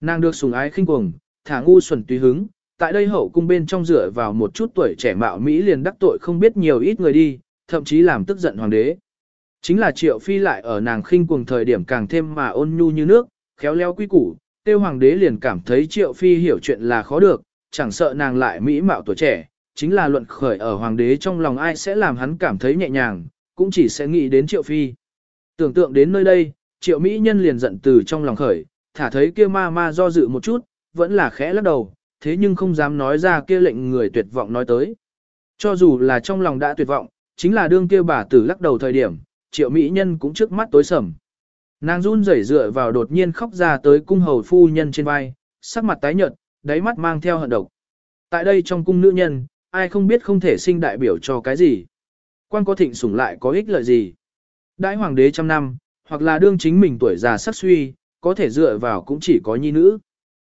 Nàng được sủng ái khinh cuồng, thả ngu xuẩn tùy hứng, tại đây hậu cung bên trong dựa vào một chút tuổi trẻ mạo Mỹ liền đắc tội không biết nhiều ít người đi, thậm chí làm tức giận hoàng đế. Chính là triệu phi lại ở nàng khinh cuồng thời điểm càng thêm mà ôn nhu như nước, khéo léo quy củ, tiêu hoàng đế liền cảm thấy triệu phi hiểu chuyện là khó được, chẳng sợ nàng lại Mỹ mạo tuổi trẻ, chính là luận khởi ở hoàng đế trong lòng ai sẽ làm hắn cảm thấy nhẹ nhàng, cũng chỉ sẽ nghĩ đến triệu phi. Tưởng tượng đến nơi đây, triệu Mỹ nhân liền giận từ trong lòng khởi, thả thấy kia ma ma do dự một chút, vẫn là khẽ lắc đầu, thế nhưng không dám nói ra kia lệnh người tuyệt vọng nói tới. Cho dù là trong lòng đã tuyệt vọng, chính là đương kia bà tử lắc đầu thời điểm, triệu mỹ nhân cũng trước mắt tối sầm. Nàng run rẩy dựa vào đột nhiên khóc ra tới cung hầu phu nhân trên vai, sắc mặt tái nhợt, đáy mắt mang theo hận độc. Tại đây trong cung nữ nhân, ai không biết không thể sinh đại biểu cho cái gì. Quan có thịnh sủng lại có ích lợi gì. Đại hoàng đế trăm năm, hoặc là đương chính mình tuổi già sắc suy, có thể dựa vào cũng chỉ có nhi nữ.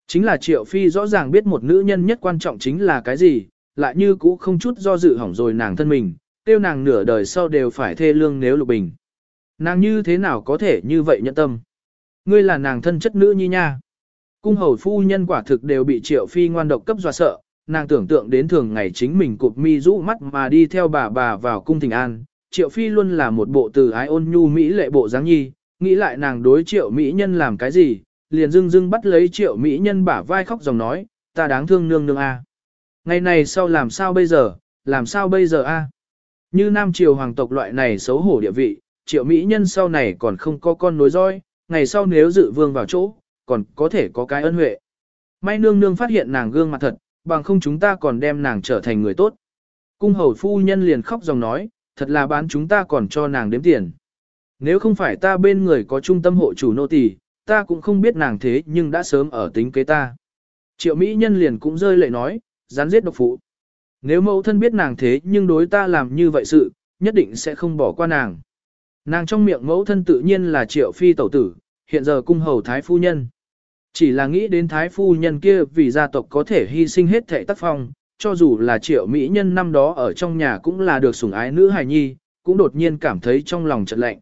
Chính là Triệu Phi rõ ràng biết một nữ nhân nhất quan trọng chính là cái gì, lại như cũ không chút do dự hỏng rồi nàng thân mình, tiêu nàng nửa đời sau đều phải thê lương nếu lục bình. Nàng như thế nào có thể như vậy nhận tâm? Ngươi là nàng thân chất nữ nhi nha. Cung hầu phu nhân quả thực đều bị triệu phi ngoan độc cấp dọa sợ, nàng tưởng tượng đến thường ngày chính mình cụp mi rũ mắt mà đi theo bà bà vào cung thỉnh an. Triệu phi luôn là một bộ từ ái ôn nhu mỹ lệ bộ dáng nhi, nghĩ lại nàng đối triệu mỹ nhân làm cái gì, liền dưng dưng bắt lấy triệu mỹ nhân bả vai khóc dòng nói, ta đáng thương nương nương a. Ngày này sau làm sao bây giờ, làm sao bây giờ a? Như nam triều hoàng tộc loại này xấu hổ địa vị, triệu mỹ nhân sau này còn không có con nối roi, ngày sau nếu dự vương vào chỗ, còn có thể có cái ân huệ. May nương nương phát hiện nàng gương mặt thật, bằng không chúng ta còn đem nàng trở thành người tốt. Cung hầu phu nhân liền khóc dòng nói, thật là bán chúng ta còn cho nàng đếm tiền. Nếu không phải ta bên người có trung tâm hộ chủ nô tỳ, ta cũng không biết nàng thế nhưng đã sớm ở tính kế ta. Triệu Mỹ nhân liền cũng rơi lệ nói, gián giết độc phụ. Nếu mẫu thân biết nàng thế nhưng đối ta làm như vậy sự, nhất định sẽ không bỏ qua nàng. Nàng trong miệng mẫu thân tự nhiên là triệu phi tẩu tử, hiện giờ cung hầu thái phu nhân. Chỉ là nghĩ đến thái phu nhân kia vì gia tộc có thể hy sinh hết thệ tác phong, cho dù là triệu mỹ nhân năm đó ở trong nhà cũng là được sủng ái nữ hài nhi, cũng đột nhiên cảm thấy trong lòng chợt lạnh.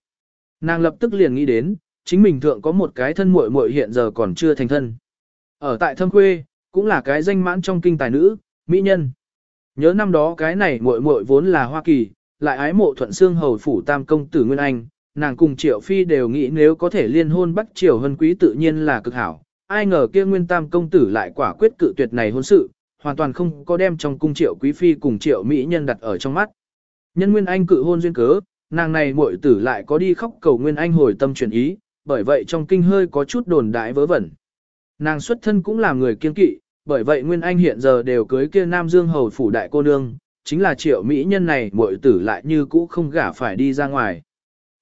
Nàng lập tức liền nghĩ đến, chính mình thượng có một cái thân muội muội hiện giờ còn chưa thành thân. Ở tại thâm quê, cũng là cái danh mãn trong kinh tài nữ, mỹ nhân. Nhớ năm đó cái này muội muội vốn là Hoa Kỳ, lại ái mộ thuận xương hầu phủ tam công tử Nguyên Anh, nàng cùng Triệu Phi đều nghĩ nếu có thể liên hôn bắt Triều Hân Quý tự nhiên là cực hảo. Ai ngờ kia Nguyên Tam công tử lại quả quyết cự tuyệt này hôn sự, hoàn toàn không có đem trong cung Triệu Quý Phi cùng Triệu Mỹ nhân đặt ở trong mắt. Nhân Nguyên Anh cự hôn duyên cớ, nàng này muội tử lại có đi khóc cầu Nguyên Anh hồi tâm chuyển ý, bởi vậy trong kinh hơi có chút đồn đại vớ vẩn. Nàng xuất thân cũng là người kiên kỵ, bởi vậy Nguyên Anh hiện giờ đều cưới kia Nam Dương hầu phủ đại cô nương, chính là triệu mỹ nhân này muội tử lại như cũ không gả phải đi ra ngoài.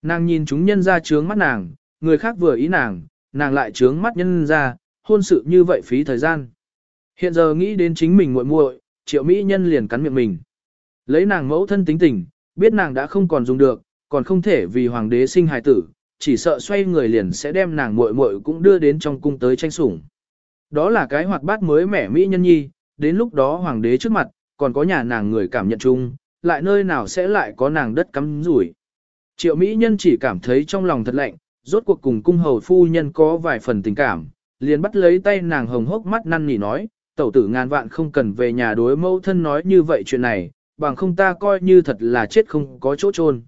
Nàng nhìn chúng nhân ra trướng mắt nàng, người khác vừa ý nàng, nàng lại trướng mắt nhân ra, hôn sự như vậy phí thời gian. Hiện giờ nghĩ đến chính mình muội muội, triệu mỹ nhân liền cắn miệng mình. Lấy nàng mẫu thân tính tình, biết nàng đã không còn dùng được, còn không thể vì hoàng đế sinh hài tử, chỉ sợ xoay người liền sẽ đem nàng muội muội cũng đưa đến trong cung tới tranh sủng. Đó là cái hoạt bát mới mẻ mỹ nhân nhi, đến lúc đó hoàng đế trước mặt, còn có nhà nàng người cảm nhận chung, lại nơi nào sẽ lại có nàng đất cắm rủi. Triệu mỹ nhân chỉ cảm thấy trong lòng thật lạnh, rốt cuộc cùng cung hầu phu nhân có vài phần tình cảm, liền bắt lấy tay nàng hồng hốc mắt năn nỉ nói, tẩu tử ngàn vạn không cần về nhà đối mẫu thân nói như vậy chuyện này, bằng không ta coi như thật là chết không có chỗ chôn.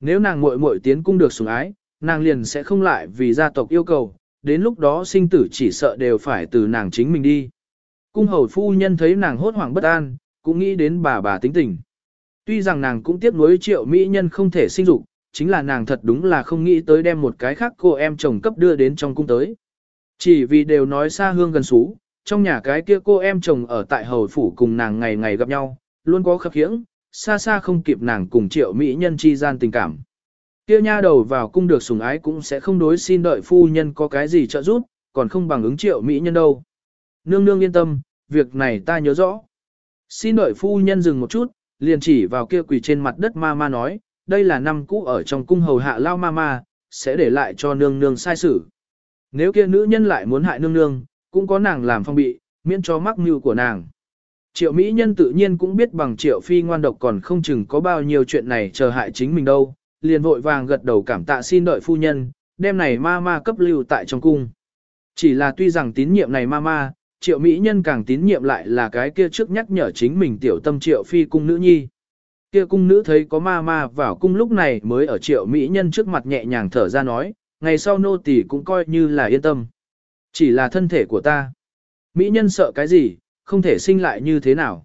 Nếu nàng muội muội tiến cung được sủng ái, nàng liền sẽ không lại vì gia tộc yêu cầu, đến lúc đó sinh tử chỉ sợ đều phải từ nàng chính mình đi. Cung hầu phu nhân thấy nàng hốt hoảng bất an, cũng nghĩ đến bà bà tính tình. Tuy rằng nàng cũng tiếc nuối triệu mỹ nhân không thể sinh dục, chính là nàng thật đúng là không nghĩ tới đem một cái khác cô em chồng cấp đưa đến trong cung tới. Chỉ vì đều nói xa hương gần xú, trong nhà cái kia cô em chồng ở tại hầu phủ cùng nàng ngày ngày gặp nhau, luôn có khập khiễng, xa xa không kịp nàng cùng triệu mỹ nhân chi gian tình cảm. Kia nha đầu vào cung được sủng ái cũng sẽ không đối xin đợi phu nhân có cái gì trợ giúp, còn không bằng ứng triệu mỹ nhân đâu. Nương nương yên tâm, việc này ta nhớ rõ. Xin đợi phu nhân dừng một chút, liền chỉ vào kia quỳ trên mặt đất ma ma nói, đây là năm cũ ở trong cung hầu hạ lao ma ma, sẽ để lại cho nương nương sai xử. Nếu kia nữ nhân lại muốn hại nương nương, cũng có nàng làm phong bị, miễn cho mắc mưu của nàng. Triệu Mỹ nhân tự nhiên cũng biết bằng triệu phi ngoan độc còn không chừng có bao nhiêu chuyện này chờ hại chính mình đâu, liền vội vàng gật đầu cảm tạ xin đợi phu nhân, đem này ma ma cấp lưu tại trong cung. Chỉ là tuy rằng tín nhiệm này ma ma, triệu mỹ nhân càng tín nhiệm lại là cái kia trước nhắc nhở chính mình tiểu tâm triệu phi cung nữ nhi. Kia cung nữ thấy có ma ma vào cung lúc này mới ở triệu mỹ nhân trước mặt nhẹ nhàng thở ra nói, ngày sau nô tỳ cũng coi như là yên tâm. Chỉ là thân thể của ta. Mỹ nhân sợ cái gì, không thể sinh lại như thế nào.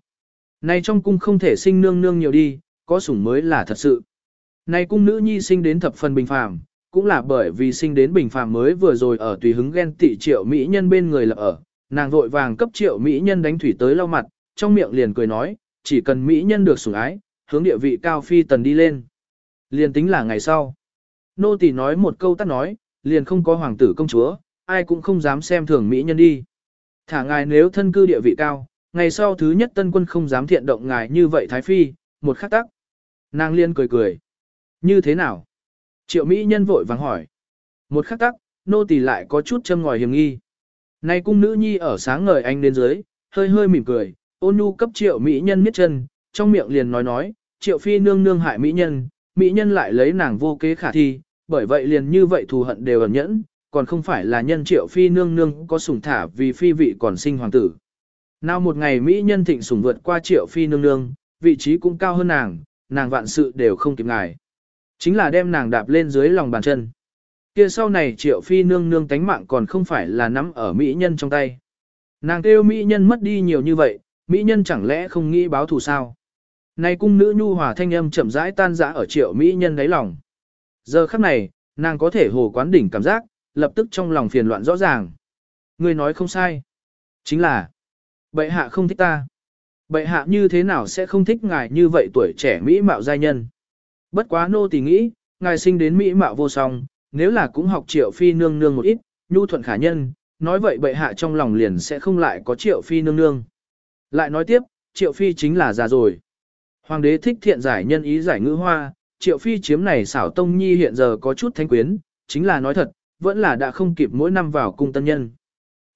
Này trong cung không thể sinh nương nương nhiều đi, có sủng mới là thật sự. Này cung nữ nhi sinh đến thập phần bình phàm, cũng là bởi vì sinh đến bình phàm mới vừa rồi ở tùy hứng ghen tị triệu mỹ nhân bên người là ở, nàng vội vàng cấp triệu mỹ nhân đánh thủy tới lau mặt, trong miệng liền cười nói, chỉ cần mỹ nhân được sủng ái, hướng địa vị cao phi tần đi lên. Liền tính là ngày sau. Nô tỳ nói một câu tắt nói, liền không có hoàng tử công chúa, ai cũng không dám xem thường mỹ nhân đi. Thả ngài nếu thân cư địa vị cao, ngày sau thứ nhất tân quân không dám thiện động ngài như vậy thái phi, một khắc tắc. Nàng liên cười cười. Như thế nào? Triệu Mỹ nhân vội vàng hỏi. Một khắc tắc, nô tỳ lại có chút châm ngòi hiểm nghi. Nay cung nữ nhi ở sáng ngời anh đến dưới, hơi hơi mỉm cười, ôn nhu cấp triệu mỹ nhân miết chân, trong miệng liền nói nói, triệu phi nương nương hại mỹ nhân, mỹ nhân lại lấy nàng vô kế khả thi, bởi vậy liền như vậy thù hận đều ẩn nhẫn, còn không phải là nhân triệu phi nương nương có sủng thả vì phi vị còn sinh hoàng tử. Nào một ngày mỹ nhân thịnh sủng vượt qua triệu phi nương nương, vị trí cũng cao hơn nàng, nàng vạn sự đều không kịp ngài. Chính là đem nàng đạp lên dưới lòng bàn chân. Kia sau này triệu phi nương nương tánh mạng còn không phải là nắm ở mỹ nhân trong tay. Nàng kêu mỹ nhân mất đi nhiều như vậy, mỹ nhân chẳng lẽ không nghĩ báo thù sao? Này cung nữ nhu hòa thanh âm chậm rãi tan rã ở triệu mỹ nhân đáy lòng. Giờ khắc này, nàng có thể hồ quán đỉnh cảm giác, lập tức trong lòng phiền loạn rõ ràng. Người nói không sai. Chính là, bệ hạ không thích ta. Bệ hạ như thế nào sẽ không thích ngài như vậy tuổi trẻ mỹ mạo giai nhân. Bất quá nô tỳ nghĩ, ngài sinh đến mỹ mạo vô song, nếu là cũng học triệu phi nương nương một ít, nhu thuận khả nhân, nói vậy bệ hạ trong lòng liền sẽ không lại có triệu phi nương nương. Lại nói tiếp, triệu phi chính là già rồi. Hoàng đế thích thiện giải nhân ý giải ngữ hoa, triệu phi chiếm này xảo tông nhi hiện giờ có chút thanh quyến, chính là nói thật, vẫn là đã không kịp mỗi năm vào cung tân nhân.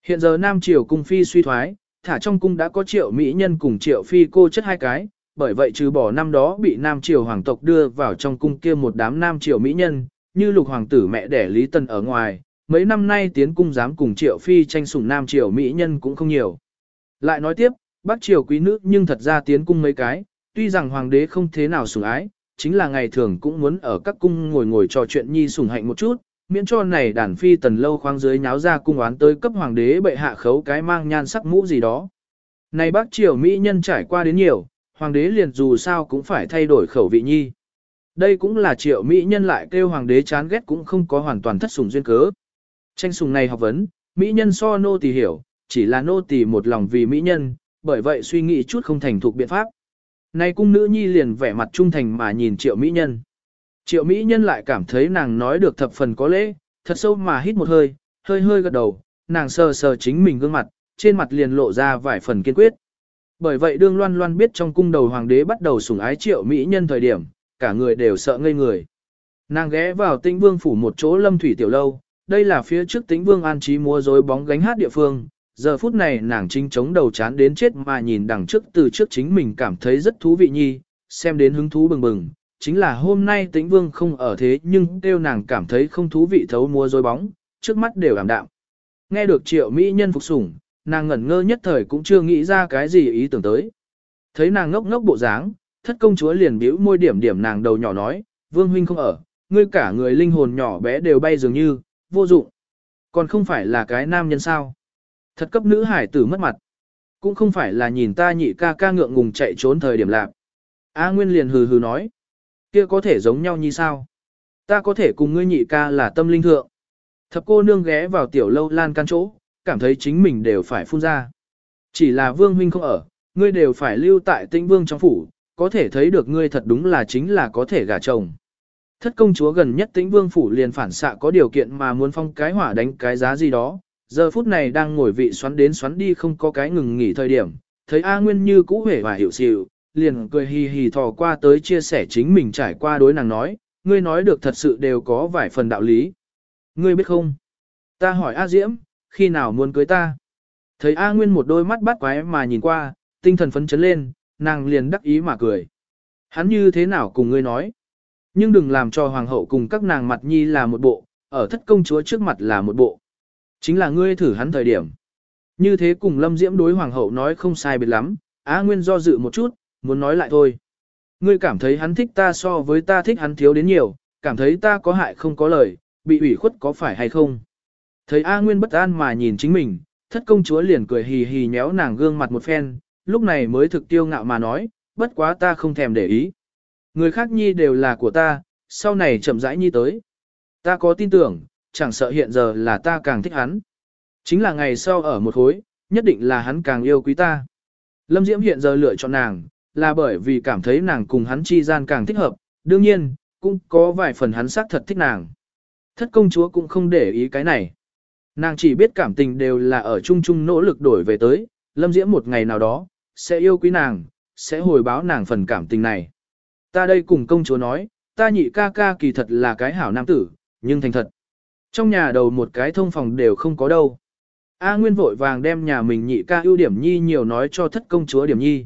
Hiện giờ Nam Triều cung phi suy thoái, thả trong cung đã có triệu mỹ nhân cùng triệu phi cô chất hai cái, bởi vậy trừ bỏ năm đó bị Nam Triều hoàng tộc đưa vào trong cung kia một đám Nam Triều mỹ nhân, như lục hoàng tử mẹ đẻ Lý Tân ở ngoài, mấy năm nay tiến cung dám cùng triệu phi tranh sủng Nam Triều mỹ nhân cũng không nhiều. Lại nói tiếp, Bắc Triều quý nữ nhưng thật ra tiến cung mấy cái, tuy rằng hoàng đế không thế nào sủng ái, chính là ngày thường cũng muốn ở các cung ngồi ngồi trò chuyện nhi sủng hạnh một chút, miễn cho này đàn phi tần lâu khoang dưới nháo ra cung oán tới cấp hoàng đế bệ hạ khấu cái mang nhan sắc mũ gì đó. Này bác triều mỹ nhân trải qua đến nhiều, hoàng đế liền dù sao cũng phải thay đổi khẩu vị nhi. Đây cũng là triệu mỹ nhân lại kêu hoàng đế chán ghét cũng không có hoàn toàn thất sủng duyên cớ. Tranh sủng này học vấn, mỹ nhân so nô tỳ hiểu, chỉ là nô tỳ một lòng vì mỹ nhân, bởi vậy suy nghĩ chút không thành thục biện pháp. Này cung nữ nhi liền vẻ mặt trung thành mà nhìn triệu mỹ nhân. Triệu mỹ nhân lại cảm thấy nàng nói được thập phần có lễ, thật sâu mà hít một hơi, hơi hơi gật đầu, nàng sờ sờ chính mình gương mặt, trên mặt liền lộ ra vài phần kiên quyết. Bởi vậy đương loan loan biết trong cung đầu hoàng đế bắt đầu sủng ái triệu mỹ nhân thời điểm, cả người đều sợ ngây người. Nàng ghé vào tĩnh vương phủ một chỗ lâm thủy tiểu lâu, đây là phía trước tĩnh vương an trí múa rối bóng gánh hát địa phương, giờ phút này nàng chính chống đầu chán đến chết mà nhìn đằng trước từ trước chính mình cảm thấy rất thú vị nhi, xem đến hứng thú bừng bừng, chính là hôm nay tĩnh vương không ở thế nhưng kêu nàng cảm thấy không thú vị thấu mua dối bóng, trước mắt đều ảm đạm. Nghe được triệu mỹ nhân phục sủng, nàng ngẩn ngơ nhất thời cũng chưa nghĩ ra cái gì ý tưởng tới. Thấy nàng ngốc ngốc bộ dáng, thất công chúa liền bĩu môi điểm điểm nàng đầu nhỏ nói, vương huynh không ở, ngươi cả người linh hồn nhỏ bé đều bay dường như, vô dụng. Còn không phải là cái nam nhân sao. Thật cấp nữ hải tử mất mặt. Cũng không phải là nhìn ta nhị ca ca ngượng ngùng chạy trốn thời điểm lạc. A Nguyên liền hừ hừ nói. Kia có thể giống nhau như sao? Ta có thể cùng ngươi nhị ca là tâm linh thượng. Thập cô nương ghé vào tiểu lâu lan can chỗ, cảm thấy chính mình đều phải phun ra. Chỉ là vương huynh không ở, ngươi đều phải lưu tại tĩnh vương trong phủ, có thể thấy được ngươi thật đúng là chính là có thể gả chồng. Thất công chúa gần nhất tĩnh vương phủ liền phản xạ có điều kiện mà muốn phong cái hỏa đánh cái giá gì đó, giờ phút này đang ngồi vị xoắn đến xoắn đi không có cái ngừng nghỉ thời điểm, thấy A Nguyên như cũ hề và hiểu xịu, liền cười hì hì thò qua tới chia sẻ chính mình trải qua đối nàng nói, ngươi nói được thật sự đều có vài phần đạo lý. Ngươi biết không? Ta hỏi A Diễm, khi nào muốn cưới ta? Thấy A Nguyên một đôi mắt bắt quái mà nhìn qua, tinh thần phấn chấn lên, nàng liền đắc ý mà cười. Hắn như thế nào cùng ngươi nói? Nhưng đừng làm cho hoàng hậu cùng các nàng mặt nhi là một bộ, ở thất công chúa trước mặt là một bộ. Chính là ngươi thử hắn thời điểm. Như thế cùng Lâm Diễm đối hoàng hậu nói không sai biệt lắm, Á Nguyên do dự một chút, muốn nói lại thôi. Ngươi cảm thấy hắn thích ta so với ta thích hắn thiếu đến nhiều, cảm thấy ta có hại không có lời, bị ủy khuất có phải hay không. Thấy A Nguyên bất an mà nhìn chính mình, thất công chúa liền cười hì hì nhéo nàng gương mặt một phen, lúc này mới thực tiêu ngạo mà nói, bất quá ta không thèm để ý. Người khác nhi đều là của ta, sau này chậm rãi nhi tới. Ta có tin tưởng, chẳng sợ hiện giờ là ta càng thích hắn. Chính là ngày sau ở một hối, nhất định là hắn càng yêu quý ta. Lâm Diễm hiện giờ lựa chọn nàng, là bởi vì cảm thấy nàng cùng hắn chi gian càng thích hợp, đương nhiên, cũng có vài phần hắn xác thật thích nàng. Thất công chúa cũng không để ý cái này. Nàng chỉ biết cảm tình đều là ở chung chung nỗ lực đổi về tới, Lâm Diễm một ngày nào đó, sẽ yêu quý nàng, sẽ hồi báo nàng phần cảm tình này. Ta đây cùng công chúa nói, ta nhị ca ca kỳ thật là cái hảo nam tử, nhưng thành thật. Trong nhà đầu một cái thông phòng đều không có đâu. A Nguyên vội vàng đem nhà mình nhị ca ưu điểm nhi nhiều nói cho thất công chúa điểm nhi.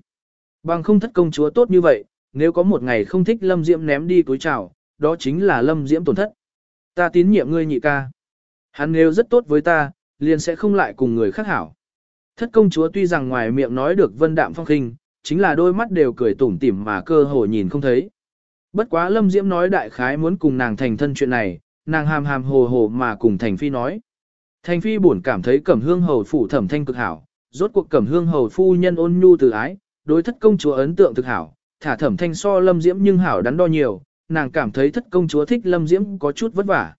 Bằng không thất công chúa tốt như vậy, nếu có một ngày không thích Lâm Diễm ném đi túi trào, đó chính là Lâm Diễm tổn thất. Ta tín nhiệm ngươi nhị ca. Hắn nếu rất tốt với ta, liền sẽ không lại cùng người khác hảo. Thất công chúa tuy rằng ngoài miệng nói được vân đạm phong khinh, chính là đôi mắt đều cười tủm tỉm mà cơ hồ nhìn không thấy. Bất quá Lâm Diễm nói đại khái muốn cùng nàng thành thân chuyện này, nàng hàm hàm hồ hồ mà cùng Thành Phi nói. Thành Phi buồn cảm thấy cẩm hương hầu phủ thẩm thanh cực hảo, rốt cuộc cẩm hương hầu phu nhân ôn nhu từ ái, đối thất công chúa ấn tượng thực hảo, thả thẩm thanh so Lâm Diễm nhưng hảo đắn đo nhiều, nàng cảm thấy thất công chúa thích Lâm Diễm có chút vất vả.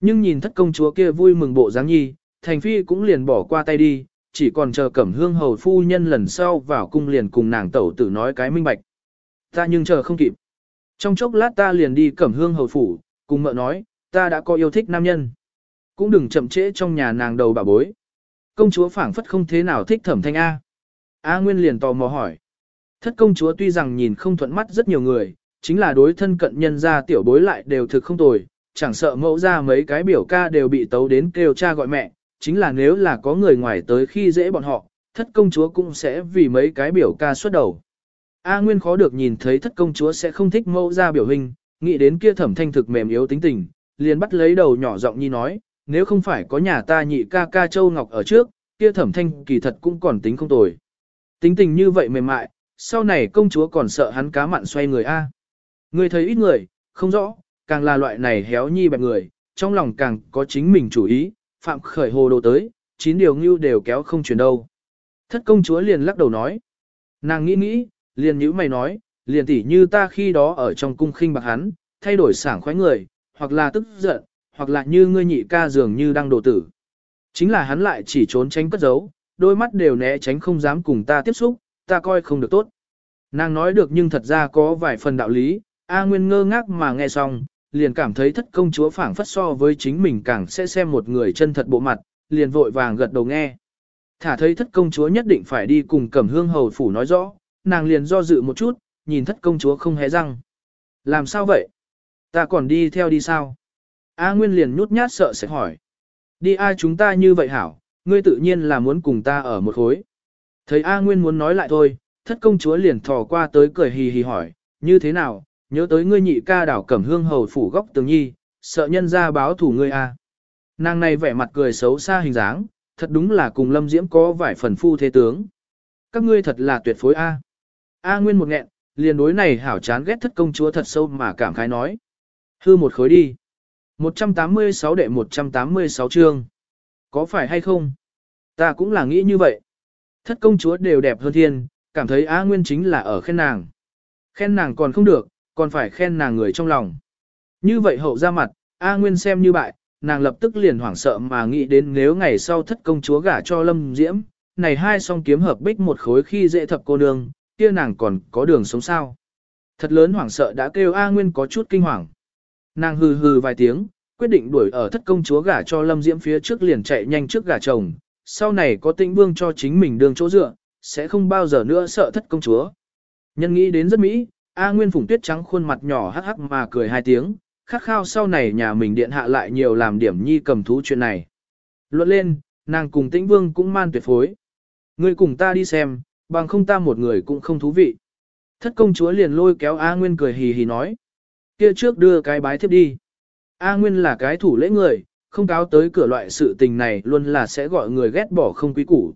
Nhưng nhìn thất công chúa kia vui mừng bộ dáng nhi, Thành Phi cũng liền bỏ qua tay đi, chỉ còn chờ cẩm hương hầu phu nhân lần sau vào cung liền cùng nàng tẩu tử nói cái minh bạch. Ta nhưng chờ không kịp. Trong chốc lát ta liền đi cẩm hương hầu phủ, cùng mợ nói, ta đã có yêu thích nam nhân. Cũng đừng chậm trễ trong nhà nàng đầu bà bối. Công chúa phảng phất không thế nào thích thẩm thanh A. A Nguyên liền tò mò hỏi. Thất công chúa tuy rằng nhìn không thuận mắt rất nhiều người, chính là đối thân cận nhân gia tiểu bối lại đều thực không tồi, chẳng sợ mẫu ra mấy cái biểu ca đều bị tấu đến kêu cha gọi mẹ, chính là nếu là có người ngoài tới khi dễ bọn họ, thất công chúa cũng sẽ vì mấy cái biểu ca xuất đầu. A Nguyên khó được nhìn thấy thất công chúa sẽ không thích mẫu ra biểu hình, nghĩ đến kia thẩm thanh thực mềm yếu tính tình, liền bắt lấy đầu nhỏ giọng nhi nói, nếu không phải có nhà ta nhị ca ca châu ngọc ở trước, kia thẩm thanh kỳ thật cũng còn tính không tồi. Tính tình như vậy mềm mại, sau này công chúa còn sợ hắn cá mặn xoay người A. Người thấy ít người, không rõ, càng là loại này héo nhi bẹp người, trong lòng càng có chính mình chủ ý, phạm khởi hồ đồ tới, chín điều ngưu đều kéo không chuyển đâu. Thất công chúa liền lắc đầu nói. Nàng nghĩ nghĩ, liền nhữ mày nói, liền tỉ như ta khi đó ở trong cung khinh bạc hắn, thay đổi sảng khoái người, hoặc là tức giận, hoặc là như ngươi nhị ca dường như đang đổ tử. Chính là hắn lại chỉ trốn tránh cất giấu, đôi mắt đều né tránh không dám cùng ta tiếp xúc, ta coi không được tốt. Nàng nói được nhưng thật ra có vài phần đạo lý, A Nguyên ngơ ngác mà nghe xong, liền cảm thấy thất công chúa phảng phất so với chính mình càng sẽ xem một người chân thật bộ mặt, liền vội vàng gật đầu nghe. Thả thấy thất công chúa nhất định phải đi cùng cẩm hương hầu phủ nói rõ, nàng liền do dự một chút, nhìn thất công chúa không hé răng. Làm sao vậy? Ta còn đi theo đi sao? A Nguyên liền nhút nhát sợ sẽ hỏi. Đi ai chúng ta như vậy hảo, ngươi tự nhiên là muốn cùng ta ở một khối. Thấy A Nguyên muốn nói lại thôi, thất công chúa liền thò qua tới cười hì hì hỏi, như thế nào, nhớ tới ngươi nhị ca đảo cẩm hương hầu phủ góc tường nhi, sợ nhân ra báo thủ ngươi a. À. Nàng này vẻ mặt cười xấu xa hình dáng, thật đúng là cùng lâm diễm có vài phần phu thế tướng. Các ngươi thật là tuyệt phối a. A Nguyên một nghẹn, liền đối này hảo chán ghét thất công chúa thật sâu mà cảm khái nói. Hư một khối đi. 186 đệ 186 chương. Có phải hay không? Ta cũng là nghĩ như vậy. Thất công chúa đều đẹp hơn thiên, cảm thấy A Nguyên chính là ở khen nàng. Khen nàng còn không được, còn phải khen nàng người trong lòng. Như vậy hậu ra mặt, A Nguyên xem như bại, nàng lập tức liền hoảng sợ mà nghĩ đến nếu ngày sau thất công chúa gả cho Lâm Diễm, này hai song kiếm hợp bích một khối khi dễ thập cô nương, kia nàng còn có đường sống sao. Thật lớn hoảng sợ đã kêu A Nguyên có chút kinh hoàng. Nàng hừ hừ vài tiếng, quyết định đuổi ở thất công chúa gả cho Lâm Diễm phía trước liền chạy nhanh trước gả chồng, sau này có tĩnh vương cho chính mình đường chỗ dựa, sẽ không bao giờ nữa sợ thất công chúa. Nhân nghĩ đến rất mỹ, A Nguyên Phùng Tuyết trắng khuôn mặt nhỏ hắc hắc mà cười hai tiếng, khát khao sau này nhà mình điện hạ lại nhiều làm điểm nhi cầm thú chuyện này. Luận lên, nàng cùng tĩnh vương cũng man tuyệt phối. Ngươi cùng ta đi xem, bằng không ta một người cũng không thú vị. Thất công chúa liền lôi kéo A Nguyên cười hì hì nói. kia trước đưa cái bái thiếp đi. A Nguyên là cái thủ lễ người, không cáo tới cửa loại sự tình này luôn là sẽ gọi người ghét bỏ không quý củ.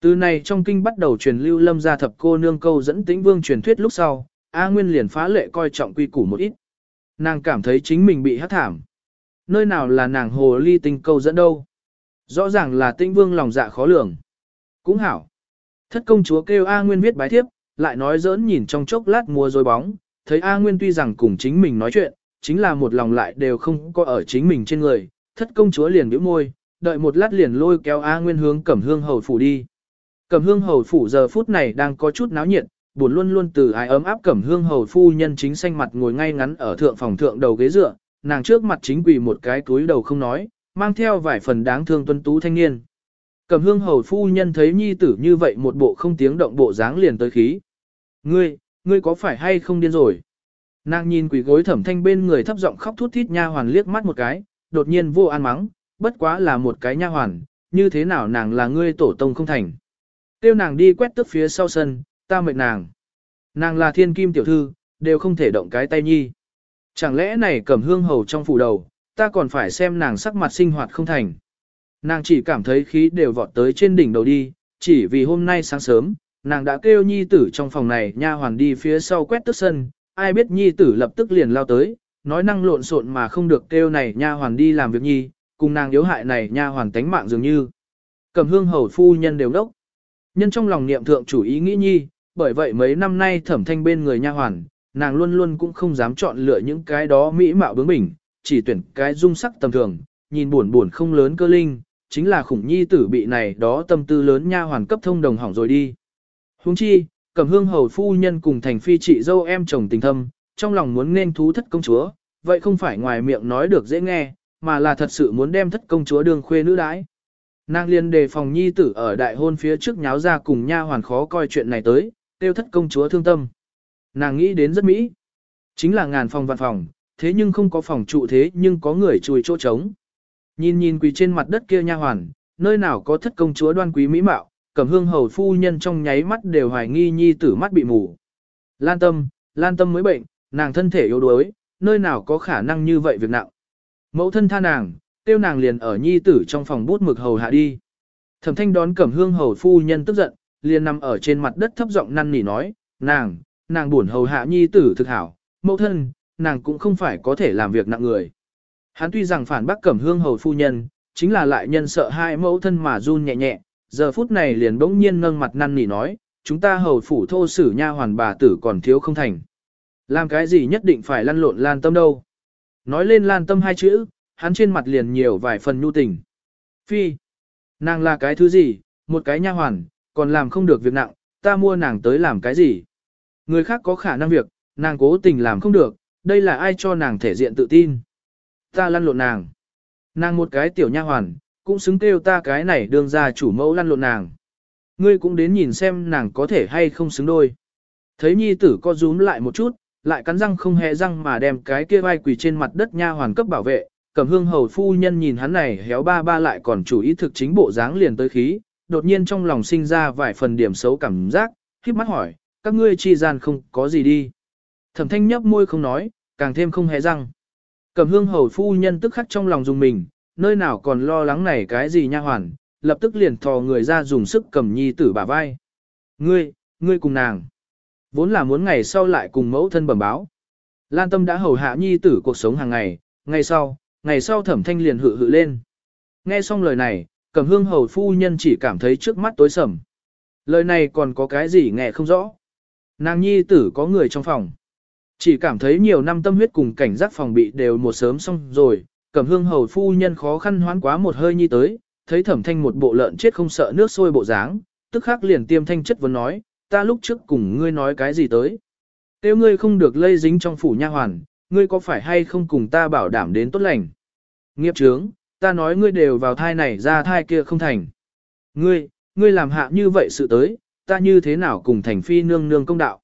Từ này trong kinh bắt đầu truyền lưu lâm gia thập cô nương câu dẫn tĩnh vương truyền thuyết lúc sau, A Nguyên liền phá lệ coi trọng quy củ một ít. Nàng cảm thấy chính mình bị hát thảm. Nơi nào là nàng hồ ly tinh câu dẫn đâu. Rõ ràng là tinh vương lòng dạ khó lường. Cũng hảo. Thất công chúa kêu A Nguyên viết bái thiếp, lại nói giỡn nhìn trong chốc lát mua rồi bóng, thấy A Nguyên tuy rằng cùng chính mình nói chuyện, chính là một lòng lại đều không có ở chính mình trên người. Thất công chúa liền bĩu môi, đợi một lát liền lôi kéo A Nguyên hướng cẩm hương hầu phủ đi. Cẩm hương hầu phủ giờ phút này đang có chút náo nhiệt, buồn luôn luôn từ ai ấm áp cẩm hương hầu phu nhân chính xanh mặt ngồi ngay ngắn ở thượng phòng thượng đầu ghế dựa, nàng trước mặt chính quỳ một cái túi đầu không nói, mang theo vài phần đáng thương tuân tú thanh niên. Cẩm hương hầu phu nhân thấy nhi tử như vậy một bộ không tiếng động bộ dáng liền tới khí. Ngươi, ngươi có phải hay không điên rồi? Nàng nhìn quỷ gối thẩm thanh bên người thấp giọng khóc thút thít nha hoàn liếc mắt một cái, đột nhiên vô an mắng, bất quá là một cái nha hoàn, như thế nào nàng là ngươi tổ tông không thành. Tiêu nàng đi quét tức phía sau sân, ta mệnh nàng. Nàng là thiên kim tiểu thư, đều không thể động cái tay nhi. Chẳng lẽ này cầm hương hầu trong phủ đầu, ta còn phải xem nàng sắc mặt sinh hoạt không thành. Nàng chỉ cảm thấy khí đều vọt tới trên đỉnh đầu đi, chỉ vì hôm nay sáng sớm, nàng đã kêu nhi tử trong phòng này nha hoàn đi phía sau quét tức sân, ai biết nhi tử lập tức liền lao tới, nói năng lộn xộn mà không được kêu này nha hoàn đi làm việc nhi, cùng nàng yếu hại này nha hoàn tánh mạng dường như. Cầm hương hầu phu nhân đều đốc. Nhân trong lòng niệm thượng chủ ý nghĩ nhi, bởi vậy mấy năm nay thẩm thanh bên người nha hoàn, nàng luôn luôn cũng không dám chọn lựa những cái đó mỹ mạo bướng bỉnh, chỉ tuyển cái dung sắc tầm thường, nhìn buồn buồn không lớn cơ linh, chính là khủng nhi tử bị này đó tâm tư lớn nha hoàn cấp thông đồng hỏng rồi đi. Huống chi, cẩm hương hầu phu nhân cùng thành phi chị dâu em chồng tình thâm, trong lòng muốn nên thú thất công chúa, vậy không phải ngoài miệng nói được dễ nghe, mà là thật sự muốn đem thất công chúa đường khuê nữ đãi. Nàng liên đề phòng nhi tử ở đại hôn phía trước nháo ra cùng nha hoàn khó coi chuyện này tới, tiêu thất công chúa thương tâm. Nàng nghĩ đến rất mỹ. Chính là ngàn phòng vạn phòng, thế nhưng không có phòng trụ thế nhưng có người chùi chỗ trống. Nhìn nhìn quỳ trên mặt đất kia nha hoàn, nơi nào có thất công chúa đoan quý mỹ mạo, cẩm hương hầu phu nhân trong nháy mắt đều hoài nghi nhi tử mắt bị mù. Lan tâm, lan tâm mới bệnh, nàng thân thể yếu đuối, nơi nào có khả năng như vậy việc nặng. Mẫu thân tha nàng, tiêu nàng liền ở nhi tử trong phòng bút mực hầu hạ đi. Thẩm thanh đón cẩm hương hầu phu nhân tức giận, liền nằm ở trên mặt đất thấp giọng năn nỉ nói, nàng, nàng buồn hầu hạ nhi tử thực hảo, mẫu thân, nàng cũng không phải có thể làm việc nặng người. Hắn tuy rằng phản bác cẩm hương hầu phu nhân, chính là lại nhân sợ hai mẫu thân mà run nhẹ nhẹ, giờ phút này liền bỗng nhiên nâng mặt năn nỉ nói, chúng ta hầu phủ thô sử nha hoàn bà tử còn thiếu không thành. Làm cái gì nhất định phải lăn lộn lan tâm đâu. Nói lên lan tâm hai chữ, hắn trên mặt liền nhiều vài phần nhu tình. Phi, nàng là cái thứ gì, một cái nha hoàn, còn làm không được việc nặng, ta mua nàng tới làm cái gì. Người khác có khả năng việc, nàng cố tình làm không được, đây là ai cho nàng thể diện tự tin. Ta lăn lộn nàng. Nàng một cái tiểu nha hoàn, cũng xứng kêu ta cái này đường ra chủ mẫu lăn lộn nàng. Ngươi cũng đến nhìn xem nàng có thể hay không xứng đôi. Thấy nhi tử co rúm lại một chút, lại cắn răng không hề răng mà đem cái kia vai quỳ trên mặt đất nha hoàn cấp bảo vệ. Cẩm hương hầu phu nhân nhìn hắn này héo ba ba lại còn chủ ý thực chính bộ dáng liền tới khí, đột nhiên trong lòng sinh ra vài phần điểm xấu cảm giác, khiếp mắt hỏi, các ngươi chi gian không có gì đi. Thẩm thanh nhấp môi không nói, càng thêm không hề răng. Cầm hương hầu phu nhân tức khắc trong lòng dùng mình, nơi nào còn lo lắng này cái gì nha hoàn, lập tức liền thò người ra dùng sức cầm nhi tử bả vai. Ngươi, ngươi cùng nàng. Vốn là muốn ngày sau lại cùng mẫu thân bẩm báo. Lan tâm đã hầu hạ nhi tử cuộc sống hàng ngày, ngày sau, ngày sau thẩm thanh liền hự hự lên. Nghe xong lời này, cẩm hương hầu phu nhân chỉ cảm thấy trước mắt tối sầm. Lời này còn có cái gì nghe không rõ. Nàng nhi tử có người trong phòng. Chỉ cảm thấy nhiều năm tâm huyết cùng cảnh giác phòng bị đều một sớm xong rồi, cẩm hương hầu phu nhân khó khăn hoán quá một hơi nhi tới, thấy thẩm thanh một bộ lợn chết không sợ nước sôi bộ dáng, tức khắc liền tiêm thanh chất vấn nói, ta lúc trước cùng ngươi nói cái gì tới. tiêu ngươi không được lây dính trong phủ nha hoàn, ngươi có phải hay không cùng ta bảo đảm đến tốt lành. Nghiệp trướng, ta nói ngươi đều vào thai này ra thai kia không thành. Ngươi, ngươi làm hạ như vậy sự tới, ta như thế nào cùng thành phi nương nương công đạo.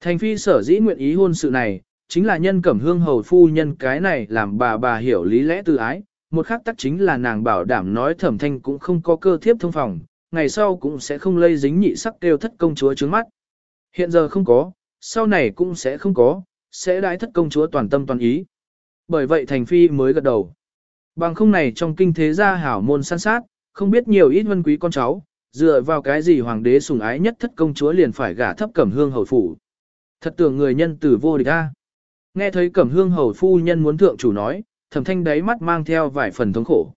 Thành phi sở dĩ nguyện ý hôn sự này, chính là nhân cẩm hương hầu phu nhân cái này làm bà bà hiểu lý lẽ từ ái, một khác tắc chính là nàng bảo đảm nói thẩm thanh cũng không có cơ thiếp thông phòng, ngày sau cũng sẽ không lây dính nhị sắc kêu thất công chúa trướng mắt. Hiện giờ không có, sau này cũng sẽ không có, sẽ đái thất công chúa toàn tâm toàn ý. Bởi vậy thành phi mới gật đầu. Bằng không này trong kinh thế gia hảo môn san sát, không biết nhiều ít vân quý con cháu, dựa vào cái gì hoàng đế sủng ái nhất thất công chúa liền phải gả thấp cẩm hương hầu phủ. Thật tưởng người nhân tử vô địch a. Nghe thấy cẩm hương hầu phu nhân muốn thượng chủ nói, thẩm thanh đáy mắt mang theo vài phần thống khổ.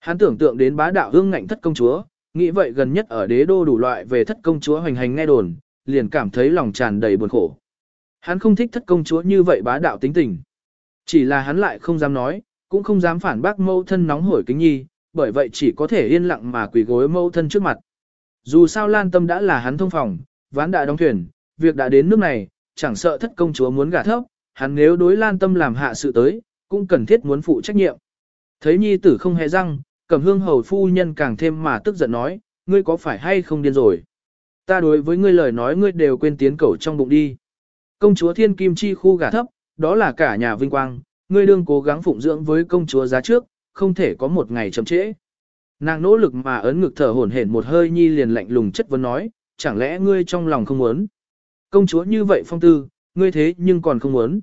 Hắn tưởng tượng đến bá đạo hương ngạnh thất công chúa, nghĩ vậy gần nhất ở đế đô đủ loại về thất công chúa hoành hành nghe đồn, liền cảm thấy lòng tràn đầy buồn khổ. Hắn không thích thất công chúa như vậy bá đạo tính tình. Chỉ là hắn lại không dám nói, cũng không dám phản bác mâu thân nóng hổi kính nhi, bởi vậy chỉ có thể yên lặng mà quỳ gối mâu thân trước mặt. Dù sao lan tâm đã là hắn thông phòng, ván đã đóng thuyền, việc đã đến nước này, chẳng sợ thất công chúa muốn gả thấp, hắn nếu đối lan tâm làm hạ sự tới, cũng cần thiết muốn phụ trách nhiệm. Thấy nhi tử không hề răng, cẩm hương hầu phu nhân càng thêm mà tức giận nói, ngươi có phải hay không điên rồi. Ta đối với ngươi lời nói ngươi đều quên tiến cầu trong bụng đi. Công chúa thiên kim chi khu gả thấp, đó là cả nhà vinh quang, ngươi đương cố gắng phụng dưỡng với công chúa giá trước, không thể có một ngày chậm trễ. Nàng nỗ lực mà ấn ngực thở hổn hển một hơi nhi liền lạnh lùng chất vấn nói, chẳng lẽ ngươi trong lòng không muốn? Công chúa như vậy phong tư, ngươi thế nhưng còn không muốn.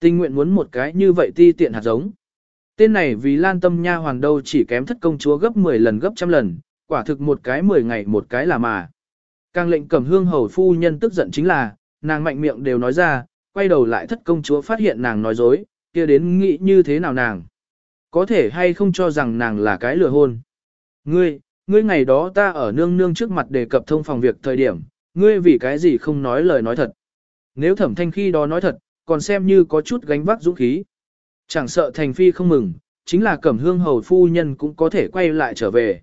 Tình nguyện muốn một cái như vậy ti tiện hạt giống. Tên này vì lan tâm nha hoàn đâu chỉ kém thất công chúa gấp 10 lần gấp trăm lần, quả thực một cái 10 ngày một cái là mà. Càng lệnh cầm hương hầu phu nhân tức giận chính là, nàng mạnh miệng đều nói ra, quay đầu lại thất công chúa phát hiện nàng nói dối, kia đến nghĩ như thế nào nàng. Có thể hay không cho rằng nàng là cái lừa hôn. Ngươi, ngươi ngày đó ta ở nương nương trước mặt đề cập thông phòng việc thời điểm, ngươi vì cái gì không nói lời nói thật. Nếu thẩm thanh khi đó nói thật, còn xem như có chút gánh vác dũng khí. Chẳng sợ thành phi không mừng, chính là cẩm hương hầu phu nhân cũng có thể quay lại trở về.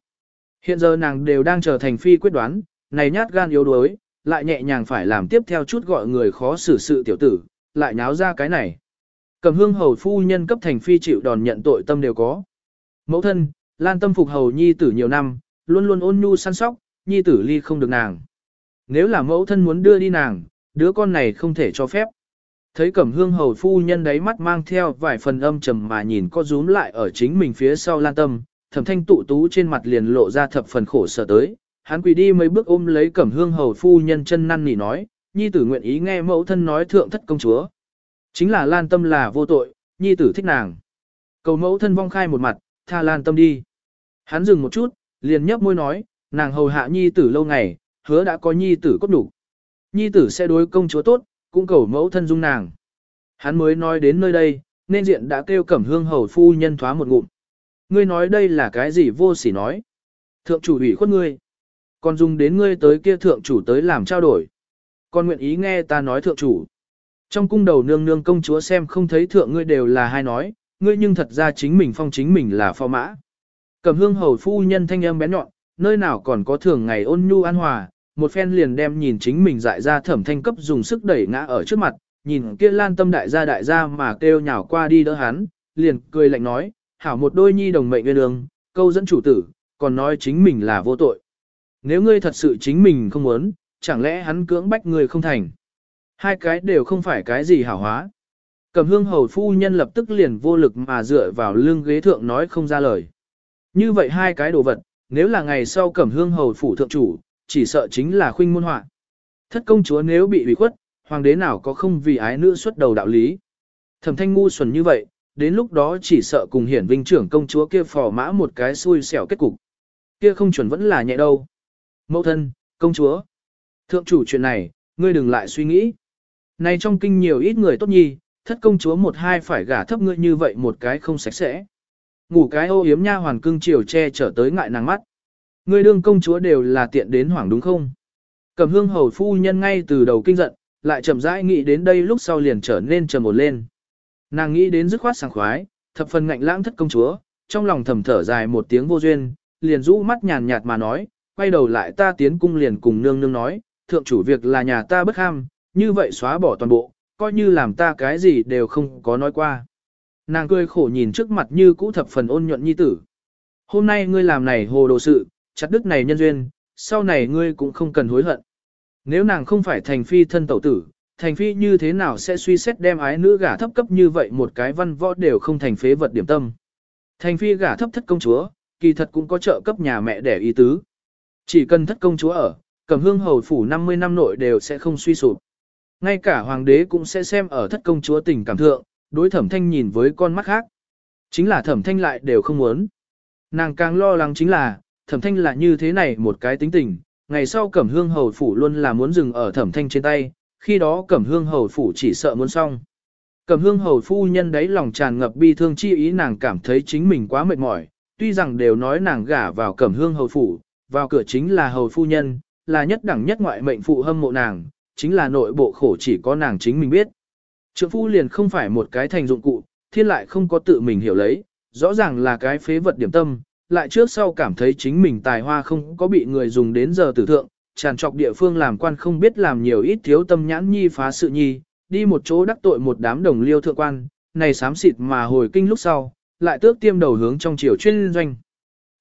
Hiện giờ nàng đều đang chờ thành phi quyết đoán, này nhát gan yếu đuối, lại nhẹ nhàng phải làm tiếp theo chút gọi người khó xử sự tiểu tử, lại nháo ra cái này. Cẩm hương hầu phu nhân cấp thành phi chịu đòn nhận tội tâm đều có. Mẫu thân, lan tâm phục hầu nhi tử nhiều năm, luôn luôn ôn nhu săn sóc, nhi tử ly không được nàng. Nếu là mẫu thân muốn đưa đi nàng, đứa con này không thể cho phép. Thấy cẩm hương hầu phu nhân đáy mắt mang theo vài phần âm trầm mà nhìn có rúm lại ở chính mình phía sau lan tâm, thẩm thanh tụ tú trên mặt liền lộ ra thập phần khổ sở tới. Hắn quỳ đi mấy bước ôm lấy cẩm hương hầu phu nhân chân năn nỉ nói, nhi tử nguyện ý nghe mẫu thân nói thượng thất công chúa. Chính là lan tâm là vô tội, nhi tử thích nàng. Cầu mẫu thân vong khai một mặt, tha lan tâm đi. Hắn dừng một chút, liền nhấp môi nói, nàng hầu hạ nhi tử lâu ngày, hứa đã có nhi tử cốt đủ. Nhi tử sẽ đối công chúa tốt, cũng cầu mẫu thân dung nàng. Hắn mới nói đến nơi đây, nên diện đã kêu cẩm hương hầu phu nhân thoá một ngụm. Ngươi nói đây là cái gì vô sỉ nói. Thượng chủ ủy khuất ngươi. Còn dùng đến ngươi tới kia thượng chủ tới làm trao đổi. Còn nguyện ý nghe ta nói thượng chủ. Trong cung đầu nương nương công chúa xem không thấy thượng ngươi đều là hai nói, ngươi nhưng thật ra chính mình phong chính mình là phò mã. Cẩm hương hầu phu nhân thanh âm bén nhọn, nơi nào còn có thường ngày ôn nhu an hòa, một phen liền đem nhìn chính mình dại ra thẩm thanh cấp dùng sức đẩy ngã ở trước mặt, nhìn kia lan tâm đại gia đại gia mà kêu nhào qua đi đỡ hắn, liền cười lạnh nói, hảo một đôi nhi đồng mệnh nguyên đường, câu dẫn chủ tử, còn nói chính mình là vô tội. Nếu ngươi thật sự chính mình không muốn, chẳng lẽ hắn cưỡng bách ngươi không thành. Hai cái đều không phải cái gì hảo hóa. Cầm hương hầu phu nhân lập tức liền vô lực mà dựa vào lưng ghế thượng nói không ra lời. Như vậy hai cái đồ vật, nếu là ngày sau cẩm hương hầu phủ thượng chủ, chỉ sợ chính là khuynh môn họa. Thất công chúa nếu bị ủy khuất, hoàng đế nào có không vì ái nữ xuất đầu đạo lý. Thẩm thanh ngu xuẩn như vậy, đến lúc đó chỉ sợ cùng hiển vinh trưởng công chúa kia phò mã một cái xui xẻo kết cục. Kia không chuẩn vẫn là nhẹ đâu. Mẫu thân, công chúa. Thượng chủ chuyện này, ngươi đừng lại suy nghĩ. Này trong kinh nhiều ít người tốt nhi, thất công chúa một hai phải gả thấp ngươi như vậy một cái không sạch sẽ. Ngủ cái ô yếm nha hoàn cưng chiều che trở tới ngại nàng mắt. Ngươi đương công chúa đều là tiện đến hoảng đúng không? Cầm hương hầu phu nhân ngay từ đầu kinh giận, lại chậm rãi nghĩ đến đây lúc sau liền trở nên trầm một lên. Nàng nghĩ đến dứt khoát sảng khoái, thập phần ngạnh lãng thất công chúa, trong lòng thầm thở dài một tiếng vô duyên, liền rũ mắt nhàn nhạt mà nói, quay đầu lại ta tiến cung liền cùng nương nương nói, thượng chủ việc là nhà ta bất ham, như vậy xóa bỏ toàn bộ, coi như làm ta cái gì đều không có nói qua. Nàng cười khổ nhìn trước mặt như cũ thập phần ôn nhuận nhi tử. Hôm nay ngươi làm này hồ đồ sự, chặt đứt này nhân duyên, sau này ngươi cũng không cần hối hận. Nếu nàng không phải thành phi thân tẩu tử, thành phi như thế nào sẽ suy xét đem ái nữ gả thấp cấp như vậy một cái văn võ đều không thành phế vật điểm tâm. Thành phi gả thấp thất công chúa, kỳ thật cũng có trợ cấp nhà mẹ đẻ ý tứ. Chỉ cần thất công chúa ở, cầm hương hầu phủ 50 năm nội đều sẽ không suy sụp. Ngay cả hoàng đế cũng sẽ xem ở thất công chúa tình cảm thượng, đối thẩm thanh nhìn với con mắt khác. Chính là thẩm thanh lại đều không muốn. Nàng càng lo lắng chính là, thẩm thanh là như thế này một cái tính tình, ngày sau cẩm hương hầu phủ luôn là muốn dừng ở thẩm thanh trên tay, khi đó cẩm hương hầu phủ chỉ sợ muốn xong. Cẩm hương hầu phu nhân đấy lòng tràn ngập bi thương chi ý nàng cảm thấy chính mình quá mệt mỏi, tuy rằng đều nói nàng gả vào cẩm hương hầu phủ, vào cửa chính là hầu phu nhân, là nhất đẳng nhất ngoại mệnh phụ hâm mộ nàng, chính là nội bộ khổ chỉ có nàng chính mình biết. Trượng phu liền không phải một cái thành dụng cụ, thiên lại không có tự mình hiểu lấy, rõ ràng là cái phế vật điểm tâm, lại trước sau cảm thấy chính mình tài hoa không có bị người dùng đến giờ tử thượng, tràn trọc địa phương làm quan không biết làm nhiều ít thiếu tâm nhãn nhi phá sự nhi, đi một chỗ đắc tội một đám đồng liêu thượng quan, này sám xịt mà hồi kinh lúc sau, lại tước tiêm đầu hướng trong chiều chuyên doanh.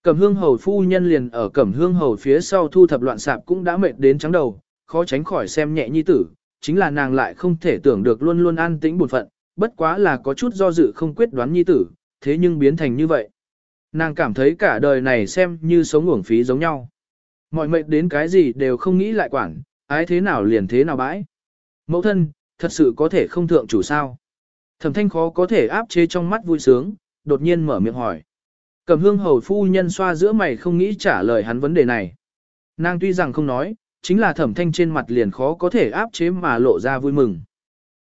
Cẩm hương hầu phu nhân liền ở cẩm hương hầu phía sau thu thập loạn sạp cũng đã mệt đến trắng đầu, khó tránh khỏi xem nhẹ nhi tử, chính là nàng lại không thể tưởng được luôn luôn an tĩnh buồn phận, bất quá là có chút do dự không quyết đoán nhi tử, thế nhưng biến thành như vậy. Nàng cảm thấy cả đời này xem như sống uổng phí giống nhau. Mọi mệnh đến cái gì đều không nghĩ lại quản, ái thế nào liền thế nào bãi. Mẫu thân, thật sự có thể không thượng chủ sao. Thẩm thanh khó có thể áp chế trong mắt vui sướng, đột nhiên mở miệng hỏi. Cầm hương hầu phu nhân xoa giữa mày không nghĩ trả lời hắn vấn đề này. Nàng tuy rằng không nói, chính là thẩm thanh trên mặt liền khó có thể áp chế mà lộ ra vui mừng.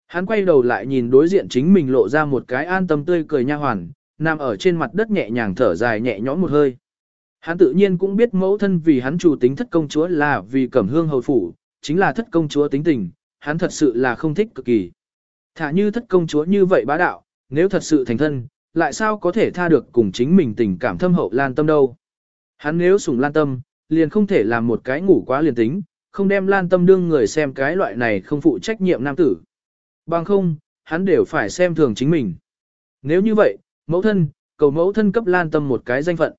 Hắn quay đầu lại nhìn đối diện chính mình lộ ra một cái an tâm tươi cười nha hoàn, nằm ở trên mặt đất nhẹ nhàng thở dài nhẹ nhõm một hơi. Hắn tự nhiên cũng biết mẫu thân vì hắn chủ tính thất công chúa là vì cẩm hương hầu phủ, chính là thất công chúa tính tình, hắn thật sự là không thích cực kỳ. Thả như thất công chúa như vậy bá đạo, nếu thật sự thành thân, lại sao có thể tha được cùng chính mình tình cảm thâm hậu lan tâm đâu. Hắn nếu sủng lan tâm, liền không thể làm một cái ngủ quá liền tính, không đem lan tâm đương người xem cái loại này không phụ trách nhiệm nam tử. Bằng không, hắn đều phải xem thường chính mình. Nếu như vậy, mẫu thân, cầu mẫu thân cấp lan tâm một cái danh phận.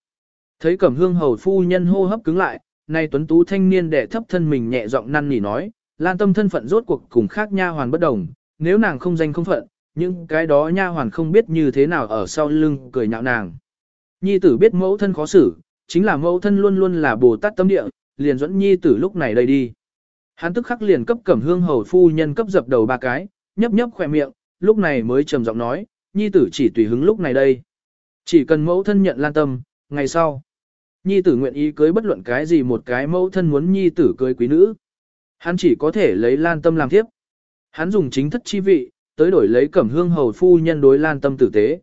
Thấy cẩm hương hầu phu nhân hô hấp cứng lại, nay tuấn tú thanh niên đệ thấp thân mình nhẹ giọng năn nỉ nói, lan tâm thân phận rốt cuộc cùng khác nha hoàn bất đồng, nếu nàng không danh không phận, những cái đó nha hoàn không biết như thế nào ở sau lưng cười nhạo nàng. Nhi tử biết mẫu thân khó xử, chính là mẫu thân luôn luôn là bồ tát tâm địa, liền dẫn nhi tử lúc này đây đi. Hắn tức khắc liền cấp cẩm hương hầu phu nhân cấp dập đầu ba cái, nhấp nhấp khỏe miệng, lúc này mới trầm giọng nói, nhi tử chỉ tùy hứng lúc này đây. Chỉ cần mẫu thân nhận lan tâm, ngày sau. Nhi tử nguyện ý cưới bất luận cái gì một cái mẫu thân muốn nhi tử cưới quý nữ. Hắn chỉ có thể lấy lan tâm làm thiếp, Hắn dùng chính thất chi vị, tới đổi lấy cẩm hương hầu phu nhân đối lan tâm tử tế.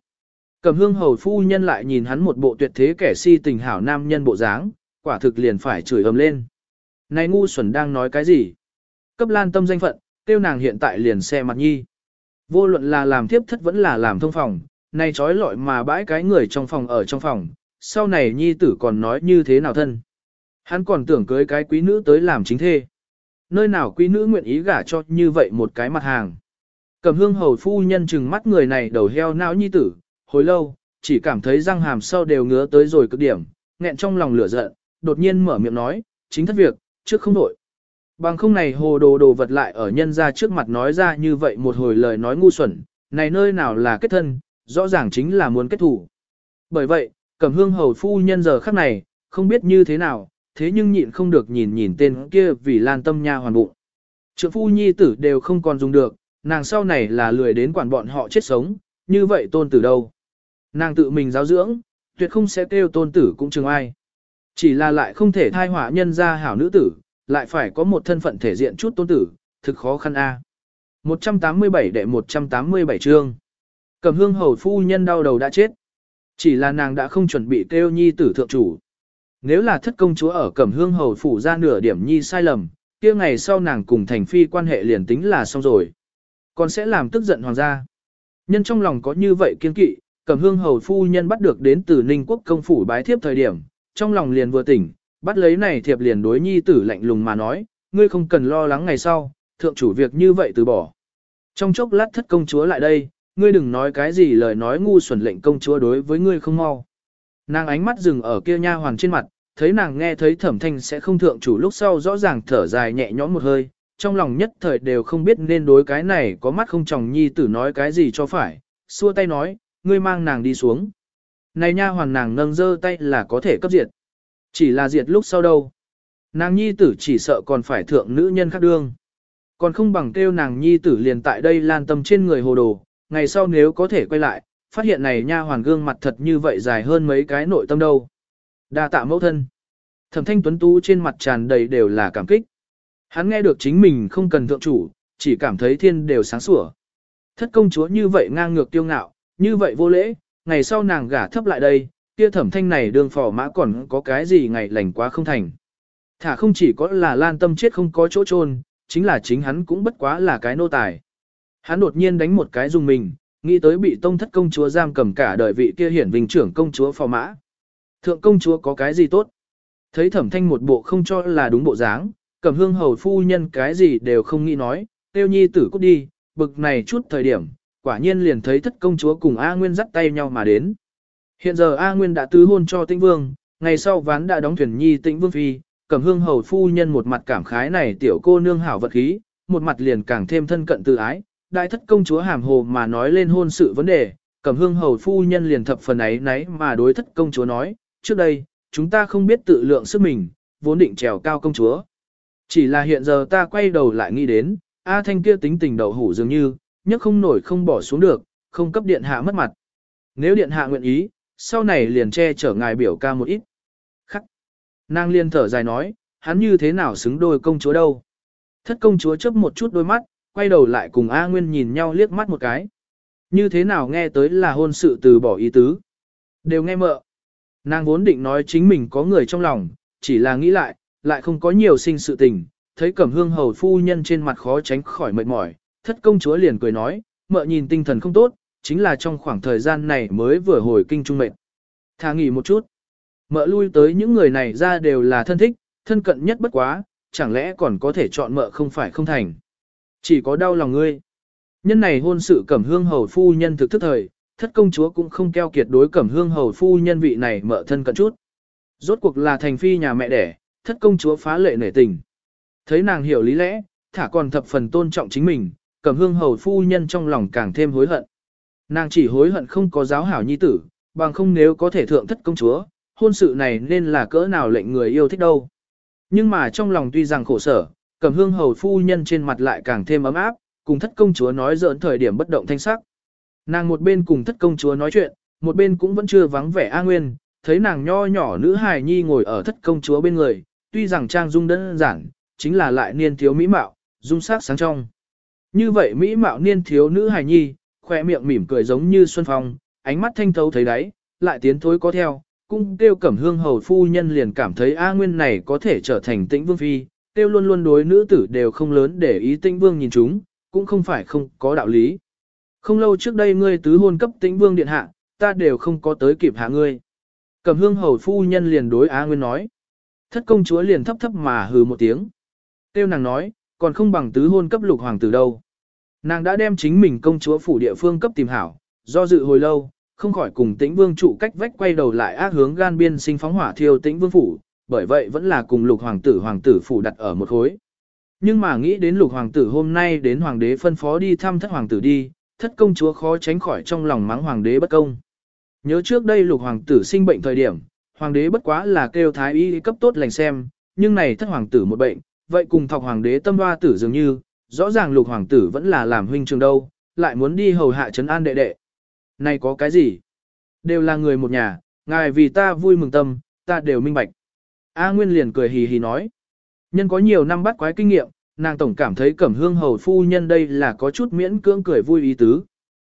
Cẩm hương hầu phu nhân lại nhìn hắn một bộ tuyệt thế kẻ si tình hảo nam nhân bộ dáng, quả thực liền phải chửi ầm lên. Này ngu xuẩn đang nói cái gì? Cấp lan tâm danh phận, tiêu nàng hiện tại liền xe mặt nhi. Vô luận là làm tiếp thất vẫn là làm thông phòng, này trói lọi mà bãi cái người trong phòng ở trong phòng, sau này nhi tử còn nói như thế nào thân. Hắn còn tưởng cưới cái quý nữ tới làm chính thê. Nơi nào quý nữ nguyện ý gả cho như vậy một cái mặt hàng. Cầm hương hầu phu nhân chừng mắt người này đầu heo não nhi tử, hồi lâu, chỉ cảm thấy răng hàm sau đều ngứa tới rồi cực điểm, nghẹn trong lòng lửa giận, đột nhiên mở miệng nói, chính thất việc, trước không đổi. Bằng không này hồ đồ đồ vật lại ở nhân ra trước mặt nói ra như vậy một hồi lời nói ngu xuẩn, này nơi nào là kết thân, rõ ràng chính là muốn kết thủ. Bởi vậy, cẩm hương hầu phu nhân giờ khắc này, không biết như thế nào, thế nhưng nhịn không được nhìn nhìn tên kia vì lan tâm nha hoàn bụng. Trượng phu nhi tử đều không còn dùng được, nàng sau này là lười đến quản bọn họ chết sống, như vậy tôn tử đâu. Nàng tự mình giáo dưỡng, tuyệt không sẽ kêu tôn tử cũng chừng ai. Chỉ là lại không thể thai hỏa nhân ra hảo nữ tử, lại phải có một thân phận thể diện chút tôn tử, thực khó khăn a. 187 đệ 187 chương. Cầm hương hầu phu nhân đau đầu đã chết. Chỉ là nàng đã không chuẩn bị kêu nhi tử thượng chủ. Nếu là thất công chúa ở cẩm hương hầu phủ ra nửa điểm nhi sai lầm, kia ngày sau nàng cùng thành phi quan hệ liền tính là xong rồi. Còn sẽ làm tức giận hoàng gia. Nhân trong lòng có như vậy kiên kỵ, cẩm hương hầu phu nhân bắt được đến từ ninh quốc công phủ bái thiếp thời điểm, trong lòng liền vừa tỉnh, bắt lấy này thiệp liền đối nhi tử lạnh lùng mà nói, ngươi không cần lo lắng ngày sau, thượng chủ việc như vậy từ bỏ. Trong chốc lát thất công chúa lại đây, ngươi đừng nói cái gì lời nói ngu xuẩn lệnh công chúa đối với ngươi không mau. Nàng ánh mắt dừng ở kia nha hoàng trên mặt, thấy nàng nghe thấy thẩm thanh sẽ không thượng chủ lúc sau rõ ràng thở dài nhẹ nhõm một hơi, trong lòng nhất thời đều không biết nên đối cái này có mắt không chồng nhi tử nói cái gì cho phải, xua tay nói, ngươi mang nàng đi xuống. Này nha hoàn nàng nâng dơ tay là có thể cấp diệt. Chỉ là diệt lúc sau đâu. Nàng nhi tử chỉ sợ còn phải thượng nữ nhân khác đương. Còn không bằng kêu nàng nhi tử liền tại đây lan tâm trên người hồ đồ, ngày sau nếu có thể quay lại, phát hiện này nha hoàn gương mặt thật như vậy dài hơn mấy cái nội tâm đâu. Đa tạ mẫu thân. Thẩm thanh tuấn tú trên mặt tràn đầy đều là cảm kích. Hắn nghe được chính mình không cần thượng chủ, chỉ cảm thấy thiên đều sáng sủa. Thất công chúa như vậy ngang ngược tiêu ngạo, như vậy vô lễ, ngày sau nàng gả thấp lại đây, kia thẩm thanh này đương phò mã còn có cái gì ngày lành quá không thành. Thả không chỉ có là lan tâm chết không có chỗ chôn chính là chính hắn cũng bất quá là cái nô tài. Hắn đột nhiên đánh một cái dùng mình, nghĩ tới bị tông thất công chúa giam cầm cả đời vị kia hiển vinh trưởng công chúa phò mã. Thượng công chúa có cái gì tốt? Thấy thẩm thanh một bộ không cho là đúng bộ dáng, cầm hương hầu phu nhân cái gì đều không nghĩ nói, tiêu nhi tử cút đi, bực này chút thời điểm, quả nhiên liền thấy thất công chúa cùng A Nguyên dắt tay nhau mà đến. Hiện giờ A Nguyên đã tứ hôn cho tĩnh vương, ngày sau ván đã đóng thuyền nhi tĩnh vương phi, cầm hương hầu phu nhân một mặt cảm khái này tiểu cô nương hảo vật khí, một mặt liền càng thêm thân cận tự ái, đại thất công chúa hàm hồ mà nói lên hôn sự vấn đề, Cẩm hương hầu phu nhân liền thập phần ấy nấy mà đối thất công chúa nói, trước đây, chúng ta không biết tự lượng sức mình, vốn định trèo cao công chúa. Chỉ là hiện giờ ta quay đầu lại nghĩ đến, A Thanh kia tính tình đậu hủ dường như, nhất không nổi không bỏ xuống được, không cấp điện hạ mất mặt. Nếu điện hạ nguyện ý, sau này liền che chở ngài biểu ca một ít. Khắc. Nàng liên thở dài nói, hắn như thế nào xứng đôi công chúa đâu. Thất công chúa chớp một chút đôi mắt, quay đầu lại cùng A Nguyên nhìn nhau liếc mắt một cái. Như thế nào nghe tới là hôn sự từ bỏ ý tứ. Đều nghe mợ. Nàng vốn định nói chính mình có người trong lòng, chỉ là nghĩ lại, lại không có nhiều sinh sự tình. Thấy cẩm hương hầu phu nhân trên mặt khó tránh khỏi mệt mỏi, thất công chúa liền cười nói, mợ nhìn tinh thần không tốt, chính là trong khoảng thời gian này mới vừa hồi kinh trung mệnh, Thà nghỉ một chút. Mợ lui tới những người này ra đều là thân thích, thân cận nhất bất quá, chẳng lẽ còn có thể chọn mợ không phải không thành. Chỉ có đau lòng ngươi. Nhân này hôn sự cẩm hương hầu phu nhân thực thức thời, thất công chúa cũng không keo kiệt đối cẩm hương hầu phu nhân vị này mợ thân cận chút. Rốt cuộc là thành phi nhà mẹ đẻ, thất công chúa phá lệ nể tình. Thấy nàng hiểu lý lẽ, thả còn thập phần tôn trọng chính mình, cẩm hương hầu phu nhân trong lòng càng thêm hối hận. Nàng chỉ hối hận không có giáo hảo nhi tử, bằng không nếu có thể thượng thất công chúa, hôn sự này nên là cỡ nào lệnh người yêu thích đâu. Nhưng mà trong lòng tuy rằng khổ sở, cẩm hương hầu phu nhân trên mặt lại càng thêm ấm áp, cùng thất công chúa nói giỡn thời điểm bất động thanh sắc. Nàng một bên cùng thất công chúa nói chuyện, một bên cũng vẫn chưa vắng vẻ A Nguyên, thấy nàng nho nhỏ nữ hài nhi ngồi ở thất công chúa bên người, tuy rằng trang dung đơn giản, chính là lại niên thiếu mỹ mạo, dung sắc sáng trong. Như vậy mỹ mạo niên thiếu nữ hài nhi, khoe miệng mỉm cười giống như xuân phong, ánh mắt thanh thấu thấy đáy, lại tiến thối có theo, cung tiêu cẩm hương hầu phu nhân liền cảm thấy A Nguyên này có thể trở thành tĩnh vương phi, tiêu luôn luôn đối nữ tử đều không lớn để ý tĩnh vương nhìn chúng, cũng không phải không có đạo lý. Không lâu trước đây ngươi tứ hôn cấp tĩnh vương điện hạ, ta đều không có tới kịp hạ ngươi. Cẩm hương hầu phu nhân liền đối A Nguyên nói. Thất công chúa liền thấp thấp mà hừ một tiếng. Tiêu nàng nói, còn không bằng tứ hôn cấp lục hoàng tử đâu. Nàng đã đem chính mình công chúa phủ địa phương cấp tìm hảo, do dự hồi lâu, không khỏi cùng tĩnh vương trụ cách vách quay đầu lại ác hướng gan biên sinh phóng hỏa thiêu tĩnh vương phủ, bởi vậy vẫn là cùng lục hoàng tử hoàng tử phủ đặt ở một khối. Nhưng mà nghĩ đến lục hoàng tử hôm nay đến hoàng đế phân phó đi thăm thất hoàng tử đi, thất công chúa khó tránh khỏi trong lòng mắng hoàng đế bất công. Nhớ trước đây lục hoàng tử sinh bệnh thời điểm, hoàng đế bất quá là kêu thái y cấp tốt lành xem, nhưng này thất hoàng tử một bệnh, vậy cùng thọc hoàng đế tâm hoa tử dường như, rõ ràng lục hoàng tử vẫn là làm huynh trường đâu, lại muốn đi hầu hạ trấn an đệ đệ. Này có cái gì? Đều là người một nhà, ngài vì ta vui mừng tâm, ta đều minh bạch. A Nguyên liền cười hì hì nói. Nhân có nhiều năm bắt quái kinh nghiệm, nàng tổng cảm thấy cẩm hương hầu phu nhân đây là có chút miễn cưỡng cười vui ý tứ.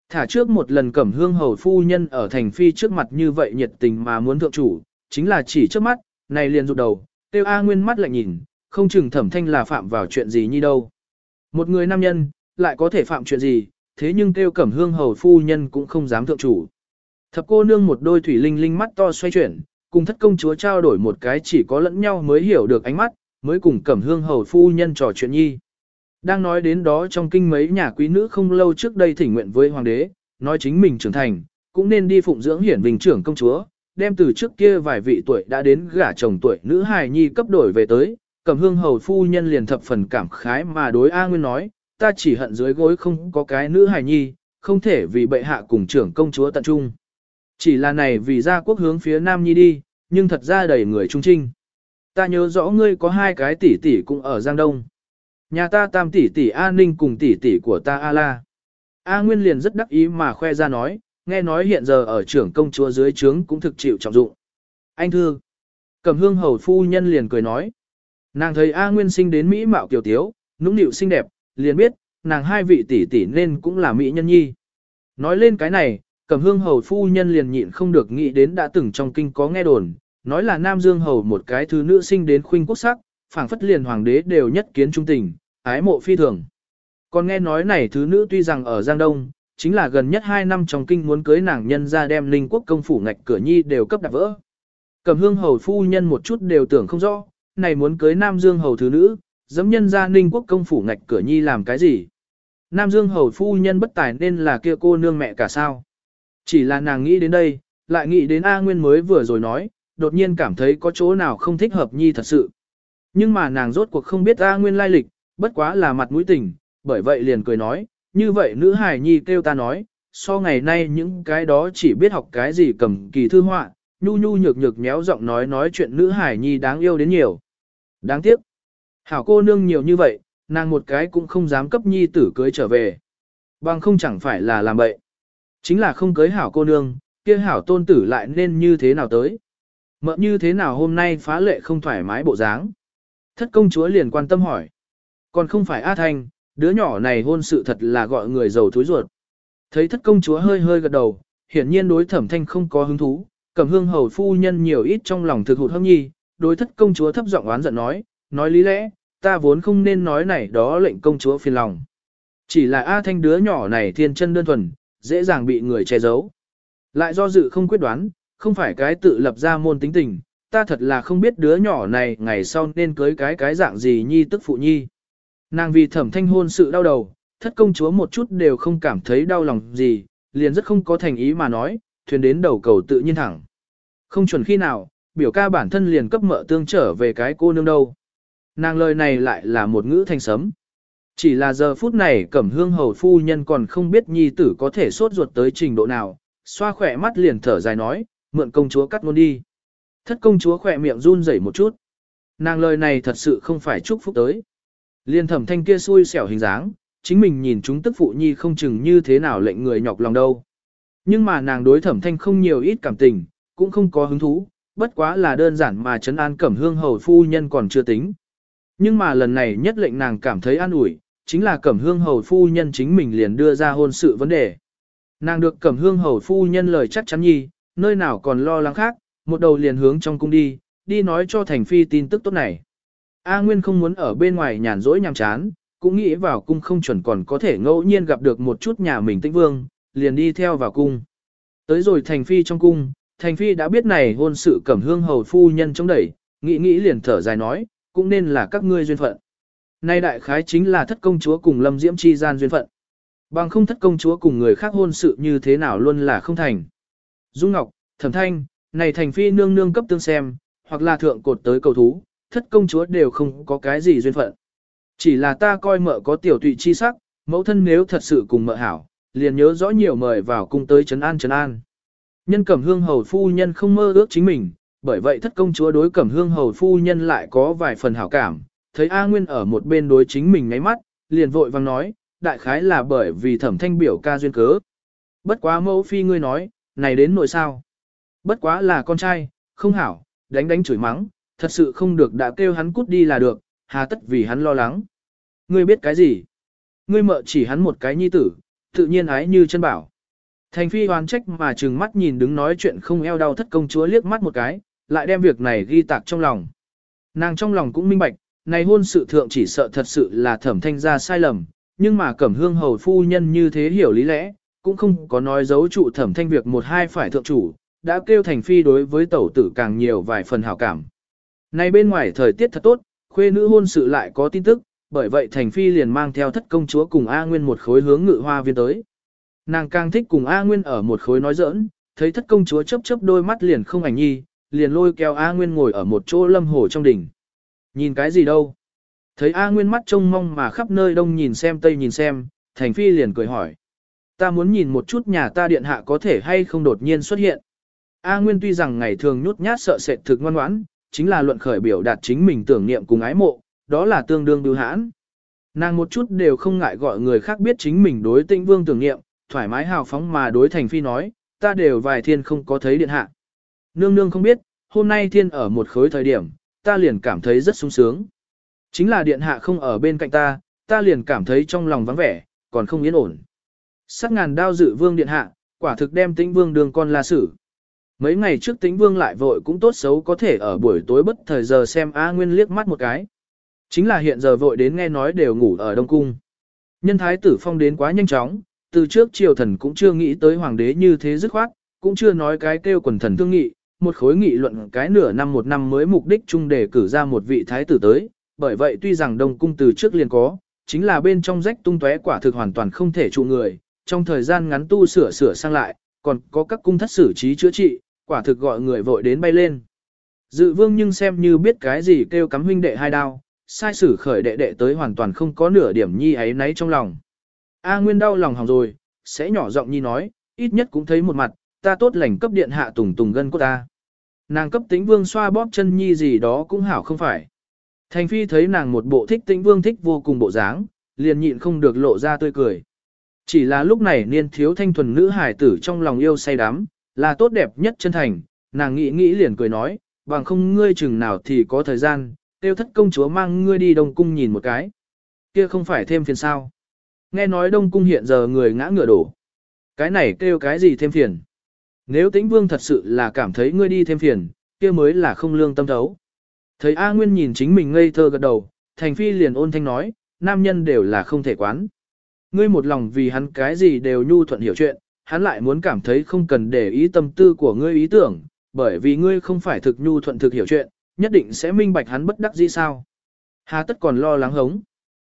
Thả trước một lần cẩm hương hầu phu nhân ở thành phi trước mặt như vậy nhiệt tình mà muốn thượng chủ, chính là chỉ trước mắt, này liền rụt đầu, tiêu A Nguyên mắt lại nhìn, không chừng thẩm thanh là phạm vào chuyện gì như đâu. Một người nam nhân, lại có thể phạm chuyện gì, thế nhưng kêu cẩm hương hầu phu nhân cũng không dám thượng chủ. Thập cô nương một đôi thủy linh linh mắt to xoay chuyển, cùng thất công chúa trao đổi một cái chỉ có lẫn nhau mới hiểu được ánh mắt, mới cùng cẩm hương hầu phu nhân trò chuyện nhi. Đang nói đến đó trong kinh mấy nhà quý nữ không lâu trước đây thỉnh nguyện với hoàng đế, nói chính mình trưởng thành, cũng nên đi phụng dưỡng hiển bình trưởng công chúa, đem từ trước kia vài vị tuổi đã đến gả chồng tuổi nữ hài nhi cấp đổi về tới, cẩm hương hầu phu nhân liền thập phần cảm khái mà đối A Nguyên nói, ta chỉ hận dưới gối không có cái nữ hài nhi, không thể vì bệ hạ cùng trưởng công chúa tận trung. Chỉ là này vì ra quốc hướng phía Nam Nhi đi, nhưng thật ra đầy người trung trinh. Ta nhớ rõ ngươi có hai cái tỷ tỷ cũng ở Giang Đông. Nhà ta tam tỷ tỷ A Ninh cùng tỷ tỷ của ta A La. A Nguyên liền rất đắc ý mà khoe ra nói, nghe nói hiện giờ ở trưởng công chúa dưới trướng cũng thực chịu trọng dụng. Anh thư. Cầm hương hầu phu nhân liền cười nói. Nàng thấy A Nguyên sinh đến Mỹ mạo kiều tiếu, nũng nịu xinh đẹp, liền biết, nàng hai vị tỷ tỷ nên cũng là Mỹ nhân nhi. Nói lên cái này, Cẩm hương hầu phu nhân liền nhịn không được nghĩ đến đã từng trong kinh có nghe đồn, nói là Nam Dương hầu một cái thứ nữ sinh đến khuynh quốc sắc, phảng phất liền hoàng đế đều nhất kiến trung tình, ái mộ phi thường. Còn nghe nói này thứ nữ tuy rằng ở Giang Đông, chính là gần nhất 2 năm trong kinh muốn cưới nàng nhân ra đem linh quốc công phủ ngạch cửa nhi đều cấp đạp vỡ. Cẩm hương hầu phu nhân một chút đều tưởng không rõ, này muốn cưới Nam Dương hầu thứ nữ, dẫm nhân ra ninh quốc công phủ ngạch cửa nhi làm cái gì. Nam Dương hầu phu nhân bất tài nên là kia cô nương mẹ cả sao. Chỉ là nàng nghĩ đến đây, lại nghĩ đến A Nguyên mới vừa rồi nói, đột nhiên cảm thấy có chỗ nào không thích hợp nhi thật sự. Nhưng mà nàng rốt cuộc không biết A Nguyên lai lịch, bất quá là mặt mũi tình, bởi vậy liền cười nói, như vậy nữ hài nhi kêu ta nói, so ngày nay những cái đó chỉ biết học cái gì cầm kỳ thư họa, nhu nhu nhược nhược méo giọng nói nói chuyện nữ hải nhi đáng yêu đến nhiều. Đáng tiếc. Hảo cô nương nhiều như vậy, nàng một cái cũng không dám cấp nhi tử cưới trở về. Bằng không chẳng phải là làm bậy. Chính là không cưới hảo cô nương, kia hảo tôn tử lại nên như thế nào tới. Mợ như thế nào hôm nay phá lệ không thoải mái bộ dáng. Thất công chúa liền quan tâm hỏi. Còn không phải A Thanh, đứa nhỏ này hôn sự thật là gọi người giàu thúi ruột. Thấy thất công chúa hơi hơi gật đầu, hiển nhiên đối thẩm thanh không có hứng thú, cầm hương hầu phu nhân nhiều ít trong lòng thực hụt hâm nhi, đối thất công chúa thấp giọng oán giận nói, nói lý lẽ, ta vốn không nên nói này đó lệnh công chúa phiền lòng. Chỉ là A Thanh đứa nhỏ này thiên chân đơn thuần, dễ dàng bị người che giấu. Lại do dự không quyết đoán, không phải cái tự lập ra môn tính tình, ta thật là không biết đứa nhỏ này ngày sau nên cưới cái cái dạng gì nhi tức phụ nhi. Nàng vì thẩm thanh hôn sự đau đầu, thất công chúa một chút đều không cảm thấy đau lòng gì, liền rất không có thành ý mà nói, thuyền đến đầu cầu tự nhiên thẳng. Không chuẩn khi nào, biểu ca bản thân liền cấp mợ tương trở về cái cô nương đâu. Nàng lời này lại là một ngữ thanh sấm. Chỉ là giờ phút này cẩm hương hầu phu nhân còn không biết nhi tử có thể sốt ruột tới trình độ nào, xoa khỏe mắt liền thở dài nói, mượn công chúa cắt ngôn đi. Thất công chúa khỏe miệng run rẩy một chút. Nàng lời này thật sự không phải chúc phúc tới. Liên thẩm thanh kia xui xẻo hình dáng, chính mình nhìn chúng tức phụ nhi không chừng như thế nào lệnh người nhọc lòng đâu. Nhưng mà nàng đối thẩm thanh không nhiều ít cảm tình, cũng không có hứng thú, bất quá là đơn giản mà trấn an cẩm hương hầu phu nhân còn chưa tính. Nhưng mà lần này nhất lệnh nàng cảm thấy an ủi, chính là cẩm hương hầu phu nhân chính mình liền đưa ra hôn sự vấn đề. Nàng được cẩm hương hầu phu nhân lời chắc chắn nhi, nơi nào còn lo lắng khác, một đầu liền hướng trong cung đi, đi nói cho thành phi tin tức tốt này. A Nguyên không muốn ở bên ngoài nhàn rỗi nhàm chán, cũng nghĩ vào cung không chuẩn còn có thể ngẫu nhiên gặp được một chút nhà mình tĩnh vương, liền đi theo vào cung. Tới rồi thành phi trong cung, thành phi đã biết này hôn sự cẩm hương hầu phu nhân chống đẩy, nghĩ nghĩ liền thở dài nói, cũng nên là các ngươi duyên phận. Nay đại khái chính là thất công chúa cùng lâm diễm chi gian duyên phận. Bằng không thất công chúa cùng người khác hôn sự như thế nào luôn là không thành. Dung Ngọc, Thẩm Thanh, này thành phi nương nương cấp tương xem, hoặc là thượng cột tới cầu thú, thất công chúa đều không có cái gì duyên phận. Chỉ là ta coi mợ có tiểu tụy chi sắc, mẫu thân nếu thật sự cùng mợ hảo, liền nhớ rõ nhiều mời vào cung tới trấn an trấn an. Nhân cẩm hương hầu phu nhân không mơ ước chính mình, bởi vậy thất công chúa đối cẩm hương hầu phu nhân lại có vài phần hảo cảm, thấy A Nguyên ở một bên đối chính mình ngáy mắt, liền vội vang nói, đại khái là bởi vì thẩm thanh biểu ca duyên cớ. Bất quá mẫu phi ngươi nói, này đến nội sao. Bất quá là con trai, không hảo, đánh đánh chửi mắng, thật sự không được đã kêu hắn cút đi là được, hà tất vì hắn lo lắng. Ngươi biết cái gì? Ngươi mợ chỉ hắn một cái nhi tử, tự nhiên ái như chân bảo. Thành phi hoán trách mà trừng mắt nhìn đứng nói chuyện không eo đau thất công chúa liếc mắt một cái, lại đem việc này ghi tạc trong lòng. Nàng trong lòng cũng minh bạch, này hôn sự thượng chỉ sợ thật sự là thẩm thanh ra sai lầm, nhưng mà cẩm hương hầu phu nhân như thế hiểu lý lẽ, cũng không có nói giấu trụ thẩm thanh việc một hai phải thượng chủ, đã kêu thành phi đối với tẩu tử càng nhiều vài phần hảo cảm. Này bên ngoài thời tiết thật tốt, khuê nữ hôn sự lại có tin tức, bởi vậy thành phi liền mang theo thất công chúa cùng A Nguyên một khối hướng ngự hoa viên tới. Nàng càng thích cùng A Nguyên ở một khối nói giỡn, thấy thất công chúa chớp chớp đôi mắt liền không ảnh nhi, liền lôi kéo A Nguyên ngồi ở một chỗ lâm hồ trong đỉnh. Nhìn cái gì đâu? Thấy A Nguyên mắt trông mong mà khắp nơi đông nhìn xem tây nhìn xem, thành phi liền cười hỏi. Ta muốn nhìn một chút nhà ta điện hạ có thể hay không đột nhiên xuất hiện. A Nguyên tuy rằng ngày thường nhút nhát sợ sệt thực ngoan ngoãn, chính là luận khởi biểu đạt chính mình tưởng niệm cùng ái mộ, đó là tương đương bưu hãn. Nàng một chút đều không ngại gọi người khác biết chính mình đối tĩnh vương tưởng niệm, thoải mái hào phóng mà đối thành phi nói, ta đều vài thiên không có thấy điện hạ. Nương nương không biết, hôm nay thiên ở một khối thời điểm, ta liền cảm thấy rất sung sướng. Chính là điện hạ không ở bên cạnh ta, ta liền cảm thấy trong lòng vắng vẻ, còn không yên ổn. Sắc ngàn đao dự vương điện hạ, quả thực đem tĩnh vương đường con la sử. Mấy ngày trước tĩnh vương lại vội cũng tốt xấu có thể ở buổi tối bất thời giờ xem A Nguyên liếc mắt một cái. Chính là hiện giờ vội đến nghe nói đều ngủ ở Đông Cung. Nhân thái tử phong đến quá nhanh chóng, từ trước triều thần cũng chưa nghĩ tới hoàng đế như thế dứt khoát, cũng chưa nói cái kêu quần thần thương nghị, một khối nghị luận cái nửa năm một năm mới mục đích chung để cử ra một vị thái tử tới, bởi vậy tuy rằng Đông Cung từ trước liền có, chính là bên trong rách tung tóe quả thực hoàn toàn không thể trụ người, trong thời gian ngắn tu sửa sửa sang lại, còn có các cung thất xử trí chữa trị, quả thực gọi người vội đến bay lên. Dự vương nhưng xem như biết cái gì kêu cắm huynh đệ hai đao, sai sử khởi đệ đệ tới hoàn toàn không có nửa điểm nhi ấy nấy trong lòng. A Nguyên đau lòng hỏng rồi, sẽ nhỏ giọng nhi nói, ít nhất cũng thấy một mặt, ta tốt lành cấp điện hạ tùng tùng gân của ta. Nàng cấp tĩnh vương xoa bóp chân nhi gì đó cũng hảo không phải. Thành phi thấy nàng một bộ thích tĩnh vương thích vô cùng bộ dáng, liền nhịn không được lộ ra tươi cười. Chỉ là lúc này niên thiếu thanh thuần nữ hải tử trong lòng yêu say đắm, là tốt đẹp nhất chân thành, nàng nghĩ nghĩ liền cười nói, bằng không ngươi chừng nào thì có thời gian, tiêu thất công chúa mang ngươi đi đông cung nhìn một cái. Kia không phải thêm phiền sao. Nghe nói đông cung hiện giờ người ngã ngựa đổ. Cái này kêu cái gì thêm phiền. Nếu tĩnh vương thật sự là cảm thấy ngươi đi thêm phiền, kia mới là không lương tâm thấu. Thấy A Nguyên nhìn chính mình ngây thơ gật đầu, Thành Phi liền ôn thanh nói, nam nhân đều là không thể quán. Ngươi một lòng vì hắn cái gì đều nhu thuận hiểu chuyện, hắn lại muốn cảm thấy không cần để ý tâm tư của ngươi ý tưởng, bởi vì ngươi không phải thực nhu thuận thực hiểu chuyện, nhất định sẽ minh bạch hắn bất đắc dĩ sao. Hà tất còn lo lắng hống.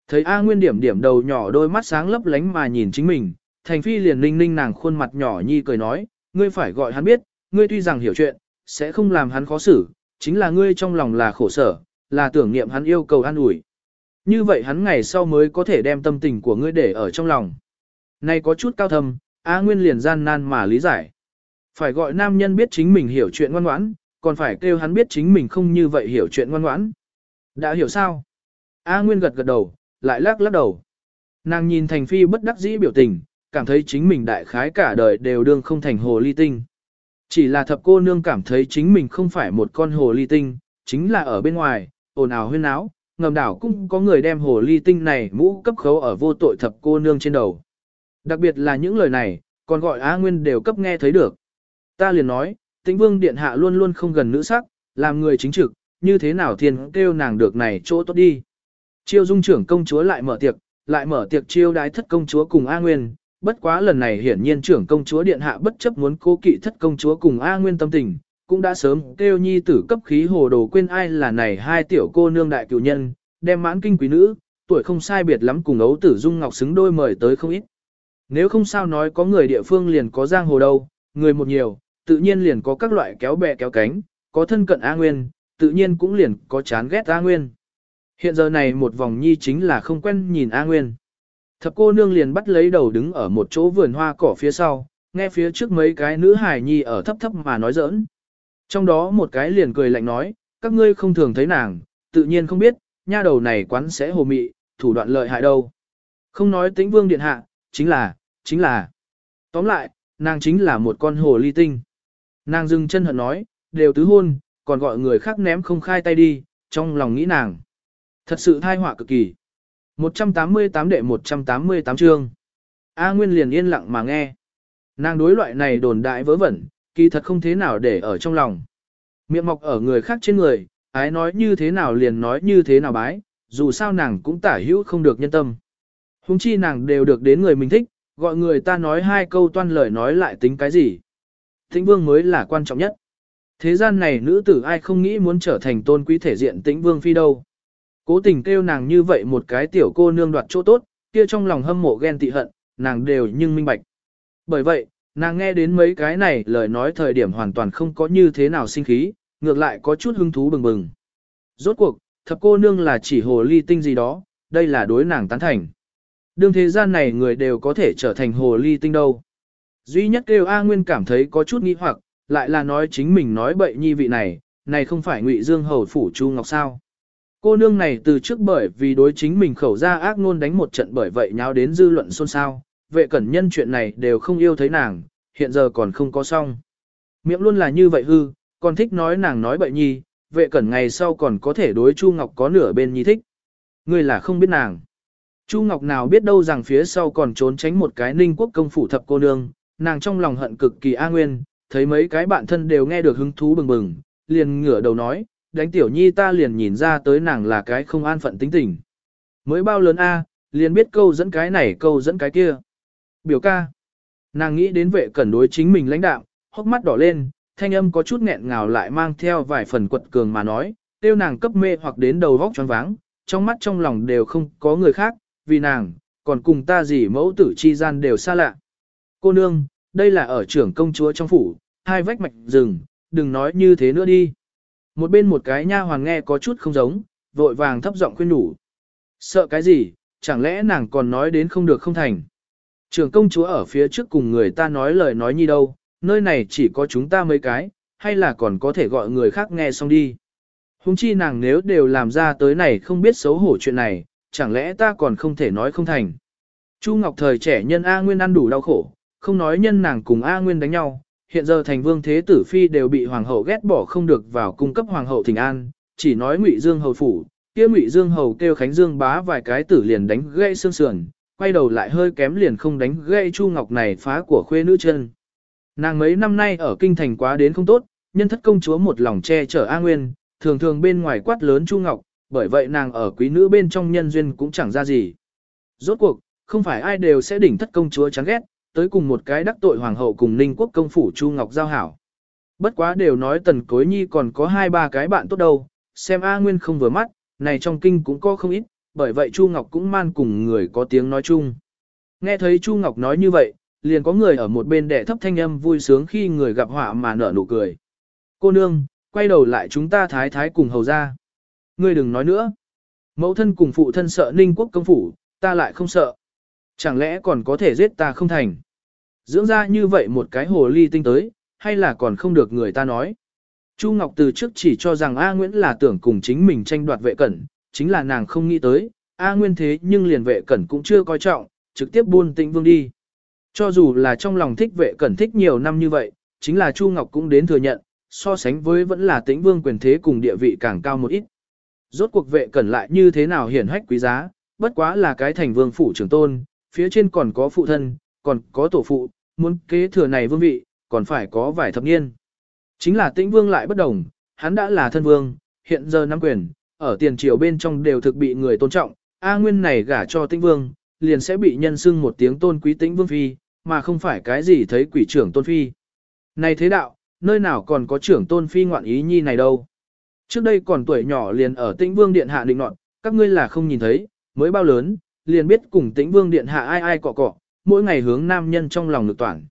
Thấy A Nguyên điểm điểm đầu nhỏ đôi mắt sáng lấp lánh mà nhìn chính mình, Thành Phi liền ninh ninh nàng khuôn mặt nhỏ nhi cười nói, ngươi phải gọi hắn biết, ngươi tuy rằng hiểu chuyện, sẽ không làm hắn khó xử, chính là ngươi trong lòng là khổ sở, là tưởng niệm hắn yêu cầu an ủi. Như vậy hắn ngày sau mới có thể đem tâm tình của ngươi để ở trong lòng. Này có chút cao thâm, A Nguyên liền gian nan mà lý giải. Phải gọi nam nhân biết chính mình hiểu chuyện ngoan ngoãn, còn phải kêu hắn biết chính mình không như vậy hiểu chuyện ngoan ngoãn. Đã hiểu sao? A Nguyên gật gật đầu, lại lắc lắc đầu. Nàng nhìn Thành Phi bất đắc dĩ biểu tình, cảm thấy chính mình đại khái cả đời đều đương không thành hồ ly tinh. Chỉ là thập cô nương cảm thấy chính mình không phải một con hồ ly tinh, chính là ở bên ngoài, ồn ào huyên áo, ngầm đảo cũng có người đem hồ ly tinh này mũ cấp khấu ở vô tội thập cô nương trên đầu. Đặc biệt là những lời này, còn gọi Á Nguyên đều cấp nghe thấy được. Ta liền nói, tĩnh vương điện hạ luôn luôn không gần nữ sắc, làm người chính trực, như thế nào thiên kêu nàng được này chỗ tốt đi. Chiêu dung trưởng công chúa lại mở tiệc, lại mở tiệc chiêu đái thất công chúa cùng A Nguyên, bất quá lần này hiển nhiên trưởng công chúa điện hạ bất chấp muốn cố kỵ thất công chúa cùng A Nguyên tâm tình, cũng đã sớm kêu nhi tử cấp khí hồ đồ quên ai là này hai tiểu cô nương đại cựu nhân, đem mãn kinh quý nữ, tuổi không sai biệt lắm cùng ấu tử dung ngọc xứng đôi mời tới không ít. Nếu không sao nói có người địa phương liền có giang hồ đâu, người một nhiều, tự nhiên liền có các loại kéo bè kéo cánh, có thân cận A Nguyên, tự nhiên cũng liền có chán ghét A Nguyên. Hiện giờ này một vòng nhi chính là không quen nhìn A Nguyên. Thập cô nương liền bắt lấy đầu đứng ở một chỗ vườn hoa cỏ phía sau, nghe phía trước mấy cái nữ hài nhi ở thấp thấp mà nói giỡn. Trong đó một cái liền cười lạnh nói, các ngươi không thường thấy nàng, tự nhiên không biết, nha đầu này quán sẽ hồ mị, thủ đoạn lợi hại đâu. Không nói tĩnh vương điện hạ, chính là, chính là. Tóm lại, nàng chính là một con hồ ly tinh. Nàng dừng chân hận nói, đều tứ hôn, còn gọi người khác ném không khai tay đi, trong lòng nghĩ nàng. Thật sự thai họa cực kỳ. 188 đệ 188 chương. A Nguyên liền yên lặng mà nghe. Nàng đối loại này đồn đại vớ vẩn, kỳ thật không thế nào để ở trong lòng. Miệng mọc ở người khác trên người, ái nói như thế nào liền nói như thế nào bái, dù sao nàng cũng tả hữu không được nhân tâm. Hùng chi nàng đều được đến người mình thích, gọi người ta nói hai câu toan lời nói lại tính cái gì. Tĩnh vương mới là quan trọng nhất. Thế gian này nữ tử ai không nghĩ muốn trở thành tôn quý thể diện tĩnh vương phi đâu. Cố tình kêu nàng như vậy một cái tiểu cô nương đoạt chỗ tốt, kia trong lòng hâm mộ ghen tị hận, nàng đều nhưng minh bạch. Bởi vậy, nàng nghe đến mấy cái này lời nói thời điểm hoàn toàn không có như thế nào sinh khí, ngược lại có chút hứng thú bừng bừng. Rốt cuộc, thập cô nương là chỉ hồ ly tinh gì đó, đây là đối nàng tán thành. Đương thế gian này người đều có thể trở thành hồ ly tinh đâu. Duy nhất kêu A Nguyên cảm thấy có chút nghi hoặc, lại là nói chính mình nói bậy nhi vị này, này không phải ngụy Dương hầu phủ Chu Ngọc sao. Cô nương này từ trước bởi vì đối chính mình khẩu ra ác ngôn đánh một trận bởi vậy nháo đến dư luận xôn xao, vệ cẩn nhân chuyện này đều không yêu thấy nàng, hiện giờ còn không có xong. Miệng luôn là như vậy hư, còn thích nói nàng nói bậy nhi, vệ cẩn ngày sau còn có thể đối Chu Ngọc có nửa bên nhi thích. Ngươi là không biết nàng. Chu Ngọc nào biết đâu rằng phía sau còn trốn tránh một cái ninh quốc công phủ thập cô nương, nàng trong lòng hận cực kỳ a nguyên, thấy mấy cái bạn thân đều nghe được hứng thú bừng bừng, liền ngửa đầu nói, đánh tiểu nhi ta liền nhìn ra tới nàng là cái không an phận tính tình. Mới bao lớn a, liền biết câu dẫn cái này câu dẫn cái kia. Biểu ca. Nàng nghĩ đến vệ cẩn đối chính mình lãnh đạo, hốc mắt đỏ lên, thanh âm có chút nghẹn ngào lại mang theo vài phần quật cường mà nói, tiêu nàng cấp mê hoặc đến đầu vóc choáng váng, trong mắt trong lòng đều không có người khác, vì nàng, còn cùng ta gì mẫu tử chi gian đều xa lạ. Cô nương, đây là ở trưởng công chúa trong phủ, hai vách mạch rừng, đừng nói như thế nữa đi. Một bên một cái nha hoàng nghe có chút không giống, vội vàng thấp giọng khuyên nhủ. Sợ cái gì, chẳng lẽ nàng còn nói đến không được không thành. Trưởng công chúa ở phía trước cùng người ta nói lời nói như đâu, nơi này chỉ có chúng ta mấy cái, hay là còn có thể gọi người khác nghe xong đi. Hùng chi nàng nếu đều làm ra tới này không biết xấu hổ chuyện này, chẳng lẽ ta còn không thể nói không thành. Chu Ngọc thời trẻ nhân A Nguyên ăn đủ đau khổ, không nói nhân nàng cùng A Nguyên đánh nhau, hiện giờ thành vương thế tử phi đều bị hoàng hậu ghét bỏ không được vào cung cấp hoàng hậu thỉnh an, chỉ nói Ngụy Dương hầu phủ, kia Ngụy Dương hầu kêu Khánh Dương bá vài cái tử liền đánh gãy xương sườn, quay đầu lại hơi kém liền không đánh gãy Chu Ngọc này phá của khuê nữ chân. Nàng mấy năm nay ở kinh thành quá đến không tốt, nhân thất công chúa một lòng che chở A Nguyên, thường thường bên ngoài quát lớn Chu Ngọc, bởi vậy nàng ở quý nữ bên trong nhân duyên cũng chẳng ra gì. Rốt cuộc, không phải ai đều sẽ đỉnh thất công chúa chán ghét, tới cùng một cái đắc tội hoàng hậu cùng ninh quốc công phủ Chu Ngọc giao hảo. Bất quá đều nói tần cối nhi còn có hai ba cái bạn tốt đâu, xem A Nguyên không vừa mắt, này trong kinh cũng có không ít, bởi vậy Chu Ngọc cũng man cùng người có tiếng nói chung. Nghe thấy Chu Ngọc nói như vậy, liền có người ở một bên đệ thấp thanh âm vui sướng khi người gặp họa mà nở nụ cười. Cô nương, quay đầu lại chúng ta thái thái cùng hầu ra. Ngươi đừng nói nữa. Mẫu thân cùng phụ thân sợ ninh quốc công phủ, ta lại không sợ. Chẳng lẽ còn có thể giết ta không thành. Dưỡng ra như vậy một cái hồ ly tinh tới, hay là còn không được người ta nói. Chu Ngọc từ trước chỉ cho rằng A Nguyễn là tưởng cùng chính mình tranh đoạt vệ cẩn, chính là nàng không nghĩ tới, A Nguyên thế nhưng liền vệ cẩn cũng chưa coi trọng, trực tiếp buôn tĩnh vương đi. Cho dù là trong lòng thích vệ cẩn thích nhiều năm như vậy, chính là Chu Ngọc cũng đến thừa nhận, so sánh với vẫn là tĩnh vương quyền thế cùng địa vị càng cao một ít. Rốt cuộc vệ cẩn lại như thế nào hiển hách quý giá, bất quá là cái thành vương phủ trưởng tôn, phía trên còn có phụ thân, còn có tổ phụ, muốn kế thừa này vương vị, còn phải có vài thập niên. Chính là tĩnh vương lại bất đồng, hắn đã là thân vương, hiện giờ nắm quyền, ở tiền triều bên trong đều thực bị người tôn trọng, A Nguyên này gả cho tĩnh vương, liền sẽ bị nhân xưng một tiếng tôn quý tĩnh vương phi, mà không phải cái gì thấy quỷ trưởng tôn phi. Này thế đạo, nơi nào còn có trưởng tôn phi ngoạn ý nhi này đâu. Trước đây còn tuổi nhỏ liền ở tĩnh vương điện hạ định nọt, các ngươi là không nhìn thấy, mới bao lớn, liền biết cùng tĩnh vương điện hạ ai ai cọ cọ, mỗi ngày hướng nam nhân trong lòng lực toàn.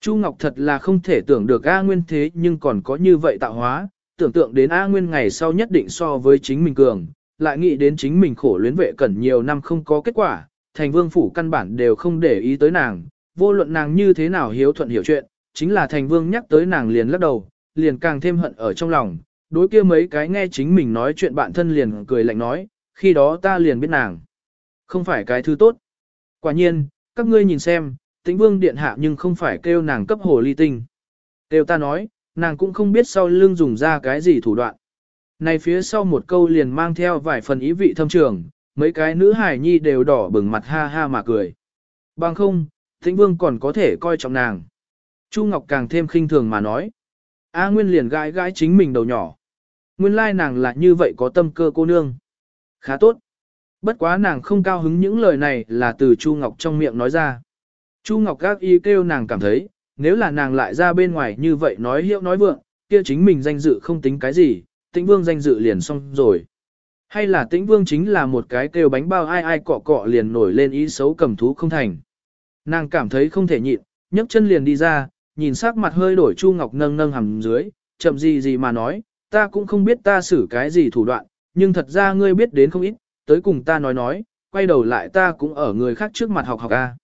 Chu Ngọc thật là không thể tưởng được A Nguyên thế nhưng còn có như vậy tạo hóa, tưởng tượng đến A Nguyên ngày sau nhất định so với chính mình cường, lại nghĩ đến chính mình khổ luyến vệ cẩn nhiều năm không có kết quả, thành vương phủ căn bản đều không để ý tới nàng, vô luận nàng như thế nào hiếu thuận hiểu chuyện, chính là thành vương nhắc tới nàng liền lắc đầu, liền càng thêm hận ở trong lòng, đối kia mấy cái nghe chính mình nói chuyện bạn thân liền cười lạnh nói, khi đó ta liền biết nàng. Không phải cái thứ tốt. Quả nhiên, các ngươi nhìn xem, tĩnh vương điện hạ nhưng không phải kêu nàng cấp hồ ly tinh. Kêu ta nói, nàng cũng không biết sau lưng dùng ra cái gì thủ đoạn. Này phía sau một câu liền mang theo vài phần ý vị thâm trường, mấy cái nữ hải nhi đều đỏ bừng mặt ha ha mà cười. Bằng không, tĩnh vương còn có thể coi trọng nàng. Chu Ngọc càng thêm khinh thường mà nói. A Nguyên liền gãi gãi chính mình đầu nhỏ. Nguyên lai nàng là như vậy có tâm cơ cô nương. Khá tốt. Bất quá nàng không cao hứng những lời này là từ Chu Ngọc trong miệng nói ra. Chu Ngọc các y kêu nàng cảm thấy, nếu là nàng lại ra bên ngoài như vậy nói hiệu nói vượng, kia chính mình danh dự không tính cái gì, tĩnh vương danh dự liền xong rồi. Hay là tĩnh vương chính là một cái kêu bánh bao ai ai cọ cọ liền nổi lên ý xấu cầm thú không thành. Nàng cảm thấy không thể nhịn, nhấc chân liền đi ra, nhìn sắc mặt hơi đổi Chu Ngọc nâng nâng hầm dưới, chậm gì gì mà nói, ta cũng không biết ta xử cái gì thủ đoạn, nhưng thật ra ngươi biết đến không ít, tới cùng ta nói nói, quay đầu lại ta cũng ở người khác trước mặt học học a.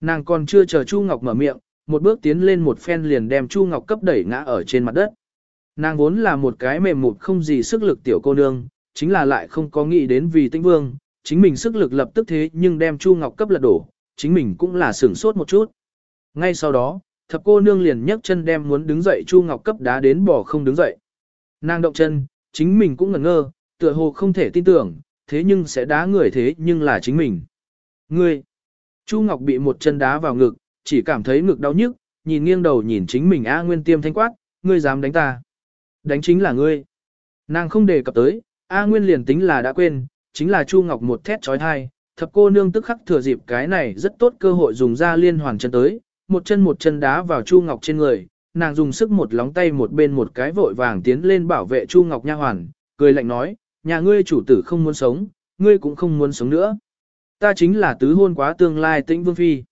Nàng còn chưa chờ Chu Ngọc mở miệng, một bước tiến lên một phen liền đem Chu Ngọc cấp đẩy ngã ở trên mặt đất. Nàng vốn là một cái mềm mụt không gì sức lực tiểu cô nương, chính là lại không có nghĩ đến vì tĩnh vương, chính mình sức lực lập tức thế nhưng đem Chu Ngọc cấp lật đổ, chính mình cũng là sửng sốt một chút. Ngay sau đó, thập cô nương liền nhấc chân đem muốn đứng dậy Chu Ngọc cấp đá đến bỏ không đứng dậy. Nàng động chân, chính mình cũng ngẩn ngơ, tựa hồ không thể tin tưởng, thế nhưng sẽ đá người thế nhưng là chính mình. Ngươi! Chu Ngọc bị một chân đá vào ngực, chỉ cảm thấy ngực đau nhức, nhìn nghiêng đầu nhìn chính mình A Nguyên tiêm thanh quát, ngươi dám đánh ta. Đánh chính là ngươi. Nàng không đề cập tới, A Nguyên liền tính là đã quên, chính là Chu Ngọc một thét trói thai, thập cô nương tức khắc thừa dịp cái này rất tốt cơ hội dùng ra liên hoàn chân tới, một chân một chân đá vào Chu Ngọc trên người, nàng dùng sức một lóng tay một bên một cái vội vàng tiến lên bảo vệ Chu Ngọc nha hoàn, cười lạnh nói, nhà ngươi chủ tử không muốn sống, ngươi cũng không muốn sống nữa. Ta chính là tứ hôn quá tương lai tĩnh vương phi.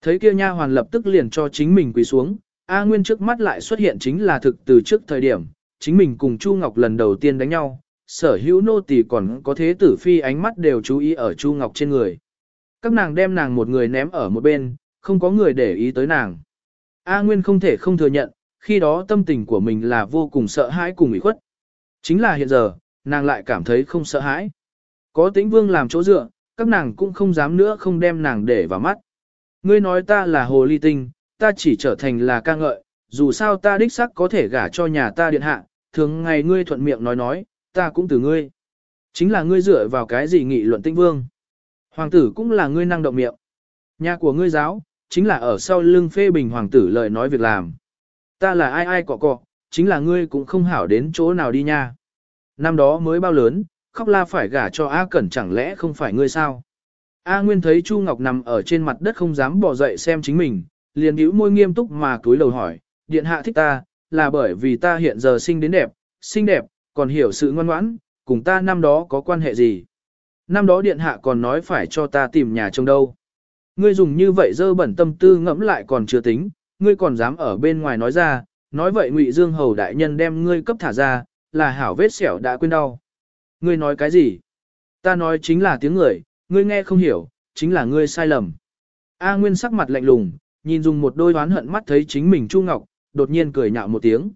Thấy kia nha hoàn lập tức liền cho chính mình quỳ xuống, A Nguyên trước mắt lại xuất hiện chính là thực từ trước thời điểm, chính mình cùng Chu Ngọc lần đầu tiên đánh nhau, sở hữu nô tỳ còn có thế tử phi ánh mắt đều chú ý ở Chu Ngọc trên người. Các nàng đem nàng một người ném ở một bên, không có người để ý tới nàng. A Nguyên không thể không thừa nhận, khi đó tâm tình của mình là vô cùng sợ hãi cùng ủy khuất. Chính là hiện giờ, nàng lại cảm thấy không sợ hãi. Có tĩnh vương làm chỗ dựa, các nàng cũng không dám nữa không đem nàng để vào mắt. Ngươi nói ta là hồ ly tinh, ta chỉ trở thành là ca ngợi, dù sao ta đích sắc có thể gả cho nhà ta điện hạ, thường ngày ngươi thuận miệng nói nói, ta cũng từ ngươi. Chính là ngươi dựa vào cái gì nghị luận tĩnh vương. Hoàng tử cũng là ngươi năng động miệng. Nhà của ngươi giáo, chính là ở sau lưng phê bình hoàng tử lời nói việc làm. Ta là ai ai cọ cọ, chính là ngươi cũng không hảo đến chỗ nào đi nha. Năm đó mới bao lớn, khóc la phải gả cho A Cẩn chẳng lẽ không phải ngươi sao? A Nguyên thấy Chu Ngọc nằm ở trên mặt đất không dám bỏ dậy xem chính mình, liền nhíu môi nghiêm túc mà cúi đầu hỏi, điện hạ thích ta, là bởi vì ta hiện giờ sinh đến đẹp, xinh đẹp, còn hiểu sự ngoan ngoãn, cùng ta năm đó có quan hệ gì? Năm đó điện hạ còn nói phải cho ta tìm nhà trông đâu. Ngươi dùng như vậy dơ bẩn tâm tư ngẫm lại còn chưa tính, ngươi còn dám ở bên ngoài nói ra, nói vậy Ngụy Dương Hầu đại nhân đem ngươi cấp thả ra, là hảo vết sẹo đã quên đau. Ngươi nói cái gì? Ta nói chính là tiếng người, ngươi nghe không hiểu, chính là ngươi sai lầm. A Nguyên sắc mặt lạnh lùng, nhìn dùng một đôi oán hận mắt thấy chính mình Chu Ngọc, đột nhiên cười nhạo một tiếng.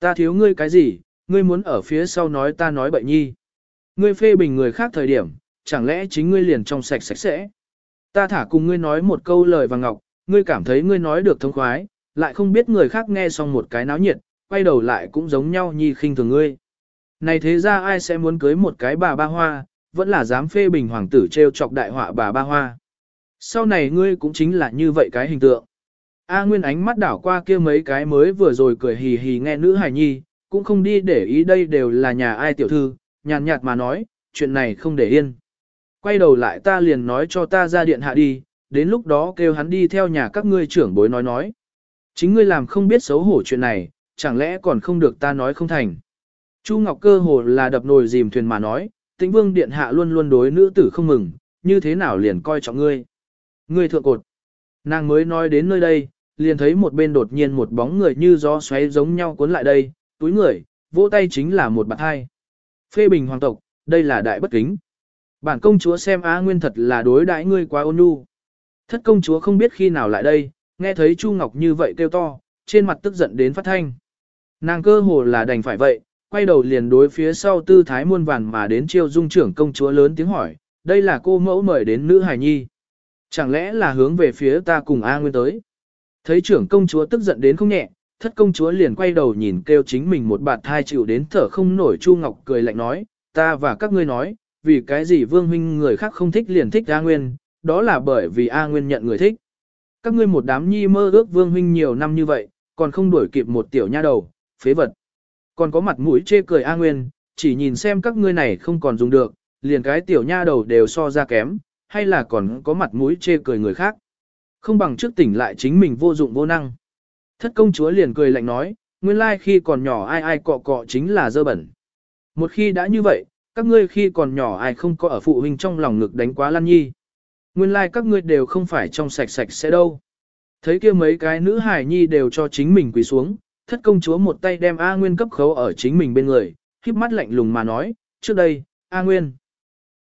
Ta thiếu ngươi cái gì, ngươi muốn ở phía sau nói ta nói bậy nhi. Ngươi phê bình người khác thời điểm, chẳng lẽ chính ngươi liền trong sạch sạch sẽ. Ta thả cùng ngươi nói một câu lời vàng ngọc, ngươi cảm thấy ngươi nói được thông khoái, lại không biết người khác nghe xong một cái náo nhiệt, quay đầu lại cũng giống nhau nhi khinh thường ngươi. Này thế ra ai sẽ muốn cưới một cái bà ba hoa, vẫn là dám phê bình hoàng tử treo chọc đại họa bà ba hoa. Sau này ngươi cũng chính là như vậy cái hình tượng. A Nguyên ánh mắt đảo qua kia mấy cái mới vừa rồi cười hì hì nghe nữ hài nhi, cũng không đi để ý đây đều là nhà ai tiểu thư, nhàn nhạt mà nói, chuyện này không để yên. Quay đầu lại ta liền nói cho ta ra điện hạ đi, đến lúc đó kêu hắn đi theo nhà các ngươi trưởng bối nói nói. Chính ngươi làm không biết xấu hổ chuyện này, chẳng lẽ còn không được ta nói không thành. Chu Ngọc cơ hồ là đập nồi dìm thuyền mà nói, tĩnh vương điện hạ luôn luôn đối nữ tử không mừng, như thế nào liền coi trọng ngươi. Ngươi thượng cột. Nàng mới nói đến nơi đây, liền thấy một bên đột nhiên một bóng người như gió xoáy giống nhau cuốn lại đây, túi người, vỗ tay chính là một bạn hai. Phê bình hoàng tộc, đây là đại bất kính. Bản công chúa xem Á Nguyên thật là đối đãi ngươi quá ôn nhu. Thất công chúa không biết khi nào lại đây, nghe thấy Chu Ngọc như vậy kêu to, trên mặt tức giận đến phát thanh. Nàng cơ hồ là đành phải vậy, quay đầu liền đối phía sau tư thái muôn vàn mà đến chiêu dung trưởng công chúa lớn tiếng hỏi, đây là cô mẫu mời đến nữ hài nhi. Chẳng lẽ là hướng về phía ta cùng A Nguyên tới. Thấy trưởng công chúa tức giận đến không nhẹ, thất công chúa liền quay đầu nhìn kêu chính mình một bạt thai chịu đến thở không nổi Chu Ngọc cười lạnh nói, ta và các ngươi nói, vì cái gì vương huynh người khác không thích liền thích A Nguyên, đó là bởi vì A Nguyên nhận người thích. Các ngươi một đám nhi mơ ước vương huynh nhiều năm như vậy, còn không đuổi kịp một tiểu nha đầu, phế vật. Còn có mặt mũi chê cười A Nguyên, chỉ nhìn xem các ngươi này không còn dùng được, liền cái tiểu nha đầu đều so ra kém, hay là còn có mặt mũi chê cười người khác. Không bằng trước tỉnh lại chính mình vô dụng vô năng. Thất công chúa liền cười lạnh nói, nguyên lai khi còn nhỏ ai ai cọ cọ chính là dơ bẩn. Một khi đã như vậy, các ngươi khi còn nhỏ ai không có ở phụ huynh trong lòng ngực đánh quá lan nhi. Nguyên lai like các ngươi đều không phải trong sạch sạch sẽ đâu. Thấy kia mấy cái nữ hải nhi đều cho chính mình quỳ xuống, thất công chúa một tay đem A Nguyên cấp khấu ở chính mình bên người, khiếp mắt lạnh lùng mà nói, trước đây, A Nguyên.